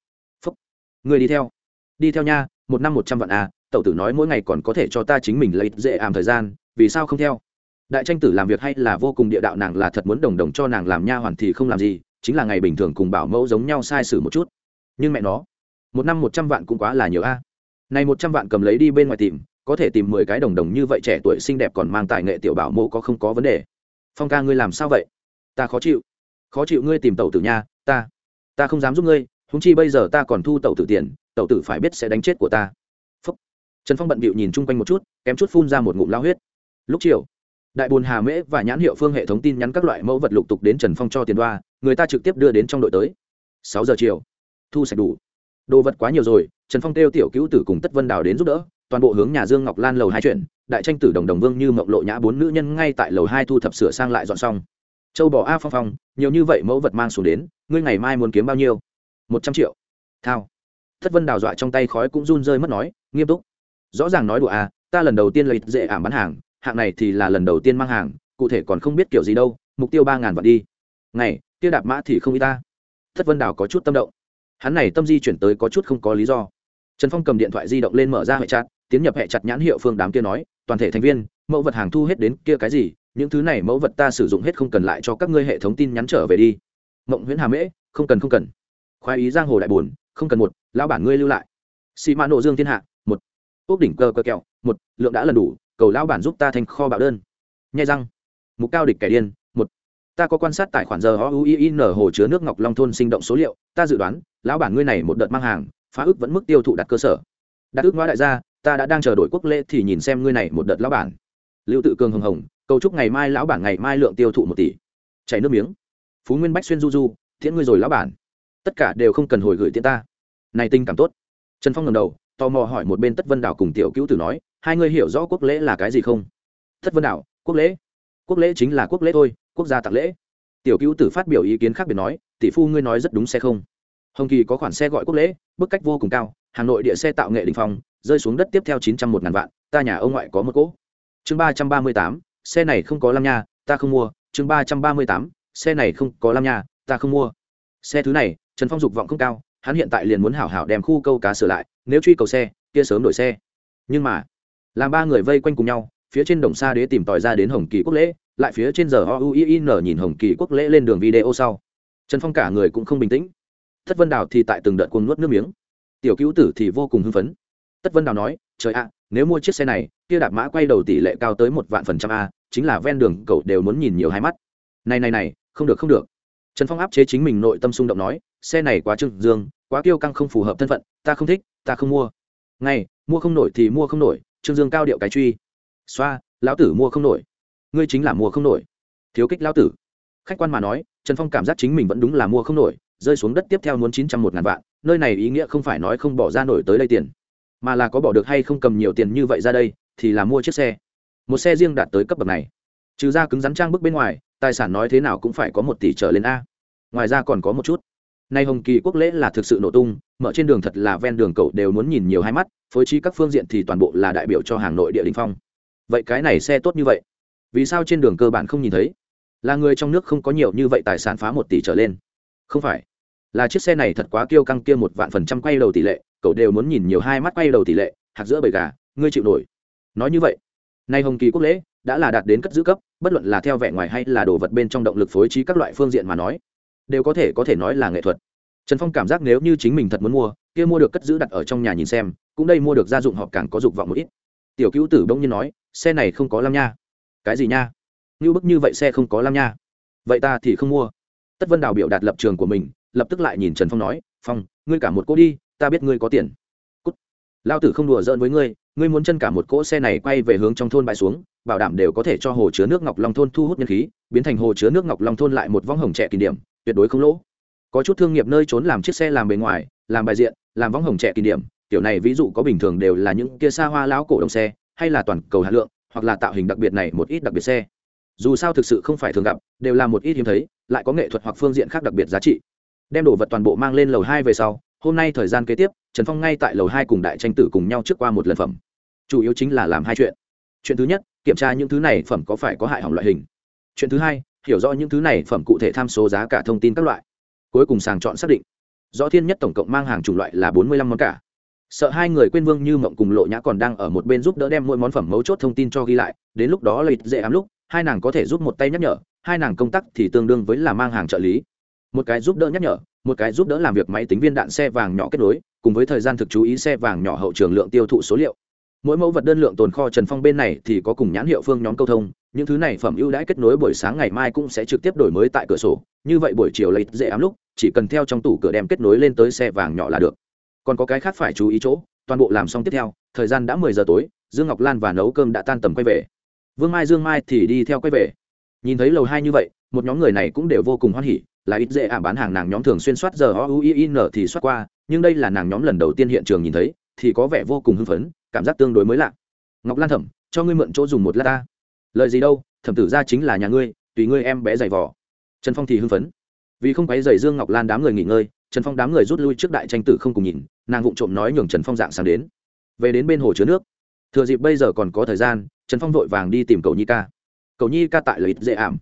Phúc. Người đi theo. Đi theo nha, một năm một trăm vạn à tẩu tử nói mỗi ngày còn có thể cho ta chính mình lấy dễ ảm thời gian, vì sao không theo? Đại tranh tử làm việc hay là vô cùng địa đạo nàng là thật muốn đồng đồng cho nàng làm nha hoàn thì không làm gì, chính là ngày bình thường cùng bảo mẫu giống nhau sai sử một chút. Nhưng mẹ nó, một năm một trăm vạn cũng quá là nhiều a. Này một trăm vạn cầm lấy đi bên ngoài tìm, có thể tìm mười cái đồng đồng như vậy trẻ tuổi xinh đẹp còn mang tài nghệ tiểu bảo mẫu có không có vấn đề. Phong ca ngươi làm sao vậy? Ta khó chịu. Khó chịu ngươi tìm tẩu tử nha, ta ta không dám giúp ngươi húng chi bây giờ ta còn thu tẩu tử tiền, tẩu tử phải biết sẽ đánh chết của ta. Phúc. trần phong bận bịu nhìn chung quanh một chút, kém chút phun ra một ngụm lao huyết. Lúc chiều, đại bồn hà mễ và nhãn hiệu phương hệ thống tin nhắn các loại mẫu vật lục tục đến trần phong cho tiền đoa, người ta trực tiếp đưa đến trong đội tới. Sáu giờ chiều, thu sạch đủ. Đồ vật quá nhiều rồi, trần phong kêu tiểu cứu tử cùng tất vân đào đến giúp đỡ, toàn bộ hướng nhà dương ngọc lan lầu hai chuyện đại tranh tử đồng đồng vương như mộng lộ nhã bốn nữ nhân ngay tại lầu hai thu thập sửa sang lại dọn xong châu bò a phong phong, nhiều như vậy mẫu vật mang xuống đến, ngươi ngày mai muốn kiếm bao nhiêu? Một trăm triệu. Thao. Thất vân đào dọa trong tay khói cũng run rơi mất nói, nghiêm túc. Rõ ràng nói đùa à ta lần đầu tiên lấy dễ ảm bán hàng, hạng này thì là lần đầu tiên mang hàng, cụ thể còn không biết kiểu gì đâu, mục tiêu ba ngàn vạn đi. Ngày, kia đạp mã thì không y ta. Thất vân đào có chút tâm động. Hắn này tâm di chuyển tới có chút không có lý do. Trần phong cầm điện thoại di động lên mở ra hệ chặt tiến nhập hệ chặt nhãn hiệu phương đám kia nói, toàn thể thành viên, mẫu vật hàng thu hết đến kia cái gì những thứ này mẫu vật ta sử dụng hết không cần lại cho các ngươi hệ thống tin nhắn trở về đi. Mộng nguyễn hà mễ, không cần không cần. Khoái ý giang hồ đại bồn không cần một, lão bản ngươi lưu lại. Xì mã nộ dương thiên hạ, một. Ốc đỉnh cơ cơ kẹo, một. Lượng đã lần đủ, cầu lão bản giúp ta thành kho bạo đơn. Nhai răng. Mục cao địch kẻ điên, một. Ta có quan sát tài khoản giờ ho u i n hồ chứa nước ngọc long thôn sinh động số liệu, ta dự đoán, lão bản ngươi này một đợt mang hàng, phá ước vẫn mức tiêu thụ đặt cơ sở. Đặt ước ngoại đại gia, ta đã đang chờ đổi quốc lễ thì nhìn xem ngươi này một đợt lão bản. Lưu tự cường hồng hồng cầu chúc ngày mai lão bản ngày mai lượng tiêu thụ một tỷ. Chảy nước miếng. Phú nguyên bách xuyên du du thiện ngươi rồi lão bản. Tất cả đều không cần hồi gửi tiện ta. Này tinh cảm tốt. Trần phong ngầm đầu, tò mò hỏi một bên tất vân đảo cùng tiểu cứu tử nói, hai ngươi hiểu rõ quốc lễ là cái gì không? Tất vân đảo, quốc lễ? Quốc lễ chính là quốc lễ thôi, quốc gia tạc lễ. Tiểu cứu tử phát biểu ý kiến khác biệt nói, tỷ phu ngươi nói rất đúng xe không? Hồng kỳ có khoản xe gọi quốc lễ, bức cách vô cùng cao, hà nội địa xe tạo nghệ đình phong, rơi xuống đất tiếp theo chín trăm một ngàn vạn, ta nhà ông ngoại có một cỗ. Chương ba trăm ba mươi tám xe này không có lam nha, ta không mua. Chương ba trăm ba mươi tám, xe này không có lam nha, ta không mua. Xe thứ này, trần phong dục vọng không cao, hắn hiện tại liền muốn hảo hảo đem khu câu cá sửa lại, nếu truy cầu xe, kia sớm đổi xe. Nhưng mà, làm ba người vây quanh cùng nhau, phía trên đồng xa đế tìm tòi ra đến hồng kỳ quốc lễ, lại phía trên giờ o u i n nhìn hồng kỳ quốc lễ lên đường video sau. Trần phong cả người cũng không bình tĩnh. Thất vân đào thì tại từng đợt cuồng nuốt nước miếng. Tiểu cứu tử thì vô cùng hưng phấn. Tất vân đào nói, trời ạ, nếu mua chiếc xe này kia đạp mã quay đầu tỷ lệ cao tới một vạn phần trăm a, chính là ven đường, cậu đều muốn nhìn nhiều hai mắt. Này này này, không được không được. Trần phong áp chế chính mình nội tâm xung động nói, xe này quá trưng dương, quá kiêu căng không phù hợp thân phận, ta không thích, ta không mua. Ngay, mua không nổi thì mua không nổi trương dương cao điệu cái truy. Xoa, lão tử mua không nổi. Ngươi chính là mua không nổi. Thiếu kích lão tử. Khách quan mà nói, trần phong cảm giác chính mình vẫn đúng là mua không nổi, rơi xuống đất tiếp theo muốn chín trăm một ngàn vạn, nơi này ý nghĩa không phải nói không bỏ ra nổi tới đây tiền, mà là có bỏ được hay không cầm nhiều tiền như vậy ra đây thì là mua chiếc xe. Một xe riêng đạt tới cấp bậc này. Trừ ra cứng rắn trang bức bên ngoài, tài sản nói thế nào cũng phải có một tỷ trở lên a. Ngoài ra còn có một chút. Nay hồng kỳ quốc lễ là thực sự nổ tung, mở trên đường thật là ven đường cậu đều muốn nhìn nhiều hai mắt, phối trí các phương diện thì toàn bộ là đại biểu cho hàng nội địa đình phong. Vậy cái này xe tốt như vậy? Vì sao trên đường cơ bản không nhìn thấy? Là người trong nước không có nhiều như vậy tài sản phá một tỷ trở lên. Không phải. Là chiếc xe này thật quá kiêu căng kia một vạn phần trăm quay đầu tỷ lệ, cậu đều muốn nhìn nhiều hai mắt quay đầu tỷ lệ, hạt giữa bầy gà, ngươi chịu nổi nói như vậy, nay hồng kỳ quốc lễ đã là đạt đến cất giữ cấp, bất luận là theo vẻ ngoài hay là đồ vật bên trong động lực phối trí các loại phương diện mà nói, đều có thể có thể nói là nghệ thuật. Trần phong cảm giác nếu như chính mình thật muốn mua, kia mua được cất giữ đặt ở trong nhà nhìn xem, cũng đây mua được gia dụng họ càng có dục vọng một ít. Tiểu cứu tử bỗng nhiên nói, xe này không có lam nha. Cái gì nha? Như bức như vậy xe không có lam nha. Vậy ta thì không mua. Tất vân đào biểu đạt lập trường của mình, lập tức lại nhìn trần phong nói, phong, ngươi cả một cô đi, ta biết ngươi có tiền lao tử không đùa giỡn với ngươi ngươi muốn chân cả một cỗ xe này quay về hướng trong thôn bãi xuống, bảo đảm đều có thể cho hồ chứa nước ngọc long thôn thu hút nhân khí, biến thành hồ chứa nước ngọc long thôn lại một vong hồng trẻ kỷ điểm tuyệt đối không lỗ. Có chút thương nghiệp nơi trốn làm chiếc xe làm bề ngoài, làm bài diện, làm vong hồng trẻ kỷ điểm kiểu này ví dụ có bình thường đều là những kia xa hoa lão cổ đồng xe, hay là toàn cầu hạt lượng, hoặc là tạo hình đặc biệt này một ít đặc biệt xe. Dù sao thực sự không phải thường gặp, đều là một ít hiếm thấy, lại có nghệ thuật hoặc phương diện khác đặc biệt giá trị. Đem đồ vật toàn bộ mang lên lầu hai về sau hôm nay thời gian kế tiếp, trần phong ngay tại lầu hai cùng đại tranh tử cùng nhau trước qua một lần phẩm. Chủ yếu chính là làm hai chuyện. Chuyện thứ nhất, kiểm tra những thứ này phẩm có phải có hại hỏng loại hình. Chuyện thứ hai, hiểu rõ những thứ này phẩm cụ thể tham số giá cả thông tin các loại. Cuối cùng sàng chọn xác định. Rõ thiên nhất tổng cộng mang hàng chủng loại là bốn mươi lăm món cả. Sợ hai người quên vương như mộng cùng lộ nhã còn đang ở một bên giúp đỡ đem mỗi món phẩm mấu chốt thông tin cho ghi lại, đến lúc đó lợi dễ ám lúc, hai nàng có thể giúp một tay nhắc nhở, hai nàng công tác thì tương đương với là mang hàng trợ lý một cái giúp đỡ nhắc nhở, một cái giúp đỡ làm việc máy tính viên đạn xe vàng nhỏ kết nối, cùng với thời gian thực chú ý xe vàng nhỏ hậu trường lượng tiêu thụ số liệu. Mỗi mẫu vật đơn lượng tồn kho trần phong bên này thì có cùng nhãn hiệu phương nhóm câu thông, những thứ này phẩm ưu đãi kết nối buổi sáng ngày mai cũng sẽ trực tiếp đổi mới tại cửa sổ, như vậy buổi chiều lấy dễ ám lúc, chỉ cần theo trong tủ cửa đem kết nối lên tới xe vàng nhỏ là được. Còn có cái khác phải chú ý chỗ, toàn bộ làm xong tiếp theo, thời gian đã mười giờ tối, dương ngọc lan và nấu cơm đã tan tầm quay về. Vương mai, dương mai thì đi theo quay về. Nhìn thấy lầu hai như vậy, một nhóm người này cũng đều vô cùng hoan hỉ là ít dễ ảm bán hàng nàng nhóm thường xuyên soát giờ o u i n thì soát qua, nhưng đây là nàng nhóm lần đầu tiên hiện trường nhìn thấy, thì có vẻ vô cùng hưng phấn, cảm giác tương đối mới lạ. Ngọc lan thẩm, cho ngươi mượn chỗ dùng một lát ta. Lời gì đâu, thẩm tử ra chính là nhà ngươi, tùy ngươi em bé giày vò. Trần phong thì hưng phấn. Vì không quấy giày dương ngọc lan đám người nghỉ ngơi, trần phong đám người rút lui trước đại tranh tử không cùng nhìn, nàng vụng trộm nói nhường trần phong dạng sáng đến. Về đến bên hồ chứa nước. Thừa dịp bây giờ còn có thời gian, trần phong vội vàng đi tìm cầu nhi ca. Cầu nhi ca tại lợi ích dễ ảm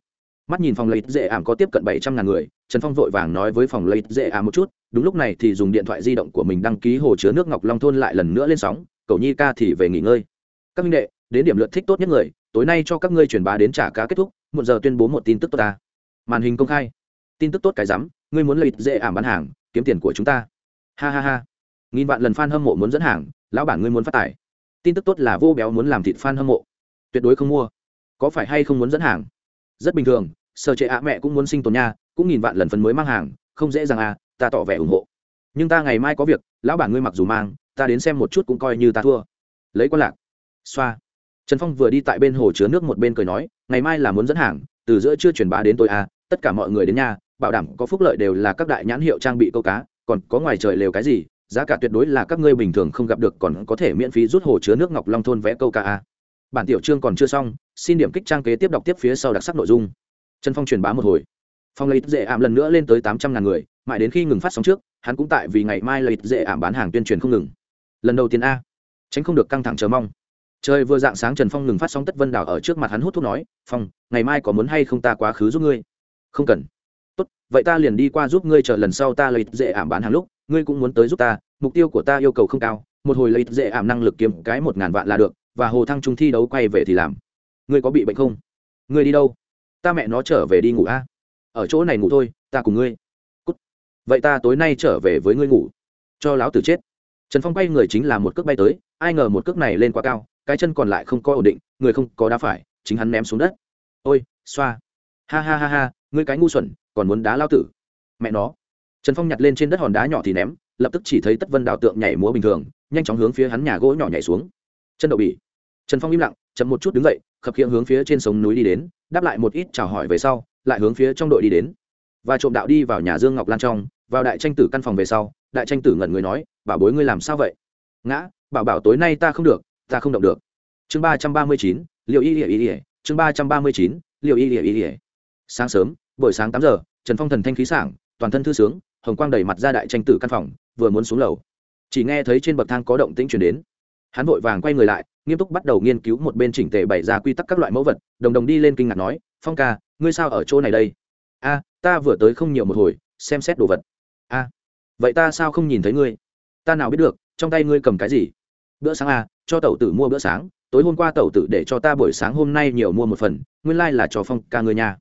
mắt nhìn phòng lấy dễ ảm có tiếp cận bảy trăm ngàn người, trần phong vội vàng nói với phòng lấy dễ ảm một chút, đúng lúc này thì dùng điện thoại di động của mình đăng ký hồ chứa nước ngọc long thôn lại lần nữa lên sóng, Cậu nhi ca thì về nghỉ ngơi. Các minh đệ, đến điểm lượt thích tốt nhất người, tối nay cho các ngươi truyền bá đến trả cá kết thúc một giờ tuyên bố một tin tức tốt ta. Màn hình công khai. Tin tức tốt cái rắm, ngươi muốn lợi dễ ảm bán hàng, kiếm tiền của chúng ta. Ha ha ha. Nghìn vạn lần f a n hâm mộ muốn dẫn hàng, lão bản ngươi muốn phát tải. Tin tức tốt là vô béo muốn làm thịt f a n hâm mộ. Tuyệt đối không mua. Có phải hay không muốn dẫn hàng? Rất bình thường sở trệ ạ mẹ cũng muốn sinh tồn nha, cũng nghìn vạn lần phần mới mang hàng, không dễ dàng à ta tỏ vẻ ủng hộ. Nhưng ta ngày mai có việc, lão bản ngươi mặc dù mang, ta đến xem một chút cũng coi như ta thua. Lấy quan lạc. Xoa. Trần phong vừa đi tại bên hồ chứa nước một bên cười nói, ngày mai là muốn dẫn hàng, từ giữa chưa truyền bá đến tôi à tất cả mọi người đến nhà, bảo đảm có phúc lợi đều là các đại nhãn hiệu trang bị câu cá, còn có ngoài trời lều cái gì, giá cả tuyệt đối là các ngươi bình thường không gặp được còn có thể miễn phí rút hồ chứa nước ngọc long thôn vẽ câu cá a bản tiểu chương còn chưa xong, xin điểm kích trang kế tiếp đọc tiếp phía sau đặc sắc nội dung. Trần phong truyền bá một hồi. Phong lấy dễ ảm lần nữa lên tới tám trăm ngàn người, mãi đến khi ngừng phát sóng trước, hắn cũng tại vì ngày mai lấy dễ ảm bán hàng tuyên truyền không ngừng. Lần đầu tiên a. Tránh không được căng thẳng chờ mong. Trời vừa dạng sáng trần phong ngừng phát sóng tất vân đảo ở trước mặt hắn hút thuốc nói, phong, ngày mai có muốn hay không ta quá khứ giúp ngươi? Không cần. Tốt, vậy ta liền đi qua giúp ngươi chờ lần sau ta lấy dễ ảm bán hàng lúc, ngươi cũng muốn tới giúp ta, mục tiêu của ta yêu cầu không cao, một hồi lấy dễ ảm năng lực kiếm cái một ngàn vạn là được và hồ thăng trung thi đấu quay về thì làm. Ngươi có bị bệnh không? Ngươi đi đâu? Ta mẹ nó trở về đi ngủ a. Ở chỗ này ngủ thôi, ta cùng ngươi. Cút. vậy ta tối nay trở về với ngươi ngủ. Cho láo tử chết. Trần phong bay người chính là một cước bay tới, ai ngờ một cước này lên quá cao, cái chân còn lại không có ổn định, người không có đá phải, chính hắn ném xuống đất. Ôi, xoa. Ha ha ha ha, ngươi cái ngu xuẩn, còn muốn đá lao tử. Mẹ nó. Trần phong nhặt lên trên đất hòn đá nhỏ thì ném, lập tức chỉ thấy tất vân đào tượng nhảy múa bình thường, nhanh chóng hướng phía hắn nhà gỗ nhỏ nhảy xuống chân đậu bỉ. Trần phong im lặng, chậm một chút đứng dậy, khập khiễng hướng phía trên sống núi đi đến, đáp lại một ít chào hỏi về sau, lại hướng phía trong đội đi đến. Và trộm đạo đi vào nhà dương ngọc lan trong, vào đại tranh tử căn phòng về sau, đại tranh tử ngẩn người nói, bảo bối ngươi làm sao vậy? Ngã, bảo bảo tối nay ta không được, ta không động được. Chương ba trăm ba mươi chín liệu y ỉa y ỉa chương ba trăm ba mươi chín liệu y ỉa y ỉa sáng sớm, buổi sáng tám giờ, trần phong thần thanh khí sảng, toàn thân thư sướng, hồng quang đầy mặt ra đại tranh tử căn phòng, vừa muốn xuống lầu. Chỉ nghe thấy trên bậc thang có động tĩnh chuyển đến hắn vội vàng quay người lại nghiêm túc bắt đầu nghiên cứu một bên chỉnh tề bày ra quy tắc các loại mẫu vật đồng đồng đi lên kinh ngạc nói phong ca ngươi sao ở chỗ này đây? A ta vừa tới không nhiều một hồi xem xét đồ vật. A vậy ta sao không nhìn thấy ngươi? Ta nào biết được trong tay ngươi cầm cái gì? Bữa sáng a cho tẩu tử mua bữa sáng tối hôm qua tẩu tử để cho ta buổi sáng hôm nay nhiều mua một phần nguyên lai、like、là cho phong ca ngươi nhà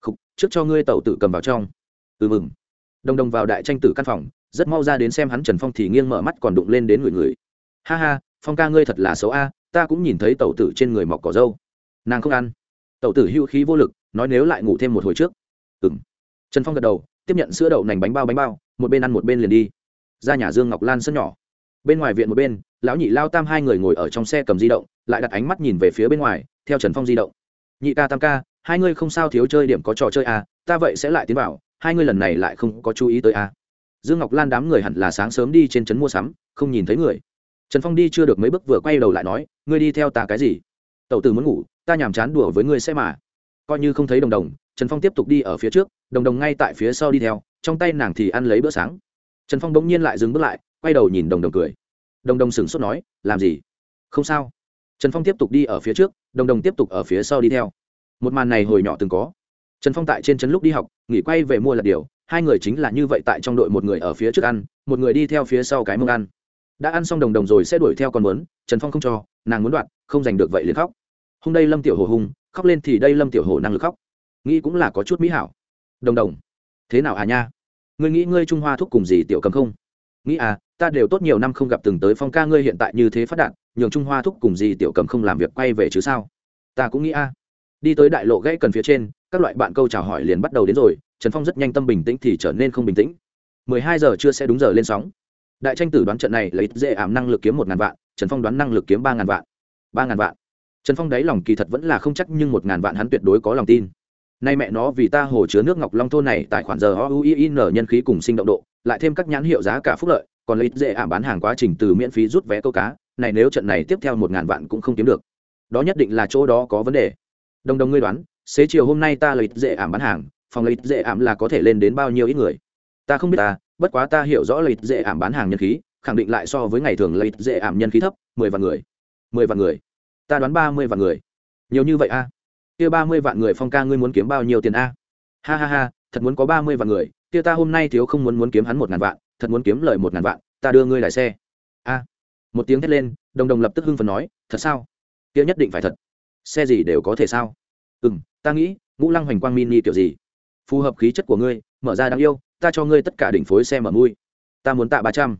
Khúc, trước cho ngươi tẩu tử cầm vào trong. Ừ mừng. Đồng đồng vào đại tranh tử căn phòng rất mau ra đến xem hắn trần phong thì nghiêng mở mắt còn đụng lên đến người người. Ha ha phong ca ngươi thật là xấu a ta cũng nhìn thấy tẩu tử trên người mọc cỏ dâu. Nàng không ăn. Tẩu tử hưu khí vô lực nói nếu lại ngủ thêm một hồi trước. Ừ m trần phong gật đầu tiếp nhận sữa đậu nành bánh bao bánh bao một bên ăn một bên liền đi. Ra nhà dương ngọc lan sân nhỏ. Bên ngoài viện một bên lão nhị lao tam hai người ngồi ở trong xe cầm di động lại đặt ánh mắt nhìn về phía bên ngoài theo trần phong di động. Nhị ca tam ca hai ngươi không sao thiếu chơi điểm có trò chơi à, ta vậy sẽ lại tiến vào hai ngươi lần này lại không có chú ý tới à. dương ngọc lan đám người hẳn là sáng sớm đi trên trấn mua sắm không nhìn thấy người trần phong đi chưa được mấy bước vừa quay đầu lại nói, ngươi đi theo ta cái gì? Tẩu tử muốn ngủ, ta nhàm chán đùa với ngươi sẽ mà. Coi như không thấy đồng đồng, trần phong tiếp tục đi ở phía trước, đồng đồng ngay tại phía sau đi theo, trong tay nàng thì ăn lấy bữa sáng. Trần phong bỗng nhiên lại dừng bước lại, quay đầu nhìn đồng đồng cười. Đồng đồng sửng sốt nói, làm gì? Không sao. Trần phong tiếp tục đi ở phía trước, đồng đồng tiếp tục ở phía sau đi theo. Một màn này hồi nhỏ từng có. Trần phong tại trên trấn lúc đi học, nghỉ quay về mua lật điều, hai người chính là như vậy tại trong đội một người ở phía trước ăn, một người đi theo phía sau cái mông ăn đã ăn xong đồng đồng rồi sẽ đuổi theo con muốn, trần phong không cho, nàng muốn đoạn không giành được vậy liền khóc. Hôm đây lâm tiểu hồ hung, khóc lên thì đây lâm tiểu hồ năng lực khóc. Nghĩ cũng là có chút mỹ hảo. Đồng đồng, thế nào à nha? Ngươi nghĩ ngươi trung hoa thúc cùng gì tiểu cầm không? Nghĩ à ta đều tốt nhiều năm không gặp từng tới phong ca ngươi hiện tại như thế phát đạt, nhường trung hoa thúc cùng gì tiểu cầm không làm việc quay về chứ sao? Ta cũng nghĩ à đi tới đại lộ gãy cần phía trên, các loại bạn câu chào hỏi liền bắt đầu đến rồi, trần phong rất nhanh tâm bình tĩnh thì trở nên không bình tĩnh. Mười hai giờ chưa sẽ đúng giờ lên sóng đại tranh tử đoán trận này lấy dễ ảm năng lực kiếm một ngàn vạn, trần phong đoán năng lực kiếm ba ngàn vạn. Ba ngàn vạn. Trần phong đáy lòng kỳ thật vẫn là không chắc nhưng một ngàn vạn hắn tuyệt đối có lòng tin. Nay mẹ nó vì ta hồ chứa nước ngọc long thôn này tại khoản giờ o u i n nhân khí cùng sinh động độ, lại thêm các nhãn hiệu giá cả phúc lợi, còn lấy dễ ảm bán hàng quá trình từ miễn phí rút vé câu cá, này nếu trận này tiếp theo một ngàn vạn cũng không kiếm được. Đó nhất định là chỗ đó có vấn đề. Đồng đồng ngươi đoán, xế chiều hôm nay ta lấy dễ ảm bán hàng, phòng lấy dễ ảm là có thể lên đến bao nhiêu ít người? Ta không biết ta bất quá ta hiểu rõ lợi dễ ảm bán hàng nhân khí, khẳng định lại so với ngày thường lợi dễ ảm nhân khí thấp, mười vạn người. Mười vạn người. Ta đoán ba mươi vạn người. Nhiều như vậy a? Kia ba mươi vạn người phong ca ngươi muốn kiếm bao nhiêu tiền a? Ha ha ha, thật muốn có ba mươi vạn người, kia ta hôm nay thiếu không muốn muốn kiếm hắn một ngàn vạn, thật muốn kiếm lời một ngàn vạn, ta đưa ngươi lại xe. A. Một tiếng thét lên, đồng đồng lập tức hưng phần nói, thật sao? Kia nhất định phải thật. Xe gì đều có thể sao? Ừ m ta nghĩ, ngũ lăng hoành quang mini kiểu gì? Phù hợp khí chất của ngươi, mở ra đáng yêu ta cho ngươi tất cả đỉnh phối xe mở mui. Ta muốn tạ ba trăm.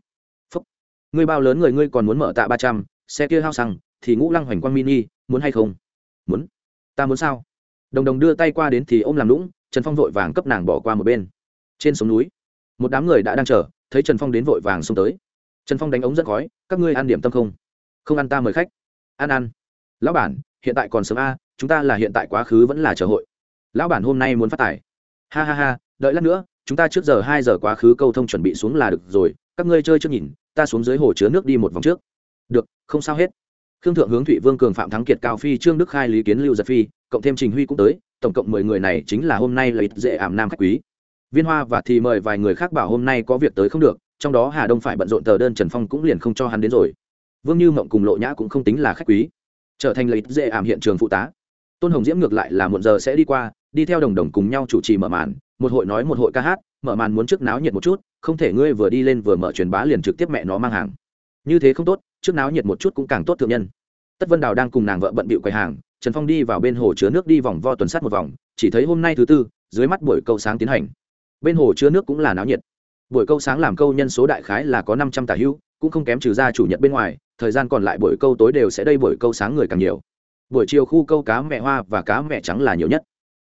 Phúc. Ngươi bao lớn người ngươi còn muốn mở tạ ba trăm, xe kia hao xăng, thì ngũ lăng hoành quang mini, muốn hay không? Muốn. Ta muốn sao? Đồng đồng đưa tay qua đến thì ôm làm lũng, trần phong vội vàng cấp nàng bỏ qua một bên. Trên sông núi, một đám người đã đang chờ, thấy trần phong đến vội vàng xông tới. Trần phong đánh ống dẫn khói, các ngươi ăn điểm tâm không? Không ăn, ta mời khách. Ăn ăn. Lão bản, hiện tại còn sớm a, chúng ta là hiện tại quá khứ vẫn là chờ hội. Lão bản hôm nay muốn phát tài. Ha ha ha, đợi lát nữa chúng ta trước giờ hai giờ quá khứ câu thông chuẩn bị xuống là được rồi, các ngươi chơi trước nhìn, ta xuống dưới hồ chứa nước đi một vòng trước. Được, không sao hết. Khương thượng hướng thụy vương cường phạm thắng kiệt cao phi, trương đức khai lý kiến lưu giật phi, cộng thêm trình huy cũng tới, tổng cộng mười người này chính là hôm nay là ít dễ ảm nam khách quý. Viên hoa và thì mời vài người khác bảo hôm nay có việc tới không được, trong đó hà đông phải bận rộn tờ đơn trần phong cũng liền không cho hắn đến rồi. Vương như mộng cùng lộ nhã cũng không tính là khách quý. Trở thành lợi dễ ảm hiện trường phụ tá. Tôn hồng diễm ngược lại là một giờ sẽ đi qua, đi theo đồng đồng cùng nhau chủ trì mở màn một hội nói một hội ca hát, mở màn muốn trước náo nhiệt một chút, không thể ngươi vừa đi lên vừa mở truyền bá liền trực tiếp mẹ nó mang hàng. Như thế không tốt, trước náo nhiệt một chút cũng càng tốt thượng nhân. Tất vân đào đang cùng nàng vợ bận bịu quầy hàng, trần phong đi vào bên hồ chứa nước đi vòng vo tuần sát một vòng, chỉ thấy hôm nay thứ tư, dưới mắt buổi câu sáng tiến hành. Bên hồ chứa nước cũng là náo nhiệt. Buổi câu sáng làm câu nhân số đại khái là có năm trăm tả hữu, cũng không kém trừ ra chủ nhật bên ngoài, thời gian còn lại buổi câu tối đều sẽ đây buổi câu sáng người càng nhiều. Buổi chiều khu câu cá mẹ hoa và cá mẹ trắng là nhiều nhất.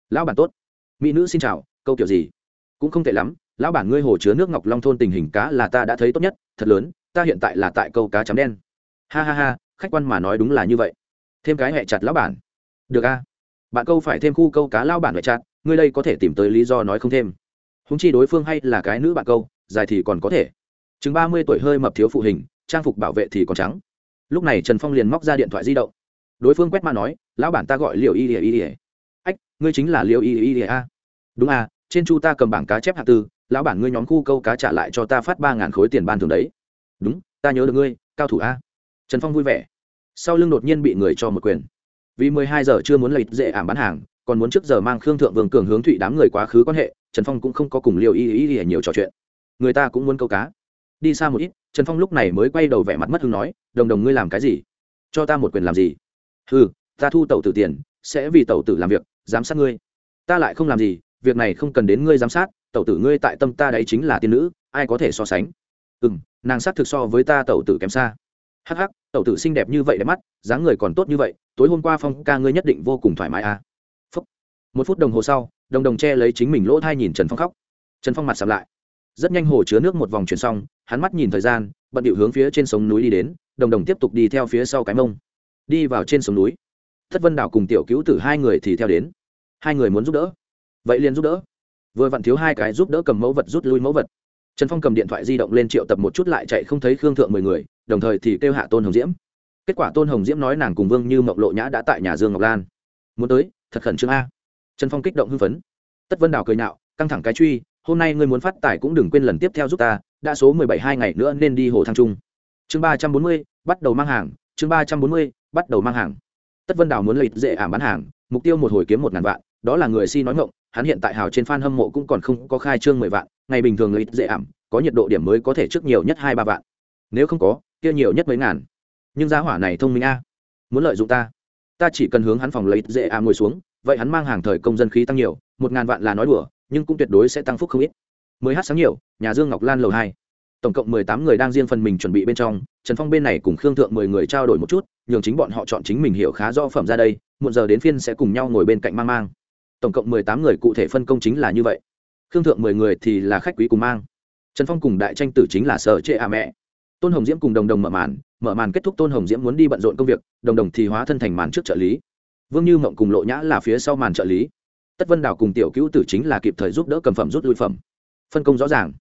Lão bản tốt. Mỹ nữ xin chào câu kiểu gì? Cũng không tệ lắm, lão bản ngươi hồ chứa nước ngọc long thôn tình hình cá là ta đã thấy tốt nhất, thật lớn, ta hiện tại là tại câu cá chấm đen. Ha ha ha, khách quan mà nói đúng là như vậy. Thêm cái hẹ chặt lão bản. Được a. Bạn câu phải thêm khu câu cá lão bản hẹ chặt, ngươi đây có thể tìm tới lý do nói không thêm. Húng chi đối phương hay là cái nữ bạn câu, dài thì còn có thể. Chừng ba mươi tuổi hơi mập thiếu phụ hình, trang phục bảo vệ thì còn trắng. Lúc này trần phong liền móc ra điện thoại di động. Đối phương quét mã nói, lão bản ta gọi liệu y ỉa y ỉa ách, ngươi chính là liệu y ỉa y ỉa a. Đúng à trên chu ta cầm bảng cá chép hạ tư, lão bản ngươi nhóm khu câu cá trả lại cho ta phát ba ngàn khối tiền ban thường đấy. Đúng, ta nhớ được ngươi, cao thủ a. Trần phong vui vẻ. Sau lưng đột nhiên bị người cho một quyền. Vì mười hai giờ chưa muốn lấy dễ ảm bán hàng, còn muốn trước giờ mang khương thượng vương cường hướng thụy đám người quá khứ quan hệ, trần phong cũng không có cùng liều y y y nhiều trò chuyện. Người ta cũng muốn câu cá. Đi xa một ít, trần phong lúc này mới quay đầu vẻ mặt mất hứng nói, đồng đồng ngươi làm cái gì? Cho ta một quyền làm gì? Ừ ta thu tẩu tử tiền, sẽ vì tẩu tử làm việc, giám sát ngươi. Ta lại không làm gì việc này không cần đến ngươi giám sát, tẩu tử ngươi tại tâm ta đấy chính là tiên nữ, ai có thể so sánh? Ừ m nàng sát thực so với ta tẩu tử kém xa. Hắc hắc, tẩu tử xinh đẹp như vậy đẹp mắt, dáng người còn tốt như vậy, tối hôm qua phong ca ngươi nhất định vô cùng thoải mái à. Phúc. một phút đồng hồ sau, đồng đồng che lấy chính mình lỗ thai nhìn trần phong khóc. Trần phong mặt sầm lại. Rất nhanh hồ chứa nước một vòng chuyển xong, hắn mắt nhìn thời gian, bận điệu hướng phía trên sống núi đi đến, đồng đồng tiếp tục đi theo phía sau cái mông. Đi vào trên sống núi. Thất vân đảo cùng tiểu cứu tử hai người thì theo đến. Hai người muốn giúp đỡ vậy liền giúp đỡ. Vừa vặn thiếu hai cái giúp đỡ cầm mẫu vật rút lui mẫu vật. Trần phong cầm điện thoại di động lên triệu tập một chút lại chạy không thấy khương thượng mười người, đồng thời thì kêu hạ tôn hồng diễm. Kết quả tôn hồng diễm nói nàng cùng vương như mộng lộ nhã đã tại nhà dương ngọc lan. Muốn tới, thật khẩn trương a. Trần phong kích động hưng phấn. Tất vân đào cười nạo căng thẳng cái truy, hôm nay ngươi muốn phát tài cũng đừng quên lần tiếp theo giúp ta, đã số mười bảy hai ngày nữa nên đi hồ thăng trung. Chương ba trăm bốn mươi, bắt đầu mang hàng, chương ba trăm bốn mươi, bắt đầu mang hàng. Tất vân đào muốn lợi dễ ảm bán hàng, mục tiêu một hồi kiếm một ngàn vạn, đó là người si nói ngộng hắn hiện tại hào trên fan hâm mộ cũng còn không có khai trương mười vạn, ngày bình thường lợi dễ ảm, có nhiệt độ điểm mới có thể trước nhiều nhất hai ba vạn. Nếu không có, kia nhiều nhất mấy ngàn. Nhưng giá hỏa này thông minh a. Muốn lợi dụng ta. Ta chỉ cần hướng hắn phòng lấy dễ ảm ngồi xuống, vậy hắn mang hàng thời công dân khí tăng nhiều, một ngàn vạn là nói đùa, nhưng cũng tuyệt đối sẽ tăng phúc không ít. Mới hát sáng nhiều, nhà dương ngọc lan lầu hai. Tổng cộng mười tám người đang riêng phần mình chuẩn bị bên trong, trần phong bên này cùng khương thượng mười người trao đổi một chút, nhường chính bọn họ chọn chính mình hiểu khá rõ phẩm ra đây một giờ đến phiên sẽ cùng nhau ngồi bên cạnh mang mang tổng cộng mười tám người cụ thể phân công chính là như vậy. Khương thượng mười người thì là khách quý cùng mang. Trần phong cùng đại tranh tử chính là sở trệ à mẹ. Tôn hồng diễm cùng đồng đồng mở màn mở màn kết thúc tôn hồng diễm muốn đi bận rộn công việc, đồng đồng thì hóa thân thành màn trước trợ lý. Vương như mộng cùng lộ nhã là phía sau màn trợ lý. Tất vân Đào cùng tiểu cứu tử chính là kịp thời giúp đỡ cầm phẩm rút lui phẩm. Phân công rõ ràng.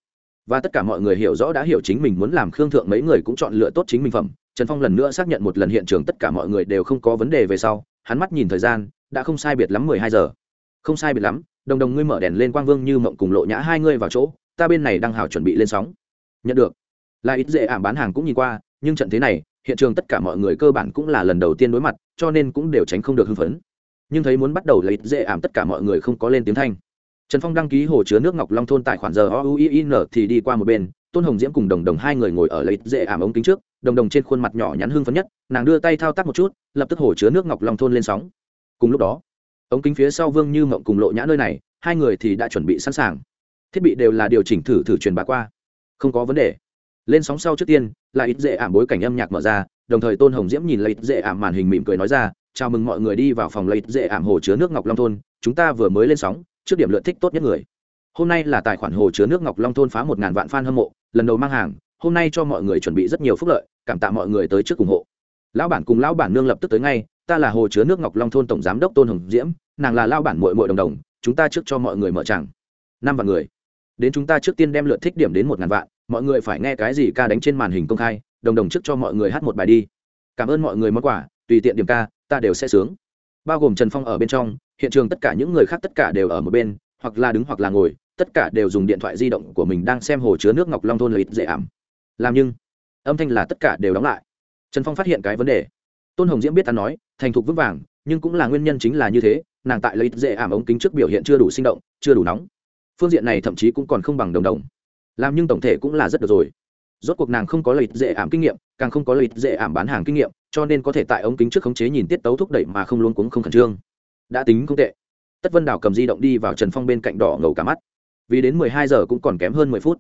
Và tất cả mọi người hiểu rõ đã hiểu chính mình muốn làm khương thượng mấy người cũng chọn lựa tốt chính mình phẩm. Trần phong lần nữa xác nhận một lần hiện trường tất cả mọi người đều không có vấn đề về sau, hắn mắt nhìn thời gian, đã không sai biệt lắm mười hai giờ không sai biệt lắm, đồng đồng ngươi mở đèn lên quang vương như mộng cùng lộ nhã hai ngươi vào chỗ, ta bên này đang hào chuẩn bị lên sóng. Nhận được. Là ít dễ ảm bán hàng cũng nhìn qua, nhưng trận thế này, hiện trường tất cả mọi người cơ bản cũng là lần đầu tiên đối mặt, cho nên cũng đều tránh không được hưng phấn. Nhưng thấy muốn bắt đầu là ít dễ ảm tất cả mọi người không có lên tiếng thanh. Trần phong đăng ký hồ chứa nước ngọc long thôn tài khoản giờ oin u i n thì đi qua một bên, tôn hồng diễm cùng đồng đồng hai người ngồi ở lấy dễ ảm ống kính trước, đồng đồng trên khuôn mặt nhỏ nhắn hưng phấn nhất, nàng đưa tay thao tác một chút, lập tức hồ chứa nước ngọc long thôn lên sóng. Cùng lúc đó ống kính phía sau vương như mộng cùng lộ nhã nơi này, hai người thì đã chuẩn bị sẵn sàng. Thiết bị đều là điều chỉnh thử thử truyền bá qua. Không có vấn đề. Lên sóng sau trước tiên, là ít dễ ảm bối cảnh âm nhạc mở ra, đồng thời tôn hồng diễm nhìn lấy ít dễ ảm màn hình mỉm cười nói ra, chào mừng mọi người đi vào phòng lấy ít dễ ảm hồ chứa nước ngọc long thôn, chúng ta vừa mới lên sóng, trước điểm lượt thích tốt nhất người. Hôm nay là tài khoản hồ chứa nước ngọc long thôn phá một ngàn vạn fan hâm mộ, lần đầu mang hàng, hôm nay cho mọi người chuẩn bị rất nhiều phúc lợi, cảm tạ mọi người tới trước ủng hộ. Lão bản cùng lão bản nương lập tức tới ngay ta là hồ chứa nước ngọc long thôn tổng giám đốc tôn hồng diễm, nàng là lao bản mội mội đồng đồng, chúng ta trước cho mọi người mở tràng. Năm vạn người. Đến chúng ta trước tiên đem lượt thích điểm đến một ngàn vạn, mọi người phải nghe cái gì ca đánh trên màn hình công khai, đồng đồng trước cho mọi người hát một bài đi. Cảm ơn mọi người món quà, tùy tiện điểm ca, ta đều sẽ sướng. Bao gồm trần phong ở bên trong, hiện trường tất cả những người khác tất cả đều ở một bên, hoặc là đứng hoặc là ngồi, tất cả đều dùng điện thoại di động của mình đang xem hồ chứa nước ngọc long thôn lợi dễ ảm. Làm nhưng, âm thanh là tất cả đều đóng lại. Trần phong phát hiện cái vấn đề. Tôn hồng diễm biết ta nói thành thục vững vàng, nhưng cũng là nguyên nhân chính là như thế, nàng tại lấy dễ ảm ống kính trước biểu hiện chưa đủ sinh động, chưa đủ nóng. Phương diện này thậm chí cũng còn không bằng đồng đồng. Làm nhưng tổng thể cũng là rất được rồi. Rốt cuộc nàng không có lợi dễ ảm kinh nghiệm, càng không có lợi dễ ảm bán hàng kinh nghiệm, cho nên có thể tại ống kính trước khống chế nhìn tiết tấu thúc đẩy mà không luôn cuống không khẩn trương. Đã tính không tệ. Tất vân đào cầm di động đi vào trần phong bên cạnh đỏ ngầu cả mắt. Vì đến mười hai giờ cũng còn kém hơn mười phút.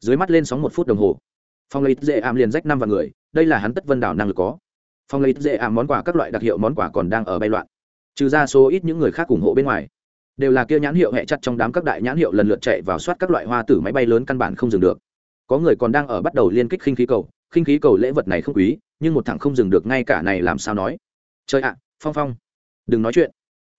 Dưới mắt lên sóng một phút đồng hồ. Phong lợi dễ ảm liền rách năm vào người, đây là hắn tất vân đào năng lực có phong lấy dễ ảm món quà các loại đặc hiệu món quà còn đang ở bay loạn. Trừ ra số ít những người khác ủng hộ bên ngoài, đều là kia nhãn hiệu hẹ chặt trong đám các đại nhãn hiệu lần lượt chạy vào soát các loại hoa tử máy bay lớn căn bản không dừng được. Có người còn đang ở bắt đầu liên kích khinh khí cầu, khinh khí cầu lễ vật này không quý, nhưng một thằng không dừng được ngay cả này làm sao nói. Trời ạ, phong phong, đừng nói chuyện.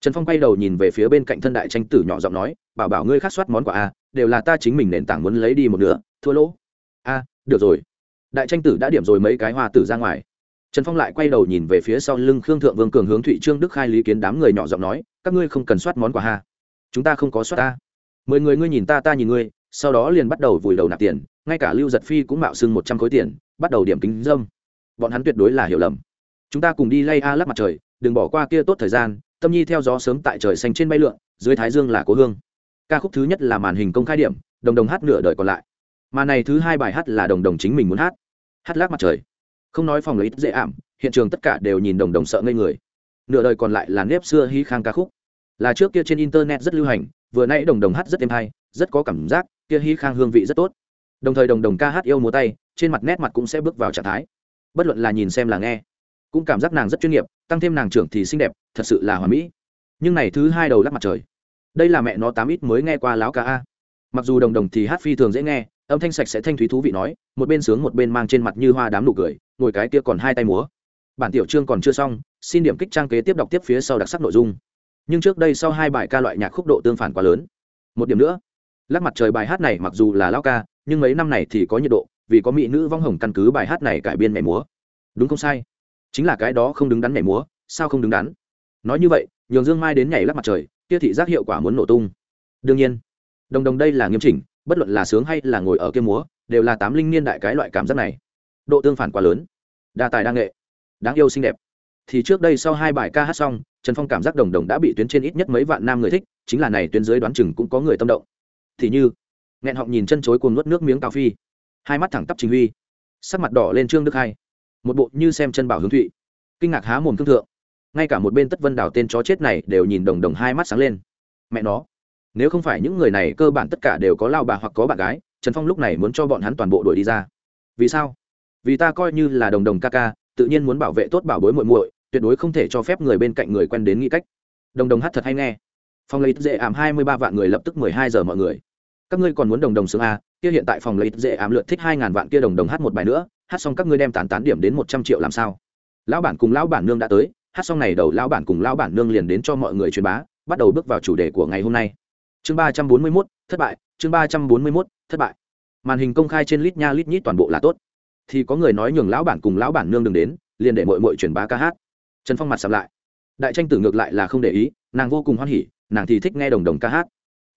Trần phong quay đầu nhìn về phía bên cạnh thân đại tranh tử nhỏ giọng nói, bảo bảo ngươi khát soát món quà a đều là ta chính mình nền tảng muốn lấy đi một nửa, thua lỗ. A, được rồi. Đại tranh tử đã điểm rồi mấy cái hoa tử ra ngoài trần phong lại quay đầu nhìn về phía sau lưng khương thượng vương cường hướng thụy trương đức khai lý kiến đám người nhỏ giọng nói, các ngươi không cần soát món quà ha. Chúng ta không có soát ta. Mười người ngươi nhìn ta ta nhìn ngươi. Sau đó liền bắt đầu vùi đầu nạp tiền, ngay cả lưu giật phi cũng mạo xưng một trăm khối tiền, bắt đầu điểm kính dâm. Bọn hắn tuyệt đối là hiểu lầm. Chúng ta cùng đi lay a lắc mặt trời, đừng bỏ qua kia tốt thời gian, tâm nhi theo gió sớm tại trời xanh trên bay lượn, dưới thái dương là cố hương. Ca khúc thứ nhất là màn hình công khai điểm, đồng đồng hát nửa đời còn lại. Mà này thứ hai bài hát là đồng đồng chính mình muốn hát. Hát lắc mặt trời không nói phòng lấy dễ ảm, hiện trường tất cả đều nhìn đồng đồng sợ ngây người. Nửa đời còn lại là nếp xưa hy khang ca khúc. Là trước kia trên internet rất lưu hành, vừa nãy đồng đồng hát rất êm hay, rất có cảm giác, kia hy khang hương vị rất tốt. Đồng thời đồng đồng ca hát yêu múa tay, trên mặt nét mặt cũng sẽ bước vào trạng thái. Bất luận là nhìn xem là nghe, cũng cảm giác nàng rất chuyên nghiệp, tăng thêm nàng trưởng thì xinh đẹp, thật sự là hoà mỹ. Nhưng này thứ hai đầu lắc mặt trời. Đây là mẹ nó tám ít mới nghe qua láo ca a. Mặc dù đồng đồng thì hát phi thường dễ nghe, âm thanh sạch sẽ thanh thúy thú vị nói, một bên sướng một bên mang trên mặt như hoa đám nụ cười ngồi cái kia còn hai tay múa. Bản tiểu chương còn chưa xong, xin điểm kích trang kế tiếp đọc tiếp phía sau đặc sắc nội dung. Nhưng trước đây sau hai bài ca loại nhạc khúc độ tương phản quá lớn. Một điểm nữa, lắc mặt trời bài hát này mặc dù là lao ca, nhưng mấy năm này thì có nhiệt độ, vì có mỹ nữ vong hồng căn cứ bài hát này cải biên nhảy múa. Đúng không sai? Chính là cái đó không đứng đắn nhảy múa, sao không đứng đắn? Nói như vậy, nhường dương mai đến nhảy lắc mặt trời, kia thị giác hiệu quả muốn nổ tung. Đương nhiên, đồng đồng đây là nghiêm chỉnh, bất luận là sướng hay là ngồi ở kia múa, đều là tám linh niên đại cái loại cảm giác này độ tương phản quá lớn. Đa tài đa nghệ, đáng yêu xinh đẹp. Thì trước đây sau hai bài ca hát xong, trần phong cảm giác đồng đồng đã bị tuyến trên ít nhất mấy vạn nam người thích, chính là này tuyến dưới đoán chừng cũng có người tâm động. Thì như, nghẹn họng nhìn chân chối cuồng nuốt nước miếng cao phi hai mắt thẳng tắp trình huy, sắc mặt đỏ lên trương đức hai, một bộ như xem chân bảo hướng thụy, kinh ngạc há mồm thương thượng. Ngay cả một bên tất vân đảo tên chó chết này đều nhìn đồng đồng hai mắt sáng lên. Mẹ nó, nếu không phải những người này cơ bản tất cả đều có lao bà hoặc có bạn gái, trần phong lúc này muốn cho bọn hắn toàn bộ đuổi đi ra. Vì sao? Vì ta coi như là đồng đồng ca ca, tự nhiên muốn bảo vệ tốt bảo bối muội muội, tuyệt đối không thể cho phép người bên cạnh người quen đến nghĩ cách. Đồng đồng hát thật hay nghe. Phòng lấy dễ ảm hai mươi ba vạn người lập tức mười hai giờ mọi người. Các ngươi còn muốn đồng đồng xương a à? kia hiện tại phòng lấy dễ ảm lượt thích hai ngàn vạn kia đồng đồng hát một bài nữa, hát xong các ngươi đem tán tán điểm đến một trăm triệu làm sao? Lão bản cùng lão bản nương đã tới, hát xong này đầu lão bản cùng lão bản nương liền đến cho mọi người truyền bá, bắt đầu bước vào chủ đề của ngày hôm nay. Chương ba trăm bốn mươi mốt, thất bại, chương ba trăm bốn mươi mốt, thất bại. Màn hình công khai trên lít nha lít nhít toàn bộ là tốt thì có người nói nhường lão bản cùng lão bản nương đừng đến liền để mội mội truyền bá ca hát. Trần phong mặt sầm lại. Đại tranh tử ngược lại là không để ý nàng vô cùng hoan hỉ nàng thì thích nghe đồng đồng ca hát.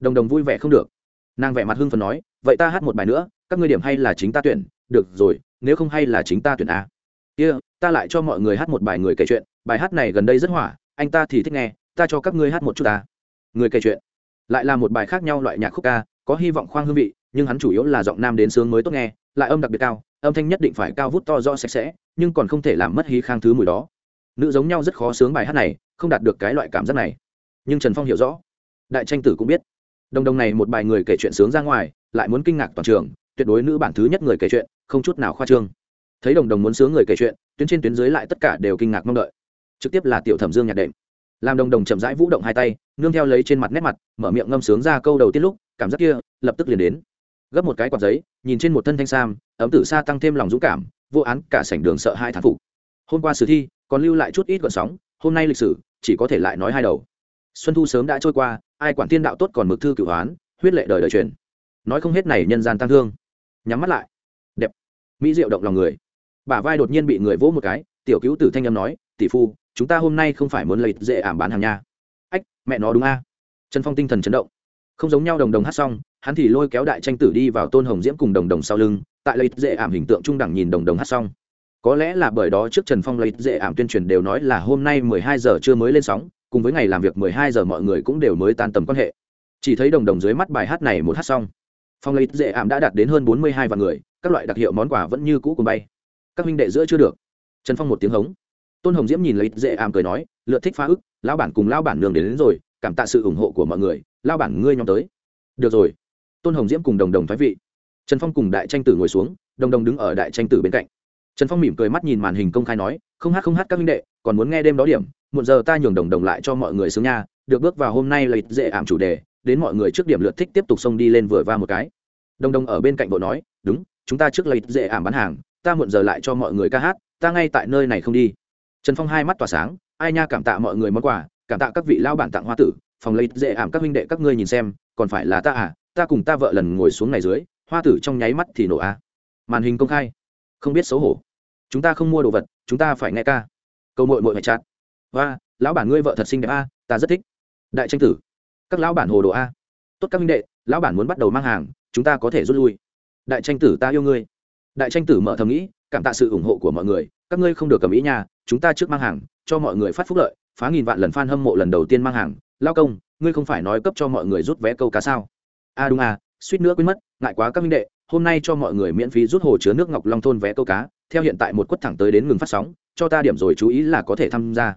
Đồng đồng vui vẻ không được. Nàng vẻ mặt hưng phần nói vậy ta hát một bài nữa các ngươi điểm hay là chính ta tuyển được rồi nếu không hay là chính ta tuyển a. Kia、yeah, ta lại cho mọi người hát một bài người kể chuyện bài hát này gần đây rất hỏa anh ta thì thích nghe ta cho các ngươi hát một chút ta người kể chuyện. Lại là một bài khác nhau loại nhạc khúc ca có hy vọng khoang hương vị nhưng hắn chủ yếu là giọng nam đến sướng mới tốt nghe lại âm đặc biệt cao âm thanh nhất định phải cao vút to do sạch sẽ, nhưng còn không thể làm mất hí khang thứ mùi đó. Nữ giống nhau rất khó sướng bài hát này, không đạt được cái loại cảm giác này. Nhưng trần phong hiểu rõ. Đại tranh tử cũng biết. Đồng đồng này một bài người kể chuyện sướng ra ngoài, lại muốn kinh ngạc toàn trường, tuyệt đối nữ bản thứ nhất người kể chuyện, không chút nào khoa trương. Thấy đồng đồng muốn sướng người kể chuyện, tuyến trên tuyến dưới lại tất cả đều kinh ngạc mong đợi. Trực tiếp là tiểu thẩm dương nhạc đệm. Làm đồng đồng chậm rãi vũ động hai tay, nương theo lấy trên mặt nét mặt, mở miệng ngâm sướng ra câu đầu tiên lúc, cảm giác kia lập tức liền đến gấp một cái quạt giấy, nhìn trên một thân thanh sam, ấm tử xa tăng thêm lòng dũng cảm, vô án cả sảnh đường sợ hai thán phục. Hôm qua sử thi, còn lưu lại chút ít gọn sóng, hôm nay lịch sử, chỉ có thể lại nói hai đầu. Xuân thu sớm đã trôi qua, ai quản tiên đạo tốt còn mực thư cửu hoán, huyết lệ đời đời truyền. Nói không hết này nhân gian tăng thương. Nhắm mắt lại. Đẹp. Mỹ diệu động lòng người. Bả vai đột nhiên bị người vỗ một cái, tiểu cứu tử thanh âm nói, tỷ phu, chúng ta hôm nay không phải muốn lấy dễ ảm bán hàng nha. Ách, mẹ nó đúng a. Trần phong tinh thần chấn động. Không giống nhau đồng đồng hát xong hắn thì lôi kéo đại tranh tử đi vào tôn hồng diễm cùng đồng đồng sau lưng tại lấy dễ ảm hình tượng trung đẳng nhìn đồng đồng hát xong. Có lẽ là bởi đó trước trần phong lấy dễ ảm tuyên truyền đều nói là hôm nay mười hai giờ chưa mới lên sóng cùng với ngày làm việc mười hai giờ mọi người cũng đều mới tan tầm quan hệ. Chỉ thấy đồng đồng dưới mắt bài hát này một hát xong. Phong lấy dễ ảm đã đạt đến hơn bốn mươi hai vạn người các loại đặc hiệu món quà vẫn như cũ cùng bay. Các huynh đệ giữa chưa được. Trần phong một tiếng hống. Tôn hồng diễm nhìn lấy dễ ảm cười nói lượt thích phá ức lão bản cùng lão bản nương đến, đến rồi cảm tạ sự ủng hộ của mọi người lao bản ngươi nhóm tới. Được rồi tôn hồng diễm cùng đồng đồng thái vị. Trần phong cùng đại tranh tử ngồi xuống, đồng đồng đứng ở đại tranh tử bên cạnh. Trần phong mỉm cười mắt nhìn màn hình công khai nói, không hát không hát các minh đệ, còn muốn nghe đêm đó điểm một giờ ta nhường đồng đồng lại cho mọi người sướng nha, được bước vào hôm nay lấy dễ ảm chủ đề, đến mọi người trước điểm lượt thích tiếp tục xông đi lên vừa va một cái. Đồng đồng ở bên cạnh bộ nói, đúng, chúng ta trước lấy dễ ảm bán hàng, ta muộn giờ lại cho mọi người ca hát, ta ngay tại nơi này không đi. Trần phong hai mắt tỏa sáng, ai nha, cảm tạ mọi người món quà, cảm tạ các vị lao bản tặng hoa tử, phòng lấy dễ ảm các huynh đệ các ngươi nhìn xem, còn phải là ta à? Ta cùng ta vợ lần ngồi xuống này dưới, hoa tử trong nháy mắt thì nổ a. Màn hình công khai. Không biết xấu hổ. Chúng ta không mua đồ vật, chúng ta phải nghe ca. Câu mội mội mạch chặt và lão bản ngươi vợ thật xinh đẹp a, ta rất thích. Đại tranh tử. Các lão bản hồ đồ a. Tốt các minh đệ, lão bản muốn bắt đầu mang hàng, chúng ta có thể rút lui. Đại tranh tử ta yêu ngươi. Đại tranh tử mở thầm nghĩ, cảm tạ sự ủng hộ của mọi người. Các ngươi không được cầm ý nhà, chúng ta trước mang hàng, cho mọi người phát phúc lợi, phá nghìn vạn lần f a n hâm mộ lần đầu tiên mang hàng. Lao công, ngươi không phải nói cấp cho mọi người rút vé câu cá sao? A đúng à suýt nữa quên mất, ngại quá các minh đệ, hôm nay cho mọi người miễn phí rút hồ chứa nước ngọc long thôn vé câu cá, theo hiện tại một quất thẳng tới đến ngừng phát sóng, cho ta điểm rồi chú ý là có thể tham gia.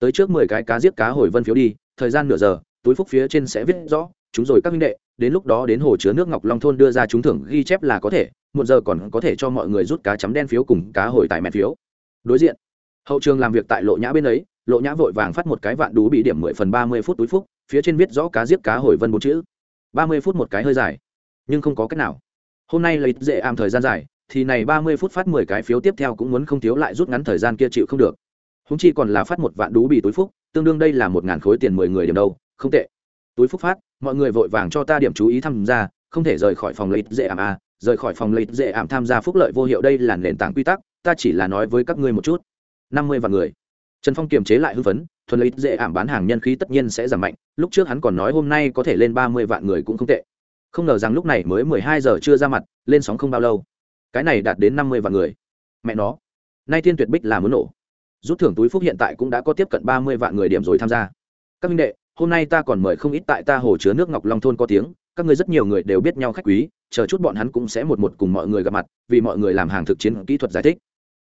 Tới trước mười cái cá giết cá hồi vân phiếu đi, thời gian nửa giờ, túi phúc phía trên sẽ viết rõ, chúng rồi các minh đệ, đến lúc đó đến hồ chứa nước ngọc long thôn đưa ra chúng thưởng ghi chép là có thể, một giờ còn có thể cho mọi người rút cá chấm đen phiếu cùng cá hồi tại mẹ phiếu. Đối diện, hậu trường làm việc tại lộ nhã bên ấy, lộ nhã vội vàng phát một cái vạn đú bị điểm mười phần ba mươi phút túi phúc, phía trên viết rõ cá giết cá hồi vân bốn chữ ba mươi phút một cái hơi dài. Nhưng không có cách nào. Hôm nay lấy dễ am thời gian dài, thì này ba mươi phút phát mười cái phiếu tiếp theo cũng muốn không thiếu lại rút ngắn thời gian kia chịu không được. Húng chi còn là phát một vạn đú bị túi phúc, tương đương đây là một ngàn khối tiền mười người điểm đâu, không tệ. Túi phúc phát, mọi người vội vàng cho ta điểm chú ý tham gia, không thể rời khỏi phòng lấy dễ ảm a rời khỏi phòng lấy dễ ảm tham gia phúc lợi vô hiệu đây là nền tảng quy tắc, ta chỉ là nói với các ngươi một chút. năm mươi vạn người trần phong kiềm chế lại hưng phấn, thuần lấy dễ ảm bán hàng nhân khí tất nhiên sẽ giảm mạnh, lúc trước hắn còn nói hôm nay có thể lên ba mươi vạn người cũng không tệ. Không ngờ rằng lúc này mới mười hai giờ chưa ra mặt, lên sóng không bao lâu. Cái này đạt đến năm mươi vạn người. Mẹ nó. Nay thiên tuyệt bích là muốn nổ. Rút thưởng túi phúc hiện tại cũng đã có tiếp cận ba mươi vạn người điểm rồi tham gia. Các minh đệ, hôm nay ta còn mời không ít tại ta hồ chứa nước ngọc long thôn có tiếng, các ngươi rất nhiều người đều biết nhau khách quý, chờ chút bọn hắn cũng sẽ một một cùng mọi người gặp mặt, vì mọi người làm hàng thực chiến kỹ thuật giải thích.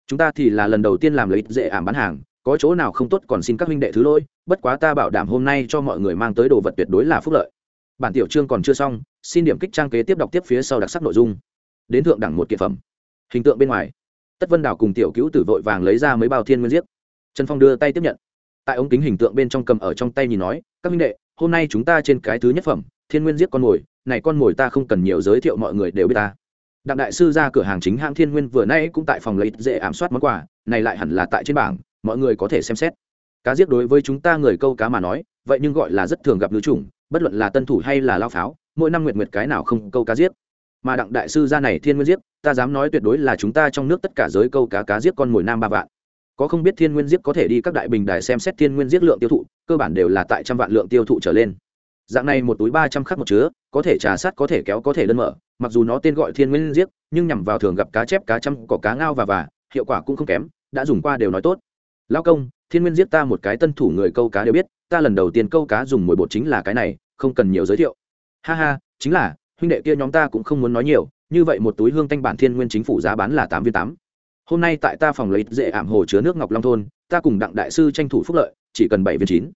Chúng ta thì là lần đầu tiên làm lấy dễ ảm bán hàng có chỗ nào không tốt còn xin các huynh đệ thứ lỗi, bất quá ta bảo đảm hôm nay cho mọi người mang tới đồ vật tuyệt đối là phúc lợi. Bản tiểu chương còn chưa xong, xin điểm kích trang kế tiếp đọc tiếp phía sau đặc sắc nội dung. Đến thượng đẳng một kiệt phẩm. Hình tượng bên ngoài. Tất vân đảo cùng tiểu cứu tử vội vàng lấy ra mấy bao thiên nguyên diếp. trần phong đưa tay tiếp nhận. Tại ống kính hình tượng bên trong cầm ở trong tay nhìn nói, các minh đệ, hôm nay chúng ta trên cái thứ nhất phẩm, thiên nguyên giết con mồi, này con mồi ta không cần nhiều giới thiệu mọi người đều biết ta. Đặng đại sư ra cửa hàng chính hãng thiên nguyên vừa nay cũng tại phòng lấy dễ ám soát món quà, này lại hẳn là tại trên bảng mọi người có thể xem xét. Cá giết đối với chúng ta người câu cá mà nói, vậy nhưng gọi là rất thường gặp nữ chủng, bất luận là tân thủ hay là lao pháo, mỗi năm nguyệt nguyệt cái nào không câu cá giết. Mà đặng đại sư ra này thiên nguyên giết ta dám nói tuyệt đối là chúng ta trong nước tất cả giới câu cá cá giết con mồi nam ba vạn. Có không biết thiên nguyên giết có thể đi các đại bình đài xem xét thiên nguyên giết lượng tiêu thụ, cơ bản đều là tại trăm vạn lượng tiêu thụ trở lên. Dạng này một túi ba trăm khắc một chứa, có thể trà sát, có thể kéo, có thể đơn mở, mặc dù nó tên gọi thiên nguyên giết nhưng nhằm vào thường gặp cá chép, cá chăm có cá ngao và và, hiệu quả cũng không kém, đã dùng qua đều nói tốt lao công, thiên nguyên giết ta một cái tân thủ người câu cá đều biết, ta lần đầu tiên câu cá dùng mồi bột chính là cái này, không cần nhiều giới thiệu. Ha ha, chính là, huynh đệ kia nhóm ta cũng không muốn nói nhiều, như vậy một túi hương thanh bản thiên nguyên chính phủ giá bán là tám viên tám. Hôm nay tại ta phòng lấy dễ ảm hồ chứa nước ngọc long thôn, ta cùng đặng đại sư tranh thủ phúc lợi, chỉ cần bảy viên chín.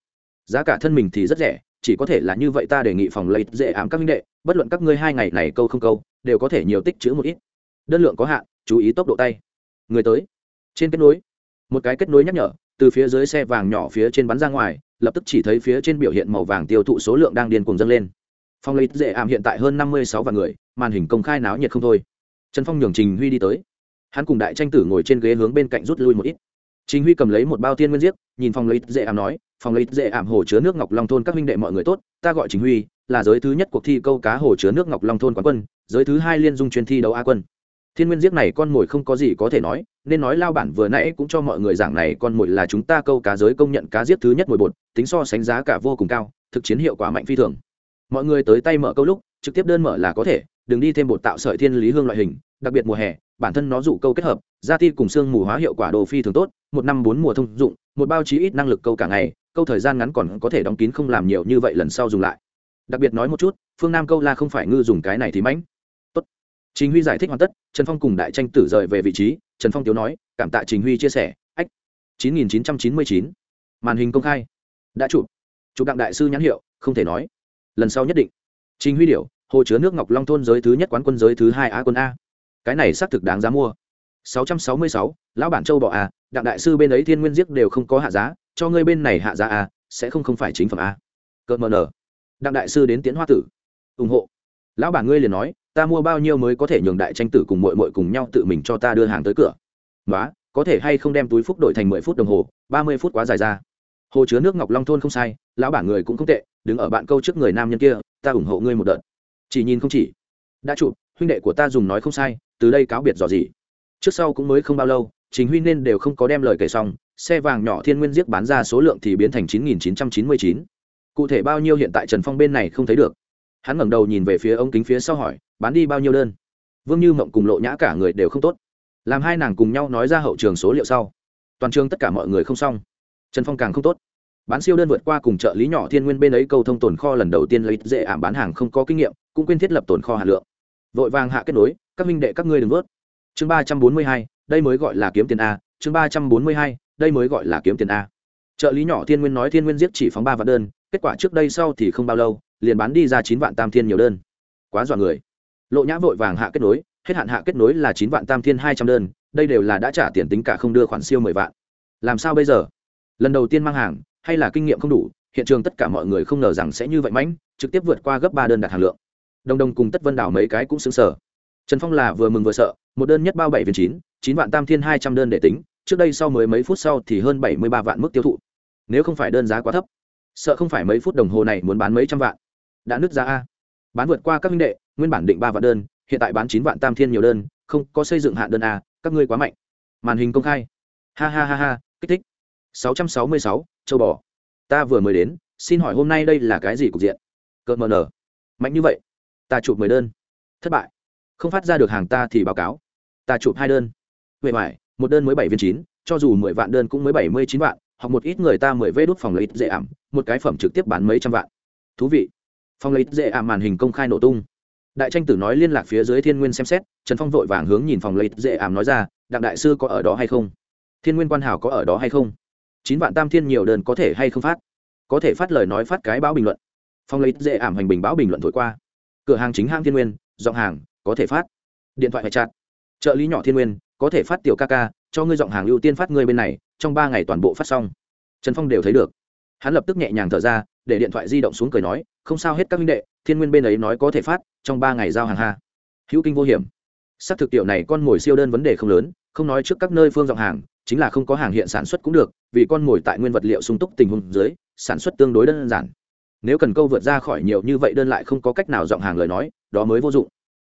Giá cả thân mình thì rất rẻ, chỉ có thể là như vậy ta đề nghị phòng lấy dễ ảm các minh đệ, bất luận các ngươi hai ngày này câu không câu, đều có thể nhiều tích chữ một ít. Đơn lượng có hạn, chú ý tốc độ tay. Người tới. Trên kết nối một cái kết nối nhắc nhở, từ phía dưới xe vàng nhỏ phía trên bắn ra ngoài, lập tức chỉ thấy phía trên biểu hiện màu vàng tiêu thụ số lượng đang điên cuồng dâng lên. Phong lấy dễ ảm hiện tại hơn năm mươi sáu vạn người, màn hình công khai náo nhiệt không thôi. Trần phong nhường trình huy đi tới. Hắn cùng đại tranh tử ngồi trên ghế hướng bên cạnh rút lui một ít. Trình huy cầm lấy một bao tiên nguyên giết nhìn phòng lấy dễ ảm nói phòng lấy dễ ảm hồ chứa nước ngọc long thôn các minh đệ mọi người tốt, ta gọi trình huy, là giới thứ nhất cuộc thi câu cá hồ chứa nước ngọc long thôn quán quân, giới thứ hai liên dung chuyên thi đấu a quân. Thiên nguyên giết này con mồi không có gì có thể nói nên nói lao bản vừa nãy cũng cho mọi người giảng này con mồi là chúng ta câu cá giới công nhận cá giết thứ nhất mồi bột, tính so sánh giá cả vô cùng cao, thực chiến hiệu quả mạnh phi thường. Mọi người tới tay mở câu lúc, trực tiếp đơn mở là có thể, đừng đi thêm bột tạo sợi thiên lý hương loại hình, đặc biệt mùa hè, bản thân nó dụ câu kết hợp gia ti cùng xương mù hóa hiệu quả đồ phi thường tốt, một năm bốn mùa thông dụng, một bao chí ít năng lực câu cả ngày, câu thời gian ngắn còn có thể đóng kín không làm nhiều như vậy lần sau dùng lại. Đặc biệt nói một chút, phương nam câu la không phải ngư dùng cái này thì mãnh. Tốt. Trình huy giải thích hoàn tất, trần phong cùng đại tranh tử rời về vị trí trần phong tiếu nói cảm tạ trình huy chia sẻ. Ách 9999. màn hình công khai. Đã chụp. Chụp đặng đại sư nhãn hiệu không thể nói. Lần sau nhất định. Trình huy điểu hồ chứa nước ngọc long thôn giới thứ nhất quán quân giới thứ hai á quân a. Cái này xác thực đáng giá mua. 666, lão bản châu bọ a đặng đại sư bên ấy thiên nguyên giết đều không có hạ giá cho ngươi bên này hạ giá a sẽ không không phải chính phẩm a. Cơn mờ nở. Đặng đại sư đến tiến hoa tử. Ủng hộ. Lão bản ngươi liền nói ta mua bao nhiêu mới có thể nhường đại tranh tử cùng mội mội cùng nhau tự mình cho ta đưa hàng tới cửa. Nói có thể hay không đem túi phúc đổi thành mười phút đồng hồ? Ba mươi phút quá dài ra. Hồ chứa nước ngọc long thôn không sai, lão bản người cũng không tệ, đứng ở bạn câu trước người nam nhân kia, ta ủng hộ ngươi một đợt. Chỉ nhìn không chỉ. Đã chụp, huynh đệ của ta dùng nói không sai, từ đây cáo biệt dò gì trước sau cũng mới không bao lâu chính huy nên đều không có đem lời kể xong, xe vàng nhỏ thiên nguyên giết bán ra số lượng thì biến thành chín nghìn chín trăm chín mươi chín. Cụ thể bao nhiêu hiện tại trần phong bên này không thấy được. Hắn ngẩng đầu nhìn về phía ống kính phía sau hỏi bán đi bao nhiêu đơn? Vương như mộng cùng lộ nhã cả người đều không tốt. Làm hai nàng cùng nhau nói ra hậu trường số liệu sau, toàn trường tất cả mọi người không xong. Trần phong càng không tốt. Bán siêu đơn vượt qua cùng trợ lý nhỏ thiên nguyên bên ấy câu thông tồn kho lần đầu tiên lấy dễ ảm bán hàng không có kinh nghiệm, cũng quên thiết lập tồn kho hạt lượng. Vội vàng hạ kết nối, các minh đệ, các ngươi đừng vớt. Chương ba trăm bốn mươi hai, đây mới gọi là kiếm tiền a. Chương ba trăm bốn mươi hai, đây mới gọi là kiếm tiền a. Trợ lý nhỏ thiên nguyên nói thiên nguyên giết chỉ phóng ba vạn đơn, kết quả trước đây sau thì không bao lâu, liền bán đi ra chín vạn tam thiên nhiều đơn. Quá dọa người lộ nhã vội vàng hạ kết nối, hết hạn hạ kết nối là chín vạn tam thiên hai trăm đơn, đây đều là đã trả tiền tính cả không đưa khoản siêu mười vạn. Làm sao bây giờ? Lần đầu tiên mang hàng, hay là kinh nghiệm không đủ, hiện trường tất cả mọi người không ngờ rằng sẽ như vậy mãnh, trực tiếp vượt qua gấp ba đơn đặt hàng lượng. Đồng đồng cùng tất vân đảo mấy cái cũng xứng sở trần phong là vừa mừng vừa sợ, một đơn nhất bao bảy viên chín chín vạn tam thiên hai trăm đơn để tính, trước đây sau mười mấy phút sau thì hơn bảy mươi ba vạn mức tiêu thụ. Nếu không phải đơn giá quá thấp, sợ không phải mấy phút đồng hồ này muốn bán mấy trăm vạn. Đã nứt ra a bán vượt qua các minh đệ, nguyên bản định ba vạn đơn, hiện tại bán chín vạn tam thiên nhiều đơn, không, có xây dựng hạn đơn a các ngươi quá mạnh. Màn hình công khai. Ha ha ha ha, kích thích. Sáu trăm sáu mươi sáu, châu bò. Ta vừa mới đến, xin hỏi hôm nay đây là cái gì cục diện? Cợt mờ nở. Mạnh như vậy. Ta chụp mười đơn. Thất bại. Không phát ra được hàng ta thì báo cáo. Ta chụp hai đơn. Huệ mải một đơn mới bảy viên chín, cho dù mười vạn đơn cũng mới bảy mươi chín vạn, hoặc một ít người ta mười vê đốt phòng lấy dễ ảm, một cái phẩm trực tiếp bán mấy trăm vạn. Thú vị. Phong lấy dễ ảm màn hình công khai nổ tung. Đại tranh tử nói liên lạc phía dưới thiên nguyên xem xét, trần phong vội vàng hướng nhìn phòng lấy dễ ảm nói ra, đặng đại sư có ở đó hay không? Thiên nguyên quan hảo có ở đó hay không? Chín vạn tam thiên nhiều đơn có thể hay không phát? Có thể phát lời nói phát cái báo bình luận. Phong lấy dễ ảm hành bình báo bình luận thổi qua. Cửa hàng chính hãng thiên nguyên, giọng hàng, có thể phát. Điện thoại phải chặt trợ lý nhỏ thiên nguyên, có thể phát tiểu ca ca, cho ngươi giọng hàng ưu tiên phát ngươi bên này, trong ba ngày toàn bộ phát xong. Trần phong đều thấy được. Hắn lập tức nhẹ nhàng thở ra, để điện thoại di động xuống cười nói không sao hết các minh đệ, thiên nguyên bên ấy nói có thể phát, trong ba ngày giao hàng hà hữu kinh vô hiểm. Xác thực tiểu này con mồi siêu đơn vấn đề không lớn, không nói trước các nơi phương dòng hàng, chính là không có hàng hiện sản xuất cũng được, vì con mồi tại nguyên vật liệu sung túc tình huống dưới, sản xuất tương đối đơn giản. Nếu cần câu vượt ra khỏi nhiều như vậy đơn lại không có cách nào dọn hàng lời nói, đó mới vô dụng.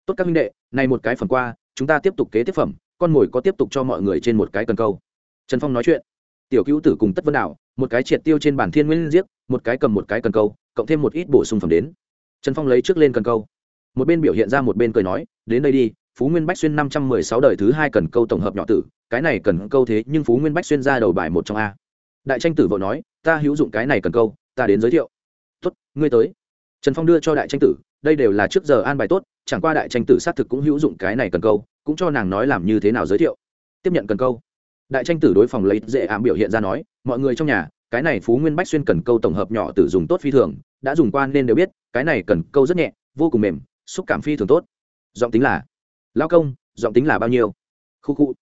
Tốt các minh đệ, này một cái phần qua, chúng ta tiếp tục kế tiếp phẩm, con mồi có tiếp tục cho mọi người trên một cái cần câu. Trần phong nói chuyện. Tiểu cứu tử cùng tất vân đảo, một cái triệt tiêu trên bản thiên nguyên giết một cái cầm một cái cần câu, cộng thêm một ít bổ sung phẩm đến. Trần phong lấy trước lên cần câu. Một bên biểu hiện ra một bên cười nói, đến đây đi, phú nguyên bách xuyên năm trăm mười sáu đời thứ hai cần câu tổng hợp nhỏ tử, cái này cần câu thế nhưng phú nguyên bách xuyên ra đầu bài một trong a. Đại tranh tử vợ nói, ta hữu dụng cái này cần câu, ta đến giới thiệu. Tuất ngươi tới. Trần phong đưa cho đại tranh tử, đây đều là trước giờ an bài tốt, chẳng qua đại tranh tử xác thực cũng hữu dụng cái này cần câu, cũng cho nàng nói làm như thế nào giới thiệu. Tiếp nhận cần câu. Đại tranh tử đối phòng lấy dễ ảm biểu hiện ra nói, mọi người trong nhà cái này phú nguyên bách xuyên cần câu tổng hợp nhỏ tử dùng tốt phi thường, đã dùng quan nên đều biết, cái này cần câu rất nhẹ, vô cùng mềm, xúc cảm phi thường tốt. Giọng tính là, lao công, giọng tính là bao nhiêu? Khu khu.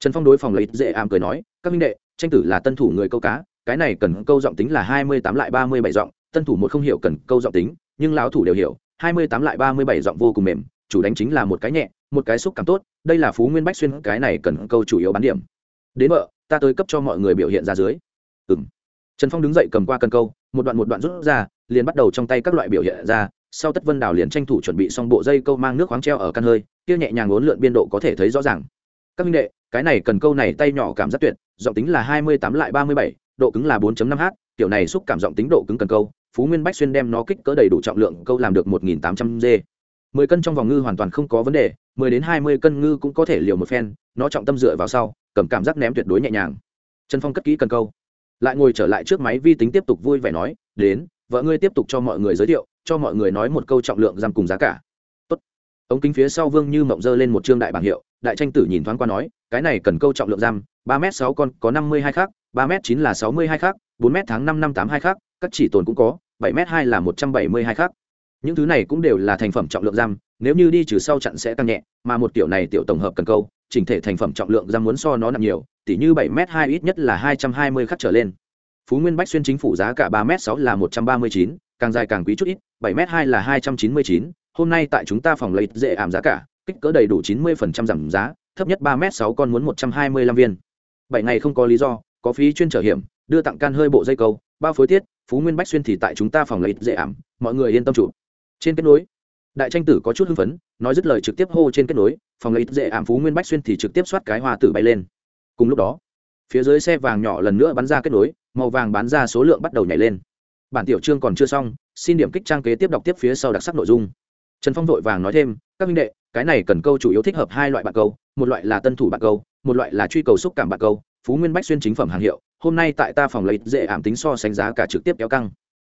Trần phong đối phòng lấy dễ ảm cười nói, các minh đệ, tranh tử là tân thủ người câu cá, cái này cần câu giọng tính là hai mươi tám lại ba mươi bảy giọng, tân thủ một không hiểu cần câu giọng tính, nhưng lão thủ đều hiểu, hai mươi tám lại ba mươi bảy giọng vô cùng mềm, chủ đánh chính là một cái nhẹ, một cái xúc cảm tốt, đây là phú nguyên bách xuyên, cái này cần câu chủ yếu bán điểm. Đến vợ, ta tới cấp cho mọi người biểu hiện ra dưới. Ừ m trần phong đứng dậy cầm qua cần câu, một đoạn một đoạn rút ra, liền bắt đầu trong tay các loại biểu hiện ra, sau tất vân đào liền tranh thủ chuẩn bị xong bộ dây câu mang nước khoáng treo ở căn hơi, kia nhẹ nhàng uốn lượn biên độ có thể thấy rõ ràng. Các minh đệ, cái này cần câu này tay nhỏ cảm giác tuyệt, giọng tính là hai mươi tám lại ba mươi bảy, độ cứng là 4 năm h kiểu này xúc cảm giọng tính độ cứng cần câu, phú nguyên bách xuyên đem nó kích cỡ đầy đủ trọng lượng, câu làm được một nghìn tám trăm g. Mười cân trong vòng ngư hoàn toàn không có vấn đề, mười đến hai mươi cân ngư cũng có thể liều một phen, nó trọng tâm dựa vào sau, cầm cảm giác ném tuyệt đối nhẹ nhàng. Trần phong cất kỹ cần câu lại ngồi trở lại trước máy vi tính tiếp tục vui vẻ nói, đến, vợ ngươi tiếp tục cho mọi người giới thiệu, cho mọi người nói một câu trọng lượng giam cùng giá cả Tốt. ống kính phía sau vương như mộng dơ lên một trương đại bảng hiệu, đại tranh tử nhìn thoáng qua nói, cái này cần câu trọng lượng giam, ba m sáu con có năm mươi hai khác ba m chín là sáu mươi hai khác bốn m tháng năm năm tám hai khác các chỉ tồn cũng có, bảy m hai là một trăm bảy mươi hai khác những thứ này cũng đều là thành phẩm trọng lượng giam, nếu như đi trừ sau chặn sẽ tăng nhẹ, mà một tiểu này tiểu tổng hợp cần câu chỉnh thể thành phẩm trọng lượng giam muốn so nó nặng nhiều, tỉ như bảy m hai ít nhất là hai trăm hai mươi khắc trở lên. Phú nguyên bách xuyên chính phủ giá cả ba m sáu là một trăm ba mươi chín, càng dài càng quý chút ít, bảy m hai là hai trăm chín mươi chín, hôm nay tại chúng ta phòng lấy dễ ảm giá cả, kích cỡ đầy đủ chín mươi phần trăm giảm giá, thấp nhất ba m sáu con muốn một trăm hai mươi lăm viên. Bảy ngày không có lý do, có phí chuyên trở hiểm, đưa tặng can hơi bộ dây câu, bao phối tiết, phú nguyên bách xuyên thì tại chúng ta phòng lấy dễ ảm, mọi người yên tâm chủ. Trên kết nối đại tranh tử có chút hưng phấn, nói dứt lời trực tiếp hô trên kết nối, phòng lấy dễ ảm phú nguyên bách xuyên thì trực tiếp soát cái hoa tử bay lên. Cùng lúc đó, phía dưới xe vàng nhỏ lần nữa bắn ra kết nối, màu vàng bán ra số lượng bắt đầu nhảy lên. Bản tiểu chương còn chưa xong, xin điểm kích trang kế tiếp đọc tiếp phía sau đặc sắc nội dung. Trần phong vội vàng nói thêm, các minh đệ, cái này cần câu chủ yếu thích hợp hai loại bạn câu, một loại là tân thủ bạn câu, một loại là truy cầu xúc cảm bạn câu, phú nguyên bách xuyên chính phẩm hàng hiệu, hôm nay tại ta phòng lấy dễ ảm tính so sánh giá cả trực tiếp kéo căng.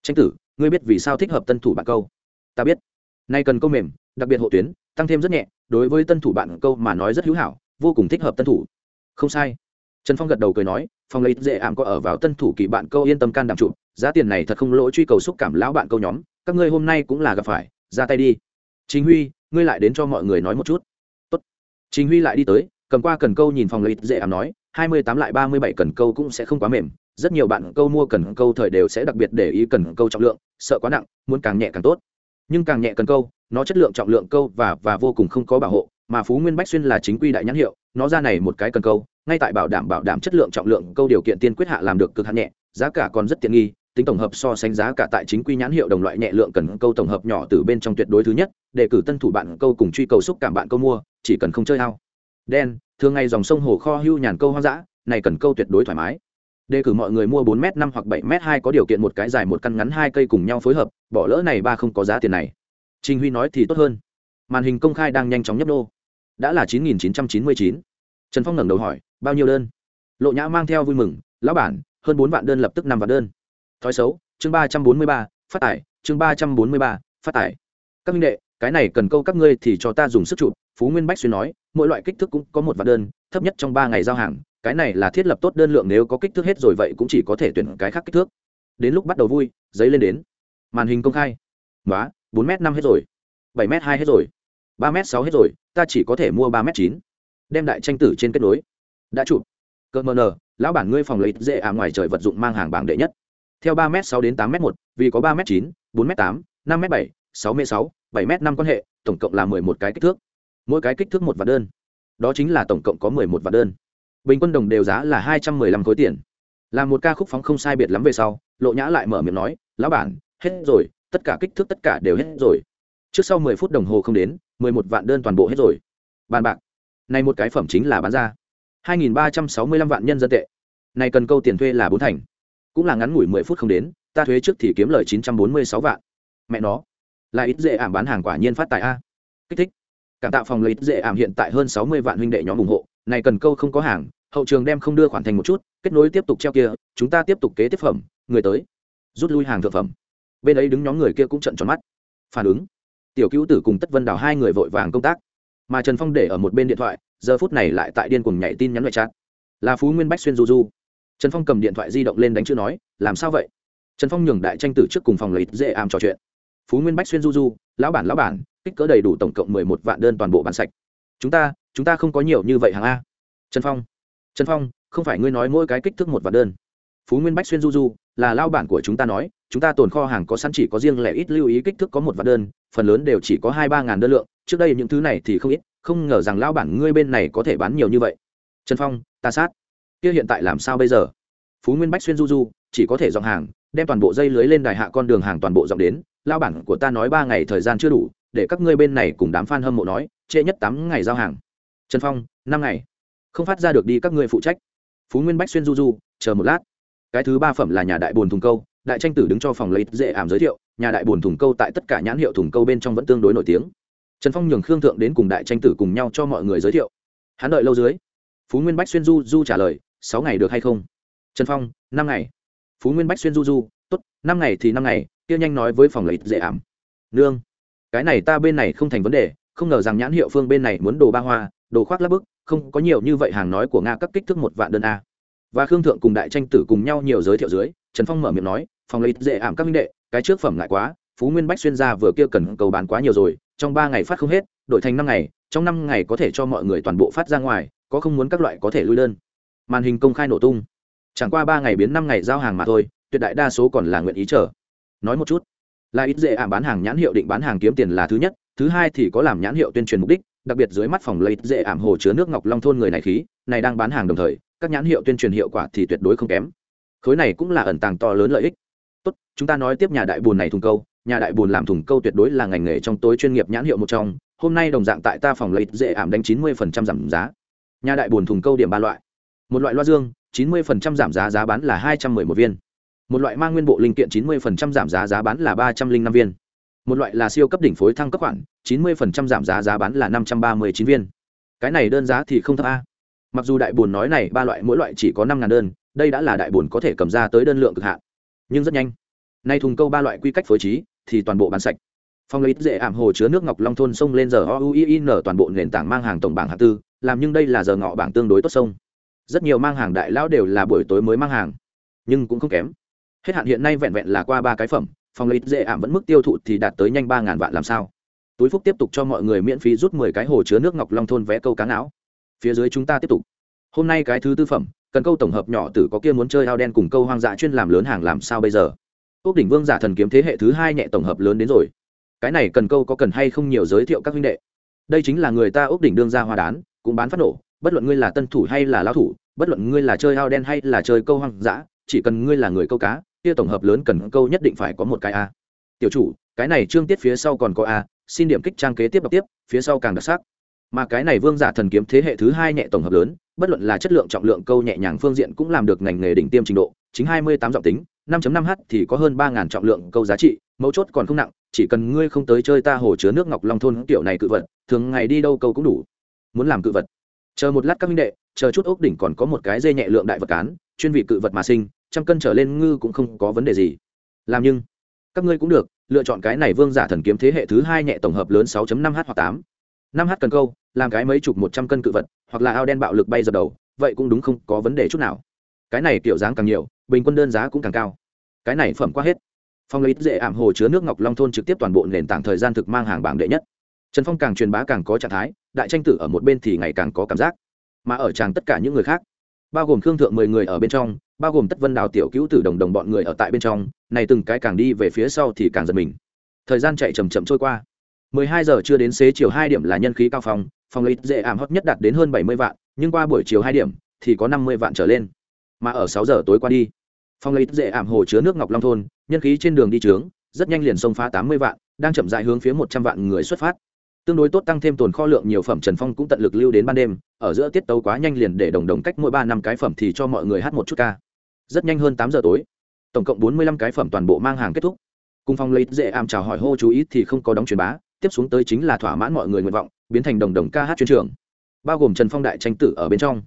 Tranh tử, ngươi biết vì sao thích hợp tân thủ bạn câu? Ta biết nay cần câu mềm, đặc biệt hộ tuyến, tăng thêm rất nhẹ, đối với tân thủ bạn câu mà nói rất hữu hảo, vô cùng thích hợp tân thủ. Không sai. Trần phong gật đầu cười nói, phòng lấy dễ ảm có ở vào tân thủ kỳ bạn câu yên tâm can đảm trụ, giá tiền này thật không lỗi truy cầu xúc cảm lão bạn câu nhóm, các ngươi hôm nay cũng là gặp phải, ra tay đi. Chính huy, ngươi lại đến cho mọi người nói một chút. Tốt. chính huy lại đi tới, cầm qua cần câu nhìn phòng lấy dễ ảm nói, hai mươi tám lại ba mươi bảy cần câu cũng sẽ không quá mềm, rất nhiều bạn câu mua cần câu thời đều sẽ đặc biệt để ý cần câu trọng lượng, sợ quá nặng, muốn càng nhẹ càng tốt nhưng càng nhẹ cần câu, nó chất lượng trọng lượng câu và và vô cùng không có bảo hộ, mà phú nguyên bách xuyên là chính quy đại nhãn hiệu, nó ra này một cái cần câu, ngay tại bảo đảm bảo đảm chất lượng trọng lượng câu điều kiện tiên quyết hạ làm được cực hạn nhẹ, giá cả còn rất tiện nghi, tính tổng hợp so sánh giá cả tại chính quy nhãn hiệu đồng loại nhẹ lượng cần câu tổng hợp nhỏ từ bên trong tuyệt đối thứ nhất, để cử tân thủ bạn câu cùng truy cầu xúc cảm bạn câu mua, chỉ cần không chơi hao đen, thường ngày dòng sông hồ kho hưu nhàn câu hoang dã, này cần câu tuyệt đối thoải mái đề cử mọi người mua bốn m năm hoặc bảy m hai có điều kiện một cái dài một căn ngắn hai cây cùng nhau phối hợp, bỏ lỡ này ba không có giá tiền này. Trình huy nói thì tốt hơn. Màn hình công khai đang nhanh chóng nhấp đô đã là chín nghìn chín trăm chín mươi chín. Trần phong ngẩng đầu hỏi, bao nhiêu đơn? Lộ nhã mang theo vui mừng, lão bản, hơn bốn vạn đơn lập tức năm vạn đơn. Thói xấu, chương ba trăm bốn mươi ba, phát tải, chương ba trăm bốn mươi ba, phát tải. Các minh đệ, cái này cần câu các ngươi thì cho ta dùng sức chụp. Phú nguyên bách xuyên nói, mỗi loại kích thước cũng có một vạn đơn, thấp nhất trong ba ngày giao hàng cái này là thiết lập tốt đơn lượng nếu có kích thước hết rồi vậy cũng chỉ có thể tuyển cái khác kích thước. Đến lúc bắt đầu vui, giấy lên đến. Màn hình công khai. Nói bốn m năm hết rồi. Bảy m hai hết rồi. Ba m sáu hết rồi, ta chỉ có thể mua ba m chín. Đem đại tranh tử trên kết nối. Đã chụp. Cơ mờ nờ, lão bản ngươi phòng lấy dễ à ngoài trời vật dụng mang hàng bảng đệ nhất. Theo ba m sáu đến tám m một, vì có ba m chín, bốn m tám, năm m bảy, sáu m sáu, bảy m năm quan hệ, tổng cộng là mười một cái kích thước. Mỗi cái kích thước một vạn đơn. Đó chính là tổng cộng có mười một vạn đơn bình quân đồng đều giá là hai trăm mười lăm khối tiền. Làm một ca khúc phóng không sai biệt lắm về sau, lộ nhã lại mở miệng nói, lão bản, hết rồi, tất cả kích thước tất cả đều hết rồi. Trước sau mười phút đồng hồ không đến, mười một vạn đơn toàn bộ hết rồi. Bàn bạc. Này một cái phẩm chính là bán ra. hai nghìn ba trăm sáu mươi lăm vạn nhân dân tệ. Này cần câu tiền thuê là bốn thành. Cũng là ngắn ngủi mười phút không đến, ta thuế trước thì kiếm lời chín trăm bốn mươi sáu vạn. Mẹ nó. Là ít dễ ảm bán hàng quả nhiên phát tài a. Kích thích. Cảm tạo phòng lấy dễ ảm hiện tại hơn sáu mươi vạn huynh đệ nhóm ủng hộ này cần câu không có hàng, hậu trường đem không đưa khoản thành một chút, kết nối tiếp tục treo kia, chúng ta tiếp tục kế tiếp phẩm, người tới, rút lui hàng thực phẩm. Bên ấy đứng nhóm người kia cũng trận tròn mắt. Phản ứng. Tiểu cứu tử cùng tất vân đào hai người vội vàng công tác. Mà trần phong để ở một bên điện thoại, giờ phút này lại tại điên cùng nhảy tin nhắn ngoại chat. Là phú nguyên bách xuyên du du. Trần phong cầm điện thoại di động lên đánh chữ nói, làm sao vậy? Trần phong nhường đại tranh tử trước cùng phòng lấy dễ ảm trò chuyện. Phú nguyên bách xuyên du du, lão bản lão bản, kích cỡ đầy đủ tổng cộng mười một vạn đơn toàn bộ bán sạch. Chúng ta chúng ta không có nhiều như vậy hàng a. Trần phong. Trần phong, không phải ngươi nói mỗi cái kích thước một vạn đơn. Phú nguyên bách xuyên du du, là lao bản của chúng ta nói, chúng ta tồn kho hàng có sẵn chỉ có riêng lẻ ít lưu ý kích thước có một vạn đơn, phần lớn đều chỉ có hai, ba ngàn đơn lượng. Trước đây những thứ này thì không ít, không ngờ rằng lao bản ngươi bên này có thể bán nhiều như vậy. Trần phong, ta sát. Kia hiện tại làm sao bây giờ? Phú nguyên bách xuyên du du, chỉ có thể dọn hàng, đem toàn bộ dây lưới lên đài hạ con đường hàng toàn bộ dọn đến. Lao bản của ta nói ba ngày thời gian chưa đủ, để các ngươi bên này cùng đám f a n hâm mộ nói, trễ nhất tám ngày giao hàng trần phong, năm ngày. Không phát ra được đi các ngươi phụ trách. Phú nguyên bách xuyên du du, chờ một lát. Cái thứ ba phẩm là nhà đại bồn thùng câu, đại tranh tử đứng cho phòng lấy dễ ảm giới thiệu, nhà đại bồn thùng câu tại tất cả nhãn hiệu thùng câu bên trong vẫn tương đối nổi tiếng. Trần phong nhường khương thượng đến cùng đại tranh tử cùng nhau cho mọi người giới thiệu. Hắn đợi lâu dưới. Phú nguyên bách xuyên du du trả lời, sáu ngày được hay không? Trần phong, năm ngày. Phú nguyên bách xuyên du du, tốt, năm ngày thì năm ngày tiêu nhanh nói với phòng lấy dễ ảm. Nương, cái này ta bên này không thành vấn đề, không ngờ rằng nhãn hiệu phương bên này muốn đồ ba hoa đồ khoác lắp bức, không có nhiều như vậy hàng nói của nga các kích thước một vạn đơn a. Và khương thượng cùng đại tranh tử cùng nhau nhiều giới thiệu dưới, trần phong mở miệng nói, phòng lấy dễ ảm các minh đệ, cái trước phẩm lại quá, phú nguyên bách xuyên ra vừa kia cần cầu bán quá nhiều rồi, trong ba ngày phát không hết, đổi thành năm ngày, trong năm ngày có thể cho mọi người toàn bộ phát ra ngoài, có không muốn các loại có thể lui đơn. Màn hình công khai nổ tung. Chẳng qua ba ngày biến năm ngày giao hàng mà thôi, tuyệt đại đa số còn là nguyện ý chờ. Nói một chút. Là ít dễ ảm bán hàng nhãn hiệu định bán hàng kiếm tiền là thứ nhất, thứ hai thì có làm nhãn hiệu tuyên truyền mục đích đặc biệt dưới mắt phòng lấy dễ ảm hồ chứa nước ngọc long thôn người này khí, này đang bán hàng đồng thời, các nhãn hiệu tuyên truyền hiệu quả thì tuyệt đối không kém. Khối này cũng là ẩn tàng to lớn lợi ích. Tốt, chúng ta nói tiếp nhà đại bùn này thùng câu. Nhà đại bùn làm thùng câu tuyệt đối là ngành nghề trong tối chuyên nghiệp nhãn hiệu một trong. Hôm nay đồng dạng tại ta phòng lấy dễ ảm đánh chín mươi giảm giá. Nhà đại bùn thùng câu điểm ba loại. Một loại loa dương, chín mươi giảm giá giá bán là hai trăm một viên. Một loại mang nguyên bộ linh kiện, chín mươi giảm giá giá bán là ba trăm linh năm viên một loại là siêu cấp đỉnh phối thăng cấp khoản, chín mươi giảm giá giá bán là năm trăm ba mươi chín viên. Cái này đơn giá thì không thấp a. Mặc dù đại buồn nói này ba loại mỗi loại chỉ có năm ngàn đơn, đây đã là đại buồn có thể cầm ra tới đơn lượng cực hạn. Nhưng rất nhanh. Nay thùng câu ba loại quy cách phối trí, thì toàn bộ bán sạch. Phong lấy dễ ảm hồ chứa nước ngọc long thôn sông lên giờ o u i n, toàn bộ nền tảng mang hàng tổng bảng hạng tư, làm nhưng đây là giờ ngọ bảng tương đối tốt sông. Rất nhiều mang hàng đại lão đều là buổi tối mới mang hàng, nhưng cũng không kém. Hết hạn hiện nay vẹn vẹn là qua ba cái phẩm phong lấy dễ ảm vẫn mức tiêu thụ thì đạt tới nhanh ba ngàn vạn làm sao? Túi phúc tiếp tục cho mọi người miễn phí rút mười cái hồ chứa nước ngọc long thôn vẽ câu cá não. Phía dưới chúng ta tiếp tục. Hôm nay cái thứ tư phẩm, cần câu tổng hợp nhỏ tử có kia muốn chơi ao đen cùng câu hoang dã chuyên làm lớn hàng làm sao bây giờ? Ốc đỉnh vương giả thần kiếm thế hệ thứ hai nhẹ tổng hợp lớn đến rồi. Cái này cần câu có cần hay không nhiều giới thiệu các huynh đệ. Đây chính là người ta ốc đỉnh đương ra hoa đán, cũng bán phát nổ, bất luận ngươi là tân thủ hay là lao thủ, bất luận ngươi là chơi ao đen hay là chơi câu hoang dã, chỉ cần ngươi là người câu cá kia tổng hợp lớn cần câu nhất định phải có một cái a. Tiểu chủ, cái này trương tiết phía sau còn có a, xin điểm kích trang kế tiếp đọc tiếp, phía sau càng đặc sắc. Mà cái này vương giả thần kiếm thế hệ thứ hai nhẹ tổng hợp lớn, bất luận là chất lượng, trọng lượng, câu nhẹ nhàng phương diện cũng làm được ngành nghề đỉnh tiêm trình độ, chính hai mươi tám giọng tính 5.5 h thì có hơn ba ngàn trọng lượng, câu giá trị, mấu chốt còn không nặng, chỉ cần ngươi không tới chơi ta hồ chứa nước ngọc long thôn tiểu này cự vật, thường ngày đi đâu câu cũng đủ. Muốn làm cự vật. Chờ một lát các minh đệ, chờ chút ốc đỉnh còn có một cái dây nhẹ lượng đại vật cán, chuyên vị cự vật mà sinh trăm cân trở lên ngư cũng không có vấn đề gì. Làm nhưng, các ngươi cũng được, lựa chọn cái này vương giả thần kiếm thế hệ thứ hai nhẹ tổng hợp lớn 6.5 h hoặc 8 5 h cần câu, làm cái mấy chục một trăm cân cự vật, hoặc là ao đen bạo lực bay dập đầu, vậy cũng đúng không có vấn đề chút nào. Cái này kiểu dáng càng nhiều, bình quân đơn giá cũng càng cao. Cái này phẩm quá hết. Phong lấy dễ ảm hồ chứa nước ngọc long thôn trực tiếp toàn bộ nền tảng thời gian thực mang hàng bảng đệ nhất. Trần phong càng truyền bá càng có trạng thái, đại tranh tử ở một bên thì ngày càng có cảm giác. Mà ở chàng tất cả những người khác bao gồm khương thượng mười người ở bên trong bao gồm tất vân đào tiểu cứu tử đồng đồng bọn người ở tại bên trong này từng cái càng đi về phía sau thì càng giật mình. Thời gian chạy chầm chậm trôi qua. Mười hai giờ chưa đến xế chiều hai điểm là nhân khí cao phòng, phòng lấy dễ ảm hot nhất đạt đến hơn bảy mươi vạn nhưng qua buổi chiều hai điểm thì có năm mươi vạn trở lên. Mà ở sáu giờ tối qua đi phòng lấy dễ ảm hồ chứa nước ngọc long thôn nhân khí trên đường đi trướng rất nhanh liền xông phá tám mươi vạn đang chậm dại hướng phía một trăm vạn người xuất phát tương đối tốt tăng thêm tồn kho lượng nhiều phẩm trần phong cũng tận lực lưu đến ban đêm, ở giữa tiết tấu quá nhanh liền để đồng đồng cách mỗi ba năm cái phẩm thì cho mọi người hát một chút ca. Rất nhanh hơn tám giờ tối, tổng cộng bốn mươi lăm cái phẩm toàn bộ mang hàng kết thúc. Cùng phong lấy dễ ảm chào hỏi hô chú ý thì không có đóng truyền bá, tiếp xuống tới chính là thỏa mãn mọi người nguyện vọng, biến thành đồng đồng ca hát chuyên trường. Bao gồm trần phong đại tranh tử ở bên trong.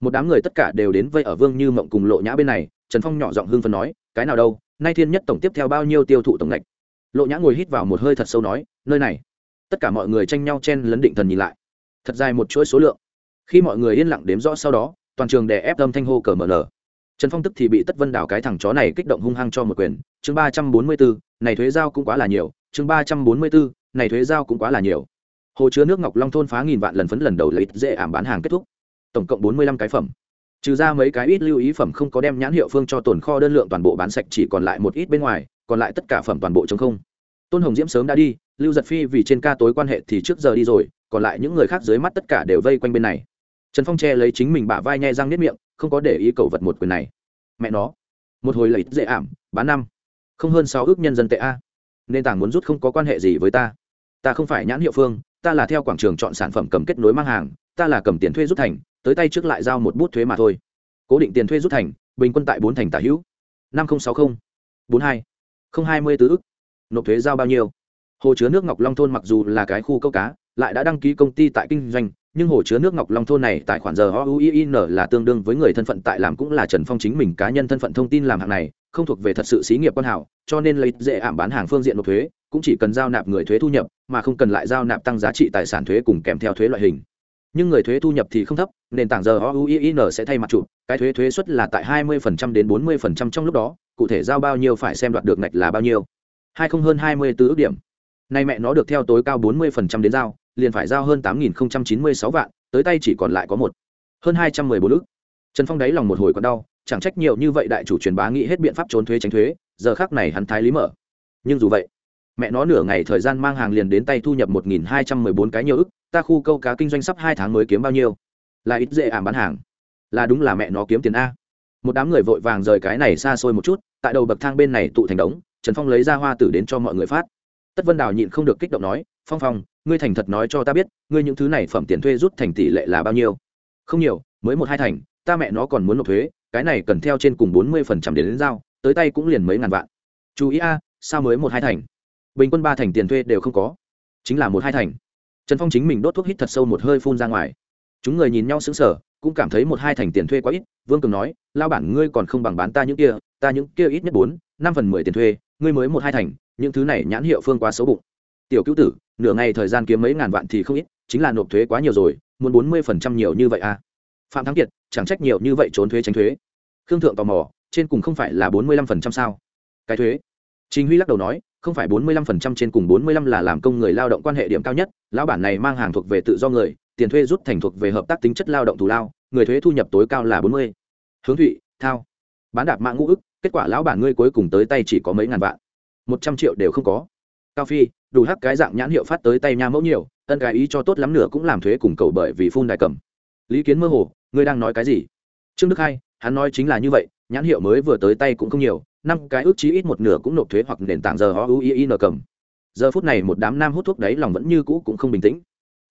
Một đám người tất cả đều đến vây ở vương như mộng cùng lộ nhã bên này, trần phong nhỏ giọng hưng phân nói, cái nào đâu, nay thiên nhất tổng tiếp theo bao nhiêu tiêu thụ tổng ngạch lộ nhã ngồi hít vào một hơi thật sâu nói, nơi này tất cả mọi người tranh nhau chen lấn định thần nhìn lại. Thật dài một chuỗi số lượng. Khi mọi người yên lặng đếm rõ sau đó, toàn trường đè ép âm thanh hô cờ mở nở. Trần phong tức thì bị tất vân đảo cái thằng chó này kích động hung hăng cho một quyền. Chương ba trăm bốn mươi bốn này thuế giao cũng quá là nhiều. Chương ba trăm bốn mươi bốn này thuế giao cũng quá là nhiều. Hồ chứa nước ngọc long thôn phá nghìn vạn lần phấn lần đầu lấy dễ ảm bán hàng kết thúc. Tổng cộng bốn mươi lăm cái phẩm. Trừ ra mấy cái ít lưu ý phẩm không có đem nhãn hiệu phương cho tồn kho đơn lượng toàn bộ bán sạch chỉ còn lại một ít bên ngoài, còn lại tất cả phẩm toàn bộ chống không tôn hồng diễm sớm đã đi, lưu giật phi vì trên ca tối quan hệ thì trước giờ đi rồi, còn lại những người khác dưới mắt tất cả đều vây quanh bên này. Trần phong che lấy chính mình bả vai nhai răng nếp miệng, không có để ý cầu vật một quyền này. Mẹ nó, một hồi lấy dễ ảm, bán năm. Không hơn sáu ước nhân dân tệ a. Nền tảng muốn rút không có quan hệ gì với ta. Ta không phải nhãn hiệu phương, ta là theo quảng trường chọn sản phẩm cầm kết nối mang hàng, ta là cầm tiền thuê rút thành, tới tay trước lại giao một bút thuế mà thôi. Cố định tiền thuê rút thành, bình quân tại bốn thành tả hữu. Năm nghìn sáu mươi bốn hai, không hai mươi tứ ức nộp thuế giao bao nhiêu? Hồ chứa nước ngọc long thôn mặc dù là cái khu câu cá, lại đã đăng ký công ty tại kinh doanh, nhưng hồ chứa nước ngọc long thôn này tại khoản giờ o u i n là tương đương với người thân phận tại làm cũng là trần phong chính mình cá nhân thân phận thông tin làm hạng này, không thuộc về thật sự xí nghiệp quan hảo, cho nên lấy dễ ảm bán hàng phương diện nộp thuế, cũng chỉ cần giao nạp người thuế thu nhập, mà không cần lại giao nạp tăng giá trị tài sản thuế cùng kèm theo thuế loại hình. Nhưng người thuế thu nhập thì không thấp, nền tảng giờ oin sẽ thay mặt chụp cái thuế thuế suất là tại 20% đến 40% trong lúc đó, cụ thể giao bao nhiêu phải xem đoạt được ngạch là bao nhiêu hai không hơn 24 ước điểm. Nay mẹ nó được theo tối cao 40% đến giao, liền phải giao hơn 8.096 vạn, tới tay chỉ còn lại có một, hơn 214 ước. Trần phong đáy lòng một hồi còn đau, chẳng trách nhiều như vậy đại chủ truyền bá nghĩ hết biện pháp trốn thuế tránh thuế, giờ khác này hắn thái lý mở. Nhưng dù vậy, mẹ nó nửa ngày thời gian mang hàng liền đến tay thu nhập một nghìn hai trăm mười bốn cái nhiều ức ta khu câu cá kinh doanh sắp hai tháng mới kiếm bao nhiêu? Là ít dễ ảm bán hàng. Là đúng là mẹ nó kiếm tiền a. Một đám người vội vàng rời cái này xa xôi một chút, tại đầu bậc thang bên này tụ thành đống trần phong lấy ra hoa tử đến cho mọi người phát. Tất vân đào nhịn không được kích động nói phong phong ngươi thành thật nói cho ta biết ngươi những thứ này phẩm tiền thuê rút thành tỷ lệ là bao nhiêu? Không nhiều mới một hai thành ta mẹ nó còn muốn nộp thuế cái này cần theo trên cùng bốn mươi phần trăm đến, đến giao tới tay cũng liền mấy ngàn vạn. Chú ý a sao mới một hai thành? Bình quân ba thành tiền thuê đều không có. Chính là một hai thành. Trần phong chính mình đốt thuốc hít thật sâu một hơi phun ra ngoài. Chúng người nhìn nhau sững sờ cũng cảm thấy một hai thành tiền thuê quá ít vương cường nói lao bản ngươi còn không bằng bán ta những kia ta những kia ít nhất bốn năm phần mười tiền thuê ngươi mới một hai thành những thứ này nhãn hiệu phương quá xấu bụng. Tiểu cứu tử nửa ngày thời gian kiếm mấy ngàn vạn thì không ít chính là nộp thuế quá nhiều rồi muốn bốn mươi phần trăm nhiều như vậy à? Phạm thắng kiệt chẳng trách nhiều như vậy trốn thuế tránh thuế. Khương thượng tò mò trên cùng không phải là bốn mươi lăm phần trăm sao? Cái thuế? Chính Huy lắc đầu nói, không phải bốn mươi lăm phần trăm trên cùng bốn mươi lăm là làm công người lao động quan hệ điểm cao nhất, lão bản này mang hàng thuộc về tự do người, tiền thuê rút thành thuộc về hợp tác tính chất lao động thù lao, người thuế thu nhập tối cao là bốn mươi. Hướng Thụy, Thao, bán đạp mạng ngũ ức, kết quả lão bản ngươi cuối cùng tới tay chỉ có mấy ngàn vạn. một trăm triệu đều không có. Cao Phi, đủ hắc cái dạng nhãn hiệu phát tới tay nha mẫu nhiều, ân gái ý cho tốt lắm nữa cũng làm thuế cùng cầu bởi vì phun đại cầm. Lý Kiến mơ hồ, ngươi đang nói cái gì? Trương Đức Hai, hắn nói chính là như vậy, nhãn hiệu mới vừa tới tay cũng không nhiều, năm cái ước chí ít một nửa cũng nộp thuế hoặc nền tảng giờ o u i n cầm giờ phút này một đám nam hút thuốc đấy lòng vẫn như cũ cũng không bình tĩnh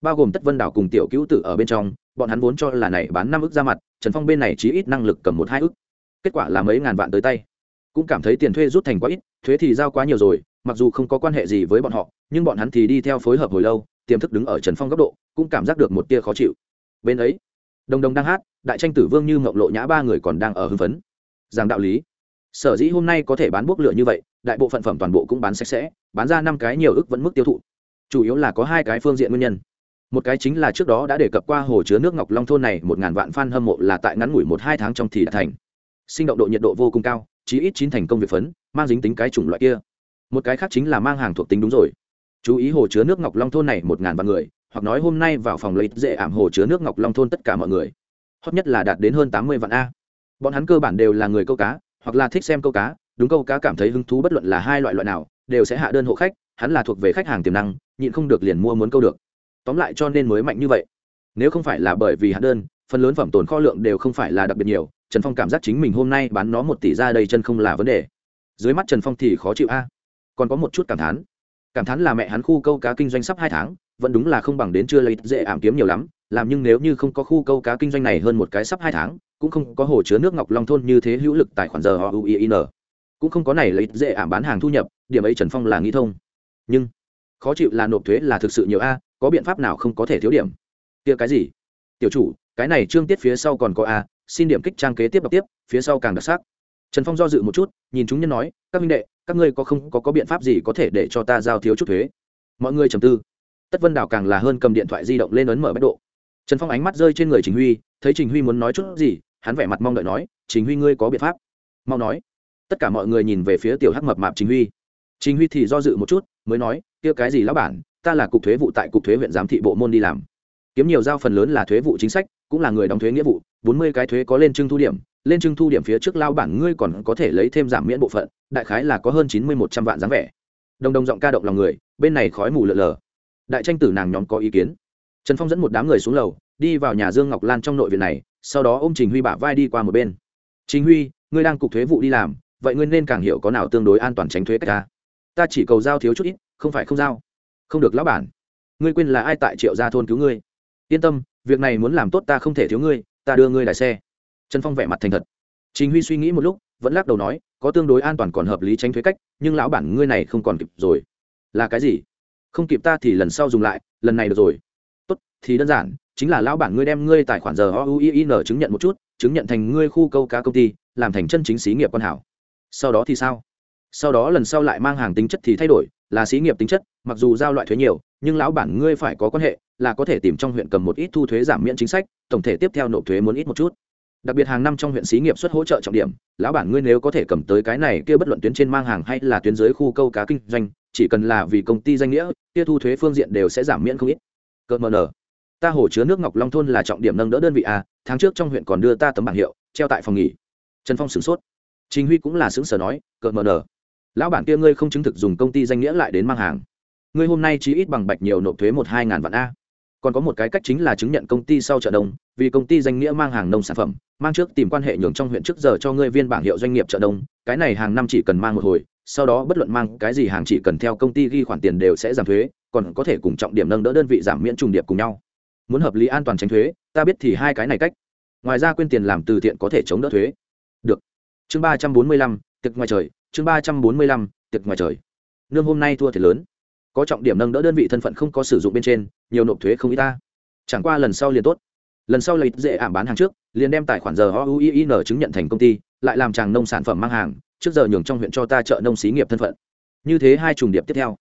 bao gồm tất vân đảo cùng tiểu cứu tử ở bên trong bọn hắn vốn cho là này bán năm ức ra mặt trần phong bên này chỉ ít năng lực cầm một hai ức, kết quả là mấy ngàn vạn tới tay. Cũng cảm thấy tiền thuê rút thành quá ít thuế thì giao quá nhiều rồi mặc dù không có quan hệ gì với bọn họ nhưng bọn hắn thì đi theo phối hợp hồi lâu tiềm thức đứng ở trần phong góc độ cũng cảm giác được một tia khó chịu. Bên ấy đồng đồng đang hát đại tranh tử vương như mộng lộ nhã ba người còn đang ở hưng phấn. Rằng đạo lý sở dĩ hôm nay có thể bán bốc lửa như vậy đại bộ phận phẩm toàn bộ cũng bán sạch sẽ bán ra năm cái nhiều ức vẫn mức tiêu thụ. Chủ yếu là có hai cái phương diện nguyên nhân một cái chính là trước đó đã đề cập qua hồ chứa nước ngọc long thôn này, một ngàn vạn f a n hâm mộ là tại ngắn ngủi một hai tháng trong thì đã thành. Sinh động độ nhiệt độ vô cùng cao, chí ít chín thành công việc phấn, mang dính tính cái chủng loại kia. Một cái khác chính là mang hàng thuộc tính đúng rồi. Chú ý hồ chứa nước ngọc long thôn này một ngàn vạn người, hoặc nói hôm nay vào phòng lấy dễ ảm hồ chứa nước ngọc long thôn tất cả mọi người. Hot nhất là đạt đến hơn tám mươi vạn a. Bọn hắn cơ bản đều là người câu cá, hoặc là thích xem câu cá, đúng câu cá cảm thấy hứng thú bất luận là hai loại loại nào, đều sẽ hạ đơn hộ khách, hắn là thuộc về khách hàng tiềm năng, nhịn không được liền mua muốn câu được tóm lại cho nên mới mạnh như vậy. Nếu không phải là bởi vì hạt đơn, phần lớn phẩm tồn kho lượng đều không phải là đặc biệt nhiều. Trần phong cảm giác chính mình hôm nay bán nó một tỷ ra đây chân không là vấn đề. Dưới mắt trần phong thì khó chịu a. À, còn có một chút cảm thán. Cảm thán là mẹ hắn khu câu cá kinh doanh sắp hai tháng, vẫn đúng là không bằng đến chưa lấy dễ ảm kiếm nhiều lắm, làm nhưng nếu như không có khu câu cá kinh doanh này hơn một cái sắp hai tháng, cũng không có hồ chứa nước ngọc long thôn như thế hữu lực tài khoản giờ họ uin cũng không có này lấy dễ ảm bán hàng thu nhập, điểm ấy trần phong là nghĩ thông. Nhưng, khó chịu là nộp thuế là thực sự nhiều a có biện pháp nào không có thể thiếu điểm? Kia cái gì? Tiểu chủ cái này trương tiết phía sau còn có a xin điểm kích trang kế tiếp đọc tiếp phía sau càng đặc sắc. Trần phong do dự một chút nhìn chúng nhân nói các minh đệ các ngươi có không có, có biện pháp gì có thể để cho ta giao thiếu chút thuế? Mọi người trầm tư. Tất vân đảo càng là hơn cầm điện thoại di động lên ấn mở bách độ. Trần phong ánh mắt rơi trên người trình huy thấy trình huy muốn nói chút gì hắn vẻ mặt mong đợi nói trình huy ngươi có biện pháp? Mau nói. Tất cả mọi người nhìn về phía tiểu hắc mập mạp trình huy. Trình huy thì do dự một chút mới nói kia cái gì lão bản ta là cục thuế vụ tại cục thuế huyện giám thị bộ môn đi làm. Kiếm nhiều giao phần lớn là thuế vụ chính sách, cũng là người đóng thuế nghĩa vụ, bốn mươi cái thuế có lên trưng thu điểm, lên trưng thu điểm phía trước lao bản ngươi còn có thể lấy thêm giảm miễn bộ phận, đại khái là có hơn chín mươi một trăm vạn dáng vẻ. Đồng đồng giọng ca động lòng người, bên này khói mù lợn lờ. Đại tranh tử nàng nhóm có ý kiến. Trần phong dẫn một đám người xuống lầu, đi vào nhà dương ngọc lan trong nội viện này, sau đó ô m trình huy bả vai đi qua một bên. Chính huy, ngươi đang cục thuế vụ đi làm, vậy ngươi nên càng hiểu có nào tương đối an toàn tránh thuế cách ta. Ta chỉ cầu giao thiếu chút ít, không phải không giao không được lão bản. Ngươi quên là ai tại triệu gia thôn cứu ngươi. Yên tâm, việc này muốn làm tốt ta không thể thiếu ngươi, ta đưa ngươi lại xe. Trần phong vẻ mặt thành thật. Trình huy suy nghĩ một lúc, vẫn lắc đầu nói, có tương đối an toàn còn hợp lý tránh thuế cách, nhưng lão bản ngươi này không còn kịp rồi. Là cái gì? Không kịp ta thì lần sau dùng lại, lần này được rồi. Tốt, thì đơn giản, chính là lão bản ngươi đem ngươi tài khoản giờ o u i n chứng nhận một chút, chứng nhận thành ngươi khu câu cá công ty, làm thành chân chính xí nghiệp con hảo. Sau đó thì sao? Sau đó lần sau lại mang hàng tính chất thì thay đổi là xí nghiệp tính chất, mặc dù giao loại thuế nhiều, nhưng lão bản ngươi phải có quan hệ, là có thể tìm trong huyện cầm một ít thu thuế giảm miễn chính sách, tổng thể tiếp theo nộp thuế muốn ít một chút. Đặc biệt hàng năm trong huyện xí nghiệp xuất hỗ trợ trọng điểm, lão bản ngươi nếu có thể cầm tới cái này kia bất luận tuyến trên mang hàng hay là tuyến dưới khu câu cá kinh doanh, chỉ cần là vì công ty danh nghĩa, kia thu thuế phương diện đều sẽ giảm miễn không ít. Cợt mờ nở ta hồ chứa nước ngọc long thôn là trọng điểm nâng đỡ đơn vị a, tháng trước trong huyện còn đưa ta tấm bảng hiệu, treo tại phòng nghỉ. Trần phong sửng sốt. Trình huy cũng là xứng sở nói cợt mờ nở lão bản kia ngươi không chứng thực dùng công ty danh nghĩa lại đến mang hàng. Ngươi hôm nay chỉ ít bằng bạch nhiều nộp thuế một hai ngàn vạn a. Còn có một cái cách chính là chứng nhận công ty sau chợ đông, vì công ty danh nghĩa mang hàng nông sản phẩm, mang trước tìm quan hệ nhường trong huyện trước giờ cho ngươi viên bảng hiệu doanh nghiệp chợ đông, cái này hàng năm chỉ cần mang một hồi, sau đó bất luận mang cái gì hàng chỉ cần theo công ty ghi khoản tiền đều sẽ giảm thuế, còn có thể cùng trọng điểm nâng đỡ đơn vị giảm miễn trùng điệp cùng nhau. Muốn hợp lý an toàn tránh thuế, ta biết thì hai cái này cách. Ngoài ra quyên tiền làm từ thiện có thể chống đỡ thuế. Được. Chương ba trăm bốn mươi lăm, tiệc ngoài trời chương ba trăm bốn mươi lăm, tiệc ngoài trời. Nương hôm nay thua thiệt lớn. Có trọng điểm nâng đỡ đơn vị thân phận không có sử dụng bên trên, nhiều nộp thuế không ít ta. Chẳng qua lần sau liền tốt. Lần sau lấy dễ ảm bán hàng trước, liền đem tài khoản giờ oin chứng nhận thành công ty, lại làm chàng nông sản phẩm mang hàng, trước giờ nhường trong huyện cho ta chợ nông xí nghiệp thân phận. Như thế hai trùng điệp tiếp theo.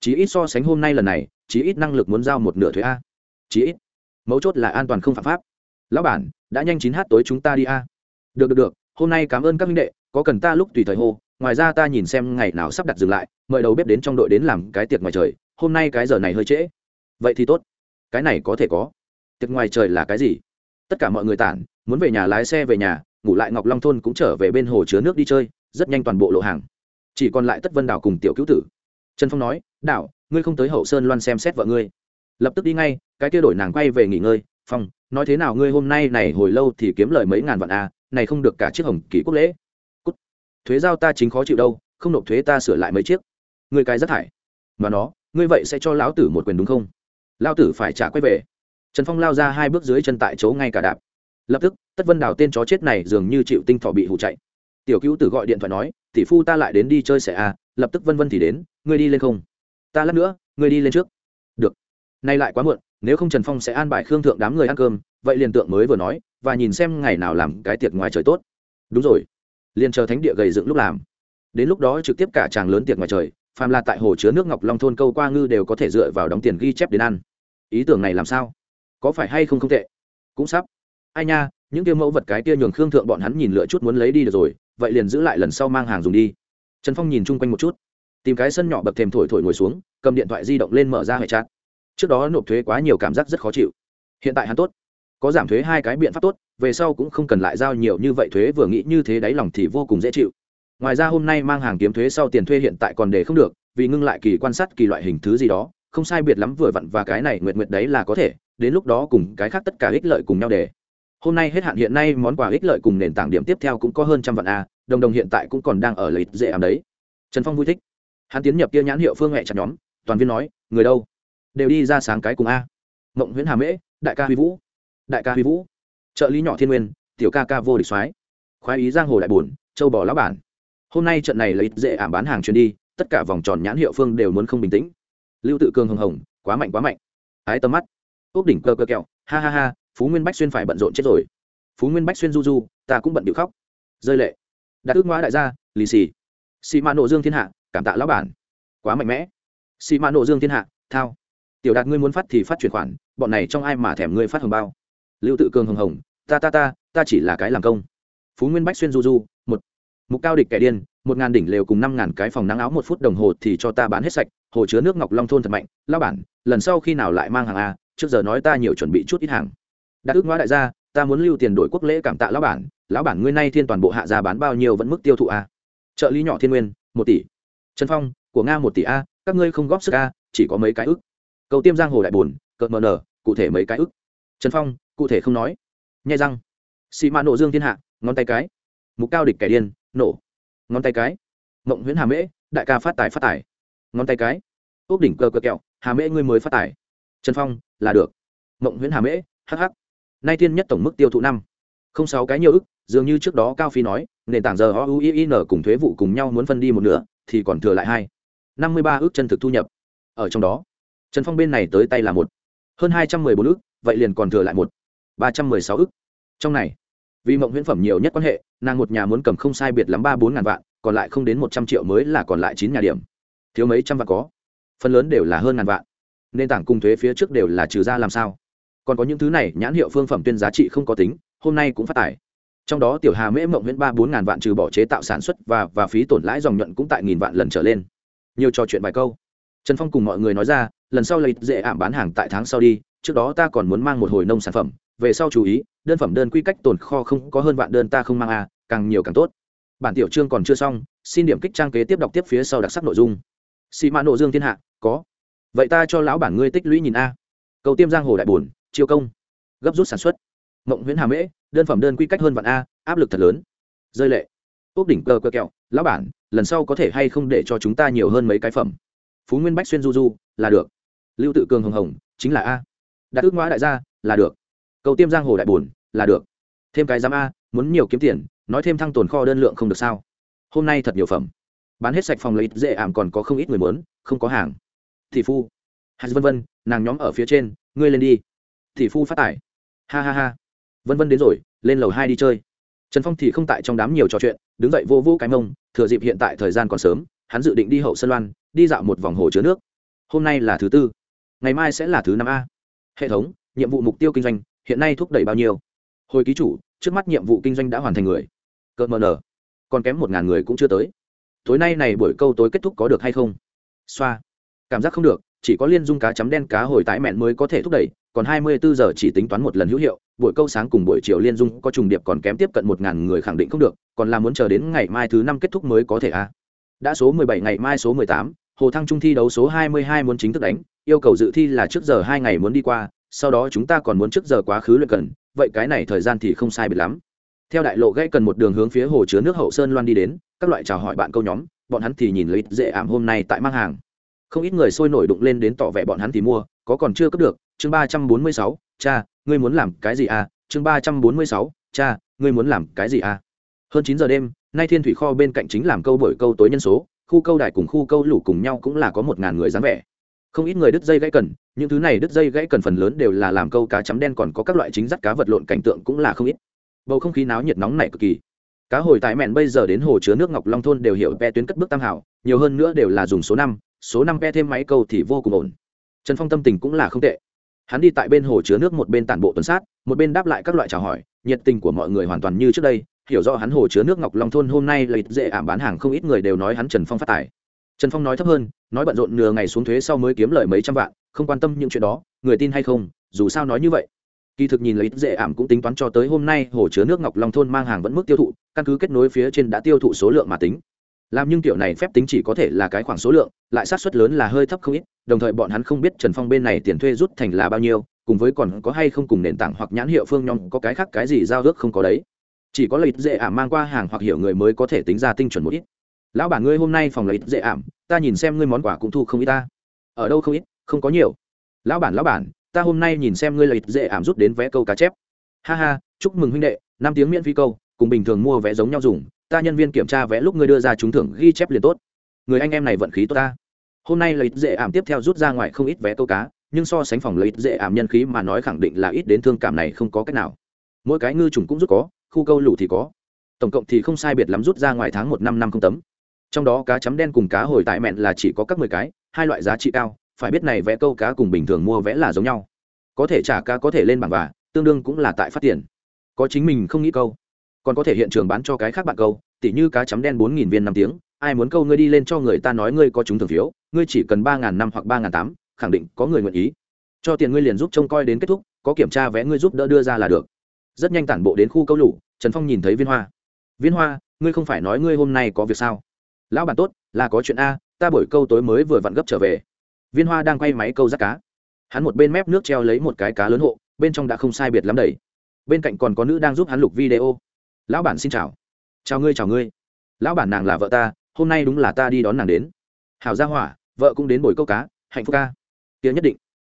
Chí ít so sánh hôm nay lần này, chí ít năng lực muốn giao một nửa thuế a. Chí ít. Mấu chốt là an toàn không phạm pháp. Lão bản, đã nhanh chín h tối chúng ta đi a. Được được được, hôm nay cảm ơn các minh đệ, có cần ta lúc tùy thời hô ngoài ra ta nhìn xem ngày nào sắp đặt dừng lại mời đầu bếp đến trong đội đến làm cái tiệc ngoài trời hôm nay cái giờ này hơi trễ. Vậy thì tốt. Cái này có thể có. Tiệc ngoài trời là cái gì? Tất cả mọi người tản muốn về nhà lái xe về nhà ngủ lại ngọc long thôn cũng trở về bên hồ chứa nước đi chơi rất nhanh toàn bộ lộ hàng. Chỉ còn lại tất vân đảo cùng tiểu cứu tử. Trần phong nói đảo ngươi không tới hậu sơn loan xem xét vợ ngươi. Lập tức đi ngay cái kia đổi nàng quay về nghỉ ngơi. Phong nói thế nào ngươi hôm nay này hồi lâu thì kiếm lời mấy ngàn vạn a à, này không được cả chiếc hồng kỷ quốc lễ thuế giao ta chính khó chịu đâu, không nộp thuế ta sửa lại mấy chiếc. Người cái rất thải. Mà nó, ngươi vậy sẽ cho lão tử một quyền đúng không? Lão tử phải trả quay về. Trần phong lao ra hai bước dưới chân tại chỗ ngay cả đạp. Lập tức, tất vân đào tên chó chết này dường như chịu tinh thọ bị hụ chạy. Tiểu cứu tử gọi điện thoại nói, tỷ phu ta lại đến đi chơi xẻ à? Lập tức vân vân thì đến, ngươi đi lên không? Ta lát nữa, ngươi đi lên trước. Được. Nay lại quá muộn, nếu không trần phong sẽ an bài khương thượng đám người ăn cơm, vậy liền tượng mới vừa nói, và nhìn xem ngày nào làm cái tiệc ngoài trời tốt. Đúng rồi liền chờ thánh địa gầy dựng lúc làm. Đến lúc đó trực tiếp cả chàng lớn tiệc ngoài trời, phàm là tại hồ chứa nước ngọc long thôn câu qua ngư đều có thể dựa vào đóng tiền ghi chép đến ăn. Ý tưởng này làm sao? Có phải hay không không tệ? Cũng sắp. Ai nha, những kia mẫu vật cái kia nhường khương thượng bọn hắn nhìn lựa chút muốn lấy đi được rồi, vậy liền giữ lại lần sau mang hàng dùng đi. Trần phong nhìn chung quanh một chút, tìm cái sân nhỏ bậc thềm thổi thổi ngồi xuống, cầm điện thoại di động lên mở ra hệ trạng trước đó nộp thuế quá nhiều cảm giác rất khó chịu. Hiện tại hắn tốt có giảm thuế hai cái biện pháp tốt, về sau cũng không cần lại giao nhiều như vậy thuế, vừa nghĩ như thế đáy lòng thì vô cùng dễ chịu. Ngoài ra hôm nay mang hàng kiếm thuế sau tiền thuê hiện tại còn để không được, vì ngưng lại kỳ quan sát kỳ loại hình thứ gì đó, không sai biệt lắm vừa vặn và cái này nguyệt nguyệt đấy là có thể, đến lúc đó cùng cái khác tất cả ích lợi cùng nhau để. Hôm nay hết hạn hiện nay món quà ích lợi cùng nền tảng điểm tiếp theo cũng có hơn trăm vạn a, đồng đồng hiện tại cũng còn đang ở lợi dễ ảm đấy. Trần phong vui thích. Hắn tiến nhập kia nhãn hiệu phương nghệ chặt nhóm, toàn viên nói, người đâu? Đều đi ra sáng cái cùng a. Mộng nguyễn hà mễ, đại ca huy vũ đại ca huy vũ, trợ lý nhỏ thiên nguyên, tiểu ca ca vô địch soái, khoái ý giang hồ đại bùn châu bò lão bản. Hôm nay trận này lấy dễ ảm bán hàng chuyến đi, tất cả vòng tròn nhãn hiệu phương đều muốn không bình tĩnh. Lưu tự cường hồng hồng, quá mạnh quá mạnh. Ái tâm mắt. Ốc đỉnh cơ cơ kẹo, ha ha ha, phú nguyên bách xuyên phải bận rộn chết rồi. Phú nguyên bách xuyên du du, ta cũng bận điệu khóc. Rơi lệ. Đạt ước ngoã đại gia, lì xì. Xì mạ nộ dương thiên hạ, cảm tạ lão bản. Quá mạnh mẽ. Xì mạ nộ dương thiên hạ, thao. Tiểu đạt ngươi muốn phát thì phát chuyển khoản, bọn này trong ai mà thèm ngươi phát hồng bao? Lưu tự cường hồng hồng, ta ta ta ta chỉ là cái làm công. Phú nguyên bách xuyên du du, một mục cao địch kẻ điên, một ngàn đỉnh lều cùng năm ngàn cái phòng nắng áo một phút đồng hồ thì cho ta bán hết sạch, hồ chứa nước ngọc long thôn thật mạnh lao bản, lần sau khi nào lại mang hàng a, trước giờ nói ta nhiều chuẩn bị chút ít hàng. Đã ước ngoa đại gia, ta muốn lưu tiền đổi quốc lễ cảm tạ lão bản lão bản ngươi nay thiên toàn bộ hạ giá bán bao nhiêu vẫn mức tiêu thụ a. Trợ lý nhỏ thiên nguyên, một tỷ. Trần phong, của nga một tỷ a, các ngươi không góp sức a, chỉ có mấy cái ức. Cầu tiêm giang hồ đại bồn, cợt mờ nở, cụ thể mấy cái ức. Trần phong cụ thể không nói. Nhai răng. Xị mạ nộ dương thiên hạ, ngón tay cái. Mục cao địch kẻ điên, nổ. Ngón tay cái. Mộng huyễn hà mễ, đại ca phát tài phát tài. Ngón tay cái. Ốc đỉnh cơ cơ kẹo, hà mễ ngươi mới phát tài. Trần phong, là được. Mộng huyễn hà mễ hh nay thiên nhất tổng mức tiêu thụ năm. Không sáu cái nhiều ức, dường như trước đó cao phi nói, nền tảng giờ o u i n cùng thuế vụ cùng nhau muốn phân đi một nửa, thì còn thừa lại hai. Năm mươi ba ước chân thực thu nhập. Ở trong đó, trần phong bên này tới tay là một. Hơn hai trăm mười bốn ước vậy liền còn thừa lại một ba trăm mười sáu ức. trong này, vì mộng huyễn phẩm nhiều nhất quan hệ, nàng một nhà muốn cầm không sai biệt lắm ba bốn ngàn vạn, còn lại không đến một trăm triệu mới là còn lại chín nhà điểm. Thiếu mấy trăm vạn có. Phần lớn đều là hơn ngàn vạn. Nền tảng cùng thuế phía trước đều là trừ ra làm sao. Còn có những thứ này, nhãn hiệu phương phẩm tuyên giá trị không có tính, hôm nay cũng phát tải. Trong đó tiểu hà mễ mộng huyễn ba bốn ngàn vạn trừ bỏ chế tạo sản xuất và và phí tổn lãi dòng nhuận cũng tại nghìn vạn lần trở lên. Nhiều trò chuyện vài câu. Trần phong cùng mọi người nói ra, lần sau lấy dễ ảm bán hàng tại tháng sau đi, trước đó ta còn muốn mang một hồi nông sản phẩm về sau chú ý, đơn phẩm đơn quy cách tồn kho không có hơn vạn đơn ta không mang a càng nhiều càng tốt. Bản tiểu chương còn chưa xong, xin điểm kích trang kế tiếp đọc tiếp phía sau đặc sắc nội dung. Xì mã nộ dương thiên hạ, có. Vậy ta cho lão bản ngươi tích lũy nhìn a. Cầu tiêm giang hồ đại bồn chiêu công. Gấp rút sản xuất. Mộng nguyễn hà mễ, đơn phẩm đơn quy cách hơn vạn a, áp lực thật lớn. Rơi lệ. Ốc đỉnh cơ cơ kẹo, lão bản, lần sau có thể hay không để cho chúng ta nhiều hơn mấy cái phẩm? Phú nguyên bách xuyên du du, là được. Lưu tự cường hồng hồng, chính là a. Đạt ước ngoã đại gia, là được cầu tiêm giang hồ đại bùn là được. Thêm cái giám a, muốn nhiều kiếm tiền, nói thêm thăng tồn kho đơn lượng không được sao? Hôm nay thật nhiều phẩm. Bán hết sạch phòng lấy dễ ảm còn có không ít người muốn, không có hàng. Thị phu. Hay vân vân, nàng nhóm ở phía trên, ngươi lên đi. Thị phu phát tải. Ha ha ha. Vân vân đến rồi, lên lầu hai đi chơi. Trần phong thì không tại trong đám nhiều trò chuyện, đứng dậy vô vô cái mông, thừa dịp hiện tại thời gian còn sớm, hắn dự định đi hậu sân loan, đi dạo một vòng hồ chứa nước. Hôm nay là thứ tư. Ngày mai sẽ là thứ năm a. Hệ thống, nhiệm vụ mục tiêu kinh doanh hiện nay thúc đẩy bao nhiêu? Hồi ký chủ, trước mắt nhiệm vụ kinh doanh đã hoàn thành người. Cợt mờ nở còn kém một ngàn người cũng chưa tới. Tối nay này buổi câu tối kết thúc có được hay không? Xoa. Cảm giác không được, chỉ có liên dung cá chấm đen cá hồi tái mẹn mới có thể thúc đẩy, còn hai mươi bốn giờ chỉ tính toán một lần hữu hiệu, buổi câu sáng cùng buổi chiều liên dung có trùng điệp còn kém tiếp cận một ngàn người khẳng định không được, còn là muốn chờ đến ngày mai thứ năm kết thúc mới có thể a à. đã số mười bảy, ngày mai số mười tám, hồ thăng trung thi đấu số hai mươi hai muốn chính thức đánh, yêu cầu dự thi là trước giờ hai ngày muốn đi qua sau đó chúng ta còn muốn trước giờ quá khứ luyện cần, vậy cái này thời gian thì không sai biệt lắm. Theo đại lộ gãy cần một đường hướng phía hồ chứa nước hậu sơn loan đi đến, các loại chào hỏi bạn câu nhóm, bọn hắn thì nhìn lấy dễ ảm hôm nay tại mang hàng. Không ít người sôi nổi đụng lên đến tỏ vẻ bọn hắn thì mua, có còn chưa cấp được, chương ba trăm bốn mươi sáu, cha, ngươi muốn làm cái gì à? Chương ba trăm bốn mươi sáu, cha, ngươi muốn làm cái gì à? Hơn chín giờ đêm, nay thiên thủy kho bên cạnh chính làm câu bởi câu tối nhân số, khu câu đài cùng khu câu lủ cùng nhau cũng là có một ngàn người dáng vẻ không ít người đứt dây gãy cần, những thứ này đứt dây gãy cần phần lớn đều là làm câu cá chấm đen còn có các loại chính rắt cá vật lộn cảnh tượng cũng là không ít. Bầu không khí náo nhiệt nóng này cực kỳ. Cá hồi tại mẹn bây giờ đến hồ chứa nước ngọc long thôn đều hiểu pe tuyến cất bước tam hảo, nhiều hơn nữa đều là dùng số năm số năm pe thêm máy câu thì vô cùng ổn. Trần phong tâm tình cũng là không tệ. Hắn đi tại bên hồ chứa nước một bên tản bộ tuần sát, một bên đáp lại các loại chào hỏi, nhiệt tình của mọi người hoàn toàn như trước đây, hiểu rõ hắn hồ chứa nước ngọc long thôn hôm nay lợi dễ ảm bán hàng không ít người đều nói hắn trần phong phát tài trần phong nói thấp hơn, nói bận rộn nửa ngày xuống thuế sau mới kiếm lời mấy trăm vạn, không quan tâm những chuyện đó, người tin hay không, dù sao nói như vậy. Kỳ thực nhìn lấy dễ ảm cũng tính toán cho tới hôm nay, hồ chứa nước ngọc long thôn mang hàng vẫn mức tiêu thụ, căn cứ kết nối phía trên đã tiêu thụ số lượng mà tính. Làm nhưng kiểu này phép tính chỉ có thể là cái khoảng số lượng, lại sát suất lớn là hơi thấp không ít, đồng thời bọn hắn không biết trần phong bên này tiền thuê rút thành là bao nhiêu, cùng với còn có hay không cùng nền tảng hoặc nhãn hiệu phương nhóm có cái khác cái gì giao ước không có đấy. Chỉ có lợi dễ ảm mang qua hàng hoặc hiểu người mới có thể tính ra tinh chuẩn một ít lão bản ngươi hôm nay phòng lợi dễ ảm, ta nhìn xem ngươi món quà cũng thu không ít ta. Ở đâu không ít, không có nhiều. Lão bản lão bản, ta hôm nay nhìn xem ngươi lợi dễ ảm rút đến vé câu cá chép. Ha ha, chúc mừng huynh đệ, năm tiếng miễn phí câu, cùng bình thường mua vé giống nhau dùng, ta nhân viên kiểm tra vé lúc ngươi đưa ra trúng thưởng ghi chép liền tốt. Người anh em này vận khí tốt ta. Hôm nay lợi dễ ảm tiếp theo rút ra ngoài không ít vé câu cá, nhưng so sánh phòng lợi dễ ảm nhân khí mà nói khẳng định là ít đến thương cảm này không có cách nào. Mỗi cái ngư trùng cũng rút có, khu câu lũ thì có. Tổng cộng thì không sai biệt lắm rút ra ngoài tháng một năm năm không tấm trong đó cá chấm đen cùng cá hồi tại mẹn là chỉ có các mười cái, hai loại giá trị cao, phải biết này vẽ câu cá cùng bình thường mua vẽ là giống nhau. Có thể trả cá có thể lên bảng và, tương đương cũng là tại phát tiền. Có chính mình không nghĩ câu. Còn có thể hiện trường bán cho cái khác bạn câu, tỉ như cá chấm đen bốn nghìn viên năm tiếng, ai muốn câu ngươi đi lên cho người ta nói ngươi có chúng thường phiếu, ngươi chỉ cần ba ngàn năm hoặc ba ngàn tám, khẳng định có người nguyện ý. Cho tiền ngươi liền giúp trông coi đến kết thúc, có kiểm tra vẽ ngươi giúp đỡ đưa ra là được. Rất nhanh tản bộ đến khu câu lũ, trần phong nhìn thấy viên hoa. Viên hoa, ngươi không phải nói ngươi hôm nay có việc sao? Lão bản tốt, là có chuyện a, ta buổi câu tối mới vừa vặn gấp trở về. Viên hoa đang quay máy câu rác cá. Hắn một bên mép nước treo lấy một cái cá lớn hộ, bên trong đã không sai biệt lắm đầy. Bên cạnh còn có nữ đang giúp hắn lục video. Lão bản xin chào. Chào ngươi chào ngươi. Lão bản nàng là vợ ta, hôm nay đúng là ta đi đón nàng đến. Hảo gia hỏa, vợ cũng đến buổi câu cá, hạnh phúc ca. Tiếng nhất định.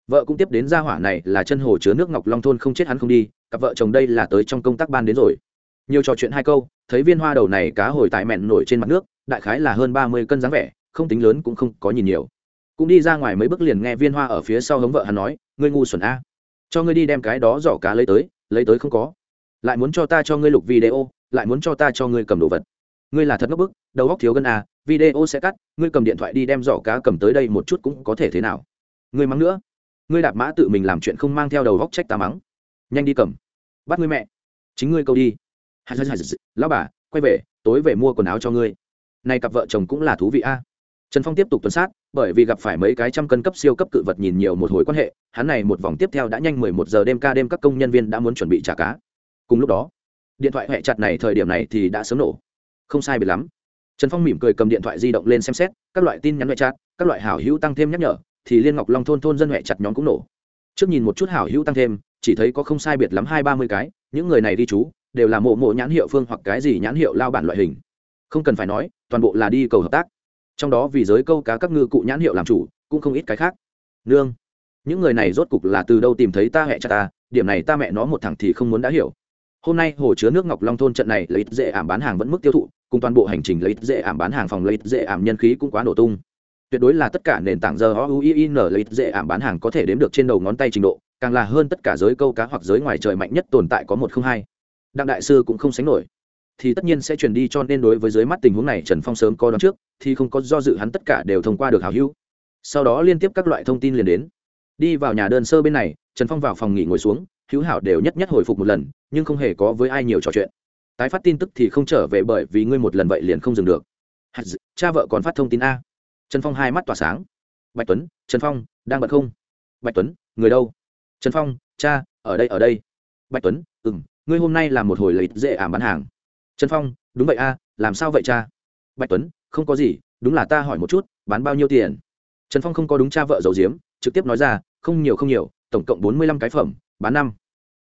Vợ cũng tiếp đến gia hỏa này là chân hồ chứa nước ngọc long thôn không chết hắn không đi, cặp vợ chồng đây là tới trong công tác ban đến rồi. Nhiều trò chuyện hai câu, thấy viên hoa đầu này cá hồi tại mẹn nổi trên mặt nước đại khái là hơn ba mươi cân dáng vẻ không tính lớn cũng không có nhìn nhiều cũng đi ra ngoài mấy bước liền nghe viên hoa ở phía sau hống vợ hắn nói ngươi ngu xuẩn a cho ngươi đi đem cái đó giỏ cá lấy tới lấy tới không có lại muốn cho ta cho ngươi lục video lại muốn cho ta cho ngươi cầm đồ vật ngươi là thật ngốc bức đầu góc thiếu gân a video sẽ cắt ngươi cầm điện thoại đi đem giỏ cá cầm tới đây một chút cũng có thể thế nào ngươi mắng nữa ngươi đạp mã tự mình làm chuyện không mang theo đầu góc trách ta mắng nhanh đi cầm bắt ngươi mẹ chính ngươi câu đi lão bà quay về tối về mua quần áo cho ngươi này cặp vợ chồng cũng là thú vị a. Trần phong tiếp tục tuần sát bởi vì gặp phải mấy cái trăm cân cấp siêu cấp cự vật nhìn nhiều một hồi quan hệ hắn này một vòng tiếp theo đã nhanh mười một giờ đêm ca đêm các công nhân viên đã muốn chuẩn bị trả cá. Cùng lúc đó điện thoại hệ chặt này thời điểm này thì đã sớm nổ. Không sai biệt lắm. Trần phong mỉm cười cầm điện thoại di động lên xem xét các loại tin nhắn ngoại chặt, các loại hảo hữu tăng thêm nhắc nhở thì liên ngọc long thôn thôn dân huệ chặt nhóm cũng nổ. Trước nhìn một chút hảo hữu tăng thêm chỉ thấy có không sai biệt lắm hai ba mươi cái những người này đi chú đều là mộ mộ nhãn hiệu phương hoặc cái gì nhãn hiệu lao bản loại hình. Không cần phải nói toàn bộ là đi cầu hợp tác. Trong đó vì giới câu cá các ngư cụ nhãn hiệu làm chủ, cũng không ít cái khác. Nương, những người này rốt cục là từ đâu tìm thấy ta hẹ cha ta, điểm này ta mẹ nó một thằng thì không muốn đã hiểu. Hôm nay hồ chứa nước ngọc long thôn trận này lấy ít dễ ảm bán hàng vẫn mức tiêu thụ, cùng toàn bộ hành trình lấy ít dễ ảm bán hàng phòng lấy ít dễ ảm nhân khí cũng quá nổ tung. Tuyệt đối là tất cả nền tảng giờ o u i n lấy ít dễ ảm bán hàng có thể đếm được trên đầu ngón tay trình độ, càng là hơn tất cả giới câu cá hoặc giới ngoài trời mạnh nhất tồn tại có một không hai. Đặng đại sư cũng không sánh nổi thì tất nhiên sẽ truyền đi cho nên đối với dưới mắt tình huống này trần phong sớm có đón trước, thì không có do dự hắn tất cả đều thông qua được hào hữu. Sau đó liên tiếp các loại thông tin liền đến. Đi vào nhà đơn sơ bên này, trần phong vào phòng nghỉ ngồi xuống, hữu hảo đều nhất nhất hồi phục một lần, nhưng không hề có với ai nhiều trò chuyện. Tái phát tin tức thì không trở về bởi vì ngươi một lần vậy liền không dừng được. Cha vợ còn phát thông tin a. Trần phong hai mắt tỏa sáng. Bạch tuấn, trần phong, đang bật không? Bạch tuấn, người đâu? Trần phong, cha, ở đây ở đây. Bạch tuấn ừ m ngươi hôm nay là một hồi lợi dễ ảm bán hàng trần phong, đúng vậy a, làm sao vậy cha? Bạch tuấn, không có gì, đúng là ta hỏi một chút, bán bao nhiêu tiền? Trần phong không có đúng cha vợ giàu diếm trực tiếp nói ra, không nhiều không nhiều, tổng cộng bốn mươi lăm cái phẩm, bán năm.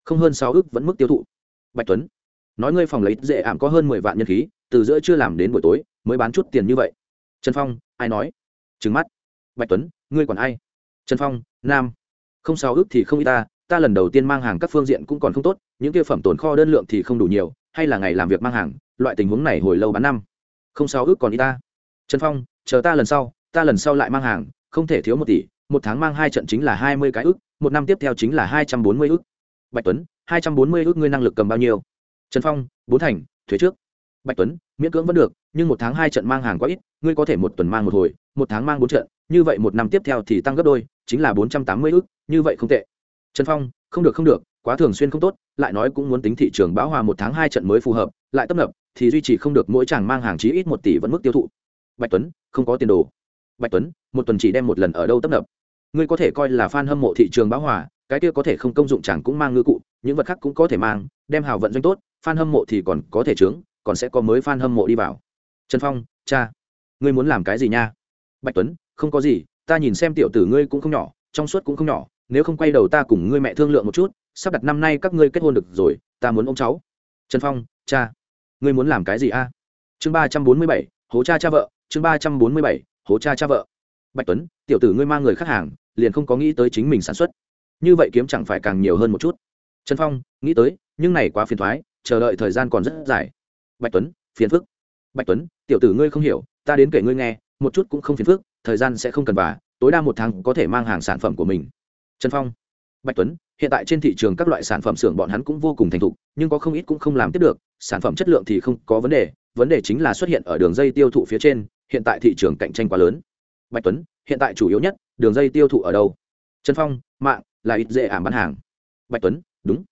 Không hơn sáu ước vẫn mức tiêu thụ. Bạch tuấn, nói ngươi phòng lấy dễ ảm có hơn mười vạn nhân khí, từ giữa chưa làm đến buổi tối, mới bán chút tiền như vậy. Trần phong, ai nói? Trừng mắt. Bạch tuấn, ngươi còn ai? Trần phong, nam. Không sáu ước thì không y ta ta lần đầu tiên mang hàng các phương diện cũng còn không tốt, những kia phẩm tồn kho đơn lượng thì không đủ nhiều hay là ngày làm việc mang hàng, loại tình huống này hồi lâu bán năm. Không sao ước còn y ta. Trần phong, chờ ta lần sau, ta lần sau lại mang hàng, không thể thiếu một tỷ, một tháng mang hai trận chính là hai mươi cái ước, một năm tiếp theo chính là hai trăm bốn mươi ước. Bạch tuấn, hai trăm bốn mươi ước ngươi năng lực cầm bao nhiêu? Trần phong, bốn thành, thuế trước. Bạch tuấn, miễn cưỡng vẫn được, nhưng một tháng hai trận mang hàng quá ít, ngươi có thể một tuần mang một hồi, một tháng mang bốn trận, như vậy một năm tiếp theo thì tăng gấp đôi, chính là bốn trăm tám mươi ước, như vậy không tệ. Trần phong, không được không được quá thường xuyên không tốt, lại nói cũng muốn tính thị trường bão hòa một tháng hai trận mới phù hợp, lại tấp nập, thì duy trì không được mỗi chàng mang hàng chí ít một tỷ vẫn mức tiêu thụ. Bạch tuấn, không có tiền đồ. Bạch tuấn, một tuần chỉ đem một lần ở đâu tấp nập. Ngươi có thể coi là fan hâm mộ thị trường bão hòa, cái kia có thể không công dụng chẳng cũng mang ngư cụ, những vật khác cũng có thể mang, đem hào vận doanh tốt, fan hâm mộ thì còn có thể trướng còn sẽ có mới fan hâm mộ đi vào. Trần phong, cha, ngươi muốn làm cái gì nha? Bạch tuấn, không có gì, ta nhìn xem tiểu tử ngươi cũng không nhỏ, trong suốt cũng không nhỏ, nếu không quay đầu ta cùng ngươi mẹ thương lượng một chút sắp đặt năm nay các ngươi kết hôn được rồi, ta muốn ôm cháu. Trần phong, cha, ngươi muốn làm cái gì a? Chương ba trăm bốn mươi bảy, hố cha cha vợ, chương ba trăm bốn mươi bảy, hố cha cha vợ. Bạch tuấn, tiểu tử ngươi mang người khách hàng, liền không có nghĩ tới chính mình sản xuất. Như vậy kiếm chẳng phải càng nhiều hơn một chút. Trần phong, nghĩ tới, nhưng này quá phiền thoái, chờ đợi thời gian còn rất dài. Bạch tuấn, phiền phức. Bạch tuấn, tiểu tử ngươi không hiểu, ta đến kể ngươi nghe, một chút cũng không phiền phức, thời gian sẽ không cần vả tối đa một tháng có thể mang hàng sản phẩm của mình. Trần phong, bạch tuấn hiện tại trên thị trường các loại sản phẩm xưởng bọn hắn cũng vô cùng thành thục, nhưng có không ít cũng không làm tiếp được, sản phẩm chất lượng thì không có vấn đề vấn đề chính là xuất hiện ở đường dây tiêu thụ phía trên, hiện tại thị trường cạnh tranh quá lớn. Bạch tuấn, hiện tại chủ yếu nhất, đường dây tiêu thụ ở đâu? Trần phong, mạng, là ít dễ ảm bán hàng. Bạch tuấn, đúng.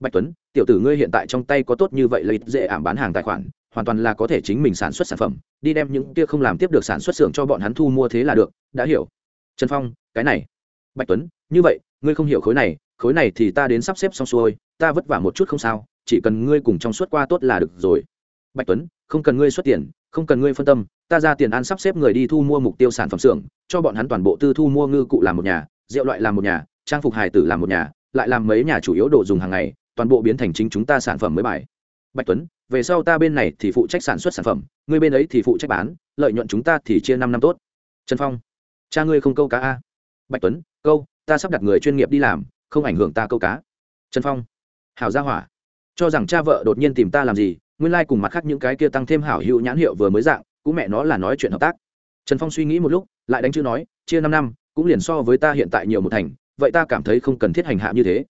Bạch tuấn, tiểu tử ngươi hiện tại trong tay có tốt như vậy là ít dễ ảm bán hàng tài khoản, hoàn toàn là có thể chính mình sản xuất sản phẩm, đi đem những kia không làm tiếp được sản xuất xưởng cho bọn hắn thu mua thế là được, đã hiểu. Trần phong, cái này. Bạch tuấn, như vậy, ngươi không hiểu khối này khối này thì ta đến sắp xếp xong xuôi, ta vất vả một chút không sao, chỉ cần ngươi cùng trong suốt qua tốt là được rồi. Bạch tuấn, không cần ngươi xuất tiền, không cần ngươi phân tâm, ta ra tiền ăn sắp xếp người đi thu mua mục tiêu sản phẩm xưởng, cho bọn hắn toàn bộ tư thu mua ngư cụ làm một nhà, rượu loại làm một nhà, trang phục hài tử làm một nhà, lại làm mấy nhà chủ yếu đồ dùng hàng ngày, toàn bộ biến thành chính chúng ta sản phẩm mới bài. Bạch tuấn, về sau ta bên này thì phụ trách sản xuất sản phẩm, ngươi bên ấy thì phụ trách bán, lợi nhuận chúng ta thì chia năm năm tốt. Trần phong, cha ngươi không câu cá a. Bạch tuấn, câu, ta sắp đặt người chuyên nghiệp đi làm không ảnh hưởng ta câu cá. Trần phong, Hảo gia hỏa, cho rằng cha vợ đột nhiên tìm ta làm gì, nguyên lai、like、cùng mặt khác những cái kia tăng thêm hảo hữu nhãn hiệu vừa mới dạng, cũng mẹ nó là nói chuyện hợp tác. Trần phong suy nghĩ một lúc, lại đánh chữ nói, chia năm năm, cũng liền so với ta hiện tại nhiều một thành, vậy ta cảm thấy không cần thiết hành hạ như thế.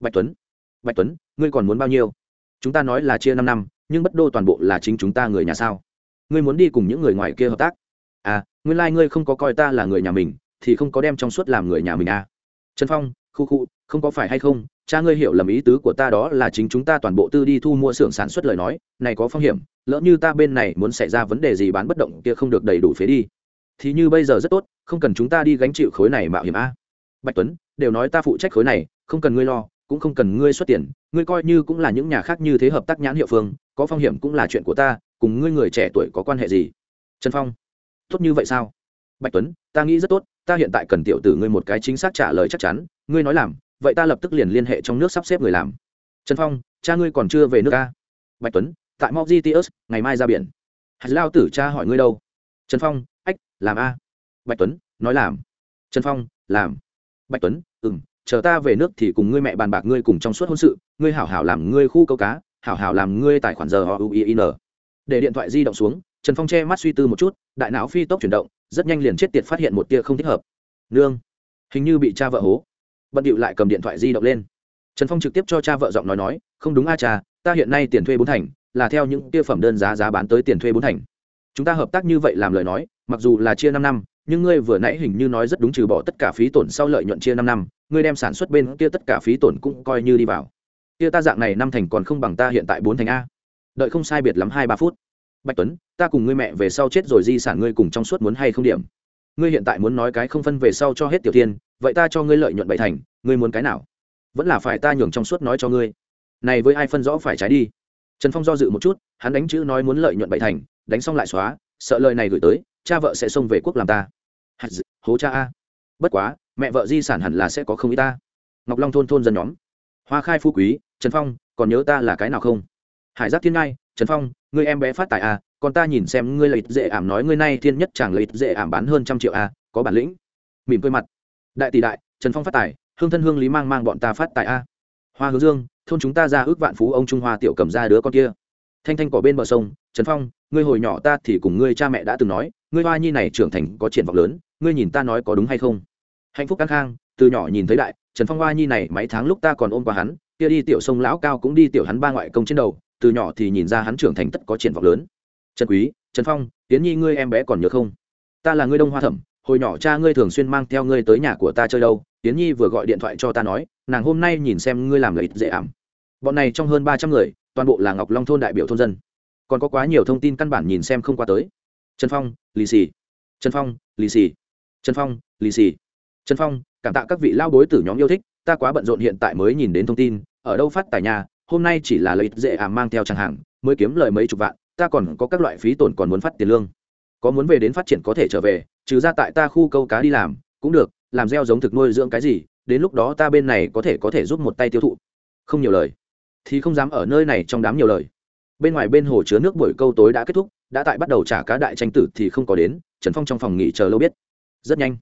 Bạch tuấn bạch tuấn, ngươi còn muốn bao nhiêu? Chúng ta nói là chia năm năm, nhưng bất đô toàn bộ là chính chúng ta người nhà sao? Ngươi muốn đi cùng những người ngoài kia hợp tác? À nguyên lai、like、ngươi không có coi ta là người nhà mình, thì không có đem trong suốt làm người nhà mình à? Trần phong khu khu, không có phải hay không? Cha ngươi hiểu lầm ý tứ của ta đó là chính chúng ta toàn bộ tư đi thu mua xưởng sản xuất lời nói. Này có phong hiểm, lỡ như ta bên này muốn xảy ra vấn đề gì bán bất động kia không được đầy đủ phế đi. Thì như bây giờ rất tốt, không cần chúng ta đi gánh chịu khối này mạo hiểm a. Bạch tuấn, đều nói ta phụ trách khối này, không cần ngươi lo, cũng không cần ngươi xuất tiền. Ngươi coi như cũng là những nhà khác như thế hợp tác nhãn hiệu phương, có phong hiểm cũng là chuyện của ta, cùng ngươi người trẻ tuổi có quan hệ gì? Trần phong, tốt như vậy sao? Bạch tuấn, ta nghĩ rất tốt, ta hiện tại cần tiểu tử ngươi một cái chính xác trả lời chắc chắn, ngươi nói làm, vậy ta lập tức liền liên hệ trong nước sắp xếp người làm. Trần phong, cha ngươi còn chưa về nước ta bạch tuấn, tại mauritius ngày mai ra biển. Hạt lao tử cha hỏi ngươi đâu? Trần phong, ách, làm a bạch tuấn, nói làm. Trần phong, làm. Bạch tuấn ừ m chờ ta về nước thì cùng ngươi mẹ bàn bạc ngươi cùng trong suốt hôn sự, ngươi hảo hảo làm ngươi khu câu cá, hảo hảo làm ngươi tài khoản giờ họ uin để điện thoại di động xuống, trần phong che mắt suy tư một chút, đại não phi tốc chuyển động rất nhanh liền chết tiệt phát hiện một tia không thích hợp. Nương, hình như bị cha vợ hố. Bận điệu lại cầm điện thoại di động lên. Trần phong trực tiếp cho cha vợ giọng nói nói, không đúng a cha, ta hiện nay tiền thuê bốn thành, là theo những tia phẩm đơn giá giá bán tới tiền thuê bốn thành. Chúng ta hợp tác như vậy làm lời nói, mặc dù là chia năm năm, nhưng ngươi vừa nãy hình như nói rất đúng trừ bỏ tất cả phí tổn sau lợi nhuận chia năm năm, ngươi đem sản xuất bên kia tất cả phí tổn cũng coi như đi vào. Kia ta dạng này năm thành còn không bằng ta hiện tại bốn thành a. Đợi không sai biệt lắm hai ba phút bạch tuấn, ta cùng ngươi mẹ về sau chết rồi di sản ngươi cùng trong suốt muốn hay không điểm? Ngươi hiện tại muốn nói cái không phân về sau cho hết tiểu tiên, vậy ta cho ngươi lợi nhuận bảy thành, ngươi muốn cái nào? Vẫn là phải ta nhường trong suốt nói cho ngươi. Này với ai phân rõ phải trái đi. Trần phong do dự một chút, hắn đánh chữ nói muốn lợi nhuận bảy thành, đánh xong lại xóa, sợ lời này gửi tới, cha vợ sẽ xông về quốc làm ta. Hố cha a. Bất quá, mẹ vợ di sản hẳn là sẽ có không ý ta. Ngọc long thôn thôn dân nhóm. Hoa khai phú quý, trần phong, còn nhớ ta là cái nào không? Hải giác thiên ngai trần phong, ngươi em bé phát tài à còn ta nhìn xem ngươi lợi dễ ảm nói ngươi nay thiên nhất chẳng lợi dễ ảm bán hơn trăm triệu à có bản lĩnh. Mỉm cười mặt. Đại tỷ đại, trần phong phát tài, hương thân hương lý mang mang bọn ta phát tài a hoa hướng dương, thôn chúng ta ra ước vạn phú ông trung hoa tiểu cầm ra đứa con kia. Thanh thanh cỏ bên bờ sông, trần phong, ngươi hồi nhỏ ta thì cùng ngươi cha mẹ đã từng nói, ngươi hoa nhi này trưởng thành có triển vọng lớn, ngươi nhìn ta nói có đúng hay không? Hạnh phúc căng khang, từ nhỏ nhìn thấy đại, trần phong hoa nhi này mấy tháng lúc ta còn ôm qua hắn, kia đi tiểu sông lão cao cũng đi tiểu hắn ba ngoại công trên đầu từ nhỏ thì nhìn ra hắn trưởng thành tất có triển vọng lớn. Trần quý, trần phong tiến nhi ngươi em bé còn nhớ không? Ta là ngươi đông hoa thẩm, hồi nhỏ cha ngươi thường xuyên mang theo ngươi tới nhà của ta chơi đâu. Tiến nhi vừa gọi điện thoại cho ta nói, nàng hôm nay nhìn xem ngươi làm lợi dễ ảm. Bọn này trong hơn ba trăm người, toàn bộ là ngọc long thôn đại biểu thôn dân. Còn có quá nhiều thông tin căn bản nhìn xem không qua tới. Trần phong, lì xì. Trần phong, lì xì. Trần phong, lì xì. Trần phong, cảm tạ các vị lao bối tử nhóm yêu thích, ta quá bận rộn hiện tại mới nhìn đến thông tin, ở đâu phát tài nhà hôm nay chỉ là lợi dễ ảm mang theo chẳng hàng, mới kiếm lời mấy chục vạn, ta còn có các loại phí tổn còn muốn phát tiền lương. Có muốn về đến phát triển có thể trở về, trừ ra tại ta khu câu cá đi làm, cũng được, làm gieo giống thực nuôi dưỡng cái gì, đến lúc đó ta bên này có thể có thể giúp một tay tiêu thụ. Không nhiều lời. Thì không dám ở nơi này trong đám nhiều lời. Bên ngoài bên hồ chứa nước buổi câu tối đã kết thúc, đã tại bắt đầu trả cá đại tranh tử thì không có đến, trần phong trong phòng nghỉ chờ lâu biết. Rất nhanh.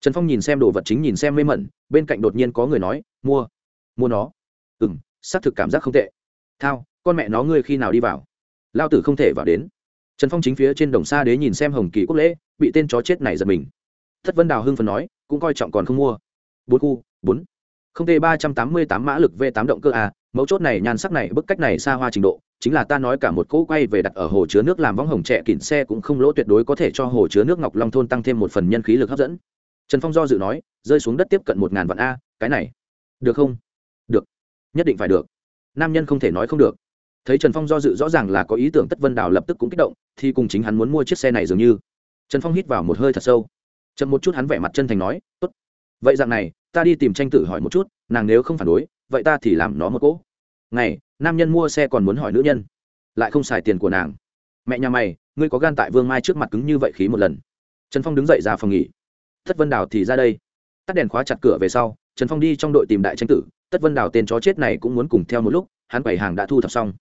Trần phong nhìn xem đồ vật chính nhìn xem mê mẩn, bên cạnh đột nhiên có người nói, mua. Mua nó. Ừ m xác thực cảm giác không tệ. Thao, con mẹ nó ngươi khi nào đi vào? Lao tử không thể vào đến. Trần phong chính phía trên đồng xa đế nhìn xem hồng kỳ quốc lễ, bị tên chó chết này giật mình. Thất vân đào hưng phần nói, cũng coi trọng còn không mua. Bốn khu, bốn. Không t ba trăm tám mươi tám mã lực v tám động cơ a mấu chốt này, nhan sắc này, bức cách này xa hoa trình độ, chính là ta nói cả một cỗ quay về đặt ở hồ chứa nước làm võng hồng trẻ kỉn xe cũng không lỗ tuyệt đối có thể cho hồ chứa nước ngọc long thôn tăng thêm một phần nhân khí lực hấp dẫn. Trần phong do dự nói, rơi xuống đất tiếp cận một ngàn vạn a, cái này. Được không? Nhất định phải được. Nam nhân không thể nói không được. Thấy trần phong do dự rõ ràng là có ý tưởng tất vân đào lập tức cũng kích động, thì cùng chính hắn muốn mua chiếc xe này dường như. Trần phong hít vào một hơi thật sâu. Chậm một chút hắn vẻ mặt chân thành nói, tốt. Vậy dạng này, ta đi tìm tranh tử hỏi một chút, nàng nếu không phản đối, vậy ta thì làm nó một cỗ. Ngày nam nhân mua xe còn muốn hỏi nữ nhân. Lại không xài tiền của nàng. Mẹ nhà mày, ngươi có gan tại vương mai trước mặt cứng như vậy khí một lần. Trần phong đứng dậy ra phòng nghỉ. Tất vân đào thì ra đây. Tắt đèn khóa chặt cửa về sau, trần phong đi trong đội tìm đại tranh tử tất vân đào tên chó chết này cũng muốn cùng theo một lúc, hắn quầy hàng đã thu thập xong.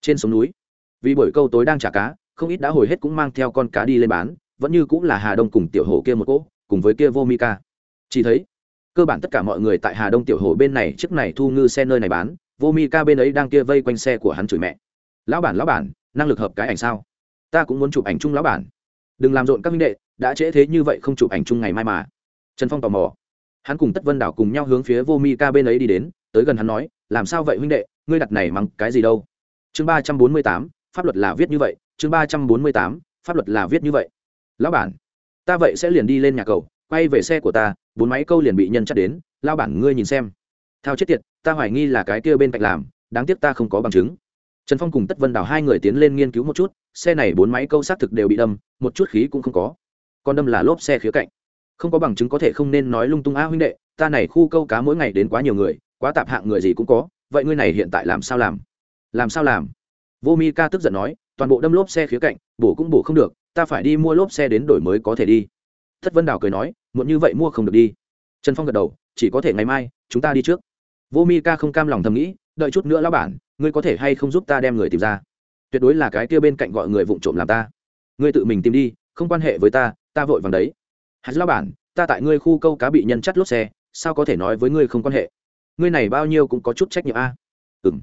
Trên sông núi, vì buổi câu tối đang trả cá, không ít đã hồi hết cũng mang theo con cá đi lên bán, vẫn như cũng là hà đông cùng tiểu hồ kia một cỗ, cùng với kia vô mica chỉ thấy, cơ bản tất cả mọi người tại hà đông tiểu hồ bên này trước này thu ngư xe nơi này bán, vô mica bên ấy đang kia vây quanh xe của hắn chửi mẹ. Lão bản lão bản, năng lực hợp cái ảnh sao? Ta cũng muốn chụp ảnh chung lão bản. Đừng làm rộn các minh đệ, đã trễ thế như vậy không chụp ảnh chung ngày mai mà. Trần phong tò mò hắn cùng tất vân đảo cùng nhau hướng phía vô mi ca bên ấy đi đến, tới gần hắn nói, làm sao vậy huynh đệ, ngươi đặt này mắng cái gì đâu? Chương ba trăm bốn mươi tám, pháp luật là viết như vậy, chương ba trăm bốn mươi tám, pháp luật là viết như vậy. Lão bản, ta vậy sẽ liền đi lên nhà cầu, quay về xe của ta, bốn máy câu liền bị nhân chất đến lao bản ngươi nhìn xem. Thao chết tiệt, ta hoài nghi là cái kia bên cạnh làm, đáng tiếc ta không có bằng chứng. Trần phong cùng tất vân Đảo hai người tiến lên nghiên cứu một chút, xe này bốn máy câu xác thực đều bị đâm, một chút khí cũng không có. Con đâm là lốp xe khía cạnh không có bằng chứng có thể không nên nói lung tung a huynh đệ, ta này khu câu cá mỗi ngày đến quá nhiều người, quá tạp hạng người gì cũng có, vậy ngươi này hiện tại làm sao làm? Làm sao làm? Vô mi ca tức giận nói, toàn bộ đâm lốp xe khía cạnh, bổ cũng bổ không được, ta phải đi mua lốp xe đến đổi mới có thể đi. Thất vân đào cười nói, muộn như vậy mua không được đi. Trần phong gật đầu, chỉ có thể ngày mai, chúng ta đi trước. Vô mi ca không cam lòng thầm nghĩ, đợi chút nữa lão bản, ngươi có thể hay không giúp ta đem người tìm ra? Tuyệt đối là cái kia bên cạnh gọi người vụng trộm làm ta. Ngươi tự mình tìm đi, không quan hệ với ta ta vội vàng đấy hắn lão bản, ta tại ngươi khu câu cá bị nhân chắt lốp xe, sao có thể nói với ngươi không quan hệ? Ngươi này bao nhiêu cũng có chút trách nhiệm a. À? ừng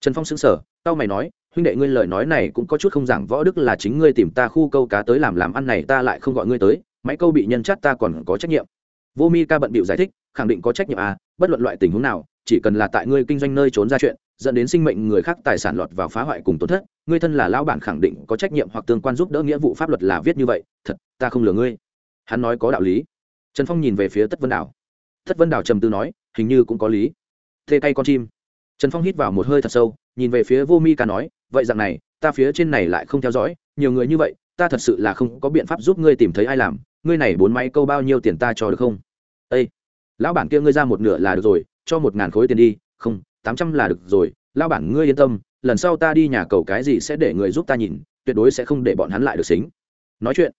trần phong xứng sở tao mày nói, huynh đệ ngươi lời nói này cũng có chút không giảng võ đức là chính ngươi tìm ta khu câu cá tới làm làm ăn này ta lại không gọi ngươi tới máy câu bị nhân chắt ta còn có trách nhiệm. Vô mi ca bận bịu giải thích, khẳng định có trách nhiệm à bất luận loại tình huống nào, chỉ cần là tại ngươi kinh doanh nơi trốn ra chuyện, dẫn đến sinh mệnh người khác tài sản lọt vào phá hoại cùng tổn thất, ngươi thân là lão bản khẳng định có trách nhiệm hoặc tương quan giúp đỡ nghĩa vụ pháp luật là viết như vậy, thật, ta không lừa ngươi hắn nói có đạo lý. Trần phong nhìn về phía tất vân đảo tất vân đảo trầm tư nói, hình như cũng có lý. Thê tay con chim. Trần phong hít vào một hơi thật sâu, nhìn về phía vô mi ca nói, vậy rằng này, ta phía trên này lại không theo dõi, nhiều người như vậy, ta thật sự là không có biện pháp giúp ngươi tìm thấy ai làm, ngươi này bốn máy câu bao nhiêu tiền ta cho được không? Ây lão bản kia ngươi ra một nửa là được rồi, cho một ngàn khối tiền đi, không, tám trăm là được rồi, lão bản ngươi yên tâm, lần sau ta đi nhà cầu cái gì sẽ để người giúp ta nhìn, tuyệt đối sẽ không để bọn hắn lại được xính. Nói chuyện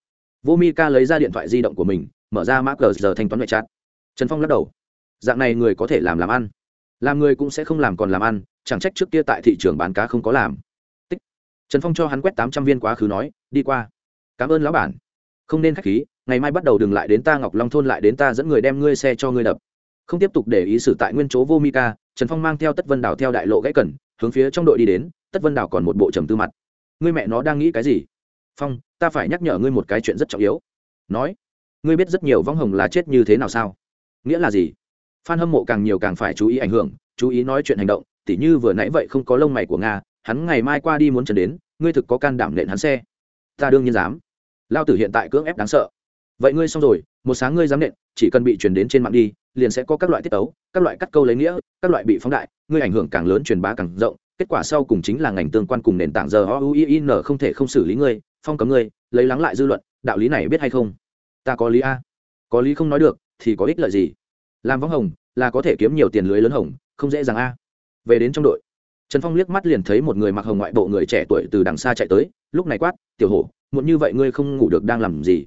vô mi ca lấy ra điện thoại di động của mình, mở ra mã cờ giờ thanh toán ngoại trát. trần phong lắc đầu. Dạng này người có thể làm làm ăn. Làm người cũng sẽ không làm còn làm ăn, chẳng trách trước kia tại thị trường bán cá không có làm. Tích. Trần phong cho hắn quét tám trăm viên quá khứ nói, đi qua. Cảm ơn lão bản. Không nên k h á c h khí, ngày mai bắt đầu đừng lại đến ta ngọc long thôn lại đến ta dẫn người đem ngươi xe cho ngươi đập. Không tiếp tục để ý xử tại nguyên chỗ vô mi ca, trần phong mang theo tất vân đào theo đại lộ gãy cần hướng phía trong đội đi đến, tất vân đào còn một bộ trầm tư mặt. Ngươi mẹ nó đang nghĩ cái gì? Phong, ta phải nhắc nhở ngươi một cái chuyện rất trọng yếu. Nói, ngươi biết rất nhiều vong hồng là chết như thế nào sao? Nghĩa là gì? F a n hâm mộ càng nhiều càng phải chú ý ảnh hưởng, chú ý nói chuyện hành động, tỉ như vừa nãy vậy không có lông mày của nga, hắn ngày mai qua đi muốn trần đến, ngươi thực có can đảm nện hắn xe. Ta đương nhiên dám. Lao tử hiện tại cưỡng ép đáng sợ. Vậy ngươi xong rồi, một sáng ngươi dám nện, chỉ cần bị truyền đến trên mạng đi, liền sẽ có các loại tiết ấu, các loại cắt câu lấy nghĩa, các loại bị phóng đại, ngươi ảnh hưởng càng lớn truyền bá càng rộng, kết quả sau cùng chính là ngành tương quan cùng nền tảng giờ o u i n không thể không xử lý ngươi phong cấm ngươi, lấy lắng lại dư luận, đạo lý này biết hay không? Ta có lý a. Có lý không nói được, thì có ích lợi gì? Làm võng hồng, là có thể kiếm nhiều tiền lưới lớn hồng, không dễ dàng a. Về đến trong đội, trần phong liếc mắt liền thấy một người mặc hồng ngoại bộ người trẻ tuổi từ đằng xa chạy tới, lúc này quát, tiểu hổ, muộn như vậy ngươi không ngủ được đang làm gì?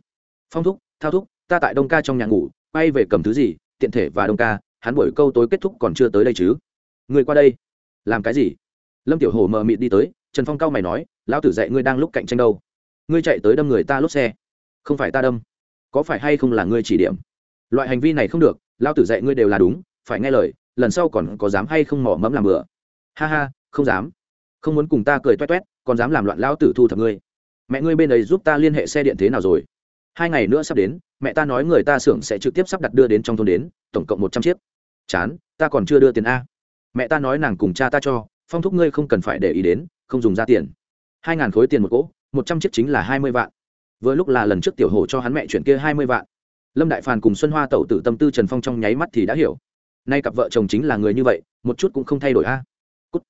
Phong thúc, thao thúc, ta tại đông ca trong nhà ngủ, quay về cầm thứ gì, tiện thể và đông ca, hắn buổi câu tối kết thúc còn chưa tới đây chứ. Ngươi qua đây. Làm cái gì? Lâm tiểu hổ mờ mịt đi tới, trần phong cao mày nói, lão tử dạy ngươi đang lúc cạnh tranh đâu? Ngươi chạy tới đâm người ta lốp xe. Không phải ta đâm. Có phải hay không là ngươi chỉ điểm? Loại hành vi này không được lão tử dạy ngươi đều là đúng, phải nghe lời, lần sau còn có dám hay không mỏ mẫm làm bừa? Ha ha, không dám. Không muốn cùng ta cười toét toét, còn dám làm loạn lão tử thu thập ngươi. Mẹ ngươi bên ấy giúp ta liên hệ xe điện thế nào rồi? Hai ngày nữa sắp đến, mẹ ta nói người ta xưởng sẽ trực tiếp sắp đặt đưa đến trong thôn đến, tổng cộng một trăm chiếc. Chán, ta còn chưa đưa tiền a. Mẹ ta nói nàng cùng cha ta cho, phong thúc ngươi không cần phải để ý đến, không dùng ra tiền. Hai ngàn khối tiền một cỗ một trăm chiếc chính là hai mươi vạn. Vừa lúc là lần trước tiểu hồ cho hắn mẹ chuyển kia hai mươi vạn. Lâm đại phàn cùng xuân hoa tẩu tử tâm tư trần phong trong nháy mắt thì đã hiểu. Nay cặp vợ chồng chính là người như vậy, một chút cũng không thay đổi a. Cút.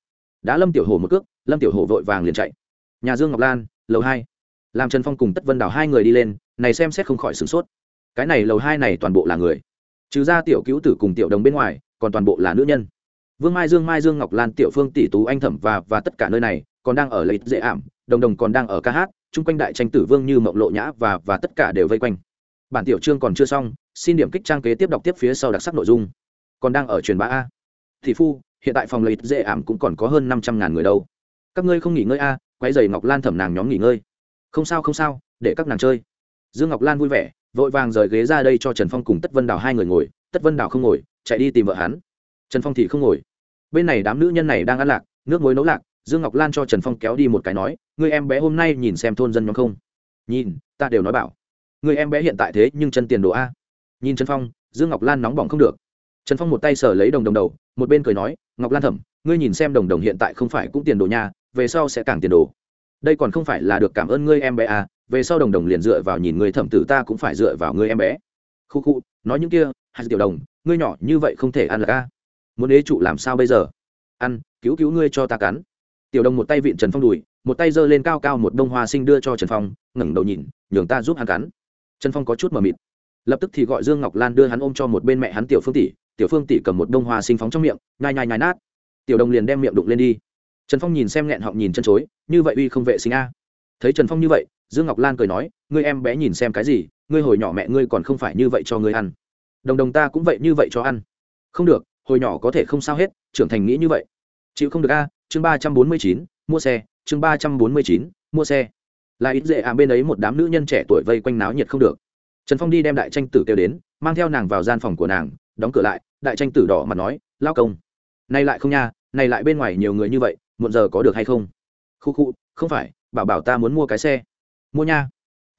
Đã lâm tiểu hồ một cước, lâm tiểu hồ vội vàng liền chạy. Nhà dương ngọc lan, lầu hai. Làm trần phong cùng tất vân đảo hai người đi lên, này xem xét không khỏi sửng sốt. Cái này lầu hai này toàn bộ là người. Trừ ra tiểu cứu tử cùng tiểu đồng bên ngoài, còn toàn bộ là nữ nhân. Vương mai dương mai dương ngọc lan, tiểu phương, tỷ tú, anh thẩm và và tất cả nơi này, còn đang ở lấy dễ ảm đồng đồng còn đang ở ca hát, chung quanh đại tranh tử vương như mộng lộ nhã và và tất cả đều vây quanh. Bản tiểu chương còn chưa xong, xin điểm kích trang kế tiếp đọc tiếp phía sau đặc sắc nội dung. Còn đang ở truyền bá a. Thị phu, hiện tại phòng lấy dễ ảm cũng còn có hơn năm trăm ngàn người đâu. Các ngươi không nghỉ ngơi a quay giày ngọc lan thẩm nàng nhóm nghỉ ngơi. Không sao không sao, để các nàng chơi. Dương ngọc lan vui vẻ, vội vàng rời ghế ra đây cho trần phong cùng tất vân đào hai người ngồi. Tất vân đào không ngồi, chạy đi tìm vợ hắn. Trần phong thì không ngồi. Bên này đám nữ nhân này đang ăn lạc, nước muối nấu lạc dương ngọc lan cho trần phong kéo đi một cái nói người em bé hôm nay nhìn xem thôn dân nhóm không? Nhìn, ta đều nói bảo. Người em bé hiện tại thế nhưng chân tiền đồ a. Nhìn trần phong, dương ngọc lan nóng bỏng không được. Trần phong một tay sờ lấy đồng đồng đầu, một bên cười nói, ngọc lan thẩm ngươi nhìn xem đồng đồng hiện tại không phải cũng tiền đồ nhà về sau sẽ càng tiền đồ. Đây còn không phải là được cảm ơn ngươi em bé à về sau đồng đồng liền dựa vào nhìn người thẩm tử ta cũng phải dựa vào ngươi em bé. Khu khu, nói những kia, hai tiểu đồng, ngươi nhỏ như vậy không thể ăn là ca muốn ế trụ làm sao bây giờ? Ăn, cứu cứu ngươi cho ta cắn tiểu đồng một tay vịn trần phong đùi, một tay giơ lên cao cao một bông hoa sinh đưa cho trần phong, ngẩng đầu nhìn, nhường ta giúp hắn cắn. Trần phong có chút mờ mịt. Lập tức thì gọi dương ngọc lan đưa hắn ôm cho một bên mẹ hắn tiểu phương tỷ, tiểu phương tỷ cầm một bông hoa sinh phóng trong miệng, nhai nhai nhai nát. Tiểu đồng liền đem miệng đụng lên đi. Trần phong nhìn xem nghẹn họng nhìn chân chối, như vậy uy không vệ sinh a. Thấy trần phong như vậy, dương ngọc lan cười nói, ngươi em bé nhìn xem cái gì, ngươi hồi nhỏ mẹ ngươi còn không phải như vậy cho ngươi ăn. Đồng đồng ta cũng vậy như vậy cho ăn. Không được, hồi nhỏ có thể không sao hết, trưởng thành nghĩ như vậy. Chịu không được a chương ba trăm bốn mươi chín, mua xe, chương ba trăm bốn mươi chín, mua xe. Là ít dễ à bên ấy một đám nữ nhân trẻ tuổi vây quanh náo nhiệt không được. Trần phong đi đem đại tranh tử kêu đến, mang theo nàng vào gian phòng của nàng, đóng cửa lại, đại tranh tử đỏ mặt nói, lao công nay lại không nha, này lại bên ngoài nhiều người như vậy, muộn giờ có được hay không? Khu khu, không phải, bảo bảo ta muốn mua cái xe. Mua nha.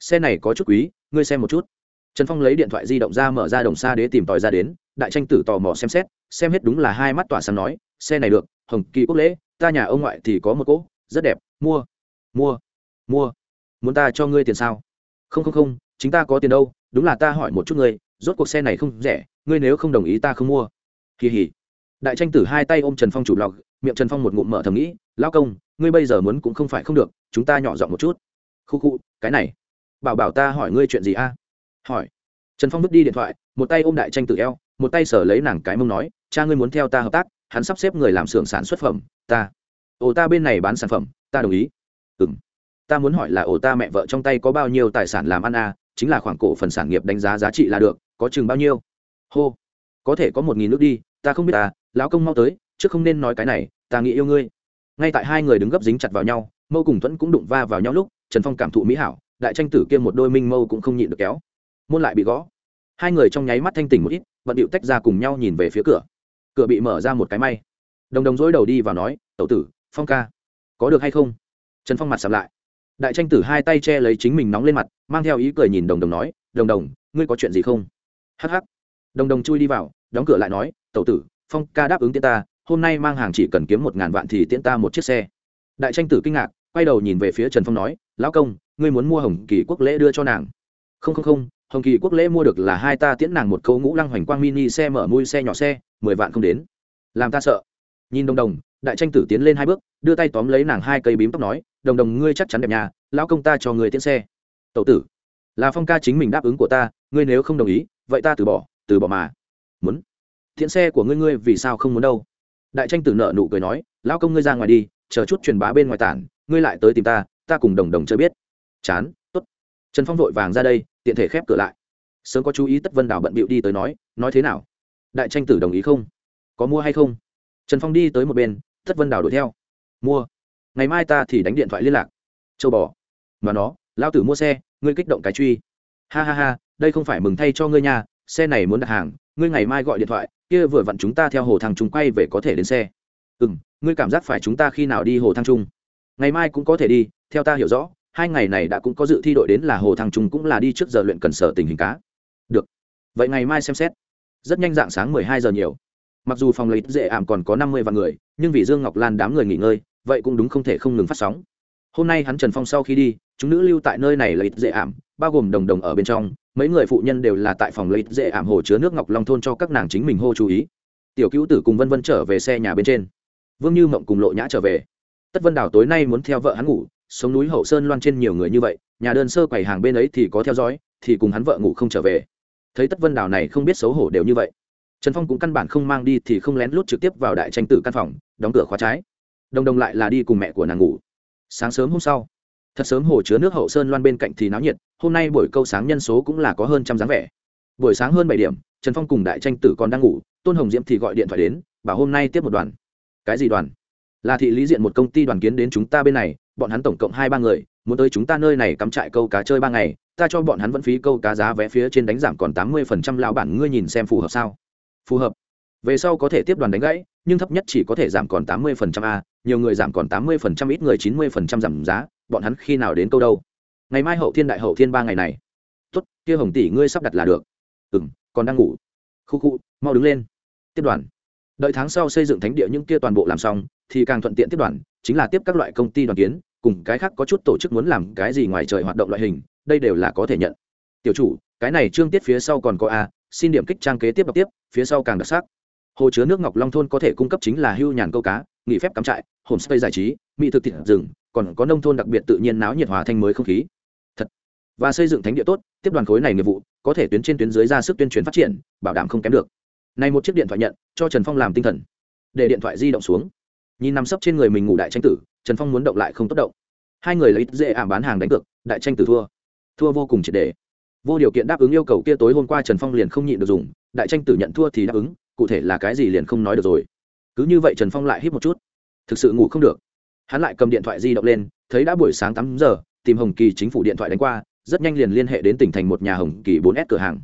Xe này có chút quý, ngươi xem một chút. Trần phong lấy điện thoại di động ra mở ra đồng xa để tìm tòi ra đến, đại tranh tử tò mò xem xét, xem hết đúng là hai mắt tỏa sáng nói, xe này được, hồng kỳ quốc lễ ta nhà ông ngoại thì có một cỗ, rất đẹp, mua mua mua. Muốn ta cho ngươi tiền sao? Không không không, chính ta có tiền đâu, đúng là ta hỏi một chút ngươi, rốt cuộc xe này không rẻ, ngươi nếu không đồng ý ta không mua. Kỳ hỉ. Đại tranh tử hai tay ôm trần phong chủ lọc, miệng trần phong một ngụm mở thầm nghĩ lao công, ngươi bây giờ muốn cũng không phải không được, chúng ta nhỏ giọng một chút. Khu khu, cái này. Bảo bảo ta hỏi ngươi chuyện gì a? Hỏi. Trần phong vứt đi điện thoại, một tay ôm đại tranh tử eo, một tay sở lấy nàng cái mông nói, cha ngươi muốn theo ta hợp tác, hắn sắp xếp người làm xưởng sản xuất phẩm ta. Ồ ta bên này bán sản phẩm, ta đồng ý. Ừ m ta muốn hỏi là ồ ta mẹ vợ trong tay có bao nhiêu tài sản làm ăn à? Chính là khoảng cổ phần sản nghiệp đánh giá giá trị là được, có chừng bao nhiêu? Hô. Có thể có một nghìn nước đi, ta không biết ta lão công mau tới, chứ không nên nói cái này, ta nghĩ yêu ngươi. Ngay tại hai người đứng gấp dính chặt vào nhau, mâu cùng thuẫn cũng đụng va vào nhau lúc, trần phong cảm thụ mỹ hảo, đại tranh tử kia một đôi minh mâu cũng không nhịn được kéo. Môn lại bị gõ. Hai người trong nháy mắt thanh tỉnh một ít vận điệu tách ra cùng nhau nhìn về phía cửa. Cửa bị mở ra một cái may đồng đồng dối đầu đi vào nói, tẩu tử, phong ca, có được hay không? Trần phong mặt sầm lại. Đại tranh tử hai tay che lấy chính mình nóng lên mặt, mang theo ý cười nhìn đồng đồng nói, đồng đồng, ngươi có chuyện gì không? Hh đồng đồng chui đi vào, đóng cửa lại nói, tẩu tử, phong ca đáp ứng tiễn ta, hôm nay mang hàng chỉ cần kiếm một ngàn vạn thì tiễn ta một chiếc xe. Đại tranh tử kinh ngạc, quay đầu nhìn về phía trần phong nói, lão công, ngươi muốn mua hồng kỳ quốc lễ đưa cho nàng. Không không không, hồng kỳ quốc lễ mua được là hai ta tiễn nàng một câu ngũ lăng hoành quang mini xe mở mui xe nhỏ xe, mười vạn không đến. Làm ta sợ nhìn đồng đồng, đại tranh tử tiến lên hai bước, đưa tay tóm lấy nàng hai cây bím tóc nói, đồng đồng, ngươi chắc chắn đẹp nhà, lão công ta cho người tiễn xe. Tậu tử, là phong ca chính mình đáp ứng của ta, ngươi nếu không đồng ý, vậy ta từ bỏ từ bỏ mà. Muốn? Tiễn xe của ngươi ngươi vì sao không muốn đâu? Đại tranh tử nợ nụ cười nói, lão công ngươi ra ngoài đi, chờ chút truyền bá bên ngoài tản, ngươi lại tới tìm ta ta cùng đồng đồng chưa biết. Chán t ố t trần phong vội vàng ra đây, tiện thể khép cửa lại. Sớm có chú ý tất vân đào bận bịu đi tới nói nói thế nào? Đại tranh tử đồng ý không? Có mua hay không? Trần phong đi tới một bên, thất vân đào đuổi theo. Mua. Ngày mai ta thì đánh điện thoại liên lạc. Châu bò. Mà nó lao tử mua xe, ngươi kích động cái truy. Ha ha ha, đây không phải mừng thay cho ngươi nha, xe này muốn đặt hàng, ngươi ngày mai gọi điện thoại, kia vừa vặn chúng ta theo hồ thằng chúng quay về có thể đến xe. Ừ m ngươi cảm giác phải chúng ta khi nào đi hồ thăng trung? Ngày mai cũng có thể đi, theo ta hiểu rõ, hai ngày này đã cũng có dự thi đội đến là hồ thăng trung cũng là đi trước giờ luyện cần sở tình hình cá. Được. Vậy ngày mai xem xét. Rất nhanh dạng sáng mười hai giờ nhiều mặc dù phòng lấy dễ ảm còn có năm mươi vạn người, nhưng vì dương ngọc lan đám người nghỉ ngơi, vậy cũng đúng không thể không ngừng phát sóng. Hôm nay hắn trần phong sau khi đi, chúng nữ lưu tại nơi này lấy dễ ảm, bao gồm đồng đồng ở bên trong, mấy người phụ nhân đều là tại phòng lấy dễ ảm hồ chứa nước ngọc long thôn cho các nàng chính mình hô chú ý. Tiểu cứu tử cùng vân vân trở về xe nhà bên trên. Vương như mộng cùng lộ nhã trở về. Tất vân đảo tối nay muốn theo vợ hắn ngủ, sống núi hậu sơn loan trên nhiều người như vậy, nhà đơn sơ quầy hàng bên ấy thì có theo dõi, thì cùng hắn vợ ngủ không trở về. Thấy tất vân đảo này không biết xấu hổ đều như vậy trần phong cũng căn bản không mang đi thì không lén lút trực tiếp vào đại tranh tử căn phòng, đóng cửa khóa trái. Đồng đồng lại là đi cùng mẹ của nàng ngủ. Sáng sớm hôm sau, thật sớm hồ chứa nước hậu sơn loan bên cạnh thì náo nhiệt, hôm nay buổi câu sáng nhân số cũng là có hơn trăm dáng vẻ. Buổi sáng hơn bảy điểm, trần phong cùng đại tranh tử còn đang ngủ, tôn hồng diễm thì gọi điện thoại đến, bảo hôm nay tiếp một đoàn. Cái gì đoàn? Là thị lý diện một công ty đoàn kiến đến chúng ta bên này, bọn hắn tổng cộng hai ba người, muốn tới chúng ta nơi này cắm trại câu cá chơi ba ngày, ta cho bọn hắn vẫn phí câu cá giá vé phía trên đánh giảm còn tám mươi phần trăm lão bản, ngươi nhìn xem phù hợp sao? Phù hợp. Về sau có thể tiếp đoàn đánh gãy, nhưng thấp nhất chỉ có thể giảm còn tám mươi phần trăm a, nhiều người giảm còn tám mươi phần trăm, ít người chín mươi phần trăm giảm giá, bọn hắn khi nào đến câu đâu? Ngày mai hậu thiên đại hậu thiên ba ngày này. Tốt, kia hồng tỷ ngươi sắp đặt là được. Ừ m còn đang ngủ. Khu khu, mau đứng lên. Tiếp đoàn. Đợi tháng sau xây dựng thánh địa những kia toàn bộ làm xong, thì càng thuận tiện tiếp đoàn, chính là tiếp các loại công ty đoàn kiến, cùng cái khác có chút tổ chức muốn làm cái gì ngoài trời hoạt động loại hình, đây đều là có thể nhận. Tiểu chủ, cái này trương tiết phía sau còn có a xin điểm kích trang kế tiếp đọc tiếp, phía sau càng đặc sắc. Hồ chứa nước ngọc long thôn có thể cung cấp chính là hưu nhàn câu cá, nghỉ phép cắm trại homestay giải trí, mỹ thực thịt rừng, còn có nông thôn đặc biệt tự nhiên náo nhiệt hòa thanh mới không khí. Thật. Và xây dựng thánh địa tốt, tiếp đoàn khối này nghiệp vụ, có thể tuyến trên tuyến dưới ra sức tuyên truyền phát triển, bảo đảm không kém được. Này một chiếc điện thoại nhận, cho trần phong làm tinh thần. Để điện thoại di động xuống. Nhìn nằm sấp trên người mình ngủ đại tranh tử, trần phong muốn động lại không tốt động. Hai người lấy ít dễ ảm bán hàng đánh cược, đại tranh tử thua. Thua vô cùng triệt đề vô điều kiện đáp ứng yêu cầu kia tối hôm qua trần phong liền không nhịn được dùng, đại tranh tử nhận thua thì đáp ứng, cụ thể là cái gì liền không nói được rồi. Cứ như vậy trần phong lại hít một chút. Thực sự ngủ không được. Hắn lại cầm điện thoại di động lên, thấy đã buổi sáng tám giờ, tìm hồng kỳ chính phủ điện thoại đánh qua, rất nhanh liền liên hệ đến tỉnh thành một nhà hồng kỳ bốn s cửa hàng.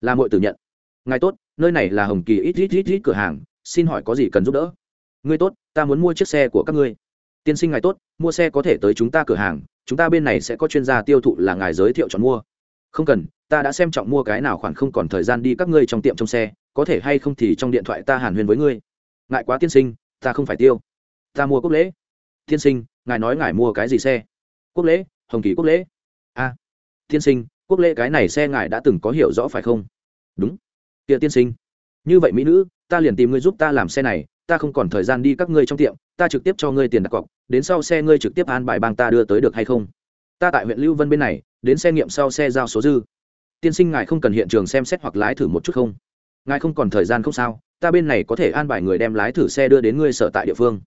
Là mọi tử nhận. Ngài tốt, nơi này là hồng kỳ ít ít ít ít cửa hàng, xin hỏi có gì cần giúp đỡ? Ngươi tốt, ta muốn mua chiếc xe của các ngươi. Tiên sinh ngài tốt, mua xe có thể tới chúng ta cửa hàng, chúng ta bên này sẽ có chuyên gia tiêu thụ là ngài giới thiệu chọn mua không cần ta đã xem trọng mua cái nào khoản không còn thời gian đi các ngươi trong tiệm trong xe có thể hay không thì trong điện thoại ta hàn huyền với ngươi. Ngại quá tiên sinh ta không phải tiêu. Ta mua quốc lễ. Tiên sinh ngài nói ngài mua cái gì xe? Quốc lễ hồng kỳ quốc lễ. A à, tiên sinh quốc lễ cái này xe ngài đã từng có hiểu rõ phải không? Đúng. Tiệ tiên sinh. Như vậy mỹ nữ ta liền tìm ngươi giúp ta làm xe này ta không còn thời gian đi các ngươi trong tiệm ta trực tiếp cho ngươi tiền đặt cọc đến sau xe ngươi trực tiếp an bài bang ta đưa tới được hay không? Ta tại huyện lưu vân bên này, đến xe nghiệm sau xe giao số dư. Tiên sinh ngài không cần hiện trường xem xét hoặc lái thử một chút không? Ngài không còn thời gian không sao, ta bên này có thể an bài người đem lái thử xe đưa đến ngươi sở tại địa phương.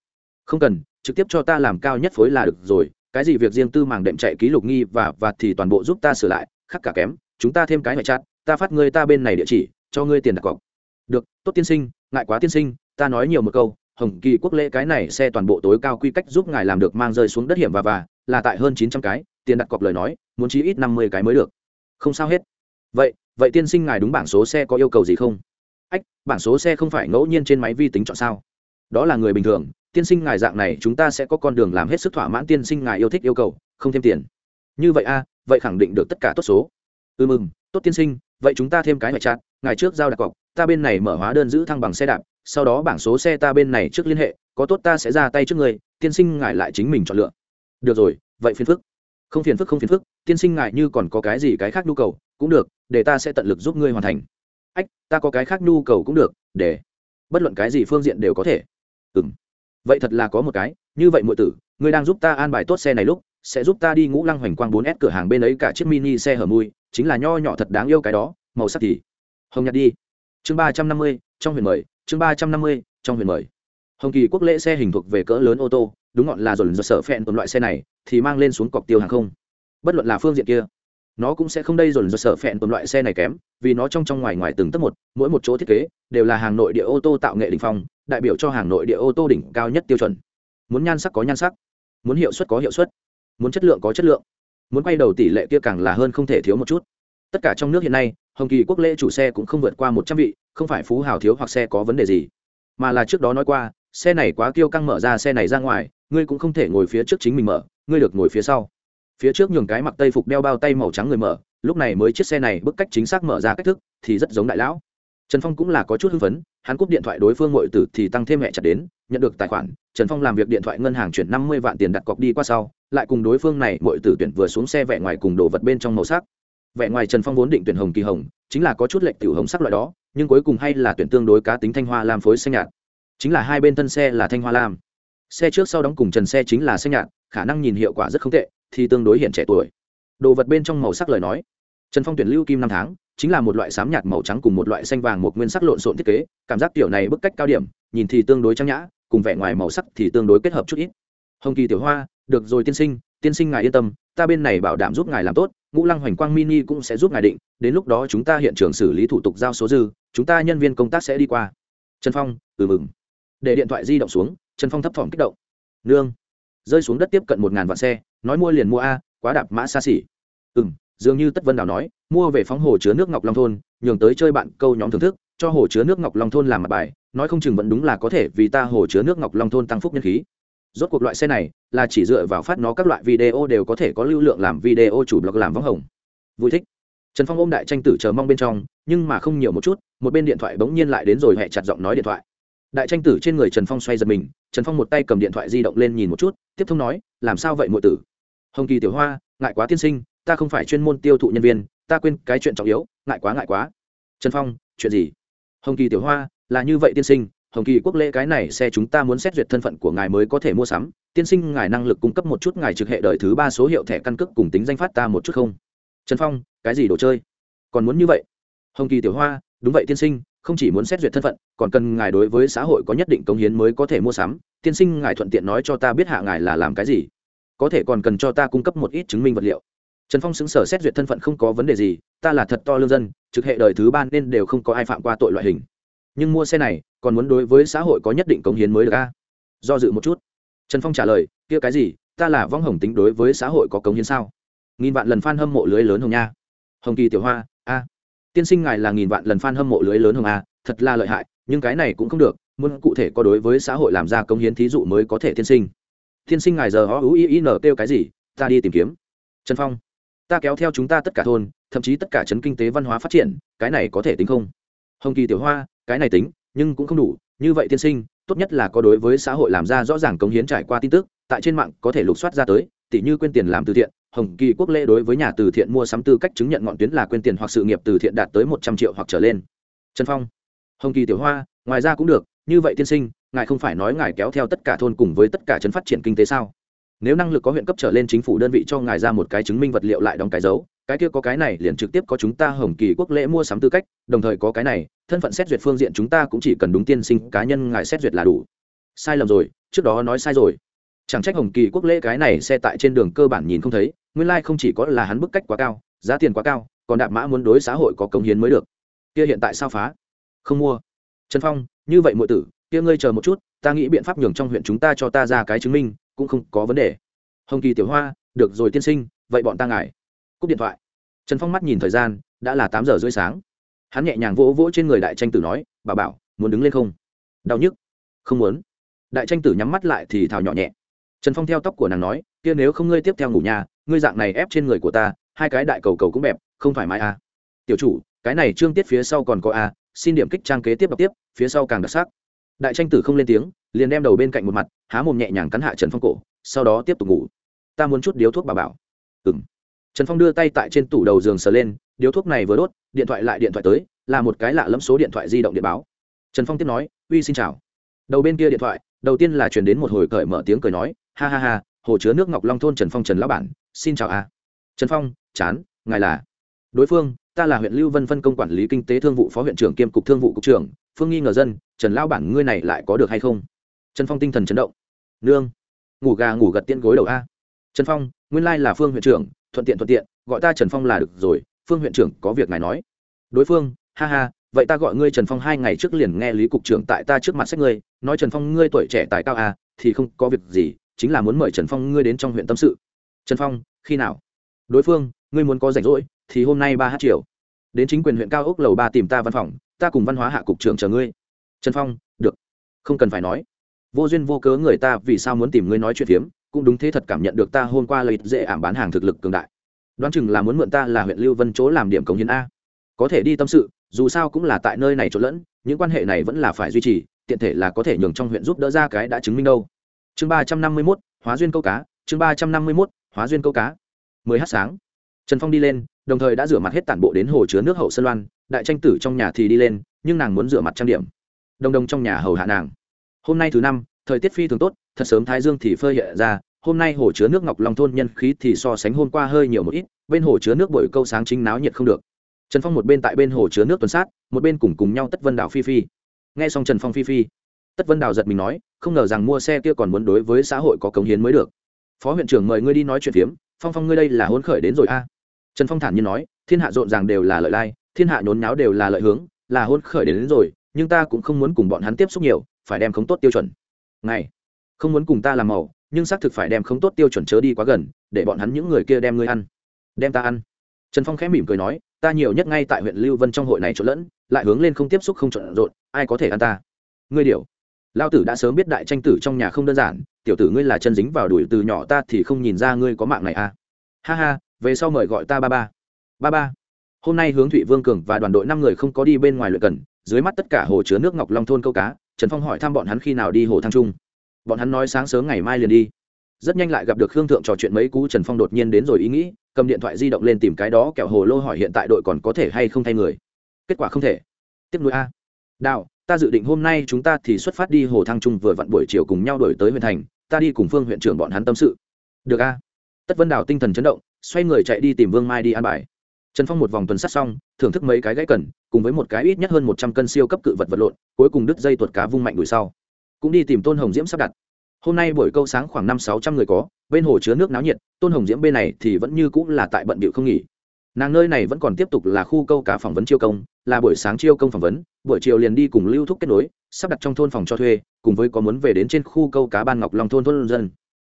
Không cần, trực tiếp cho ta làm cao nhất phối là được rồi, cái gì việc riêng tư màng đệm chạy ký lục nghi và và thì toàn bộ giúp ta sửa lại, khắc cả kém, chúng ta thêm cái ngoại chặt ta phát ngươi ta bên này địa chỉ, cho ngươi tiền đặt cọc. Được, tốt tiên sinh, ngại quá tiên sinh, ta nói nhiều một câu, hồng kỳ quốc lễ cái này xe toàn bộ tối cao quy cách giúp ngài làm được mang rơi xuống đất hiểm và và, là tại hơn chín trăm cái tiền đặt cọc lời nói, muốn chí ít năm mươi cái mới được. Không sao hết. Vậy vậy tiên sinh ngài đúng bảng số xe có yêu cầu gì không? Ách, bảng số xe không phải ngẫu nhiên trên máy vi tính chọn sao? Đó là người bình thường, tiên sinh ngài dạng này chúng ta sẽ có con đường làm hết sức thỏa mãn tiên sinh ngài yêu thích yêu cầu, không thêm tiền. Như vậy a, vậy khẳng định được tất cả tốt số. Ừ mừng tốt tiên sinh, vậy chúng ta thêm cái ngoại chặt ngài trước giao đặt cọc, ta bên này mở hóa đơn giữ thăng bằng xe đạp, sau đó bảng số xe ta bên này trước liên hệ, có tốt ta sẽ ra tay trước người, tiên sinh ngài lại chính mình chọn lựa. Được rồi, vậy phiền phức không phiền phức, không phiền phức, tiên sinh ngài như còn có cái gì cái khác nhu cầu, cũng được, để ta sẽ tận lực giúp ngươi hoàn thành. Ách, ta có cái khác nhu cầu cũng được, để. Bất luận cái gì phương diện đều có thể. Ừ m vậy thật là có một cái, như vậy m tử, ngươi đang giúp ta an bài tốt xe này lúc, sẽ giúp ta đi ngũ lăng hoành quang bốn s cửa hàng bên ấy cả chiếc mini xe hở mui, chính là nho nhỏ thật đáng yêu cái đó, màu sắc thì. Hồng nhặt đi. Chương ba trăm năm mươi, trong huyền mời, chương ba trăm năm mươi, trong huyền mời. Hồng kỳ quốc lễ xe hình thuộc về cỡ lớn ô tô đúng ngọn là dồn dồn sở phẹn tồn loại xe này, thì mang lên xuống cọc tiêu hàng không. Bất luận là phương diện kia, nó cũng sẽ không đây dồn dồn sở phẹn tồn loại xe này kém, vì nó trong trong ngoài ngoài từng tấc một, mỗi một chỗ thiết kế đều là hàng nội địa ô tô tạo nghệ đỉnh phong, đại biểu cho hàng nội địa ô tô đỉnh cao nhất tiêu chuẩn. Muốn nhan sắc có nhan sắc, muốn hiệu suất có hiệu suất, muốn chất lượng có chất lượng, muốn quay đầu tỷ lệ kia càng là hơn không thể thiếu một chút. Tất cả trong nước hiện nay, hồng kỳ quốc lễ chủ xe cũng không vượt qua một trăm vị, không phải phú hào thiếu hoặc xe có vấn đề gì. Mà là trước đó nói qua, xe này quá kiêu căng mở ra xe này ra ngoài ngươi cũng không thể ngồi phía trước chính mình mở, ngươi được ngồi phía sau. Phía trước nhường cái mặc tây phục đeo bao tay màu trắng người mở, lúc này mới chiếc xe này bức cách chính xác mở ra cách thức, thì rất giống đại lão. Trần phong cũng là có chút hưng phấn, hắn cúp điện thoại đối phương ngội tử thì tăng thêm hẹ chặt đến, nhận được tài khoản, trần phong làm việc điện thoại ngân hàng chuyển năm mươi vạn tiền đặt cọc đi qua sau, lại cùng đối phương này ngội tử tuyển vừa xuống xe vẻ ngoài cùng đồ vật bên trong màu sắc. Vẻ ngoài trần phong vốn định tuyển hồng kỳ hồng, chính là có chút lệch tiểu hồng sắc loại đó, nhưng cuối cùng hay là tuyển tương đối cá tính thanh hoa lam phối xanh nhạt. Chính là hai bên thân xe là thanh hoa lam xe trước sau đóng cùng trần xe chính là xe nhạt, khả năng nhìn hiệu quả rất không tệ, thì tương đối hiện trẻ tuổi. Đồ vật bên trong màu sắc lời nói. Trần phong tuyển lưu kim năm tháng, chính là một loại sám nhạt màu trắng cùng một loại xanh vàng một nguyên sắc lộn xộn thiết kế, cảm giác tiểu này bức cách cao điểm, nhìn thì tương đối trang nhã, cùng vẻ ngoài màu sắc thì tương đối kết hợp chút ít. Hồng kỳ tiểu hoa, được rồi tiên sinh tiên sinh ngài yên tâm, ta bên này bảo đảm giúp ngài làm tốt, ngũ lăng hoành quang mini cũng sẽ giúp ngài định, đến lúc đó chúng ta hiện trường xử lý thủ tục giao số dư, chúng ta nhân viên công tác sẽ đi qua. Trần phong ừ mừng. Để điện thoại di động xuống trần phong thấp thỏm kích động. Nương. Rơi xuống đất tiếp cận một ngàn vạn xe, nói mua liền mua a, quá đạp mã xa xỉ. Ừ m dường như tất vân đào nói, mua về phóng hồ chứa nước ngọc long thôn, nhường tới chơi bạn câu nhóm thưởng thức, cho hồ chứa nước ngọc long thôn làm mặt bài, nói không chừng vẫn đúng là có thể vì ta hồ chứa nước ngọc long thôn tăng phúc nhân khí. Rốt cuộc loại xe này là chỉ dựa vào phát nó các loại video đều có thể có lưu lượng làm video chủ blog làm vắng hồng. Vui thích. Trần phong ôm đại tranh tử chờ mong bên trong, nhưng mà không nhiều một chút, một bên điện thoại bỗng nhiên lại đến rồi hẹ chặt giọng nói điện thoại đại tranh tử trên người trần phong xoay giật mình, trần phong một tay cầm điện thoại di động lên nhìn một chút, tiếp thông nói, làm sao vậy mọi tử? Hồng kỳ tiểu hoa, ngại quá tiên sinh, ta không phải chuyên môn tiêu thụ nhân viên, ta quên cái chuyện trọng yếu, ngại quá ngại quá. Trần phong, chuyện gì? Hồng kỳ tiểu hoa, là như vậy tiên sinh, hồng kỳ quốc lễ cái này xe chúng ta muốn xét duyệt thân phận của ngài mới có thể mua sắm, tiên sinh ngài năng lực cung cấp một chút ngài trực hệ đời thứ ba số hiệu thẻ căn cước cùng tính danh phát ta một chút không? Trần phong, cái gì đồ chơi? Còn muốn như vậy? Hồng kỳ tiểu hoa, đúng vậy tiên sinh không chỉ muốn xét duyệt thân phận, còn cần ngài đối với xã hội có nhất định công hiến mới có thể mua sắm. Tiên sinh, ngài thuận tiện nói cho ta biết hạ ngài là làm cái gì. Có thể còn cần cho ta cung cấp một ít chứng minh vật liệu. Trần phong xứng sở xét duyệt thân phận không có vấn đề gì, ta là thật to lương dân, trực hệ đời thứ ba nên đều không có ai phạm qua tội loại hình. Nhưng mua xe này, còn muốn đối với xã hội có nhất định công hiến mới được a? Do dự một chút. Trần phong trả lời, kia cái gì, ta là vong hồng tính đối với xã hội có cống hiến sao? Nghìn vạn lần f a n hâm mộ lưới lớn hồng nha. Hồng kỳ tiểu hoa, a tiên sinh ngài là nghìn vạn lần fan hâm mộ lưới lớn hồng a, thật là lợi hại, nhưng cái này cũng không được, muốn cụ thể có đối với xã hội làm ra công hiến thí dụ mới có thể tiên sinh. Tiên sinh ngài giờ ó ú ý ý nở kêu cái gì, ta đi tìm kiếm. Trần phong, ta kéo theo chúng ta tất cả thôn, thậm chí tất cả chấn kinh tế văn hóa phát triển, cái này có thể tính không? Hồng kỳ tiểu hoa, cái này tính, nhưng cũng không đủ, như vậy tiên sinh, tốt nhất là có đối với xã hội làm ra rõ ràng cống hiến trải qua tin tức, tại trên mạng có thể lục soát ra tới tỷ như quên tiền làm từ thiện hồng kỳ quốc lễ đối với nhà từ thiện mua sắm tư cách chứng nhận ngọn tuyến là quên tiền hoặc sự nghiệp từ thiện đạt tới một trăm triệu hoặc trở lên. Trần phong. Hồng kỳ tiểu hoa, ngoài ra cũng được, như vậy tiên sinh, ngài không phải nói ngài kéo theo tất cả thôn cùng với tất cả chấn phát triển kinh tế sao? Nếu năng lực có huyện cấp trở lên chính phủ đơn vị cho ngài ra một cái chứng minh vật liệu lại đóng cái dấu, cái kia có cái này liền trực tiếp có chúng ta hồng kỳ quốc lễ mua sắm tư cách, đồng thời có cái này, thân phận xét duyệt phương diện chúng ta cũng chỉ cần đúng tiên sinh, cá nhân ngài xét duyệt là đủ. Sai lầm rồi, trước đó nói sai rồi. Chẳng trách hồng kỳ quốc lễ cái này xe tại trên đường cơ bản nhìn không thấy nguyên Lai không chỉ có là hắn bức cách quá cao, giá tiền quá cao, còn đạp mã muốn đối xã hội có công hiến mới được. Kia hiện tại sao phá? Không mua. Trần phong, như vậy mọi tử, kia ngươi chờ một chút, ta nghĩ biện pháp nhường trong huyện chúng ta cho ta ra cái chứng minh, cũng không có vấn đề. Hồng kỳ tiểu hoa, được rồi tiên sinh, vậy bọn ta ngại. Cúp điện thoại. Trần phong mắt nhìn thời gian, đã là tám giờ rưỡi sáng. Hắn nhẹ nhàng vỗ vỗ trên người đại tranh tử nói, bà bảo, muốn đứng lên không? Đau nhức. Không muốn. Đại tranh tử nhắm mắt lại thì thào nhỏ nhẹ. Trần phong theo tóc của nàng nói, kia nếu không ngươi tiếp theo ngủ nhà ngươi dạng này ép trên người của ta hai cái đại cầu cầu cũng bẹp không thoải mái à. tiểu chủ cái này trương tiết phía sau còn có a à, xin điểm kích trang kế tiếp đọc tiếp phía sau càng đặc sắc. Đại tranh tử không lên tiếng liền đem đầu bên cạnh một mặt há mồm nhẹ nhàng cắn hạ trần phong cổ sau đó tiếp tục ngủ. Ta muốn chút điếu thuốc bà bảo. Ừng trần phong đưa tay tại trên tủ đầu giường sờ lên điếu thuốc này vừa đốt điện thoại lại điện thoại tới là một cái lạ lẫm số điện thoại di động điện báo. Trần phong tiếp nói uy xin chào. Đầu bên kia điện thoại đầu tiên là chuyển đến một hồi cởi mở tiếng cười nói ha ha ha hồ chứa nước ngọc long thôn trần phong trần lão bản, xin chào a. Trần phong, chán, ngài là? Đối phương, ta là huyện lưu vân phân công quản lý kinh tế thương vụ phó huyện trưởng kiêm cục thương vụ cục trưởng, phương nghi ngờ dân, trần lão bản ngươi này lại có được hay không? Trần phong tinh thần chấn động. Nương, ngủ gà ngủ gật tiên gối đầu a. Trần phong, nguyên lai là phương huyện trưởng, thuận tiện thuận tiện, gọi ta trần phong là được rồi, phương huyện trưởng có việc ngài nói. Đối phương, ha ha, vậy ta gọi ngươi trần phong hai ngày trước liền nghe lý cục trưởng tại ta trước mặt sách ngươi, nói trần phong ngươi tuổi trẻ tài cao à thì không có việc gì chính là muốn mời trần phong ngươi đến trong huyện tâm sự. Trần phong, khi nào? Đối phương, ngươi muốn có rảnh rỗi, thì hôm nay ba h chiều. Đến chính quyền huyện cao ốc lầu ba tìm ta văn phòng, ta cùng văn hóa hạ cục trưởng chờ ngươi. Trần phong, được. Không cần phải nói. Vô duyên vô cớ người ta vì sao muốn tìm ngươi nói chuyện phiếm, cũng đúng thế thật cảm nhận được ta hôm qua lợi dễ ảm bán hàng thực lực cường đại. Đoán chừng là muốn mượn ta là huyện lưu vân chỗ làm điểm cống hiến a. Có thể đi tâm sự, dù sao cũng là tại nơi này trộn lẫn, những quan hệ này vẫn là phải duy trì, tiện thể là có thể nhường trong huyện giúp đỡ ra cái đã chứng minh đâu chương ba trăm năm mươi mốt, hóa duyên câu cá, chương ba trăm năm mươi mốt, hóa duyên câu cá. Mười h sáng. Trần phong đi lên, đồng thời đã rửa mặt hết tản bộ đến hồ chứa nước hậu sơn loan, đại tranh tử trong nhà thì đi lên, nhưng nàng muốn rửa mặt trang điểm. Đồng đồng trong nhà hầu hạ nàng. Hôm nay thứ năm, thời tiết phi thường tốt, thật sớm thái dương thì phơi hiện ra, hôm nay hồ chứa nước ngọc long thôn nhân khí thì so sánh hôm qua hơi nhiều một ít, bên hồ chứa nước buổi câu sáng chính náo nhiệt không được. Trần phong một bên tại bên hồ chứa nước tuần sát, một bên cùng cùng nhau tất vân đảo phi phi. Nghe xong trần phong phi phi, tất vân đảo giật mình nói không ngờ rằng mua xe kia còn muốn đối với xã hội có cống hiến mới được. Phó huyện trưởng mời ngươi đi nói chuyện phiếm phong phong ngươi đây là hôn khởi đến rồi a. À. Trần phong thản nhiên nói thiên hạ rộn ràng đều là lợi lai thiên hạ nhốn nháo đều là lợi hướng là hôn khởi đến, đến rồi nhưng ta cũng không muốn cùng bọn hắn tiếp xúc nhiều phải đem không tốt tiêu chuẩn. Này không muốn cùng ta làm màu nhưng xác thực phải đem không tốt tiêu chuẩn chớ đi quá gần để bọn hắn những người kia đem ngươi ăn. Đem ta ăn. Trần phong khẽ mỉm cười nói ta nhiều nhất ngay tại huyện lưu vân trong hội này trộn lẫn lại hướng lên không tiếp xúc không trộn rộn ai có thể ăn ta? Ngươi điều lao tử đã sớm biết đại tranh tử trong nhà không đơn giản, tiểu tử ngươi là chân dính vào đuổi từ nhỏ ta thì không nhìn ra ngươi có mạng này à. Ha ha, về sau mời gọi ta ba ba. Ba ba. Hôm nay hướng thụy vương cường và đoàn đội năm người không có đi bên ngoài luyện cần, dưới mắt tất cả hồ chứa nước ngọc long thôn câu cá, trần phong hỏi thăm bọn hắn khi nào đi hồ thăng trung bọn hắn nói sáng sớm ngày mai liền đi. Rất nhanh lại gặp được khương thượng trò chuyện mấy cú, trần phong đột nhiên đến rồi ý nghĩ, cầm điện thoại di động lên tìm cái đó, kẹo hồ lô hỏi hiện tại đội còn có thể hay không thay người. Kết quả không thể. Tiếp nối a. Đạo ta dự định hôm nay chúng ta thì xuất phát đi hồ thăng trung vừa vặn buổi chiều cùng nhau đổi tới huyện thành, ta đi cùng phương huyện trưởng bọn hắn tâm sự. Được a. Tất vân đào tinh thần chấn động, xoay người chạy đi tìm vương mai đi an bài. Trần phong một vòng tuần sát xong, thưởng thức mấy cái gãy cần, cùng với một cái ít nhất hơn một trăm cân siêu cấp cự vật vật lộn, cuối cùng đứt dây tuột cá vung mạnh đuổi sau. Cũng đi tìm tôn hồng diễm sắp đặt. Hôm nay buổi câu sáng khoảng năm sáu trăm người có, bên hồ chứa nước náo nhiệt, tôn hồng diễm bên này thì vẫn như cũng là tại bận bịu không nghỉ nàng nơi này vẫn còn tiếp tục là khu câu cá phỏng vấn chiêu công, là buổi sáng chiêu công phỏng vấn, buổi chiều liền đi cùng lưu thúc kết nối, sắp đặt trong thôn phòng cho thuê, cùng với có muốn về đến trên khu câu cá ban ngọc long thôn thôn dân.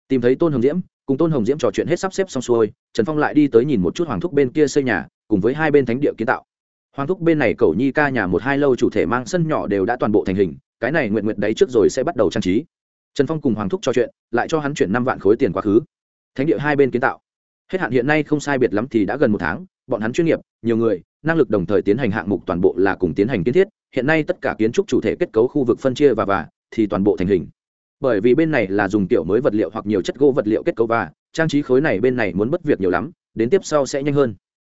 Tìm thấy tôn hồng diễm, cùng tôn hồng diễm trò chuyện hết sắp xếp xong xuôi, trần phong lại đi tới nhìn một chút hoàng thúc bên kia xây nhà, cùng với hai bên thánh địa kiến tạo. Hoàng thúc bên này cầu nhi ca nhà một hai lâu chủ thể mang sân nhỏ đều đã toàn bộ thành hình, cái này nguyện nguyện đấy trước rồi sẽ bắt đầu trang trí. Trần phong cùng hoàng thúc trò chuyện, lại cho hắn chuyển năm vạn khối tiền quá khứ. Thánh địa hai bên kiến tạo. Hết hạn hiện nay không sai biệt lắm thì đã gần một tháng bọn hắn chuyên nghiệp, nhiều người, năng lực đồng thời tiến hành hạng mục toàn bộ là cùng tiến hành kiến thiết, hiện nay tất cả kiến trúc chủ thể kết cấu khu vực phân chia và và, thì toàn bộ thành hình. Bởi vì bên này là dùng tiểu mới vật liệu hoặc nhiều chất gỗ vật liệu kết cấu và, trang trí khối này bên này muốn bất việc nhiều lắm, đến tiếp sau sẽ nhanh hơn.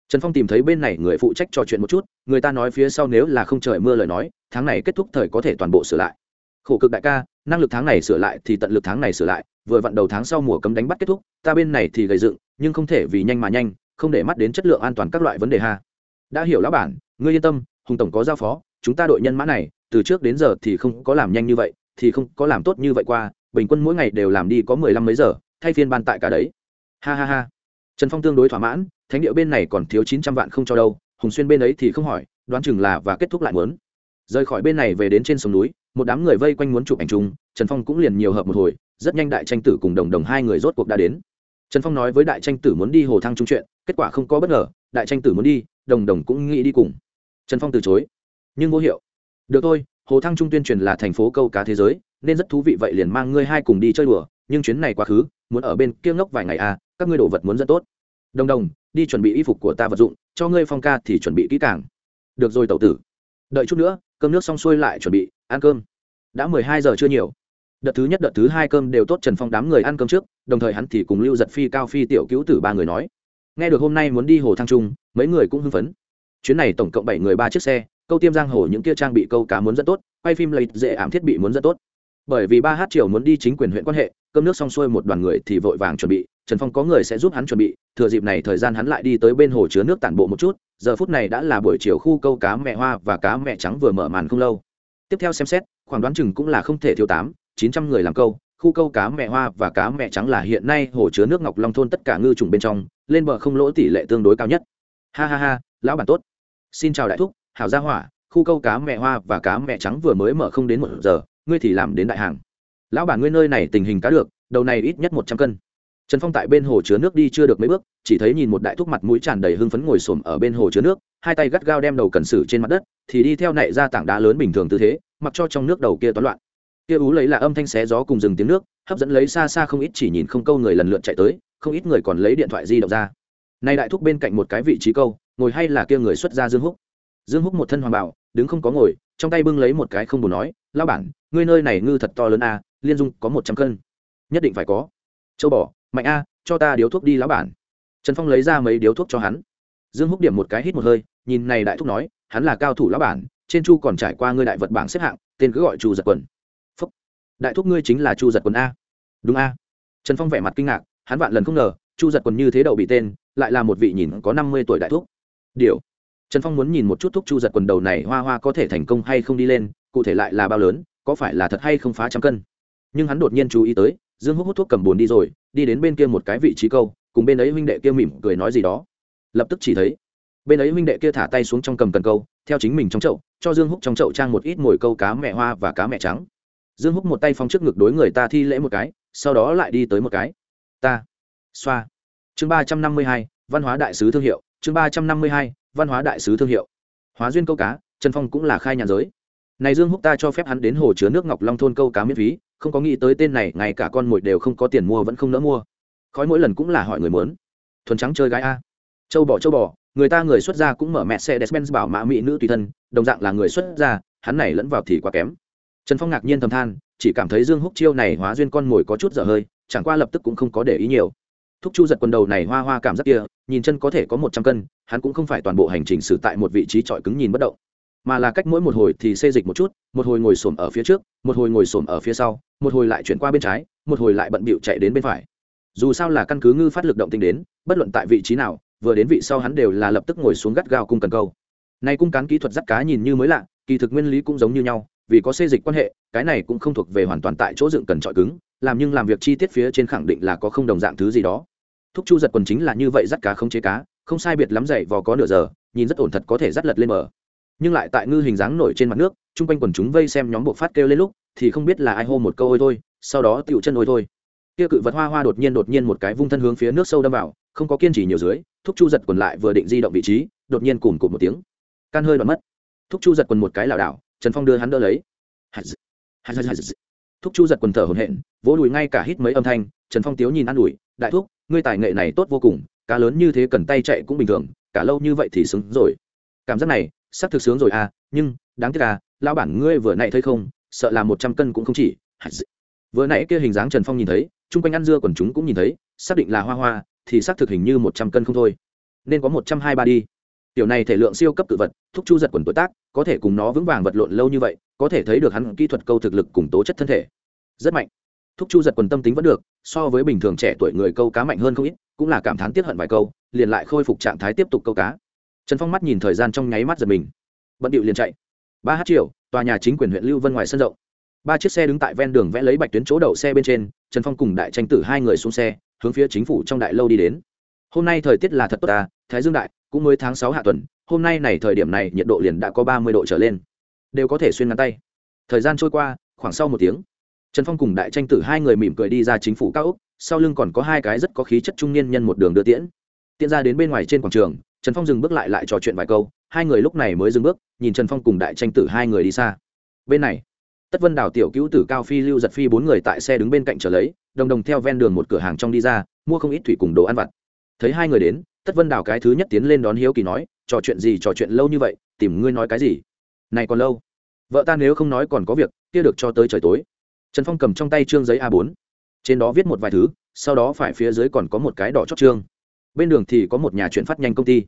Trần phong tìm thấy bên này người phụ trách trò chuyện một chút, người ta nói phía sau nếu là không trời mưa lời nói, tháng này kết thúc thời có thể toàn bộ sửa lại. Khổ cực đại ca, năng lực tháng này sửa lại thì tận lực tháng này sửa lại, vừa vặn đầu tháng sau mùa cấm đánh bắt kết thúc, ta bên này thì gầy dựng, nhưng không thể vì nhanh mà nhanh không để mắt đến chất lượng an toàn các loại vấn đề ha. Đã hiểu lão bản, ngươi yên tâm, hùng tổng có giao phó, chúng ta đội nhân mã này, từ trước đến giờ thì không có làm nhanh như vậy, thì không có làm tốt như vậy qua, bình quân mỗi ngày đều làm đi có mười lăm mấy giờ, thay phiên ban tại cả đấy. Ha ha ha. Trần phong tương đối thỏa mãn, thánh địa bên này còn thiếu chín trăm vạn không cho đâu, hùng xuyên bên ấy thì không hỏi, đoán chừng là và kết thúc lại muốn. Rời khỏi bên này về đến trên sông núi, một đám người vây quanh muốn chụp ảnh chung, trần phong cũng liền nhiều hợp một hồi, rất nhanh đại tranh tử cùng đồng đồng hai người rốt cuộc đã đến trần phong nói với đại tranh tử muốn đi hồ thăng trung chuyện, kết quả không có bất ngờ, đại tranh tử muốn đi, đồng đồng cũng nghĩ đi cùng. Trần phong từ chối. Nhưng vô hiệu. Được thôi, hồ thăng trung tuyên truyền là thành phố câu cá thế giới, nên rất thú vị vậy liền mang ngươi hai cùng đi chơi đùa, nhưng chuyến này quá khứ, muốn ở bên kia ngốc vài ngày à các ngươi đồ vật muốn rất tốt. Đồng đồng, đi chuẩn bị y phục của ta vật dụng, cho ngươi phong ca thì chuẩn bị kỹ càng. Được rồi tẩu tử. Đợi chút nữa, cơm nước xong xuôi lại chuẩn bị, ăn cơm. Đã mười hai giờ chưa nhiều đợt thứ nhất, đợt thứ hai cơm đều tốt, trần phong đám người ăn cơm trước, đồng thời hắn thì cùng lưu giật phi, cao phi, tiểu cứu tử ba người nói, nghe được hôm nay muốn đi hồ thăng trung, mấy người cũng hưng phấn. Chuyến này tổng cộng bảy người ba chiếc xe, câu tiêm giang hồ những kia trang bị câu cá muốn rất tốt, quay phim lấy dễ ảm thiết bị muốn rất tốt. Bởi vì ba h chiều muốn đi chính quyền huyện quan hệ, cơm nước xong xuôi một đoàn người thì vội vàng chuẩn bị, trần phong có người sẽ giúp hắn chuẩn bị, thừa dịp này thời gian hắn lại đi tới bên hồ chứa nước tản bộ một chút, giờ phút này đã là buổi chiều khu câu cá mẹ hoa và cá mẹ trắng vừa mở màn không lâu. Tiếp theo xem xét, khoảng đoán chừng cũng là không thể thiếu tám chín trăm người làm câu, khu câu cá mẹ hoa và cá mẹ trắng là hiện nay hồ chứa nước ngọc long thôn tất cả ngư trùng bên trong, lên bờ không lỗ tỷ lệ tương đối cao nhất. Ha ha ha, lão bản tốt. Xin chào đại thúc, hảo gia hỏa, khu câu cá mẹ hoa và cá mẹ trắng vừa mới mở không đến một giờ, ngươi thì làm đến đại hàng. Lão bản ngươi nơi này tình hình cá được, đầu này ít nhất một trăm cân. Trần phong tại bên hồ chứa nước đi chưa được mấy bước, chỉ thấy nhìn một đại thúc mặt mũi tràn đầy hưng phấn ngồi xổm ở bên hồ chứa nước, hai tay gắt gao đem đầu cần sử trên mặt đất, thì đi theo nệ ra tảng đá lớn bình thường tư thế, mặc cho trong nước đầu kia toán loạn kia ú lấy là âm thanh xé gió cùng rừng tiếng nước, hấp dẫn lấy xa xa không ít chỉ nhìn không câu người lần lượt chạy tới, không ít người còn lấy điện thoại di động ra. Nay đại thúc bên cạnh một cái vị trí câu, ngồi hay là kia người xuất ra dương húc? Dương húc một thân hoàng bảo đứng không có ngồi, trong tay bưng lấy một cái không bù nói lao bản, ngươi nơi này ngư thật to lớn a liên dung có một trăm cân. Nhất định phải có. Châu bò, mạnh a, cho ta điếu thuốc đi lão bản. Trần phong lấy ra mấy điếu thuốc cho hắn. Dương húc điểm một cái hít một hơi, nhìn này đại thúc nói, hắn là cao thủ lão bản, trên chu còn trải qua ngươi đại vật bảng xếp hạng, tên cứ gọi chu giật quần đại thúc ngươi chính là chu giật quần a đúng a trần phong vẻ mặt kinh ngạc hắn vạn lần không ngờ chu giật quần như thế đậu bị tên lại là một vị nhìn có năm mươi tuổi đại thúc điều trần phong muốn nhìn một chút thúc chu giật quần đầu này hoa hoa có thể thành công hay không đi lên cụ thể lại là bao lớn có phải là thật hay không phá trăm cân nhưng hắn đột nhiên chú ý tới dương hút hút thuốc cầm bồn đi rồi đi đến bên kia một cái vị trí câu cùng bên ấy huynh đệ kia mỉm cười nói gì đó lập tức chỉ thấy bên ấy huynh đệ kia thả tay xuống trong cầm cần câu theo chính mình trong chậu cho dương húc trong chậu trang một ít mồi câu cá mẹ hoa và cá mẹ trắng dương húc một tay phong trước ngực đối người ta thi lễ một cái, sau đó lại đi tới một cái. Ta. Xoa. Chương ba trăm năm mươi hai, văn hóa đại sứ thương hiệu. Chương ba trăm năm mươi hai, văn hóa đại sứ thương hiệu. Hóa duyên câu cá, trần phong cũng là khai nhàn giới. Này dương húc ta cho phép hắn đến hồ chứa nước ngọc long thôn câu cá miễn phí, không có nghĩ tới tên này, ngay cả con mồi đều không có tiền mua vẫn không nỡ mua. Khói mỗi lần cũng là hỏi người muốn. Thuần trắng chơi gái a. Châu bò châu bò, người ta người xuất gia cũng mở mẹ xe Despens bảo mã mỹ nữ tùy thân, đồng dạng là người xuất gia, hắn này lẫn vào thì quá kém trần phong ngạc nhiên thầm than, chỉ cảm thấy dương húc chiêu này hóa duyên con mồi có chút dở hơi, chẳng qua lập tức cũng không có để ý nhiều. Thúc chu giật quần đầu này hoa hoa cảm giác kia, nhìn chân có thể có một trăm cân, hắn cũng không phải toàn bộ hành trình xử tại một vị trí trọi cứng nhìn bất động. Mà là cách mỗi một hồi thì xê dịch một chút, một hồi ngồi xổm ở phía trước, một hồi ngồi xổm ở phía sau, một hồi lại chuyển qua bên trái, một hồi lại bận bịu chạy đến bên phải. Dù sao là căn cứ ngư phát lực động tinh đến, bất luận tại vị trí nào, vừa đến vị sau hắn đều là lập tức ngồi xuống gắt gao cung cần câu. Nay cung cán kỹ thuật dắt cá nhìn như mới lạ, kỳ thực nguyên lý cũng giống như nhau vì có xê dịch quan hệ, cái này cũng không thuộc về hoàn toàn tại chỗ dựng cần trọi cứng, làm nhưng làm việc chi tiết phía trên khẳng định là có không đồng dạng thứ gì đó. Thúc chu giật quần chính là như vậy dắt cá không chế cá, không sai biệt lắm dậy vò có nửa giờ, nhìn rất ổn thật có thể dắt lật lên mở nhưng lại tại ngư hình dáng nổi trên mặt nước, chung quanh quần chúng vây xem nhóm buộc phát kêu lên lúc, thì không biết là ai hô một câu ôi thôi, sau đó tựu chân ôi thôi. Kia cự vật hoa hoa đột nhiên đột nhiên một cái vung thân hướng phía nước sâu đâm vào, không có kiên trì nhiều dưới, thúc chu giật quần lại vừa định di động vị trí, đột nhiên cùm cụt một tiếng. Can hơi đoạn mất. Thúc chu giật quần một cái lảo đảo trần phong đưa hắn đỡ lấy. Thúc chu giật quần thở hồn hện vỗ đùi ngay cả hít mấy âm thanh, trần phong tiếu nhìn ă n ủi, đại thúc, ngươi tài nghệ này tốt vô cùng, cá lớn như thế cần tay chạy cũng bình thường, cả lâu như vậy thì sướng rồi. Cảm giác này, sắp thực sướng rồi à nhưng, đáng tiếc à lao bản ngươi vừa nãy thấy không, sợ là một trăm cân cũng không chỉ vừa nãy kia hình dáng trần phong nhìn thấy, chung quanh ăn dưa còn chúng cũng nhìn thấy, xác định là hoa hoa, thì xác thực hình như một trăm cân không thôi. Nên có một trăm hai ba đi tiểu này thể lượng siêu cấp tự vật, thúc chu giật quần tuổi tác, có thể cùng nó vững vàng vật lộn lâu như vậy, có thể thấy được hắn kỹ thuật câu thực lực cùng tố chất thân thể. Rất mạnh. Thúc chu giật quần tâm tính vẫn được, so với bình thường trẻ tuổi người câu cá mạnh hơn không ít, cũng là cảm thán tiếp hận vài câu, liền lại khôi phục trạng thái tiếp tục câu cá. Trần phong mắt nhìn thời gian trong nháy mắt giật mình. Bận điệu liền chạy. Ba h triệu tòa nhà chính quyền huyện lưu vân ngoài sân rộng. Ba chiếc xe đứng tại ven đường vẽ lấy bạch tuyến chỗ đậu xe bên trên, trần phong cùng đại tranh tử hai người xuống xe, hướng phía chính phủ trong đại lâu đi đến. Hôm nay thời tiết là thật tốt ta, thái dương đại cũng mới tháng sáu hạ tuần, hôm nay này thời điểm này nhiệt độ liền đã có ba mươi độ trở lên. Đều có thể xuyên ngắn tay. Thời gian trôi qua, khoảng sau một tiếng, trần phong cùng đại tranh tử hai người mỉm cười đi ra chính phủ cao úc sau lưng còn có hai cái rất có khí chất trung niên nhân một đường đưa tiễn. Tiễn ra đến bên ngoài trên quảng trường, trần phong dừng bước lại lại trò chuyện vài câu, hai người lúc này mới dừng bước, nhìn trần phong cùng đại tranh tử hai người đi xa. Bên này, tất vân đào tiểu cứu tử cao phi lưu giật phi bốn người tại xe đứng bên cạnh trở lấy, đồng đồng theo ven đường một cửa hàng trong đi ra, mua không ít thủy cùng đồ ăn vặt. Thấy hai người đến tất vân đào cái thứ nhất tiến lên đón hiếu kỳ nói, trò chuyện gì, trò chuyện lâu như vậy, tìm ngươi nói cái gì? Này còn lâu. Vợ ta nếu không nói còn có việc, kia được cho tới trời tối. Trần phong cầm trong tay trương giấy a 4 trên đó viết một vài thứ, sau đó phải phía dưới còn có một cái đỏ chót trương bên đường thì có một nhà chuyển phát nhanh công ty.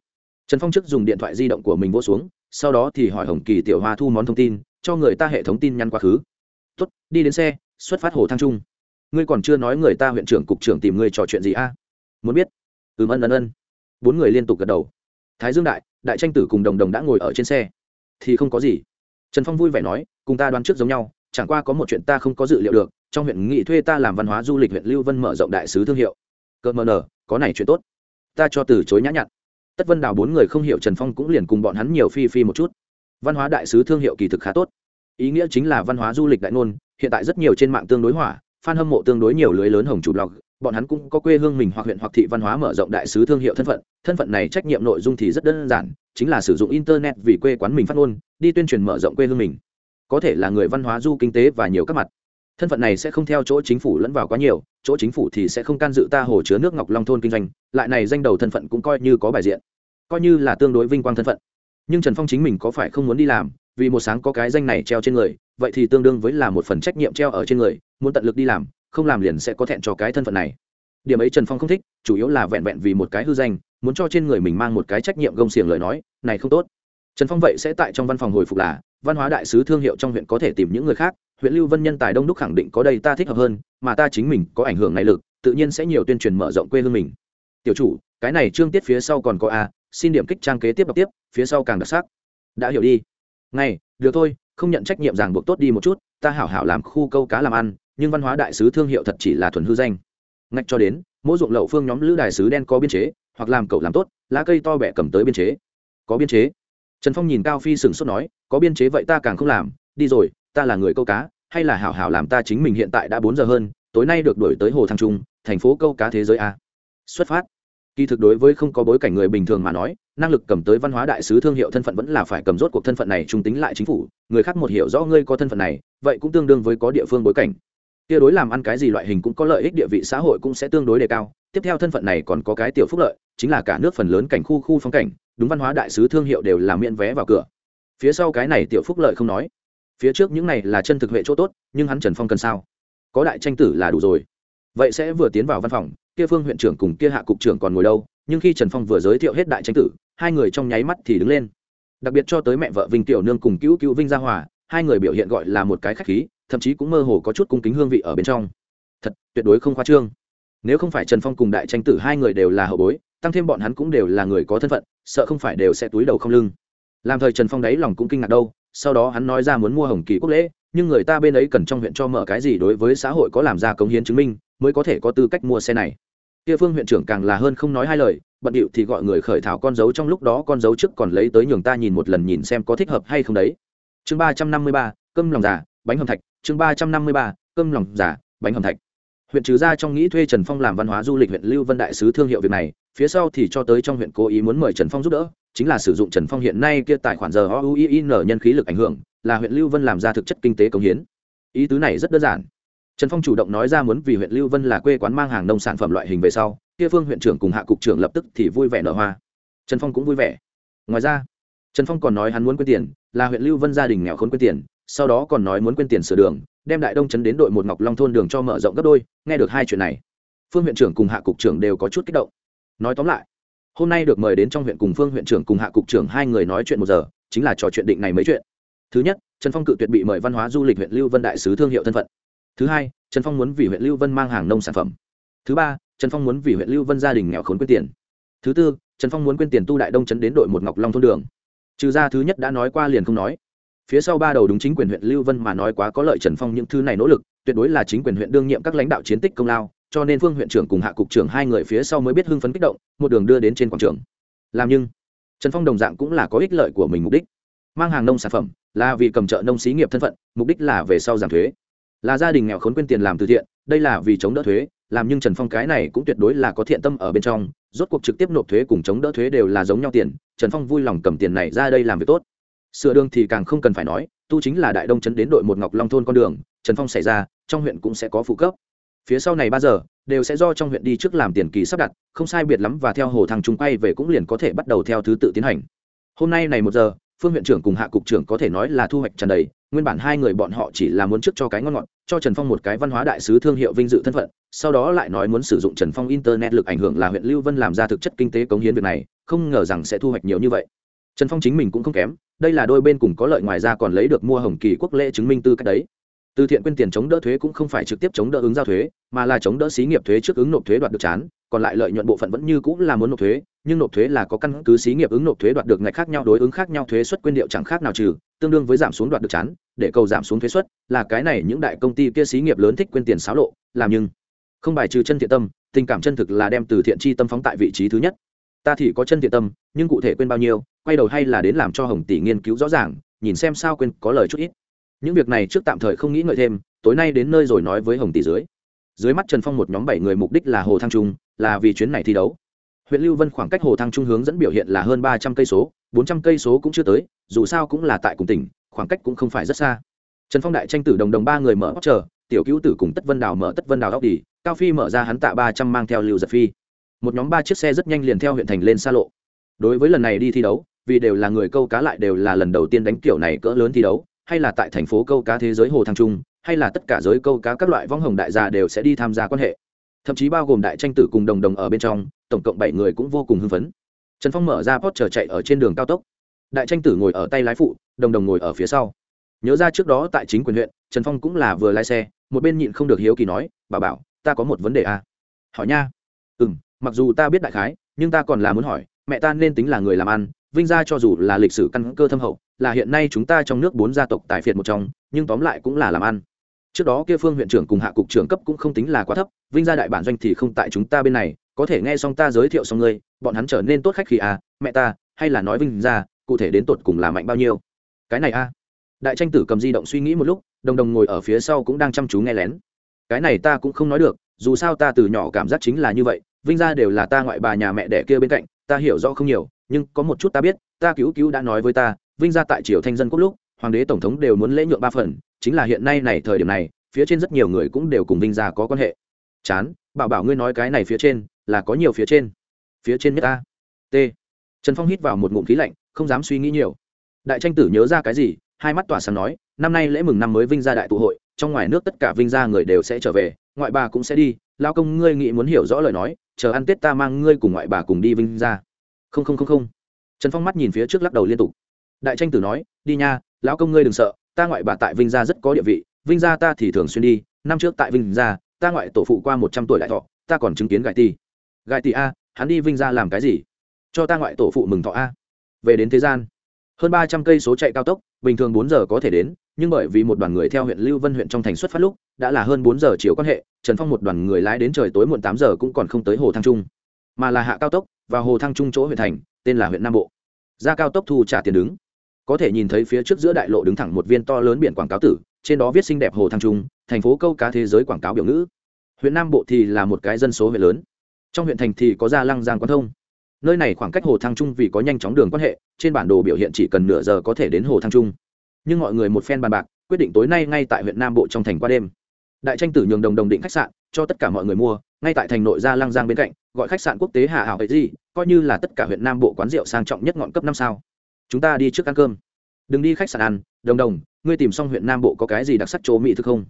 Trần phong trước dùng điện thoại di động của mình vỗ xuống, sau đó thì hỏi hồng kỳ tiểu hoa thu món thông tin, cho người ta hệ thống tin nhắn quá khứ. Tuất đi đến xe, xuất phát hồ thăng trung. Ngươi còn chưa nói người ta huyện trưởng cục trưởng tìm ngươi trò chuyện gì a? Muốn biết. Ừm, ân ân ân bốn người liên tục gật đầu. Thái dương đại đại tranh tử cùng đồng đồng đã ngồi ở trên xe. Thì không có gì. Trần phong vui vẻ nói, cùng ta đoán trước giống nhau, chẳng qua có một chuyện ta không có dự liệu được, trong huyện nghị thuê ta làm văn hóa du lịch huyện lưu vân mở rộng đại sứ thương hiệu. Cợt mờ nở có này chuyện tốt. Ta cho từ chối nhã nhặn. Tất vân đào bốn người không hiểu trần phong cũng liền cùng bọn hắn nhiều phi phi một chút. Văn hóa đại sứ thương hiệu kỳ thực khá tốt. Ý nghĩa chính là văn hóa du lịch đại ngôn, hiện tại rất nhiều trên mạng tương đối hỏa f a n hâm mộ tương đối nhiều lưới lớn hồng chủ blog bọn hắn cũng có quê hương mình hoặc huyện hoặc thị văn hóa mở rộng đại sứ thương hiệu thân phận. Thân phận này trách nhiệm nội dung thì rất đơn giản, chính là sử dụng internet vì quê quán mình phát ngôn, đi tuyên truyền mở rộng quê hương mình. Có thể là người văn hóa, du kinh tế và nhiều các mặt. Thân phận này sẽ không theo chỗ chính phủ lẫn vào quá nhiều, chỗ chính phủ thì sẽ không can dự ta hồ chứa nước ngọc long thôn kinh doanh, lại này danh đầu thân phận cũng coi như có bài diện, coi như là tương đối vinh quang thân phận. Nhưng trần phong chính mình có phải không muốn đi làm, vì một sáng có cái danh này treo trên người, vậy thì tương đương với là một phần trách nhiệm treo ở trên người, muốn tận lực đi làm không làm liền sẽ có thẹn cho cái thân phận này. Điểm ấy trần phong không thích, chủ yếu là vẹn vẹn vì một cái hư danh, muốn cho trên người mình mang một cái trách nhiệm gông xiềng lời nói, này không tốt. Trần phong vậy sẽ tại trong văn phòng hồi phục là, văn hóa đại sứ thương hiệu trong huyện có thể tìm những người khác, huyện lưu vân nhân tài đông đúc khẳng định có đây ta thích hợp hơn, mà ta chính mình có ảnh hưởng này lực, tự nhiên sẽ nhiều tuyên truyền mở rộng quê hương mình. Tiểu chủ, cái này trương tiết phía sau còn có a, xin điểm kích trang kế tiếp đọc tiếp, phía sau càng đặc sắc. Đã hiểu đi. Ngay được thôi, không nhận trách nhiệm ràng buộc tốt đi một chút, ta hảo hảo làm khu câu cá làm ăn nhưng văn hóa đại sứ thương hiệu thật chỉ là thuần hư danh. Ngạch cho đến, mỗi ruộng lậu phương nhóm lữ đại sứ đen có biên chế, hoặc làm cậu làm tốt, lá cây to bẹ cầm tới biên chế. Có biên chế. Trần phong nhìn cao phi sừng sốt nói, có biên chế vậy ta càng không làm, đi rồi, ta là người câu cá, hay là hảo hảo làm ta chính mình hiện tại đã bốn giờ hơn, tối nay được đổi tới hồ thăng trung, thành phố câu cá thế giới a. Xuất phát. Kỳ thực đối với không có bối cảnh người bình thường mà nói, năng lực cầm tới văn hóa đại sứ thương hiệu thân phận vẫn là phải cầm rốt cuộc thân phận này trung tính lại chính phủ, người khác một hiểu rõ ngươi có thân phận này, vậy cũng tương đương với có địa phương bối cảnh kia đối làm ăn cái gì loại hình cũng có lợi ích, địa vị xã hội cũng sẽ tương đối đề cao. Tiếp theo thân phận này còn có cái tiểu phúc lợi, chính là cả nước phần lớn cảnh khu khu phong cảnh, đúng văn hóa đại sứ thương hiệu đều là miễn vé vào cửa. Phía sau cái này tiểu phúc lợi không nói. Phía trước những này là chân thực huệ chỗ tốt, nhưng hắn trần phong cần sao? Có đại tranh tử là đủ rồi. Vậy sẽ vừa tiến vào văn phòng, kia phương huyện trưởng cùng kia hạ cục trưởng còn ngồi đâu, nhưng khi trần phong vừa giới thiệu hết đại tranh tử, hai người trong nháy mắt thì đứng lên. Đặc biệt cho tới mẹ vợ vinh tiểu nương cùng cứu cứu vinh gia hòa, hai người biểu hiện gọi là một cái khách khí thậm chí cũng mơ hồ có chút cung kính hương vị ở bên trong. Thật, tuyệt đối không khoa trương. Nếu không phải trần phong cùng đại tranh tử hai người đều là hậu bối, tăng thêm bọn hắn cũng đều là người có thân phận, sợ không phải đều sẽ túi đầu không lưng. Làm thời trần phong đấy lòng cũng kinh ngạc đâu, sau đó hắn nói ra muốn mua hồng kỳ quốc lễ, nhưng người ta bên ấy cần trong huyện cho mở cái gì đối với xã hội có làm ra cống hiến chứng minh, mới có thể có tư cách mua xe này. Kia phương huyện trưởng càng là hơn không nói hai lời, bận điệu thì gọi người khởi thảo con dấu trong lúc đó con dấu trước còn lấy tới nhường ta nhìn một lần nhìn xem có thích hợp hay không đấy. Chương ba trăm năm mươi ba cơm lòng già, bánh hầm thạch chương ba trăm năm mươi ba, cơm lòng giả, bánh hầm thạch. Huyện trừ ra trong nghĩ thuê trần phong làm văn hóa du lịch huyện lưu vân đại sứ thương hiệu việc này, phía sau thì cho tới trong huyện cố ý muốn mời trần phong giúp đỡ, chính là sử dụng trần phong hiện nay kia tài khoản giờ o u i n nhân khí lực ảnh hưởng, là huyện lưu vân làm ra thực chất kinh tế công hiến. Ý tứ này rất đơn giản. Trần phong chủ động nói ra muốn vì huyện lưu vân là quê quán mang hàng nông sản phẩm loại hình về sau, kia phương huyện trưởng cùng hạ cục trưởng lập tức thì vui vẻ nở hoa. Trần phong cũng vui vẻ. Ngoài ra, trần phong còn nói hắn muốn quyên tiền, là huyện lưu vân gia đình nghèo khốn quyên tiền sau đó còn nói muốn quyên tiền sửa đường, đem đại đông chấn đến đội một ngọc long thôn đường cho mở rộng gấp đôi, nghe được hai chuyện này, phương huyện trưởng cùng hạ cục trưởng đều có chút kích động. Nói tóm lại, hôm nay được mời đến trong huyện cùng phương huyện trưởng cùng hạ cục trưởng hai người nói chuyện một giờ, chính là trò chuyện định này mấy chuyện. Thứ nhất, trần phong cự tuyệt bị mời văn hóa du lịch huyện lưu vân đại sứ thương hiệu thân phận. Thứ hai, trần phong muốn vì huyện lưu vân mang hàng nông sản phẩm. Thứ ba, trần phong muốn vì huyện lưu vân gia đình nghèo khốn quyên tiền. Thứ tư, trần phong muốn quyên tiền tu đại đông chấn đến đội một ngọc long thôn đường. Trừ ra thứ nhất đã nói qua liền không nói phía sau ba đầu đúng chính quyền huyện lưu vân mà nói quá có lợi trần phong những thứ này nỗ lực, tuyệt đối là chính quyền huyện đương nhiệm các lãnh đạo chiến tích công lao, cho nên phương huyện trưởng cùng hạ cục trưởng hai người phía sau mới biết hưng phấn kích động, một đường đưa đến trên quảng trường. Làm nhưng, trần phong đồng dạng cũng là có ích lợi của mình mục đích. Mang hàng nông sản phẩm, là vì cầm trợ nông xí nghiệp thân phận, mục đích là về sau giảm thuế. Là gia đình nghèo khốn quên tiền làm từ thiện, đây là vì chống đỡ thuế, làm nhưng trần phong cái này cũng tuyệt đối là có thiện tâm ở bên trong, rốt cuộc trực tiếp nộp thuế cùng chống đỡ thuế đều là giống nhau tiền, trần phong vui lòng cầm tiền này ra đây làm việc tốt sửa đường thì càng không cần phải nói, tu chính là đại đông trấn đến đội một ngọc long thôn con đường, trần phong xảy ra, trong huyện cũng sẽ có phụ cấp. Phía sau này ba giờ, đều sẽ do trong huyện đi trước làm tiền kỳ sắp đặt, không sai biệt lắm và theo hồ thằng chúng quay về cũng liền có thể bắt đầu theo thứ tự tiến hành. Hôm nay này một giờ, phương huyện trưởng cùng hạ cục trưởng có thể nói là thu hoạch trần đầy, nguyên bản hai người bọn họ chỉ là muốn trước cho cái ngon ngọt, cho trần phong một cái văn hóa đại sứ thương hiệu vinh dự thân phận, sau đó lại nói muốn sử dụng trần phong internet lực ảnh hưởng là huyện lưu vân làm ra thực chất kinh tế cống hiến việc này, không ngờ rằng sẽ thu hoạch nhiều như vậy trần phong chính mình cũng không kém, đây là đôi bên cùng có lợi ngoài ra còn lấy được mua hồng kỳ quốc lễ chứng minh tư cách đấy. Từ thiện quyên tiền chống đỡ thuế cũng không phải trực tiếp chống đỡ ứng giao thuế, mà là chống đỡ xí nghiệp thuế trước ứng nộp thuế đoạt được chán, còn lại lợi nhuận bộ phận vẫn như cũng là muốn nộp thuế, nhưng nộp thuế là có căn cứ xí nghiệp ứng nộp thuế đoạt được ngạch khác nhau, đối ứng khác nhau thuế suất quyên điệu chẳng khác nào trừ, tương đương với giảm xuống đoạt được chán, để cầu giảm xuống thuế suất là cái này những đại công ty kia xí nghiệp lớn thích quyên tiền xáo lộ, làm nhưng không bài trừ chân thiện tâm, tình cảm chân thực là đem từ thiện chi tâm phóng tại vị trí thứ nhất ta thì có chân thiện tâm, nhưng cụ thể quên bao nhiêu, quay đầu hay là đến làm cho hồng tỷ nghiên cứu rõ ràng, nhìn xem sao quên, có lời chút ít. Những việc này trước tạm thời không nghĩ ngợi thêm, tối nay đến nơi rồi nói với hồng tỷ dưới. Dưới mắt trần phong một nhóm bảy người mục đích là hồ thăng trung, là vì chuyến này thi đấu. Huyện lưu vân khoảng cách hồ thăng trung hướng dẫn biểu hiện là hơn ba trăm cây số, bốn trăm cây số cũng chưa tới, dù sao cũng là tại cùng tỉnh, khoảng cách cũng không phải rất xa. Trần phong đại tranh tử đồng đồng ba người mở óc chờ, tiểu cứu tử cùng tất vân đào mở tất vân đào óc đi, cao phi mở ra hắn tạ ba trăm mang theo lưu giật phi một nhóm ba chiếc xe rất nhanh liền theo huyện thành lên xa lộ. Đối với lần này đi thi đấu, vì đều là người câu cá lại đều là lần đầu tiên đánh kiểu này cỡ lớn thi đấu, hay là tại thành phố câu cá thế giới hồ thăng trung, hay là tất cả giới câu cá các loại vong hồng đại gia đều sẽ đi tham gia quan hệ. Thậm chí bao gồm đại tranh tử cùng đồng đồng ở bên trong, tổng cộng bảy người cũng vô cùng hưng phấn. Trần phong mở ra pot chờ chạy ở trên đường cao tốc. Đại tranh tử ngồi ở tay lái phụ, đồng đồng ngồi ở phía sau. Nhớ ra trước đó tại chính quyền huyện, trần phong cũng là vừa lái xe, một bên nhịn không được hiếu kỳ nói, bà bảo, ta có một vấn đề à? hỏi nha. Ừ m mặc dù ta biết đại khái, nhưng ta còn là muốn hỏi, mẹ ta nên tính là người làm ăn, vinh gia cho dù là lịch sử căn cơ thâm hậu, là hiện nay chúng ta trong nước bốn gia tộc tài phiệt một trong, nhưng tóm lại cũng là làm ăn. Trước đó kia phương huyện trưởng cùng hạ cục trưởng cấp cũng không tính là quá thấp, vinh gia đại bản doanh thì không tại chúng ta bên này, có thể nghe xong ta giới thiệu xong ngươi, bọn hắn trở nên tốt khách khi à mẹ ta, hay là nói vinh gia, cụ thể đến tột cùng là mạnh bao nhiêu? Cái này a à. đại tranh tử cầm di động suy nghĩ một lúc, đồng đồng ngồi ở phía sau cũng đang chăm chú nghe lén. Cái này ta cũng không nói được, dù sao ta từ nhỏ cảm giác chính là như vậy vinh gia đều là ta ngoại bà nhà mẹ đẻ kia bên cạnh, ta hiểu rõ không nhiều, nhưng có một chút ta biết, ta cứu cứu đã nói với ta, vinh gia tại triều thanh dân quốc lúc, hoàng đế tổng thống đều muốn lễ nhượng ba phần, chính là hiện nay này thời điểm này, phía trên rất nhiều người cũng đều cùng vinh gia có quan hệ. Chán, bảo bảo ngươi nói cái này phía trên, là có nhiều phía trên. Phía trên nhất ta t. Trần phong hít vào một ngụm khí lạnh, không dám suy nghĩ nhiều. Đại tranh tử nhớ ra cái gì, hai mắt tỏa sáng nói, năm nay lễ mừng năm mới vinh gia đại tụ hội, trong ngoài nước tất cả vinh gia người đều sẽ trở về ngoại bà cũng sẽ đi, lao công ngươi nghĩ muốn hiểu rõ lời nói, chờ ăn tết ta mang ngươi cùng ngoại bà cùng đi vinh gia không không không không. Trần phong mắt nhìn phía trước lắc đầu liên tục. Đại tranh tử nói, đi nha lão công ngươi đừng sợ, ta ngoại bà tại vinh gia rất có địa vị, vinh gia ta thì thường xuyên đi, năm trước tại vinh gia ta ngoại tổ phụ qua một trăm tuổi đại thọ, ta còn chứng kiến gại tỷ. gại tỷ a, hắn đi vinh gia làm cái gì? Cho ta ngoại tổ phụ mừng thọ a. Về đến thế gian, hơn ba trăm cây số chạy cao tốc, bình thường bốn giờ có thể đến, nhưng bởi vì một đoàn người theo huyện lưu vân huyện trong thành xuất phát lúc đã là hơn bốn giờ chiều quan hệ, trần phong một đoàn người lái đến trời tối muộn tám giờ cũng còn không tới hồ thăng trung, mà là hạ cao tốc và hồ thăng trung chỗ huyện thành, tên là huyện nam bộ. Ra cao tốc thu trả tiền đứng. Có thể nhìn thấy phía trước giữa đại lộ đứng thẳng một viên to lớn biển quảng cáo tử, trên đó viết xinh đẹp hồ thăng trung, thành phố câu cá thế giới quảng cáo biểu ngữ. Huyện nam bộ thì là một cái dân số huyện lớn. Trong huyện thành thì có gia lăng, giang quan thông. Nơi này khoảng cách hồ thăng trung vì có nhanh chóng đường quan hệ, trên bản đồ biểu hiện chỉ cần nửa giờ có thể đến hồ thăng trung. Nhưng mọi người một phen bàn bạc, quyết định tối nay ngay tại huyện nam bộ trong thành qua đêm đại tranh tử nhường đồng đồng định khách sạn, cho tất cả mọi người mua, ngay tại thành nội gia Lang giang bên cạnh, gọi khách sạn quốc tế hà hảo ấy gì, coi như là tất cả huyện nam bộ quán rượu sang trọng nhất ngọn cấp năm sao. Chúng ta đi trước ăn cơm. Đừng đi khách sạn ăn, đồng đồng, ngươi tìm xong huyện nam bộ có cái gì đặc sắc chỗ mỹ thực không?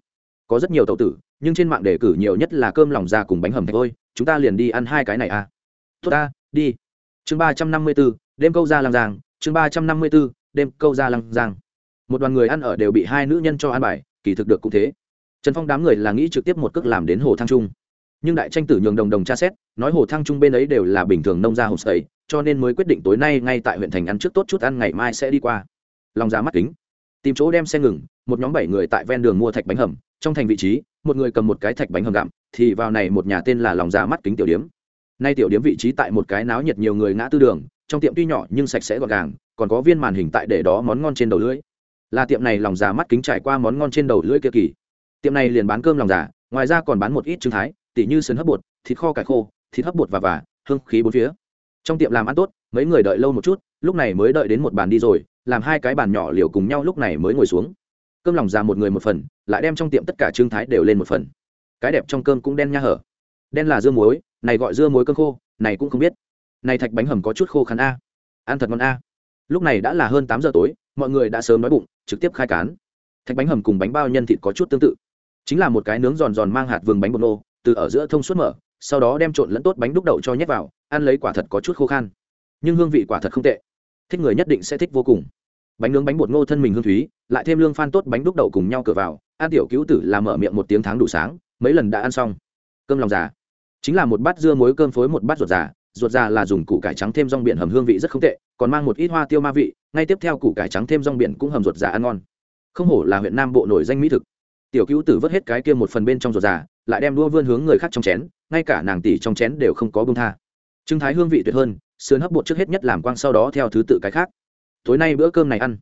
Có rất nhiều tàu tử, nhưng trên mạng đề cử nhiều nhất là cơm lòng ra cùng bánh hầm thạch ôi chúng ta liền đi ăn hai cái này à. Tốt ta, đi. Chương ba trăm năm mươi b ố đêm câu ra Lang giang, chương ba trăm năm mươi b ố đêm câu ra Lang giang. Một đoàn người ăn ở đều bị hai nữ nhân cho ăn bài, kỳ thực được cũng thế trần phong đám người là nghĩ trực tiếp một cước làm đến hồ thăng trung. Nhưng đại tranh tử nhường đồng đồng tra xét, nói hồ thăng trung bên ấy đều là bình thường nông gia hồng sầy, cho nên mới quyết định tối nay ngay tại huyện thành ăn trước tốt chút ăn, ngày mai sẽ đi qua. Lòng ra mắt kính. Tìm chỗ đem xe ngừng, một nhóm bảy người tại ven đường mua thạch bánh hầm. Trong thành vị trí, một người cầm một cái thạch bánh hầm gặm, thì vào này một nhà tên là lòng già mắt kính tiểu điếm. Nay tiểu điếm vị trí tại một cái náo nhiệt nhiều người ngã tư đường, trong tiệm tuy nhỏ nhưng sạch sẽ gọn gàng, còn có viên màn hình tại để đó món ngon trên đầu lưỡi. Là tiệm này lòng già mắt kính trải qua món ngon trên đầu lưỡi kia kỳ tiệm này liền bán cơm lòng già ngoài ra còn bán một ít trứng thái, tỉ như sườn hấp bột, thịt kho cải khô, thịt hấp bột và và hương khí bốn phía. Trong tiệm làm ăn tốt, mấy người đợi lâu một chút, lúc này mới đợi đến một bàn đi rồi, làm hai cái bàn nhỏ liều cùng nhau lúc này mới ngồi xuống. Cơm lòng già một người một phần, lại đem trong tiệm tất cả trưng thái đều lên một phần. Cái đẹp trong cơm cũng đen nha hở. Đen là dưa muối, này gọi dưa muối cơm khô, này cũng không biết. Này thạch bánh hầm có chút khô khăn a. Ăn thật ngon a. Lúc này đã là hơn tám giờ tối, mọi người đã sớm nói bụng, trực tiếp khai cán. Thạch bánh hầm cùng bánh bao nhân thịt có chút tương tự chính là một cái nướng giòn giòn mang hạt vừng bánh bột nô, từ ở giữa thông suốt mở, sau đó đem trộn lẫn tốt bánh đúc đậu cho nhét vào, ăn lấy quả thật có chút khô khan. Nhưng hương vị quả thật không tệ. Thích người nhất định sẽ thích vô cùng. Bánh nướng bánh bột ngô thân mình hương thúy, lại thêm lương phan tốt bánh đúc đậu cùng nhau cửa vào, an tiểu cứu tử làm mở miệng một tiếng tháng đủ sáng, mấy lần đã ăn xong. Cơm lòng già. Chính là một bát dưa muối cơm phối một bát ruột già ruột già là dùng củ cải trắng thêm rong biển hầm hương vị rất không tệ, còn mang một ít hoa tiêu ma vị, ngay tiếp theo củ cải trắng thêm rong biển cũng hầm ruột già ăn ngon. Không hổ là huyện nam bộ nổi danh mỹ thực tiểu cứu tử vớt hết cái kia một phần bên trong ruột già, lại đem đua vươn hướng người khác trong chén, ngay cả nàng tỷ trong chén đều không có bông tha. Trưng thái hương vị tuyệt hơn, sườn hấp bột trước hết nhất làm quang sau đó theo thứ tự cái khác. Tối nay bữa cơm này ăn.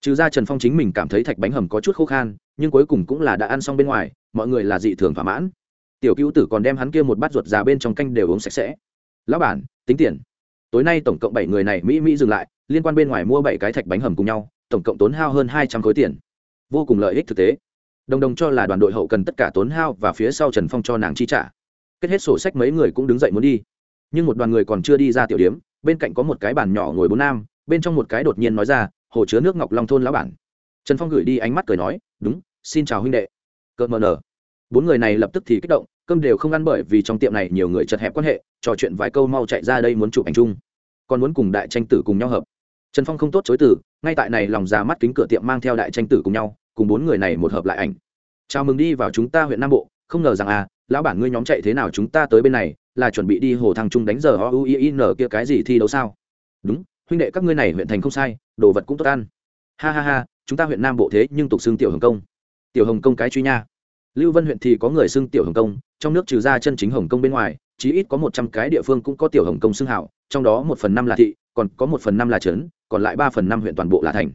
Trừ ra trần phong chính mình cảm thấy thạch bánh hầm có chút khô khan, nhưng cuối cùng cũng là đã ăn xong bên ngoài, mọi người là dị thường thỏa mãn. Tiểu cứu tử còn đem hắn kia một bát ruột già bên trong canh đều uống sạch sẽ. Lão bản, tính tiền. Tối nay tổng cộng bảy người này mỹ mỹ dừng lại, liên quan bên ngoài mua bảy cái thạch bánh hầm cùng nhau, tổng cộng tốn hao hơn hai trăm khối tiền. Vô cùng lợi ích thực tế đồng đồng cho là đoàn đội hậu cần tất cả tốn hao và phía sau trần phong cho nàng chi trả. Kết hết sổ sách mấy người cũng đứng dậy muốn đi. Nhưng một đoàn người còn chưa đi ra tiểu điếm, bên cạnh có một cái bàn nhỏ ngồi bốn nam, bên trong một cái đột nhiên nói ra, hồ chứa nước ngọc long thôn lão bản. Trần phong gửi đi ánh mắt cười nói, đúng, xin chào huynh đệ. Cợt mờ nở. Bốn người này lập tức thì kích động, cơm đều không ăn bởi vì trong tiệm này nhiều người chật hẹp quan hệ, trò chuyện vài câu mau chạy ra đây muốn chụp ảnh chung. Còn muốn cùng đại tranh tử cùng nhau hợp. Trần phong không tốt chối từ, ngay tại này lòng ra mắt kính cửa tiệm mang theo đại tranh tử cùng nhau cùng bốn người này một hợp lại ảnh. Chào mừng đi vào chúng ta huyện nam bộ, không ngờ rằng à lão bản ngươi nhóm chạy thế nào chúng ta tới bên này, là chuẩn bị đi hồ thăng trung đánh giờ o u i n kia cái gì thi đấu sao? Đúng, huynh đệ các ngươi này huyện thành không sai, đồ vật cũng tốt ăn. Ha ha ha, chúng ta huyện nam bộ thế nhưng tục xưng tiểu hồng công. Tiểu hồng công cái truy nha. Lưu vân huyện thì có người xưng tiểu hồng công, trong nước trừ ra chân chính hồng công bên ngoài, chí ít có một trăm cái địa phương cũng có tiểu hồng công xưng hảo, trong đó một phần năm là thị, còn có một phần năm là trấn, còn lại ba phần năm huyện toàn bộ là thành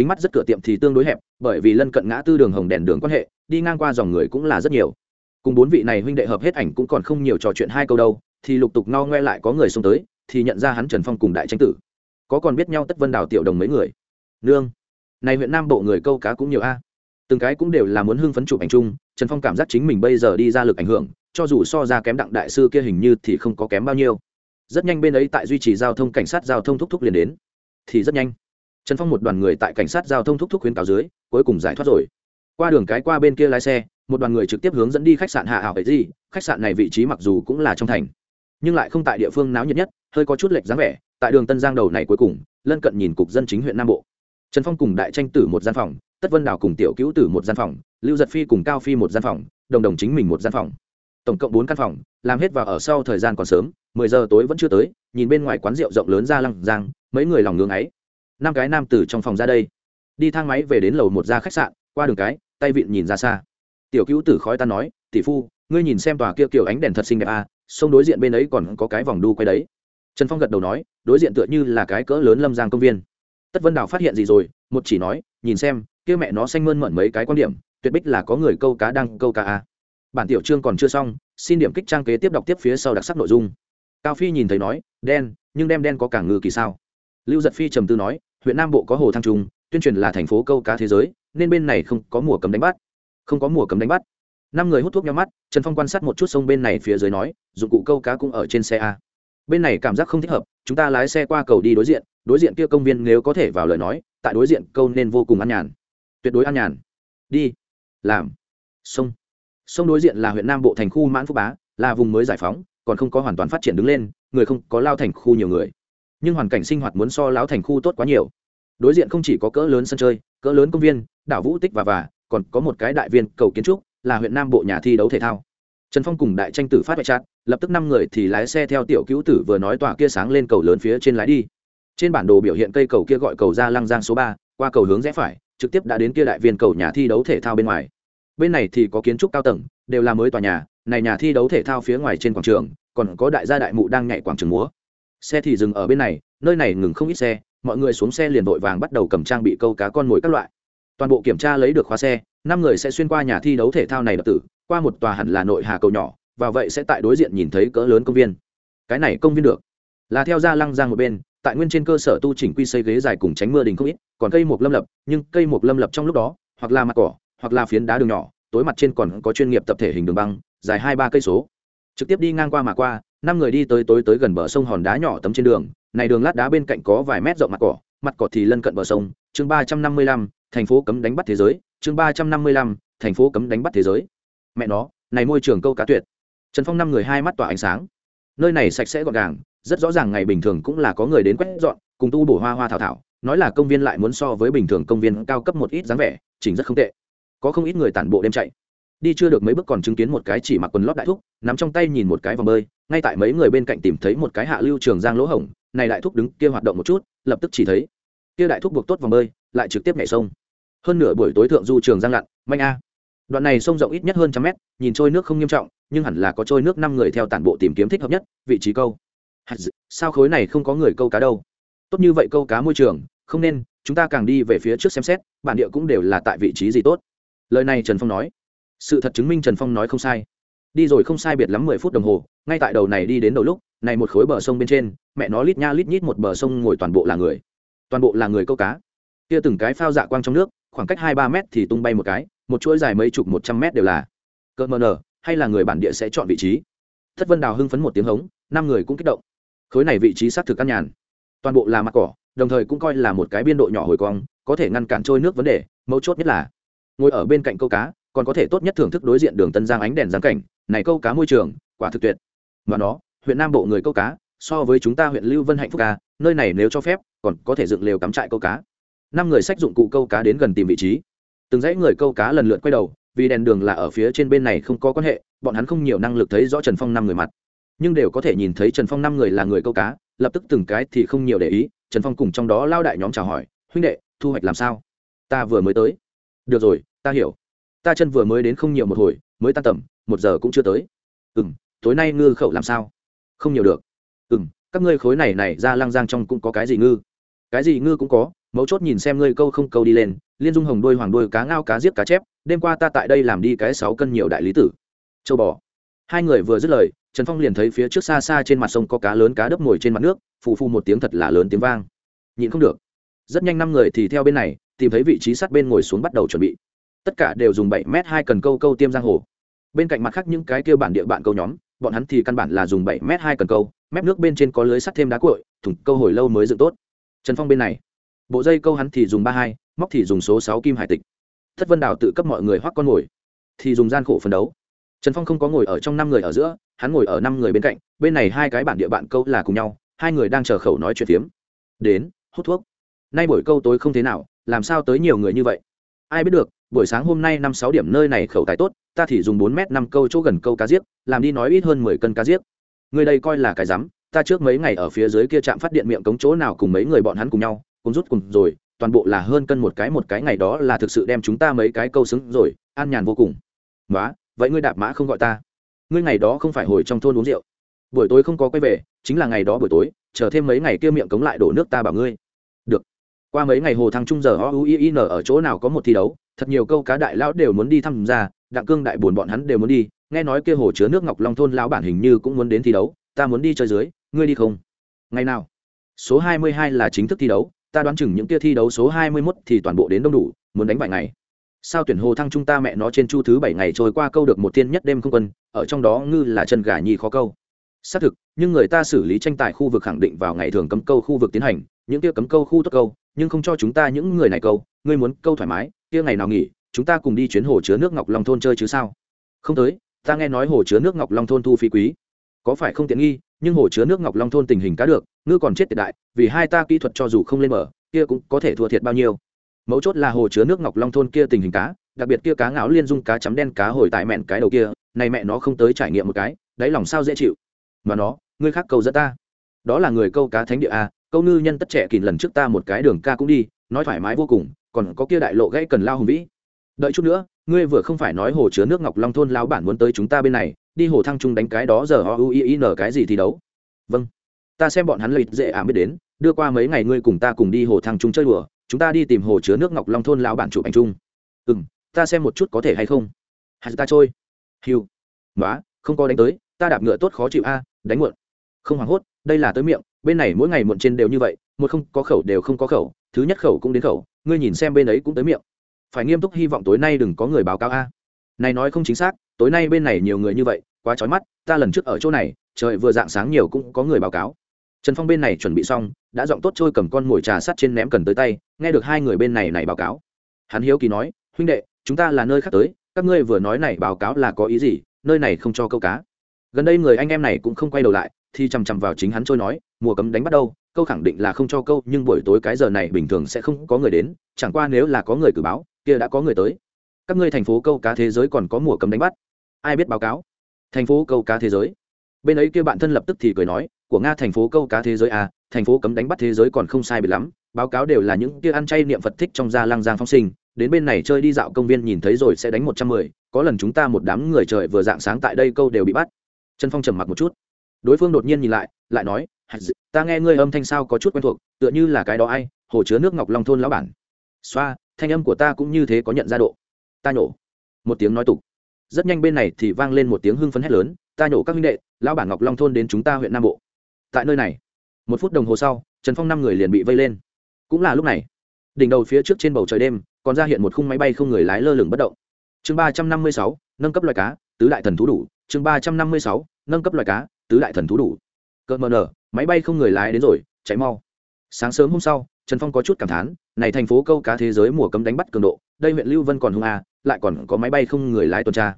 kính mắt rất cửa tiệm thì tương đối hẹp, bởi vì lân cận ngã tư đường hồng đèn đường quan hệ, đi ngang qua dòng người cũng là rất nhiều. Cùng bốn vị này huynh đệ hợp hết ảnh cũng còn không nhiều trò chuyện hai câu đâu, thì lục tục no ngoe lại có người xông tới, thì nhận ra hắn trần phong cùng đại tranh tử. Có còn biết nhau tất vân đào tiểu đồng mấy người? Nương. Này huyện nam bộ người câu cá cũng nhiều a. Từng cái cũng đều là muốn hưng phấn chụp ảnh chung, trần phong cảm giác chính mình bây giờ đi ra lực ảnh hưởng, cho dù so ra kém đặng đại sư kia hình như thì không có kém bao nhiêu. Rất nhanh bên ấy tại duy trì giao thông, cảnh sát giao thông thúc thúc liền đến. Thì rất nhanh trần phong một đoàn người tại cảnh sát giao thông thúc thúc khuyến cáo dưới, cuối cùng giải thoát rồi. Qua đường cái qua bên kia lái xe, một đoàn người trực tiếp hướng dẫn đi khách sạn hạ hảo ấy gì khách sạn này vị trí mặc dù cũng là trong thành, nhưng lại không tại địa phương náo nhiệt nhất, hơi có chút lệch dáng vẻ, tại đường tân giang đầu này cuối cùng, lân cận nhìn cục dân chính huyện nam bộ. Trần phong cùng đại tranh tử một gian phòng, tất vân đào cùng tiểu cứu tử một gian phòng, lưu giật phi cùng cao phi một gian phòng, đồng đồng chính mình một gian phòng. Tổng cộng bốn căn phòng, làm hết vào ở sau thời gian còn sớm, mười giờ tối vẫn chưa tới, nhìn bên ngoài quán rượu rộng lớn ra lăng giang, mấy người lòng ngưng ấy năm cái nam từ trong phòng ra đây. Đi thang máy về đến lầu một ra khách sạn qua đường cái tay vịn nhìn ra xa. Tiểu cứu tử khói ta nói tỷ phu ngươi nhìn xem tòa kia kiểu ánh đèn thật xinh đẹp à, sông đối diện bên ấy còn có cái vòng đu quay đấy. Trần phong gật đầu nói đối diện tựa như là cái cỡ lớn lâm giang công viên. Tất vân đào phát hiện gì rồi một chỉ nói nhìn xem kia mẹ nó xanh mơn mận mấy cái quan điểm tuyệt bích là có người câu cá đang câu cá à. bản tiểu chương còn chưa xong xin điểm kích trang kế tiếp đọc tiếp phía sau đặc sắc nội dung. Cao phi nhìn thấy nói đen nhưng đem đen có cả ngư kỳ sao? Lưu giật phi trầm tư nói huyện nam bộ có hồ thăng trung, tuyên truyền là thành phố câu cá thế giới, nên bên này không có mùa cấm đánh bắt. Không có mùa cấm đánh bắt. Năm người hút thuốc nhau mắt, trần phong quan sát một chút sông bên này phía dưới nói, dụng cụ câu cá cũng ở trên xe a. Bên này cảm giác không thích hợp, chúng ta lái xe qua cầu đi đối diện đối diện kia công viên nếu có thể vào lời nói, tại đối diện câu nên vô cùng an nhàn. Tuyệt đối an nhàn. Đi. Làm. Sông. Sông đối diện là huyện nam bộ thành khu mãn phúc bá, là vùng mới giải phóng, còn không có hoàn toàn phát triển đứng lên, người không có lao thành khu nhiều người nhưng hoàn cảnh sinh hoạt muốn so lão thành khu tốt quá nhiều. Đối diện không chỉ có cỡ lớn sân chơi, cỡ lớn công viên, đảo vũ tích và và còn có một cái đại viên cầu kiến trúc, là huyện nam bộ nhà thi đấu thể thao. Trần phong cùng đại tranh tử phát vệ chặt lập tức năm người thì lái xe theo tiểu cứu tử vừa nói tòa kia sáng lên cầu lớn phía trên lái đi. Trên bản đồ biểu hiện cây cầu kia gọi cầu ra lăng giang số ba, qua cầu hướng rẽ phải, trực tiếp đã đến kia đại viên cầu nhà thi đấu thể thao bên ngoài. Bên này thì có kiến trúc cao tầng, đều là mới tòa nhà, này nhà thi đấu thể thao phía ngoài trên quảng trường, còn có đại gia đại mụ đang nhảy quảng trường múa xe thì dừng ở bên này, nơi này ngừng không ít xe, mọi người xuống xe liền vội vàng bắt đầu cầm trang bị câu cá con mồi các loại. Toàn bộ kiểm tra lấy được khóa xe, năm người sẽ xuyên qua nhà thi đấu thể thao này đập tử, qua một tòa hẳn là nội hà cầu nhỏ, và vậy sẽ tại đối diện nhìn thấy cỡ lớn công viên. Cái này công viên được là theo ra lăng giang một bên, tại nguyên trên cơ sở tu chỉnh quy xây ghế dài cùng tránh mưa đình không ít, còn cây mục lâm lập, nhưng cây mục lâm lập trong lúc đó, hoặc là mặt cỏ, hoặc là phiến đá đường nhỏ, tối mặt trên còn có chuyên nghiệp tập thể hình đường băng, dài hai ba cây số. Trực tiếp đi ngang qua mà qua năm người đi tới tối tới gần bờ sông hòn đá nhỏ tấm trên đường, này đường lát đá bên cạnh có vài mét rộng mặt cỏ mặt cỏ thì lân cận bờ sông, chương ba trăm năm mươi lăm, thành phố cấm đánh bắt thế giới, chương ba trăm năm mươi lăm, thành phố cấm đánh bắt thế giới. Mẹ nó, này môi trường câu cá tuyệt. Trần phong năm người hai mắt tỏa ánh sáng. Nơi này sạch sẽ gọn gàng, rất rõ ràng ngày bình thường cũng là có người đến quét dọn, cùng tu bổ hoa hoa thảo thảo, nói là công viên lại muốn so với bình thường công viên cao cấp một ít dáng vẻ, chỉnh rất không tệ. Có không ít người tản bộ đêm chạy đi chưa được mấy bước còn chứng kiến một cái chỉ mặc quần lót đại thúc, nắm trong tay nhìn một cái vòng bơi, ngay tại mấy người bên cạnh tìm thấy một cái hạ lưu trường giang lỗ hổng, này đại thúc đứng kia hoạt động một chút, lập tức chỉ thấy, kia đại thúc buộc tốt vòng bơi, lại trực tiếp nhảy sông. Hơn nửa buổi tối thượng du trường giang lặn, manh a. Đoạn này sông rộng ít nhất hơn trăm mét, nhìn trôi nước không nghiêm trọng, nhưng hẳn là có trôi nước năm người theo tản bộ tìm kiếm thích hợp nhất, vị trí câu. Sao khối này không có người câu cá đâu? Tốt như vậy câu cá môi trường, không nên, chúng ta càng đi về phía trước xem xét, bản địa cũng đều là tại vị trí gì tốt. Lời này trần phong nói sự thật chứng minh trần phong nói không sai. Đi rồi không sai biệt lắm mười phút đồng hồ, ngay tại đầu này đi đến đầu lúc, này một khối bờ sông bên trên, mẹ nó lít nha lít nhít một bờ sông ngồi toàn bộ là người. Toàn bộ là người câu cá. Kia từng cái phao dạ quang trong nước, khoảng cách hai ba mét thì tung bay một cái, một chuỗi dài mấy chục một trăm mét đều là. Cỡ mờ nở hay là người bản địa sẽ chọn vị trí? Thất vân đào hưng phấn một tiếng hống, năm người cũng kích động. Khối này vị trí xác thực căn nhàn. Toàn bộ là mặt cỏ, đồng thời cũng coi là một cái biên độ nhỏ hồi cong, có thể ngăn cản trôi nước vấn đề, mấu chốt nhất là, ngồi ở bên cạnh câu cá còn có thể tốt nhất thưởng thức đối diện đường tân giang ánh đèn giáng cảnh, này câu cá môi trường, quả thực tuyệt. Mà nó, huyện nam bộ người câu cá, so với chúng ta huyện lưu vân hạnh phúc ca nơi này nếu cho phép, còn có thể dựng lều cắm trại câu cá. Năm người sách dụng cụ câu cá đến gần tìm vị trí. Từng dãy người câu cá lần lượt quay đầu, vì đèn đường là ở phía trên bên này không có quan hệ, bọn hắn không nhiều năng lực thấy rõ trần phong năm người mặt. Nhưng đều có thể nhìn thấy trần phong năm người là người câu cá, lập tức từng cái thì không nhiều để ý, trần phong cùng trong đó lao đại nhóm chào hỏi, huynh đệ, thu hoạch làm sao? Ta vừa mới tới. Được rồi, ta hiểu ta chân vừa mới đến không nhiều một hồi, mới tan tầm, một giờ cũng chưa tới. Ừ m tối nay ngư khẩu làm sao? Không nhiều được. Ừ m các ngươi khối này này ra lang giang trong cũng có cái gì ngư? Cái gì ngư cũng có, mấu chốt nhìn xem ngươi câu không câu đi lên, liên dung hồng đôi hoàng đôi cá ngao, cá giết, cá chép, đêm qua ta tại đây làm đi cái sáu cân nhiều đại lý tử. Châu bò. Hai người vừa dứt lời, trần phong liền thấy phía trước xa xa trên mặt sông có cá lớn cá đớp ngồi trên mặt nước, phù phu một tiếng thật là lớn tiếng vang. Nhịn không được. Rất nhanh năm người thì theo bên này, tìm thấy vị trí sát bên ngồi xuống bắt đầu chuẩn bị tất cả đều dùng bảy m hai cần câu câu tiêm giang hồ. Bên cạnh mặt khác những cái kêu bản địa bạn câu nhóm, bọn hắn thì căn bản là dùng bảy m hai cần câu, mép nước bên trên có lưới sắt thêm đá cội thủng câu hồi lâu mới dựng tốt. Trần phong bên này, bộ dây câu hắn thì dùng ba hai, móc thì dùng số sáu kim hải tịch. Thất vân đào tự cấp mọi người hoắc con ngồi, thì dùng gian khổ phấn đấu. Trần phong không có ngồi ở trong năm người ở giữa, hắn ngồi ở năm người bên cạnh, bên này hai cái bản địa bạn câu là cùng nhau, hai người đang chờ khẩu nói chuyện phiếm. Đến, hút thuốc. Nay buổi câu tối không thế nào, làm sao tới nhiều người như vậy? Ai biết được buổi sáng hôm nay năm sáu điểm nơi này khẩu tài tốt ta thì dùng bốn m năm câu chỗ gần câu cá diếc, làm đi nói ít hơn mười cân cá diếc. người đây coi là cái rắm ta trước mấy ngày ở phía dưới kia trạm phát điện miệng cống chỗ nào cùng mấy người bọn hắn cùng nhau cùng rút cùng rồi toàn bộ là hơn cân một cái một cái ngày đó là thực sự đem chúng ta mấy cái câu xứng rồi an nhàn vô cùng. Quá, vậy ngươi đạp mã không gọi ta. Ngươi ngày đó không phải hồi trong thôn uống rượu. Buổi tối không có quay về chính là ngày đó buổi tối chờ thêm mấy ngày kia miệng cống lại đổ nước ta bảo ngươi qua mấy ngày hồ thăng trung giờ o u i n ở chỗ nào có một thi đấu, thật nhiều câu cá đại lão đều muốn đi tham gia đặng cương đại buồn bọn hắn đều muốn đi, nghe nói kia hồ chứa nước ngọc long thôn lão bản hình như cũng muốn đến thi đấu, ta muốn đi chơi dưới, ngươi đi không? Ngày nào? Số hai mươi hai là chính thức thi đấu, ta đoán chừng những kia thi đấu số 21 thì toàn bộ đến đông đủ, muốn đánh vài ngày. Sao tuyển hồ thăng trung ta mẹ nó trên chu thứ bảy ngày trôi qua câu được một tiên nhất đêm không quân, ở trong đó ngư là chân gà nhi khó câu xác thực, nhưng người ta xử lý tranh tài khu vực khẳng định vào ngày thường cấm câu khu vực tiến hành, những kia cấm câu khu tốt câu, nhưng không cho chúng ta những người này câu, ngươi muốn câu thoải mái, kia ngày nào nghỉ, chúng ta cùng đi chuyến hồ chứa nước ngọc long thôn chơi chứ sao? Không tới, ta nghe nói hồ chứa nước ngọc long thôn thu phí quý. Có phải không tiện nghi, nhưng hồ chứa nước ngọc long thôn tình hình cá được, ngư còn chết tiệt đại, vì hai ta kỹ thuật cho dù không lên mở, kia cũng có thể thua thiệt bao nhiêu. Mấu chốt là hồ chứa nước ngọc long thôn kia tình hình cá, đặc biệt kia cá ngáo liên dung, cá chấm đen, cá hồi tại mẹn cái đầu kia, này mẹ nó không tới trải nghiệm một cái, đáy lòng sao dễ chịu mà nó, ngươi khác câu dẫn ta. Đó là người câu cá thánh địa a, câu ngư nhân tất trẻ kìm lần trước ta một cái đường ca cũng đi, nói thoải mái vô cùng, còn có kia đại lộ gãy cần lao hùng vĩ. Đợi chút nữa, ngươi vừa không phải nói hồ chứa nước ngọc long thôn lao bản muốn tới chúng ta bên này, đi hồ thăng trung đánh cái đó giờ o u i n cái gì thì đấu. Vâng. Ta xem bọn hắn lợi dễ ảm biết đến, đưa qua mấy ngày ngươi cùng ta cùng đi hồ thăng trung chơi đùa, chúng ta đi tìm hồ chứa nước ngọc long thôn lao bản chụp ảnh chung. Ừ m ta xem một chút có thể hay không. Hạt ta trôi. Hiu. Nói không có đánh tới, ta đạp ngựa tốt khó chịu a đánh muộn. Không hoảng hốt, đây là tới miệng, bên này mỗi ngày muộn trên đều như vậy, một không có khẩu đều không có khẩu, thứ nhất khẩu cũng đến khẩu, ngươi nhìn xem bên ấy cũng tới miệng. Phải nghiêm túc hy vọng tối nay đừng có người báo cáo a. Này nói không chính xác, tối nay bên này nhiều người như vậy, quá trói mắt, ta lần trước ở chỗ này, trời vừa dạng sáng nhiều cũng có người báo cáo. Trần phong bên này chuẩn bị xong, đã dọn tốt trôi cầm con mồi trà sắt trên ném cần tới tay, nghe được hai người bên này này báo cáo. Hắn hiếu kỳ nói, huynh đệ, chúng ta là nơi khác tới, các ngươi vừa nói này báo cáo là có ý gì, nơi này không cho câu cá gần đây người anh em này cũng không quay đầu lại, thì chằm chằm vào chính hắn trôi nói, mùa cấm đánh bắt đâu, câu khẳng định là không cho câu, nhưng buổi tối cái giờ này bình thường sẽ không có người đến, chẳng qua nếu là có người cử báo, kia đã có người tới. Các ngươi thành phố câu cá thế giới còn có mùa cấm đánh bắt. Ai biết báo cáo? Thành phố câu cá thế giới. Bên ấy kia bạn thân lập tức thì cười nói, của nga thành phố câu cá thế giới à thành phố cấm đánh bắt thế giới còn không sai biệt lắm, báo cáo đều là những kia ăn chay niệm phật thích trong gia lang giang phong sinh, đến bên này chơi đi dạo công viên nhìn thấy rồi sẽ đánh một trăm mười, có lần chúng ta một đám người trời vừa dạng sáng tại đây câu đều bị bắt trần phong trầm mặc một chút. Đối phương đột nhiên nhìn lại lại nói ta nghe ngươi âm thanh sao có chút quen thuộc, tựa như là cái đó ai, hồ chứa nước ngọc long thôn lão bản. Xoa, thanh âm của ta cũng như thế có nhận ra độ. Ta nhổ. Một tiếng nói tục. Rất nhanh bên này thì vang lên một tiếng hưng phấn hét lớn, ta nhổ các huynh đệ, lão bản ngọc long thôn đến chúng ta huyện nam bộ. Tại nơi này, một phút đồng hồ sau, trần phong năm người liền bị vây lên. Cũng là lúc này, đỉnh đầu phía trước trên bầu trời đêm, còn ra hiện một khung máy bay không người lái lơ lửng bất động. Chương ba trăm năm mươi sáu, nâng cấp loài cá tứ đại thần thú đủ, chương ba trăm năm mươi sáu, nâng cấp loài cá, tứ đại thần thú đủ. Cợt mờ nở, máy bay không người lái đến rồi cháy mau. Sáng sớm hôm sau, trần phong có chút cảm thán, này thành phố câu cá thế giới mùa cấm đánh bắt cường độ, đây huyện lưu vân còn hung à lại còn có máy bay không người lái tuần tra.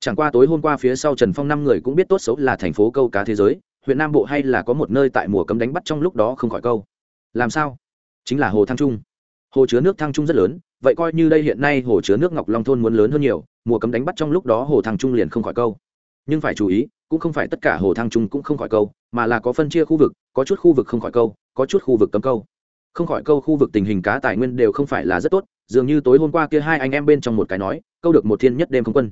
Chẳng qua tối hôm qua phía sau trần phong năm người cũng biết tốt xấu là thành phố câu cá thế giới, huyện nam bộ hay là có một nơi tại mùa cấm đánh bắt trong lúc đó không khỏi câu. Làm sao? Chính là hồ thăng trung. Hồ chứa nước thăng trung rất lớn vậy coi như đây hiện nay hồ chứa nước ngọc long thôn muốn lớn hơn nhiều, mùa cấm đánh bắt trong lúc đó hồ thăng trung liền không khỏi câu. Nhưng phải chú ý, cũng không phải tất cả hồ thăng trung cũng không khỏi câu, mà là có phân chia khu vực, có chút khu vực không khỏi câu, có chút khu vực cấm câu. Không khỏi câu khu vực tình hình cá tài nguyên đều không phải là rất tốt, dường như tối hôm qua kia hai anh em bên trong một cái nói, câu được một thiên nhất đêm không quân.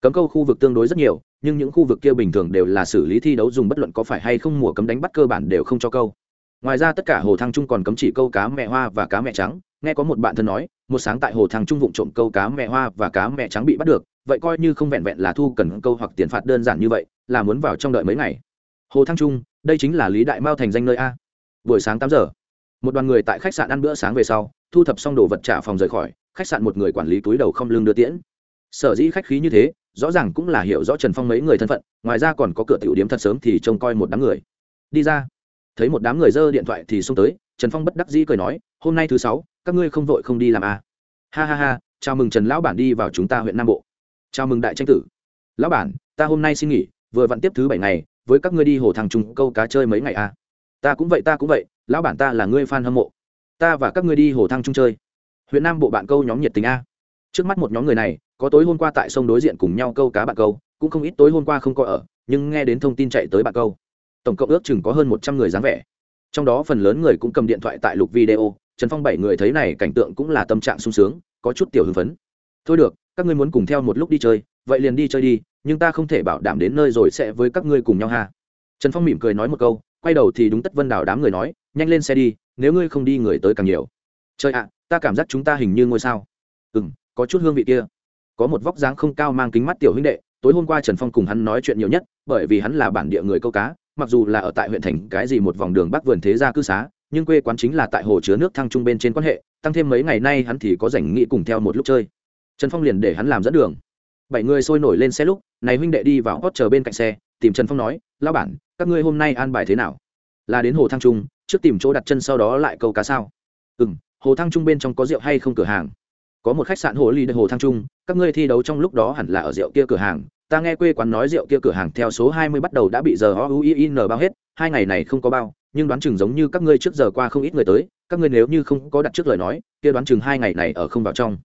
Cấm câu khu vực tương đối rất nhiều, nhưng những khu vực kia bình thường đều là xử lý thi đấu dùng bất luận có phải hay không mùa cấm đánh bắt cơ bản đều không cho câu. Ngoài ra tất cả hồ thăng trung còn cấm chỉ câu cá mẹ hoa và cá mẹ trắng, nghe có một bạn thân nói một sáng tại hồ thăng trung vụng trộm câu cá mẹ hoa và cá mẹ trắng bị bắt được, vậy coi như không vẹn vẹn là thu cần câu hoặc tiền phạt đơn giản như vậy, là muốn vào trong đợi mấy ngày. Hồ thăng trung, đây chính là lý đại mao thành danh nơi a. Buổi sáng tám giờ, một đoàn người tại khách sạn ăn bữa sáng về sau, thu thập xong đồ vật trả phòng rời khỏi, khách sạn một người quản lý túi đầu không lương đưa tiễn. Sở dĩ khách khí như thế, rõ ràng cũng là hiểu rõ trần phong mấy người thân phận, ngoài ra còn có cửa tiểu điếm thật sớm thì trông coi một đám người. Đi ra. Thấy một đám người dơ điện thoại thì xông tới, trần phong bất đắc dĩ cười nói, hôm nay thứ sáu các ngươi không vội không đi làm à. ha ha ha, chào mừng trần lão bản đi vào chúng ta huyện nam bộ. Chào mừng đại tranh tử. Lão bản, ta hôm nay xin nghỉ, vừa vặn tiếp thứ bảy ngày, với các ngươi đi hồ thằng trung câu cá chơi mấy ngày à. ta cũng vậy, ta cũng vậy, lão bản ta là ngươi fan hâm mộ. Ta và các ngươi đi hồ thăng trung chơi. Huyện nam bộ bạn câu nhóm nhiệt tình a trước mắt một nhóm người này, có tối hôm qua tại sông đối diện cùng nhau câu cá bạn câu, cũng không ít tối hôm qua không có ở, nhưng nghe đến thông tin chạy tới bạn câu. Tổng cộng ước chừng có hơn một trăm người dáng vẻ. Trong đó phần lớn người cũng cầm điện thoại tại lục video trần phong bảy người thấy này cảnh tượng cũng là tâm trạng sung sướng, có chút tiểu hưng phấn. Thôi được, các ngươi muốn cùng theo một lúc đi chơi, vậy liền đi chơi đi, nhưng ta không thể bảo đảm đến nơi rồi sẽ với các ngươi cùng nhau ha. Trần phong mỉm cười nói một câu, quay đầu thì đúng tất vân đào đám người nói, nhanh lên xe đi, nếu ngươi không đi người tới càng nhiều. Chơi ạ, ta cảm giác chúng ta hình như ngôi sao. Ừ m có chút hương vị kia. Có một vóc dáng không cao mang kính mắt tiểu huynh đệ, tối hôm qua trần phong cùng hắn nói chuyện nhiều nhất, bởi vì hắn là bản địa người câu cá, mặc dù là ở tại huyện thành cái gì một vòng đường bắc vườn thế gia cư xá nhưng quê quán chính là tại hồ chứa nước thăng trung bên trên quan hệ, tăng thêm mấy ngày nay hắn thì có rảnh nghĩ cùng theo một lúc chơi. Trần phong liền để hắn làm dẫn đường. Bảy người sôi nổi lên xe lúc, này huynh đệ đi vào hót chờ bên cạnh xe, tìm trần phong nói lao bản, các ngươi hôm nay an bài thế nào? Là đến hồ thăng trung, trước tìm chỗ đặt chân sau đó lại câu cá sao? Ừ m hồ thăng trung bên trong có rượu hay không cửa hàng? Có một khách sạn hồ ly hồ thăng trung, các ngươi thi đấu trong lúc đó hẳn là ở rượu kia cửa hàng. Ta nghe quê quán nói rượu kia cửa hàng theo số hai mươi bắt đầu đã bị giờ o u i n bao hết, hai ngày này không có bao nhưng đoán chừng giống như các ngươi trước giờ qua không ít người tới, các ngươi nếu như không có đặt trước lời nói, kia đoán chừng hai ngày này ở không vào trong.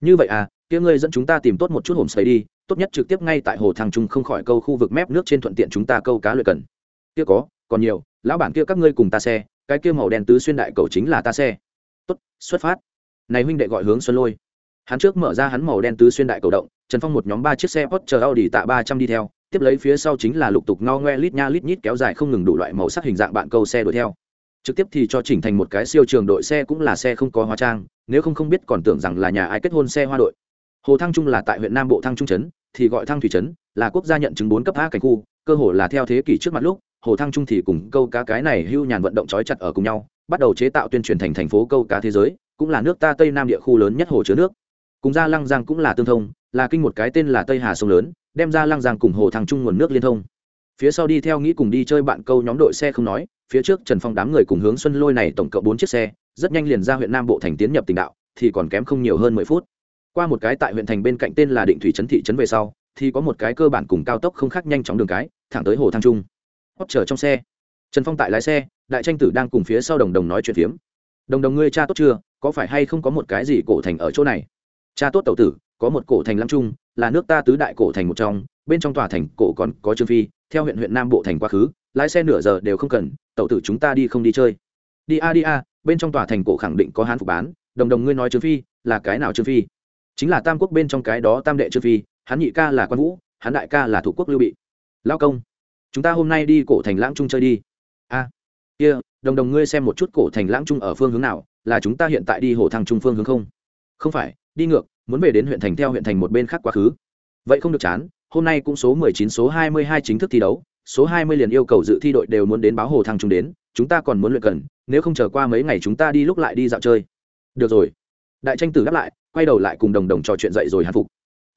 Như vậy à kia ngươi dẫn chúng ta tìm tốt một chút hồn xây đi, tốt nhất trực tiếp ngay tại hồ thằng trung không khỏi câu khu vực mép nước trên thuận tiện chúng ta câu cá lợi cần. Kia có, còn nhiều, lão bản kia các ngươi cùng ta xe, cái kia màu đen tứ xuyên đại cầu chính là ta xe. Tốt, xuất phát. Này huynh đệ gọi hướng xuân lôi. Hắn trước mở ra hắn màu đen tứ xuyên đại cầu động, trần phong một nhóm ba chiếc xe hot chờ audi tạ ba trăm đi theo tiếp lấy phía sau chính là lục tục ngao ngoe lít nha lít nhít kéo dài không ngừng đủ loại màu sắc hình dạng bạn câu xe đuổi theo. Trực tiếp thì cho chỉnh thành một cái siêu trường đội xe cũng là xe không có hóa trang, nếu không không biết còn tưởng rằng là nhà ai kết hôn xe hoa đội. Hồ thăng trung là tại huyện nam bộ thăng trung trấn, thì gọi thăng thủy trấn, là quốc gia nhận chứng bốn cấp a cảnh khu, cơ hồ là theo thế kỷ trước mặt lúc, hồ thăng trung thì cùng câu cá cái này hưu nhàn vận động trói chặt ở cùng nhau, bắt đầu chế tạo tuyên truyền thành thành phố câu cá thế giới, cũng là nước ta tây nam địa khu lớn nhất hồ chứa nước. Cùng gia lăng giang cũng là tương thông, là kinh một cái tên là tây hà sông lớn đem ra lăng giang cùng hồ thăng trung nguồn nước liên thông. Phía sau đi theo nghĩ cùng đi chơi bạn câu nhóm đội xe không nói, phía trước trần phong đám người cùng hướng xuân lôi này tổng cộng bốn chiếc xe, rất nhanh liền ra huyện nam bộ thành tiến nhập tình đạo, thì còn kém không nhiều hơn mười phút. Qua một cái tại huyện thành bên cạnh tên là định thủy trấn thị trấn về sau, thì có một cái cơ bản cùng cao tốc không khác nhanh chóng đường cái, thẳng tới hồ thăng trung. Hót chờ trong xe. Trần phong tại lái xe, đại tranh tử đang cùng phía sau đồng đồng nói chuyện phiếm. Đồng đồng ngươi cha tốt chưa? Có phải hay không có một cái gì cổ thành ở chỗ này? Cha tốt tẩu tử có một cổ thành lăng trung, là nước ta tứ đại cổ thành một trong, bên trong tòa thành cổ còn có trương phi, theo huyện huyện nam bộ thành quá khứ, lái xe nửa giờ đều không cần, tẩu tử chúng ta đi không đi chơi. Đi a đi a, bên trong tòa thành cổ khẳng định có hán phục bán, đồng đồng ngươi nói trương phi, là cái nào trương phi? Chính là tam quốc bên trong cái đó tam đệ trương phi, hắn nhị ca là quan vũ, hắn đại ca là thủ quốc lưu bị. Lao công, chúng ta hôm nay đi cổ thành lãng trung chơi đi. A, kia, đồng đồng ngươi xem một chút cổ thành lãng trung ở phương hướng nào, là chúng ta hiện tại đi hồ thăng trung phương hướng không? Không phải, đi ngược muốn về đến huyện thành theo huyện thành một bên khác quá khứ. Vậy không được chán, hôm nay cũng số 19 số 22 chính thức thi đấu, số 20 liền yêu cầu dự thi đội đều muốn đến báo hồ thăng trung đến, chúng ta còn muốn luyện cần, nếu không chờ qua mấy ngày chúng ta đi lúc lại đi dạo chơi. Được rồi. Đại tranh tử đáp lại, quay đầu lại cùng đồng đồng trò chuyện dậy rồi hàn phục.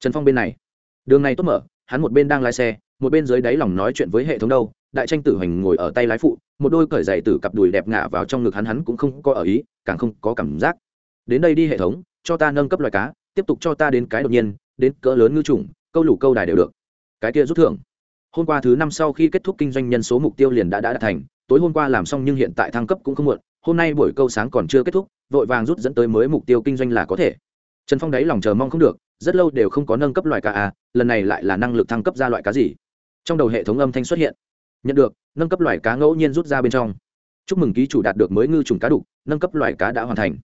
Trần phong bên này. Đường này tốt mở, hắn một bên đang lái xe, một bên dưới đáy lòng nói chuyện với hệ thống đâu, đại tranh tử hoành ngồi ở tay lái phụ, một đôi cởi giày tử cặp đùi đẹp ngả vào trong ngực hắn hắn cũng không có ở ý, càng không có cảm giác. Đến đây đi hệ thống, cho ta nâng cấp loài cá tiếp tục cho ta đến cái đột nhiên, đến cỡ lớn ngư trùng câu lủ câu đài đều được. Cái kia rút thưởng. Hôm qua thứ năm sau khi kết thúc kinh doanh nhân số mục tiêu liền đã đã đạt thành, tối hôm qua làm xong nhưng hiện tại thăng cấp cũng không muộn, hôm nay buổi câu sáng còn chưa kết thúc, vội vàng rút dẫn tới mới mục tiêu kinh doanh là có thể. Trần phong đáy lòng chờ mong không được, rất lâu đều không có nâng cấp loại cá à lần này lại là năng lực thăng cấp ra loại cá gì. Trong đầu hệ thống âm thanh xuất hiện. Nhận được, nâng cấp loài cá ngẫu nhiên rút ra bên trong. Chúc mừng ký chủ đạt được mới ngư trùng cá đục nâng cấp loài cá đã hoàn thành.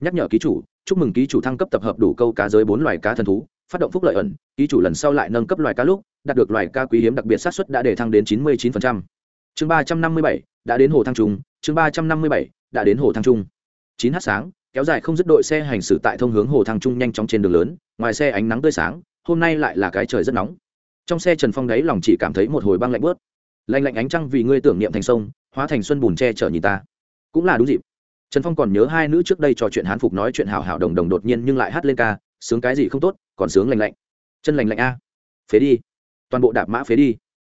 Nhắc nhở ký chủ chúc mừng ký chủ thăng cấp tập hợp đủ câu cá giới bốn loài cá thần thú, phát động phúc lợi ẩn, ký chủ lần sau lại nâng cấp loài cá lúc, đạt được loài cá quý hiếm đặc biệt sát xuất đã để thăng đến chín mươi chín chương ba trăm năm mươi bảy, đã đến hồ thăng trung chương ba trăm năm mươi bảy, đã đến hồ thăng trung chín h sáng, kéo dài không dứt đội xe hành xử tại thông hướng hồ thăng trung nhanh chóng trên đường lớn, ngoài xe ánh nắng tươi sáng, hôm nay lại là cái trời rất nóng. Trong xe trần phong đáy lòng chỉ cảm thấy một hồi băng lạnh bớt. Lạnh lạnh ánh trăng vì ngươi tưởng niệm thành sông, hóa thành xuân bùn tre chở nhìn ta. Cũng là đúng dịp trần phong còn nhớ hai nữ trước đây trò chuyện hán phục nói chuyện hảo hảo đồng đồng đột nhiên nhưng lại hát lên ca, sướng cái gì không tốt, còn sướng lành lạnh. Chân lành lạnh a. Phế đi. Toàn bộ đạp mã phế đi.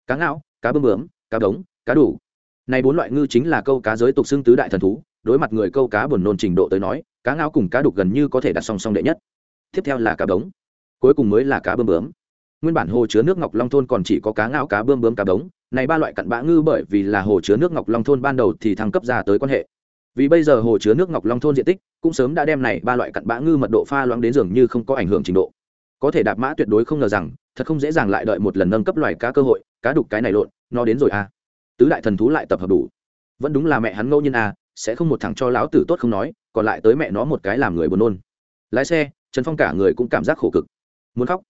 Cá ngạo, cá bơm bướm, cá đống, cá đủ. Này bốn loại ngư chính là câu cá giới tục xưng tứ đại thần thú, đối mặt người câu cá buồn nôn trình độ tới nói, cá ngao cùng cá đục gần như có thể đặt song song đệ nhất. Tiếp theo là cá bống cuối cùng mới là cá bơm bướm. Nguyên bản hồ chứa nước ngọc long thôn còn chỉ có cá ngao cá bơm bướm, cá bống này ba loại cặn bã ngư bởi vì là hồ chứa nước ngọc long thôn ban đầu thì thăng cấp ra tới quan hệ vì bây giờ hồ chứa nước ngọc long thôn diện tích cũng sớm đã đem này ba loại cặn bã ngư mật độ pha loãng đến dường như không có ảnh hưởng trình độ. Có thể đạp mã tuyệt đối không ngờ rằng, thật không dễ dàng lại đợi một lần nâng cấp loài cá cơ hội, cá đục cái này lộn, nó đến rồi à. Tứ đại thần thú lại tập hợp đủ. Vẫn đúng là mẹ hắn ngẫu nhiên à sẽ không một thằng cho lão tử tốt không nói, còn lại tới mẹ nó một cái làm người buồn nôn. Lái xe, trần phong cả người cũng cảm giác khổ cực. Muốn khóc.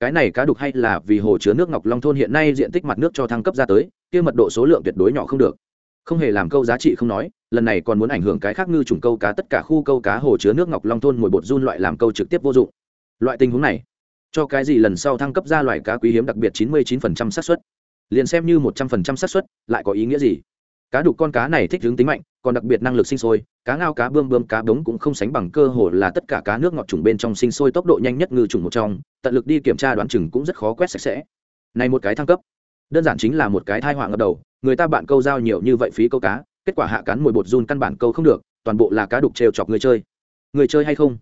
Cái này cá đục hay là vì hồ chứa nước ngọc long thôn hiện nay diện tích mặt nước cho thăng cấp ra tới, kia mật độ số lượng tuyệt đối nhỏ không được. Không hề làm câu giá trị không nói lần này còn muốn ảnh hưởng cái khác ngư trùng câu cá, tất cả khu câu cá hồ chứa nước ngọc long thôn mồi bột run loại làm câu trực tiếp vô dụng. Loại tình huống này, cho cái gì lần sau thăng cấp ra loại cá quý hiếm đặc biệt chín mươi 99% xác suất? Liền xem như một trăm phần trăm xác suất, lại có ý nghĩa gì? Cá đục con cá này thích hướng tính mạnh, còn đặc biệt năng lực sinh sôi, cá ngao, cá bươm bươm, cá bống cũng không sánh bằng cơ hồ là tất cả cá nước ngọt trùng bên trong sinh sôi tốc độ nhanh nhất ngư trùng một trong, tận lực đi kiểm tra đoán chừng cũng rất khó quét sạch sẽ. Này một cái thăng cấp, đơn giản chính là một cái thai họa ngập đầu, người ta bạn câu giao nhiều như vậy phí câu cá kết quả hạ cắn mồi bột run căn bản câu không được, toàn bộ là cá đục trêu chọc người chơi. Người chơi hay không?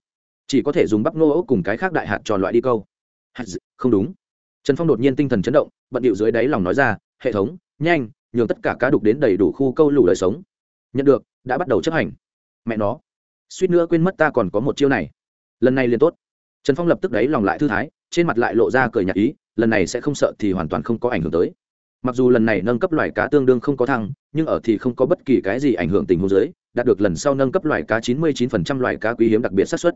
Chỉ có thể dùng bắp nô ốc cùng cái khác đại hạt tròn loại đi câu. Hạt không đúng. Trần phong đột nhiên tinh thần chấn động, bận điệu dưới đáy lòng nói ra, hệ thống, nhanh, nhường tất cả cá đục đến đầy đủ khu câu lủ đời sống. Nhận được, đã bắt đầu chấp hành. Mẹ nó, suýt nữa quên mất ta còn có một chiêu này. Lần này liền tốt. Trần phong lập tức đáy lòng lại thư thái, trên mặt lại lộ ra cười nhạt ý, lần này sẽ không sợ thì hoàn toàn không có ảnh hưởng tới mặc dù lần này nâng cấp loài cá tương đương không có thăng, nhưng ở thì không có bất kỳ cái gì ảnh hưởng tình huống dưới, đạt được lần sau nâng cấp loài cá chín mươi 99% loài cá quý hiếm đặc biệt xác suất.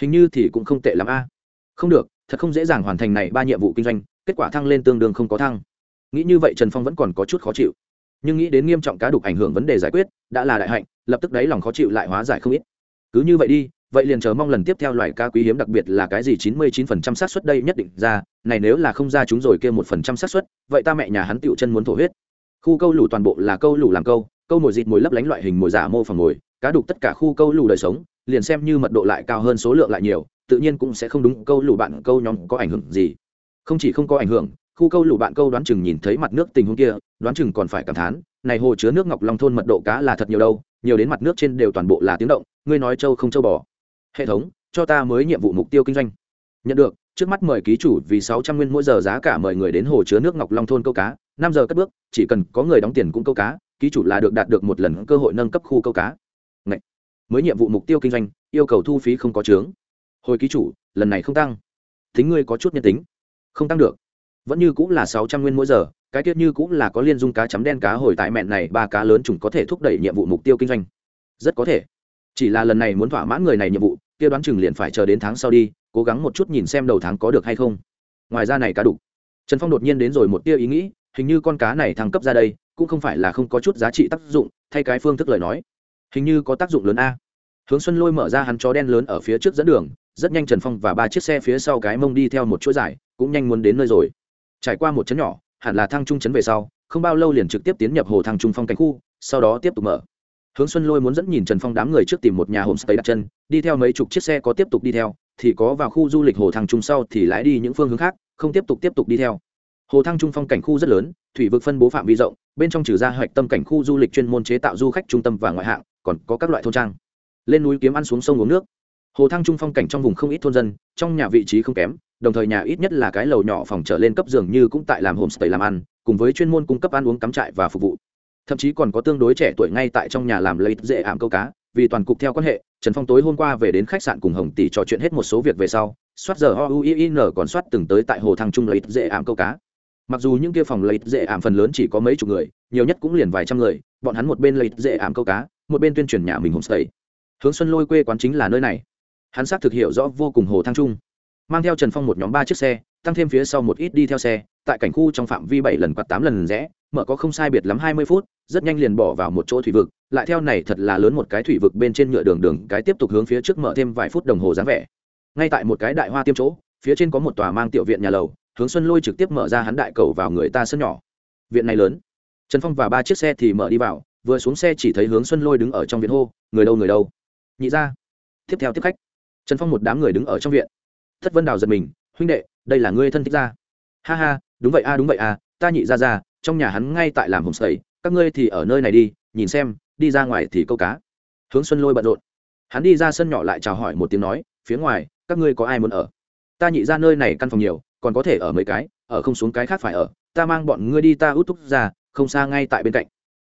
Hình như thì cũng không tệ lắm a. Không được, thật không dễ dàng hoàn thành này ba nhiệm vụ kinh doanh, kết quả thăng lên tương đương không có thăng. Nghĩ như vậy trần phong vẫn còn có chút khó chịu. Nhưng nghĩ đến nghiêm trọng cá đục ảnh hưởng vấn đề giải quyết, đã là đại hạnh, lập tức đấy lòng khó chịu lại hóa giải không ít. Cứ như vậy đi vậy liền chờ mong lần tiếp theo loại cá quý hiếm đặc biệt là cái gì chín mươi chín phần trăm xác suất đây nhất định ra, này nếu là không ra chúng rồi kia một phần trăm xác suất, vậy ta mẹ nhà hắn tựu chân muốn thổ huyết. Khu câu lủ toàn bộ là câu lủ làm câu câu mồi dịt mồi lấp lánh loại hình mồi giả mô phẳng mồi, cá đục tất cả khu câu lủ đời sống, liền xem như mật độ lại cao hơn số lượng lại nhiều, tự nhiên cũng sẽ không đúng, câu lủ bạn câu nhóm có ảnh hưởng gì. Không chỉ không có ảnh hưởng, khu câu lũ bạn câu đoán chừng nhìn thấy mặt nước tình huống kia, đoán chừng còn phải cảm thán, này hồ chứa nước ngọc long thôn mật độ cá là thật nhiều đâu, nhiều đến mặt nước trên đều toàn bộ là tiếng động, ngươi nói châu không châu bò hệ thống, cho ta mới nhiệm vụ mục tiêu kinh doanh. Nhận được, trước mắt mời ký chủ vì sáu trăm nguyên mỗi giờ giá cả mời người đến hồ chứa nước ngọc long thôn câu cá, năm giờ cất bước, chỉ cần có người đóng tiền cũng câu cá, ký chủ là được đạt được một lần cơ hội nâng cấp khu câu cá. Ngậy. mới nhiệm vụ mục tiêu kinh doanh, yêu cầu thu phí không có chướng. Hồi ký chủ, lần này không tăng. Tính ngươi có chút nhân tính. Không tăng được. Vẫn như cũng là sáu trăm nguyên mỗi giờ, cái tiết như cũng là có liên dung cá chấm đen cá hồi tại mẹn này, ba cá lớn chúng có thể thúc đẩy nhiệm vụ mục tiêu kinh doanh. Rất có thể. Chỉ là lần này muốn thỏa mãn người này nhiệm vụ kia đoán chừng liền phải chờ đến tháng sau đi, cố gắng một chút nhìn xem đầu tháng có được hay không. Ngoài ra này cá đủ trần phong đột nhiên đến rồi một tia ý nghĩ, hình như con cá này thăng cấp ra đây, cũng không phải là không có chút giá trị tác dụng, thay cái phương thức lời nói. Hình như có tác dụng lớn a. Hướng xuân lôi mở ra hắn chó đen lớn ở phía trước dẫn đường, rất nhanh trần phong và ba chiếc xe phía sau cái mông đi theo một chuỗi dài, cũng nhanh muốn đến nơi rồi. Trải qua một chấn nhỏ, hẳn là thăng trung chấn về sau, không bao lâu liền trực tiếp tiến nhập hồ thăng trung phong cảnh khu, sau đó tiếp tục mở hướng xuân lôi muốn dẫn nhìn trần phong đám người trước tìm một nhà homestay đặt chân, đi theo mấy chục chiếc xe có tiếp tục đi theo, thì có vào khu du lịch hồ thăng trung sau thì lái đi những phương hướng khác, không tiếp tục tiếp tục đi theo. Hồ thăng trung phong cảnh khu rất lớn, thủy vực phân bố phạm vi rộng, bên trong trừ ra hoạch tâm cảnh khu du lịch chuyên môn chế tạo du khách trung tâm và ngoại hạng, còn có các loại thôn trang. Lên núi kiếm ăn xuống sông uống nước. Hồ thăng trung phong cảnh trong vùng không ít thôn dân, trong nhà vị trí không kém, đồng thời nhà ít nhất là cái lầu nhỏ phòng trở lên cấp giường như cũng tại làm homestay làm ăn, cùng với chuyên môn cung cấp ăn uống cắm trại và phục vụ thậm chí còn có tương đối trẻ tuổi ngay tại trong nhà làm lấy dễ ảm câu cá, vì toàn cục theo quan hệ, trần phong tối hôm qua về đến khách sạn cùng hồng tỷ trò chuyện hết một số việc về sau, soát giờ o u i n còn soát từng tới tại hồ thăng trung lấy dễ ảm câu cá. Mặc dù những kia phòng lấy dễ ảm phần lớn chỉ có mấy chục người, nhiều nhất cũng liền vài trăm người, bọn hắn một bên lấy dễ ảm câu cá, một bên tuyên truyền nhà mình homestay hướng xuân lôi quê quán chính là nơi này. Hắn xác thực hiểu rõ vô cùng hồ thăng trung. Mang theo trần phong một nhóm ba chiếc xe, tăng thêm phía sau một ít đi theo xe tại cảnh khu trong phạm vi bảy lần quạt tám lần rẽ, mở có không sai biệt lắm hai mươi phút, rất nhanh liền bỏ vào một chỗ thủy vực, lại theo này thật là lớn một cái thủy vực bên trên nhựa đường đường, cái tiếp tục hướng phía trước mở thêm vài phút đồng hồ dáng vẻ. Ngay tại một cái đại hoa tiêm chỗ, phía trên có một tòa mang tiểu viện nhà lầu, hướng xuân lôi trực tiếp mở ra hắn đại cầu vào người ta sân nhỏ. Viện này lớn. Trần phong và ba chiếc xe thì mở đi vào, vừa xuống xe chỉ thấy hướng xuân lôi đứng ở trong viện hô, người đâu người đâu? Nhị ra tiếp theo tiếp khách. Trần phong một đám người đứng ở trong viện. Thất vân đào giật mình, huynh đệ, đây là ngươi thân thích ra ha ha đúng vậy a, đúng vậy a, ta nhị ra ra, trong nhà hắn ngay tại làm hồng sầy các ngươi thì ở nơi này đi, nhìn xem, đi ra ngoài thì câu cá. Hướng xuân lôi bận rộn. Hắn đi ra sân nhỏ lại chào hỏi một tiếng nói, phía ngoài, các ngươi có ai muốn ở? Ta nhị ra nơi này căn phòng nhiều, còn có thể ở mấy cái, ở không xuống cái khác phải ở, ta mang bọn ngươi đi ta út thúc ra, không xa ngay tại bên cạnh.